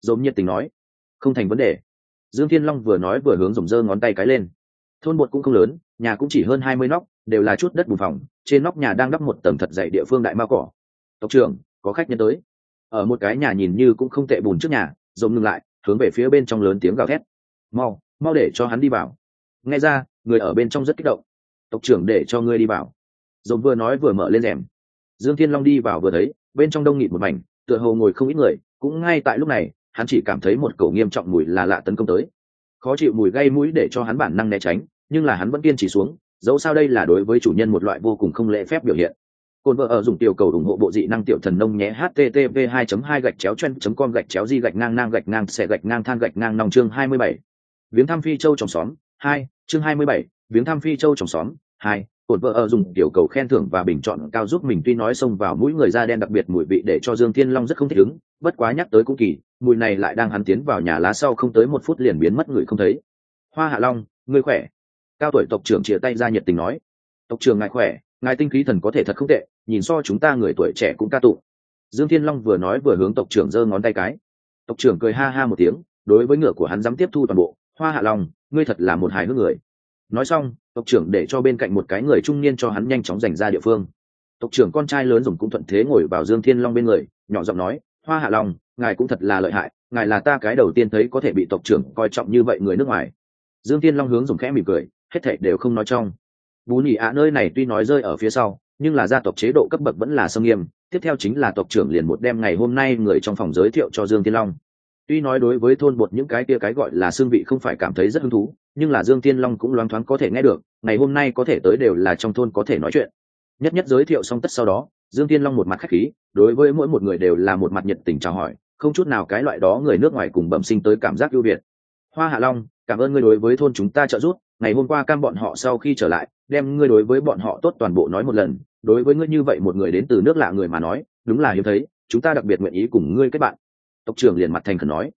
Dồn nhiệt tình nói, không thành vấn đề. Dương thiên long vừa nói vừa hướng dồn giơ ngón tay cái lên. Thôn bột cũng không lớn, nhà cũng chỉ hơn hai mươi nóc đều là chút đất bùn phòng, trên nóc nhà đang đắp một tầng thật dày địa phương đại mao cỏ. Tộc trưởng, có khách nhân tới. Ở một cái nhà nhìn như cũng không tệ bùn trước nhà dồn ngừng lại, hướng về phía bên trong lớn tiếng gào thét. Mau mau để cho hắn đi vào. Nghe ra, người ở bên trong rất kích động. Tộc trưởng để cho ngươi đi vào. Dồn vừa nói vừa mở lên rèm. Dương thiên long đi vào vừa thấy, bên trong đông nghịt một mảnh, tựa hồ ngồi không ít người, cũng ngay tại lúc này, hắn chỉ cảm thấy một cầu nghiêm trọng mùi là lạ tấn công tới. Khó chịu mùi gây mũi để cho hắn bản năng né tránh, nhưng là hắn vẫn kiên trì xuống dẫu sao đây là đối với chủ nhân một loại vô cùng không lễ phép biểu hiện cồn vợ ở dùng tiểu cầu ủng hộ bộ dị năng tiểu thần nông nhé http 2 2 gạch chéo chen com gạch chéo di gạch ngang ngang gạch ngang xẻ gạch ngang than gạch ngang nòng chương 27. viếng thăm phi châu trồng xóm 2. chương 27. viếng thăm phi châu trồng xóm 2, cồn vợ ở dùng tiểu cầu khen thưởng và bình chọn cao giúp mình tuy nói xông vào mũi người da đen đặc biệt mùi vị để cho dương thiên long rất không thích ứng bất quá nhắc tới cũng kỳ mùi này lại đang hắn tiến vào nhà lá sau không tới một phút liền biến mất người không thấy hoa hạ long ngươi khỏe cao tuổi tộc trưởng chia tay ra nhiệt tình nói. Tộc trưởng ngài khỏe, ngài tinh khí thần có thể thật không tệ, nhìn so chúng ta người tuổi trẻ cũng ca tụng dương thiên long vừa nói vừa hướng tộc trưởng giơ ngón tay cái. Tộc trưởng cười ha ha một tiếng, đối với ngựa của hắn dám tiếp thu toàn bộ, hoa hạ long, ngươi thật là một hài hước người. Nói xong, tộc trưởng để cho bên cạnh một cái người trung niên cho hắn nhanh chóng dành ra địa phương. Tộc trưởng con trai lớn dùng cũng thuận thế ngồi vào dương thiên long bên người, nhỏ giọng nói, hoa hạ long, ngài cũng thật là lợi hại, ngài là ta cái đầu tiên thấy có thể bị tộc trưởng coi trọng như vậy người nước ngoài. Dương thiên long hướng dùng khẽ mỉm cười hết thảy đều không nói trong. Bú nhị ạ nơi này tuy nói rơi ở phía sau, nhưng là gia tộc chế độ cấp bậc vẫn là sâm nghiêm, tiếp theo chính là tộc trưởng liền một đêm ngày hôm nay người trong phòng giới thiệu cho dương thiên long. Tuy nói đối với thôn bột những cái kia cái gọi là xương vị không phải cảm thấy rất hứng thú, nhưng là dương thiên long cũng loáng thoáng có thể nghe được, ngày hôm nay có thể tới đều là trong thôn có thể nói chuyện. Nhất nhất giới thiệu xong tất sau đó, dương thiên long một mặt khách khí, đối với mỗi một người đều là một mặt nhiệt tình chào hỏi, không chút nào cái loại đó người nước ngoài cùng bẩm sinh tới cảm giác ưu việt. Hoa hạ long cảm ơn ngươi đối với thôn chúng ta trợ giúp, ngày hôm qua cam bọn họ sau khi trở lại, đem ngươi đối với bọn họ tốt toàn bộ nói một lần. Đối với ngươi như vậy một người đến từ nước lạ người mà nói, đúng là hiếm thấy, chúng ta đặc biệt nguyện ý cùng ngươi kết bạn. Tộc trưởng liền mặt thành khẩn nói.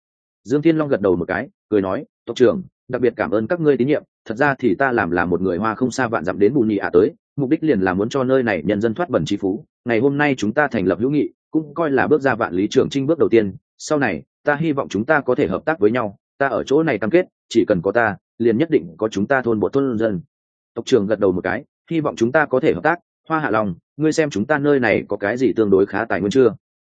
Dương thiên long gật đầu một cái, cười nói, tộc trưởng, đặc biệt cảm ơn các ngươi tín nhiệm, thật ra thì ta làm là một người hoa không xa vạn dặm đến bù nhị ạ tới, mục đích liền là muốn cho nơi này nhân dân thoát bẩn trí phú. Ngày hôm nay chúng ta thành lập hữu nghị, cũng coi là bước ra vạn lý trưởng trinh bước đầu tiên. Sau này, ta hy vọng chúng ta có thể hợp tác với nhau, ta ở chỗ này cam kết chỉ cần có ta, liền nhất định có chúng ta thôn bộ thôn dân. Tộc trưởng gật đầu một cái, hy vọng chúng ta có thể hợp tác. Hoa hạ lòng ngươi xem chúng ta nơi này có cái gì tương đối khá tài nguyên chưa?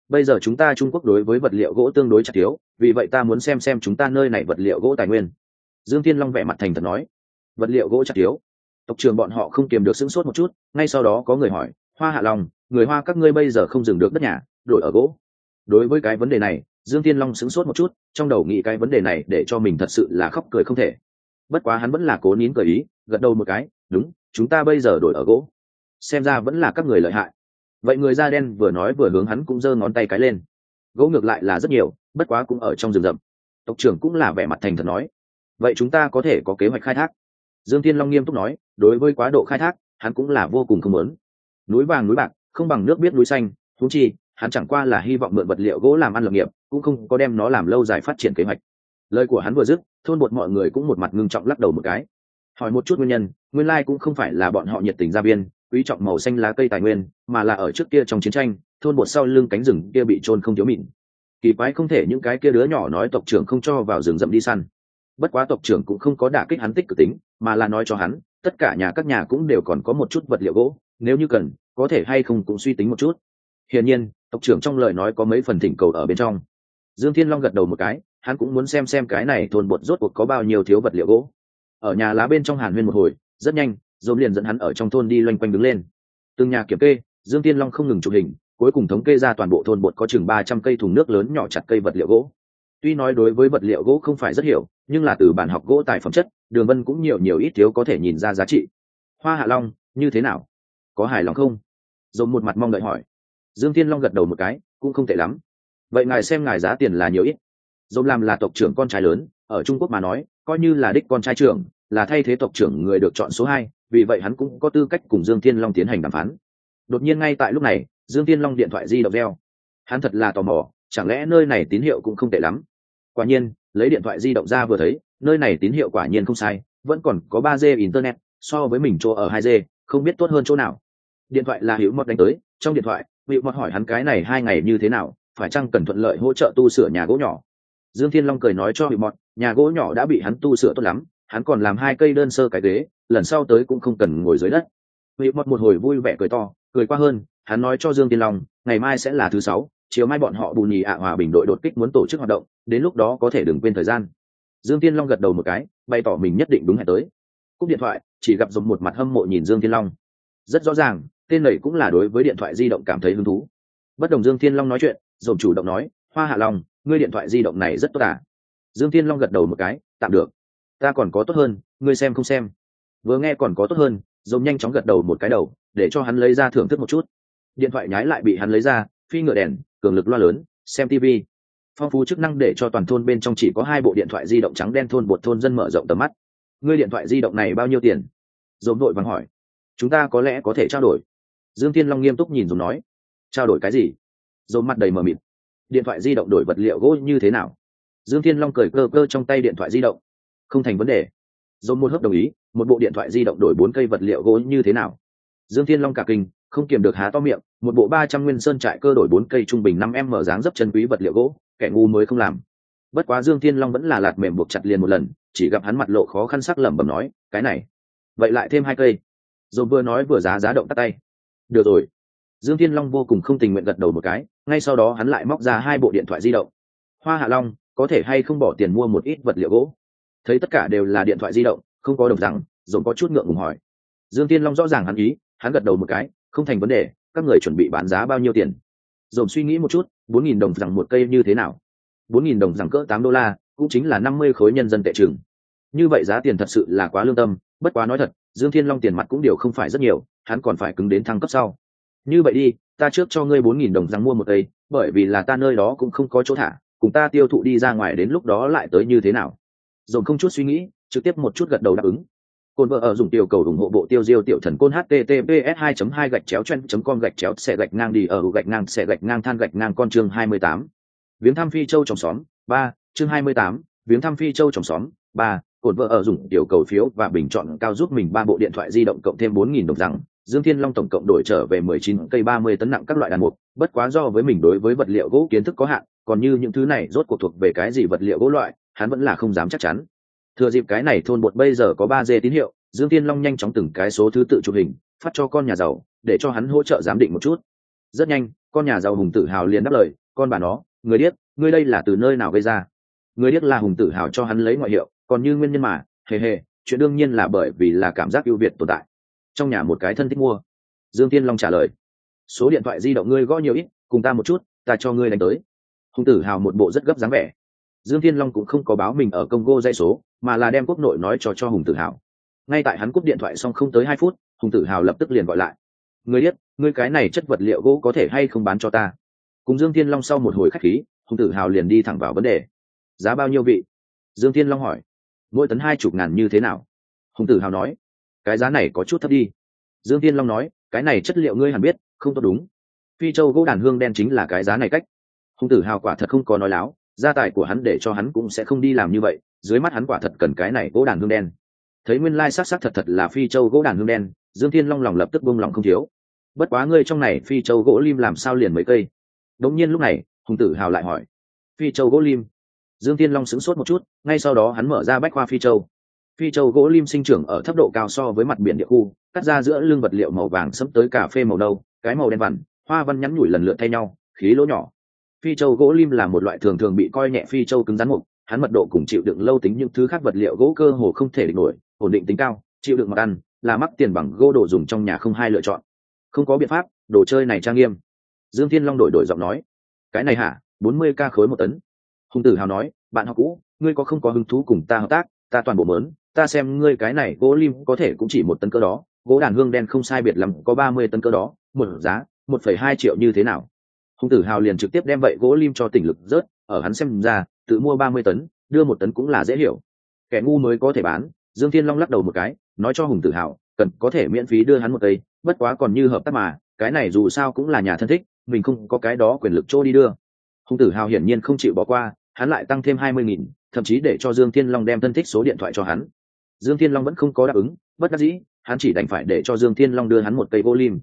Bây giờ chúng ta trung quốc đối với vật liệu gỗ tương đối chặt thiếu vì vậy ta muốn xem xem chúng ta nơi này vật liệu gỗ tài nguyên. Dương thiên long vẻ mặt thành thật nói. Vật liệu gỗ chặt thiếu tộc trường bọn họ không kiềm được sững sốt một chút, ngay sau đó có người hỏi, hoa hạ lòng người hoa các ngươi bây giờ không dừng được đất nhà, đổi ở gỗ? Đối với cái vấn đề này dương thiên long sững sốt một chút, trong đầu nghĩ cái vấn đề này để cho mình thật sự là khóc cười không thể. Bất quá hắn vẫn là cố nín cười ý, gật đầu một cái, đúng, chúng ta bây giờ đổi ở gỗ. Xem ra vẫn là các người lợi hại. Vậy người da đen vừa nói vừa hướng hắn cũng giơ ngón tay cái lên. Gỗ ngược lại là rất nhiều, bất quá cũng ở trong rừng rậm. Tộc trưởng cũng là vẻ mặt thành thật nói, vậy chúng ta có thể có kế hoạch khai thác? Dương thiên long nghiêm túc nói, đối với quá độ khai thác, hắn cũng là vô cùng không lớn núi vàng núi bạc, không bằng nước biết núi xanh thú chi hắn chẳng qua là hy vọng mượn vật liệu gỗ làm ăn lập nghiệp, cũng không có đem nó làm lâu dài phát triển kế hoạch. Lời của hắn vừa dứt, thôn bột mọi người cũng một mặt ngưng trọng lắc đầu một cái. Hỏi một chút nguyên nhân, nguyên lai cũng không phải là bọn họ nhiệt tình ra biên quý trọng màu xanh lá cây tài nguyên, mà là ở trước kia trong chiến tranh, thôn bột sau lưng cánh rừng kia bị trôn không thiếu mịn. Kỳ quái không thể những cái kia đứa nhỏ nói tộc trưởng không cho vào rừng rậm đi săn. Bất quá tộc trưởng cũng không có đả kích hắn tích cực tính, mà là nói cho hắn, tất cả nhà các nhà cũng đều còn có một chút vật liệu gỗ, nếu như cần, có thể hay không cũng suy tính một chút hiển nhiên, tộc trưởng trong lời nói có mấy phần thỉnh cầu ở bên trong. Dương thiên long gật đầu một cái, hắn cũng muốn xem xem cái này thôn bột rốt cuộc có bao nhiêu thiếu vật liệu gỗ. Ở nhà lá bên trong hàn huyên một hồi, rất nhanh dồn liền dẫn hắn ở trong thôn đi loanh quanh đứng lên. Từng nhà kiểm kê, dương thiên long không ngừng chụp hình, cuối cùng thống kê ra toàn bộ thôn bột có chừng ba trăm cây thùng nước lớn nhỏ chặt cây vật liệu gỗ. Tuy nói đối với vật liệu gỗ không phải rất hiểu, nhưng là từ bản học gỗ tài phẩm chất, đường vân cũng nhiều nhiều ít thiếu có thể nhìn ra giá trị. Hoa hạ long, như thế nào? Có hài lòng không? Dồn một mặt mong đợi hỏi dương Thiên long gật đầu một cái, cũng không tệ lắm. Vậy ngài xem ngài giá tiền là nhiều ít. Dồn làm là tộc trưởng con trai lớn, ở trung quốc mà nói, coi như là đích con trai trưởng, là thay thế tộc trưởng người được chọn số hai, vì vậy hắn cũng có tư cách cùng dương thiên long tiến hành đàm phán. Đột nhiên ngay tại lúc này, dương thiên long điện thoại di động reo. Hắn thật là tò mò, chẳng lẽ nơi này tín hiệu cũng không tệ lắm? Quả nhiên, lấy điện thoại di động ra vừa thấy, nơi này tín hiệu quả nhiên không sai, vẫn còn có ba g internet, so với mình chỗ ở hai g, không biết tốt hơn chỗ nào. Điện thoại là hữu mọt đánh tới, trong điện thoại Bị mọt hỏi hắn cái này hai ngày như thế nào, phải chăng cần thuận lợi hỗ trợ tu sửa nhà gỗ nhỏ? Dương thiên long cười nói cho bị mọt, nhà gỗ nhỏ đã bị hắn tu sửa tốt lắm, hắn còn làm hai cây đơn sơ cái ghế, lần sau tới cũng không cần ngồi dưới đất. Bị mọt một hồi vui vẻ cười to, cười qua hơn, hắn nói cho dương thiên long, ngày mai sẽ là thứ sáu, chiều mai bọn họ bù nhì ạ hòa bình đội đột kích muốn tổ chức hoạt động, đến lúc đó có thể đừng quên thời gian. Dương Thiên long gật đầu một cái, bày tỏ mình nhất định đúng hẹn tới. Cúp điện thoại, chỉ gặp dùng một mặt hâm mộ nhìn dương Thiên long. Rất rõ ràng tên này cũng là đối với điện thoại di động cảm thấy hứng thú. Bất đồng dương Thiên long nói chuyện, dồn chủ động nói, hoa hạ long, ngươi điện thoại di động này rất tốt à? Dương Thiên long gật đầu một cái, tạm được. Ta còn có tốt hơn, ngươi xem không xem. Vừa nghe còn có tốt hơn, dồn nhanh chóng gật đầu một cái đầu, để cho hắn lấy ra thưởng thức một chút. Điện thoại nhái lại bị hắn lấy ra, phi ngựa đèn, cường lực loa lớn, xem tv phong phú chức năng để cho toàn thôn bên trong chỉ có hai bộ điện thoại di động trắng đen thôn bột thôn dân mở rộng tầm mắt. Ngươi điện thoại di động này bao nhiêu tiền? Dồn vội vàng hỏi. Chúng ta có lẽ có thể trao đổi dương thiên long nghiêm túc nhìn dùng nói, trao đổi cái gì? Dồn mặt đầy mờ mịt. Điện thoại di động đổi vật liệu gỗ như thế nào? Dương thiên long cười cơ cơ trong tay điện thoại di động. Không thành vấn đề. Dồn một hớp đồng ý, một bộ điện thoại di động đổi bốn cây vật liệu gỗ như thế nào? Dương thiên long cả kinh, không kiềm được há to miệng, một bộ ba trăm nguyên sơn trại cơ đổi bốn cây trung bình năm em mở dáng dấp chân quý vật liệu gỗ, kẻ ngu mới không làm. Bất quá dương thiên long vẫn là lạt mềm buộc chặt liền một lần, chỉ gặp hắn mặt lộ khó khăn sắc lẩm bẩm nói, cái này, vậy lại thêm hai cây. Dồn vừa nói vừa giá giá động tắt tay được rồi. Dương thiên long vô cùng không tình nguyện gật đầu một cái, ngay sau đó hắn lại móc ra hai bộ điện thoại di động. Hoa hạ long, có thể hay không bỏ tiền mua một ít vật liệu gỗ? Thấy tất cả đều là điện thoại di động, không có đồng rằng dồn có chút ngượng ngùng hỏi. Dương tiên long rõ ràng hắn ý, hắn gật đầu một cái, không thành vấn đề, các người chuẩn bị bán giá bao nhiêu tiền? Dồn suy nghĩ một chút, bốn nghìn đồng rằng một cây như thế nào? bốn nghìn đồng rằng cỡ tám đô la, cũng chính là năm mươi khối nhân dân tệ trường. Như vậy giá tiền thật sự là quá lương tâm, bất quá nói thật dương thiên long tiền mặt cũng điều không phải rất nhiều hắn còn phải cứng đến thăng cấp sau. Như vậy đi ta trước cho ngươi bốn nghìn đồng răng mua một cây bởi vì là ta nơi đó cũng không có chỗ thả cùng ta tiêu thụ đi ra ngoài đến lúc đó lại tới như thế nào? Dồn không chút suy nghĩ trực tiếp một chút gật đầu đáp ứng. Cồn vợ ở dùng tiểu cầu ủng hộ bộ tiêu diêu tiểu thần côn https 2 2 gạch chéo chen com gạch chéo xe gạch ngang đi ở gạch ngang xe gạch ngang than gạch ngang con chương 28. viếng thăm phi châu trồng xóm ba chương 28, viếng thăm phi châu trồng xóm ba cồn vợ ở dùng tiểu cầu phiếu và bình chọn cao giúp mình ba bộ điện thoại di động cộng thêm 4.000 đồng rằng Dương Thiên Long tổng cộng đổi trở về 19 cây 30 tấn nặng các loại đàn mục, bất quá do với mình đối với vật liệu gỗ kiến thức có hạn, còn như những thứ này rốt cuộc thuộc về cái gì vật liệu gỗ loại, hắn vẫn là không dám chắc chắn. Thừa dịp cái này thôn bột bây giờ có 3 dê tín hiệu, Dương Thiên Long nhanh chóng từng cái số thứ tự chụp hình, phát cho con nhà giàu, để cho hắn hỗ trợ giám định một chút. Rất nhanh, con nhà giàu Hùng Tử Hào liền đáp lời, "Con bà nó, người điếc, ngươi đây là từ nơi nào gây ra?" Người điếc là Hùng Tử Hào cho hắn lấy ngoại hiệu, còn như nguyên nhân mà, hề hề, chuyện đương nhiên là bởi vì là cảm giác ưu việt tồn tại. Trong nhà một cái thân thích mua. Dương tiên long trả lời số điện thoại di động ngươi gõ nhiều ít cùng ta một chút ta cho ngươi đánh tới. Hùng tử hào một bộ rất gấp dáng vẻ. Dương tiên long cũng không có báo mình ở congo dây số mà là đem quốc nội nói cho cho hùng tử hào. Ngay tại hắn cúp điện thoại xong không tới hai phút hùng tử hào lập tức liền gọi lại người biết ngươi cái này chất vật liệu gỗ có thể hay không bán cho ta? Cùng dương tiên long sau một hồi khách khí hùng tử hào liền đi thẳng vào vấn đề. Giá bao nhiêu vị? Dương tiên long hỏi mỗi tấn hai chục ngàn như thế nào? Hùng tử hào nói, cái giá này có chút thấp đi. Dương tiên long nói, cái này chất liệu ngươi hẳn biết, không tốt đúng. Phi châu gỗ đàn hương đen chính là cái giá này cách. Hùng tử hào quả thật không có nói láo, gia tài của hắn để cho hắn cũng sẽ không đi làm như vậy, dưới mắt hắn quả thật cần cái này gỗ đàn hương đen. Thấy nguyên lai sắc sắc thật thật là phi châu gỗ đàn hương đen, dương thiên long lòng lập tức buông lòng không thiếu. Bất quá ngươi trong này phi châu gỗ lim làm sao liền mấy cây? Đống nhiên lúc này, hùng tử hào lại hỏi, phi châu gỗ lim dương thiên long sững sốt một chút, ngay sau đó hắn mở ra bách khoa phi châu. Phi châu gỗ lim sinh trưởng ở thấp độ cao so với mặt biển địa khu, cắt ra giữa lưng vật liệu màu vàng sẫm tới cà phê màu nâu, cái màu đen vằn, hoa văn nhắn nhủi lần lượt thay nhau, khí lỗ nhỏ. Phi châu gỗ lim là một loại thường thường bị coi nhẹ phi châu cứng rắn mục, hắn mật độ cùng chịu đựng lâu tính những thứ khác vật liệu gỗ cơ hồ không thể địch nổi, ổn định tính cao, chịu đựng mặc ăn, là mắc tiền bằng gỗ đồ dùng trong nhà không hai lựa chọn. Không có biện pháp, đồ chơi này trang nghiêm. Dương thiên long đổi đổi giọng nói. Cái này hả? Bốn mươi ca khối một tấn hùng tử hào nói, bạn học cũ, ngươi có không có hứng thú cùng ta hợp tác? Ta toàn bộ mớn, ta xem ngươi cái này gỗ lim có thể cũng chỉ một tấn cơ đó, gỗ đàn hương đen không sai biệt lắm, có ba mươi tấn cơ đó, một giá, một phẩy hai triệu như thế nào? Hùng tử hào liền trực tiếp đem vậy gỗ lim cho tỉnh lực rớt, ở hắn xem ra, tự mua ba mươi tấn, đưa một tấn cũng là dễ hiểu. Kẻ ngu mới có thể bán, dương thiên long lắc đầu một cái, nói cho hùng tử hào, cần có thể miễn phí đưa hắn một cây, bất quá còn như hợp tác mà, cái này dù sao cũng là nhà thân thích, mình không có cái đó quyền lực chỗ đi đưa hùng tử hào hiển nhiên không chịu bỏ qua, hắn lại tăng thêm hai mươi nghìn, thậm chí để cho dương thiên long đem thân thích số điện thoại cho hắn. Dương thiên long vẫn không có đáp ứng, bất đắc dĩ, hắn chỉ đành phải để cho dương thiên long đưa hắn một cây gỗ lim.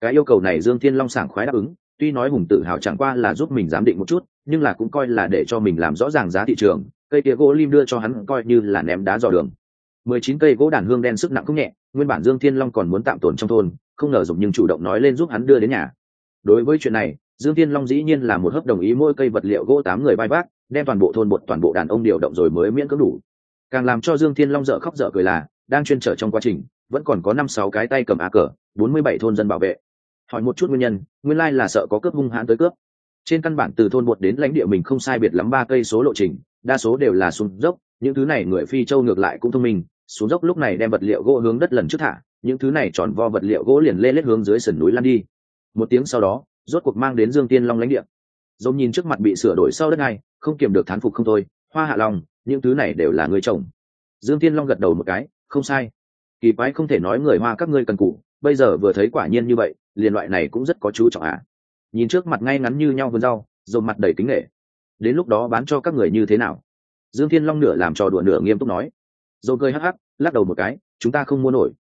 Cái yêu cầu này dương thiên long sảng khoái đáp ứng, tuy nói hùng tự hào chẳng qua là giúp mình giám định một chút, nhưng là cũng coi là để cho mình làm rõ ràng giá thị trường, cây tía gỗ lim đưa cho hắn coi như là ném đá dò đường. mười chín cây gỗ đàn hương đen sức nặng không nhẹ, nguyên bản dương thiên long còn muốn tạm tồn trong thôn, không ngờ dùng nhưng chủ động nói lên giúp hắn đưa đến nhà. Đối với chuyện này dương thiên long dĩ nhiên là một hớp đồng ý mỗi cây vật liệu gỗ tám người bay bác đem toàn bộ thôn bột, toàn bộ đàn ông điều động rồi mới miễn cưỡng đủ. Càng làm cho dương thiên long dở khóc dở cười là, đang chuyên trở trong quá trình, vẫn còn có năm sáu cái tay cầm á cờ, bốn mươi bảy thôn dân bảo vệ. Hỏi một chút nguyên nhân, nguyên lai là sợ có cướp hung hãn tới cướp. Trên căn bản từ thôn bột đến lãnh địa mình không sai biệt lắm ba cây số lộ trình, đa số đều là xuống dốc, những thứ này người phi châu ngược lại cũng thông minh, xuống dốc lúc này đem vật liệu gỗ hướng đất lần trước thả, những thứ này tròn vo vật liệu gỗ liền lê lết hướng dưới sườn núi lan đi. Một tiếng sau đó rốt cuộc mang đến dương tiên long lãnh địa. Giống nhìn trước mặt bị sửa đổi sau đất này không kiềm được thán phục không thôi, hoa hạ lòng những thứ này đều là người chồng dương tiên long gật đầu một cái, không sai. Kỳ quái không thể nói người hoa các ngươi cần cụ bây giờ vừa thấy quả nhiên như vậy, liền loại này cũng rất có chú trọng à. Nhìn trước mặt ngay ngắn như nhau vườn rau, dồn mặt đầy kính nghệ. Đến lúc đó bán cho các người như thế nào? Dương thiên long nửa làm trò đùa nửa nghiêm túc nói. Dồn cười hắc hắc, lắc đầu một cái, chúng ta không mua nổi.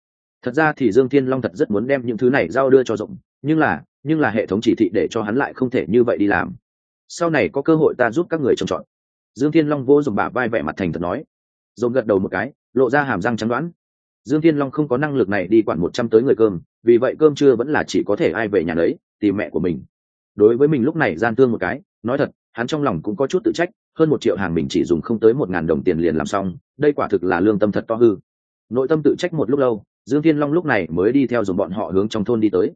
Thật ra thì dương thiên long thật rất muốn đem những thứ này giao đưa cho rộng nhưng là nhưng là hệ thống chỉ thị để cho hắn lại không thể như vậy đi làm. Sau này có cơ hội ta giúp các người trồng trọt. Dương thiên long vô dùng bả vai vẻ mặt thành thật nói. Dồn gật đầu một cái, lộ ra hàm răng trắng đoán. Dương thiên long không có năng lực này đi quản một trăm tới người cơm, vì vậy cơm trưa vẫn là chỉ có thể ai về nhà đấy tìm mẹ của mình. Đối với mình lúc này gian tương một cái, nói thật, hắn trong lòng cũng có chút tự trách, hơn một triệu hàng mình chỉ dùng không tới một ngàn đồng tiền liền làm xong, đây quả thực là lương tâm thật to hư. Nội tâm tự trách một lúc lâu, dương thiên long lúc này mới đi theo dùng bọn họ hướng trong thôn đi tới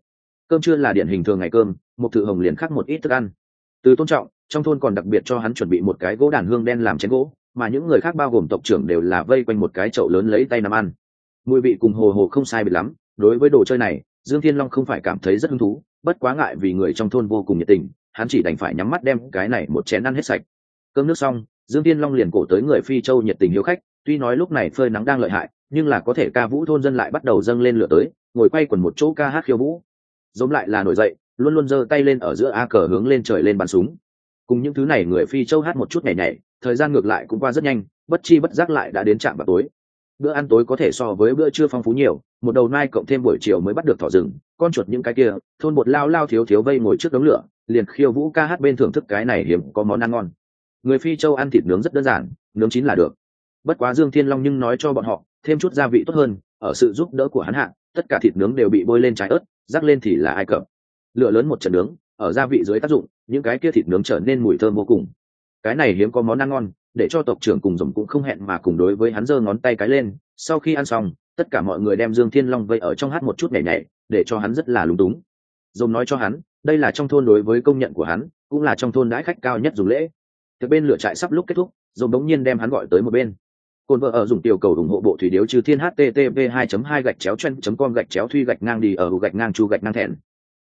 cơm trưa là điển hình thường ngày cơm một thự hồng liền khắc một ít thức ăn. Từ tôn trọng, trong thôn còn đặc biệt cho hắn chuẩn bị một cái gỗ đàn hương đen làm chén gỗ, mà những người khác bao gồm tộc trưởng đều là vây quanh một cái chậu lớn lấy tay nắm ăn. Mùi vị cùng hồ hồ không sai biệt lắm, đối với đồ chơi này, dương thiên long không phải cảm thấy rất hứng thú, bất quá ngại vì người trong thôn vô cùng nhiệt tình, hắn chỉ đành phải nhắm mắt đem cái này một chén ăn hết sạch. Cơm nước xong, dương thiên long liền cổ tới người phi châu nhiệt tình hiếu khách, tuy nói lúc này phơi nắng đang lợi hại, nhưng là có thể ca vũ thôn dân lại bắt đầu dâng lên lửa tới, ngồi quay quần một chỗ ca hát khiêu vũ giống lại là nổi dậy, luôn luôn giơ tay lên ở giữa a cờ hướng lên trời lên bắn súng. Cùng những thứ này người phi châu hát một chút nhảy nhảy, thời gian ngược lại cũng qua rất nhanh, bất chi bất giác lại đã đến trạm vào tối. Bữa ăn tối có thể so với bữa trưa phong phú nhiều, một đầu nai cộng thêm buổi chiều mới bắt được thỏ rừng, con chuột những cái kia, thôn bột lao lao thiếu thiếu vây ngồi trước đống lửa, liền khiêu vũ ca hát bên thưởng thức cái này hiếm có món ăn ngon. Người phi châu ăn thịt nướng rất đơn giản, nướng chín là được. Bất quá dương thiên long nhưng nói cho bọn họ, thêm chút gia vị tốt hơn, ở sự giúp đỡ của hắn hạ, tất cả thịt nướng đều bị bôi lên trái ớt rắc lên thì là ai cập. Lửa lớn một trận nướng, ở gia vị dưới tác dụng, những cái kia thịt nướng trở nên mùi thơm vô cùng. Cái này hiếm có món ăn ngon, để cho tộc trưởng cùng dùng cũng không hẹn mà cùng đối với hắn giơ ngón tay cái lên, sau khi ăn xong, tất cả mọi người đem dương thiên long vây ở trong hát một chút nhảy nhảy, để cho hắn rất là lúng túng. Dùng nói cho hắn, đây là trong thôn đối với công nhận của hắn, cũng là trong thôn đãi khách cao nhất dùng lễ. Từ bên lửa trại sắp lúc kết thúc dùng đống nhiên đem hắn gọi tới một bên. Côn vợ ở dùng tiểu cầu ủng hộ bộ thủy điếu trừ thiên http 2 2 gạch chéo chen com gạch chéo thuy gạch ngang đi ở gạch ngang chu gạch ngang thẹn.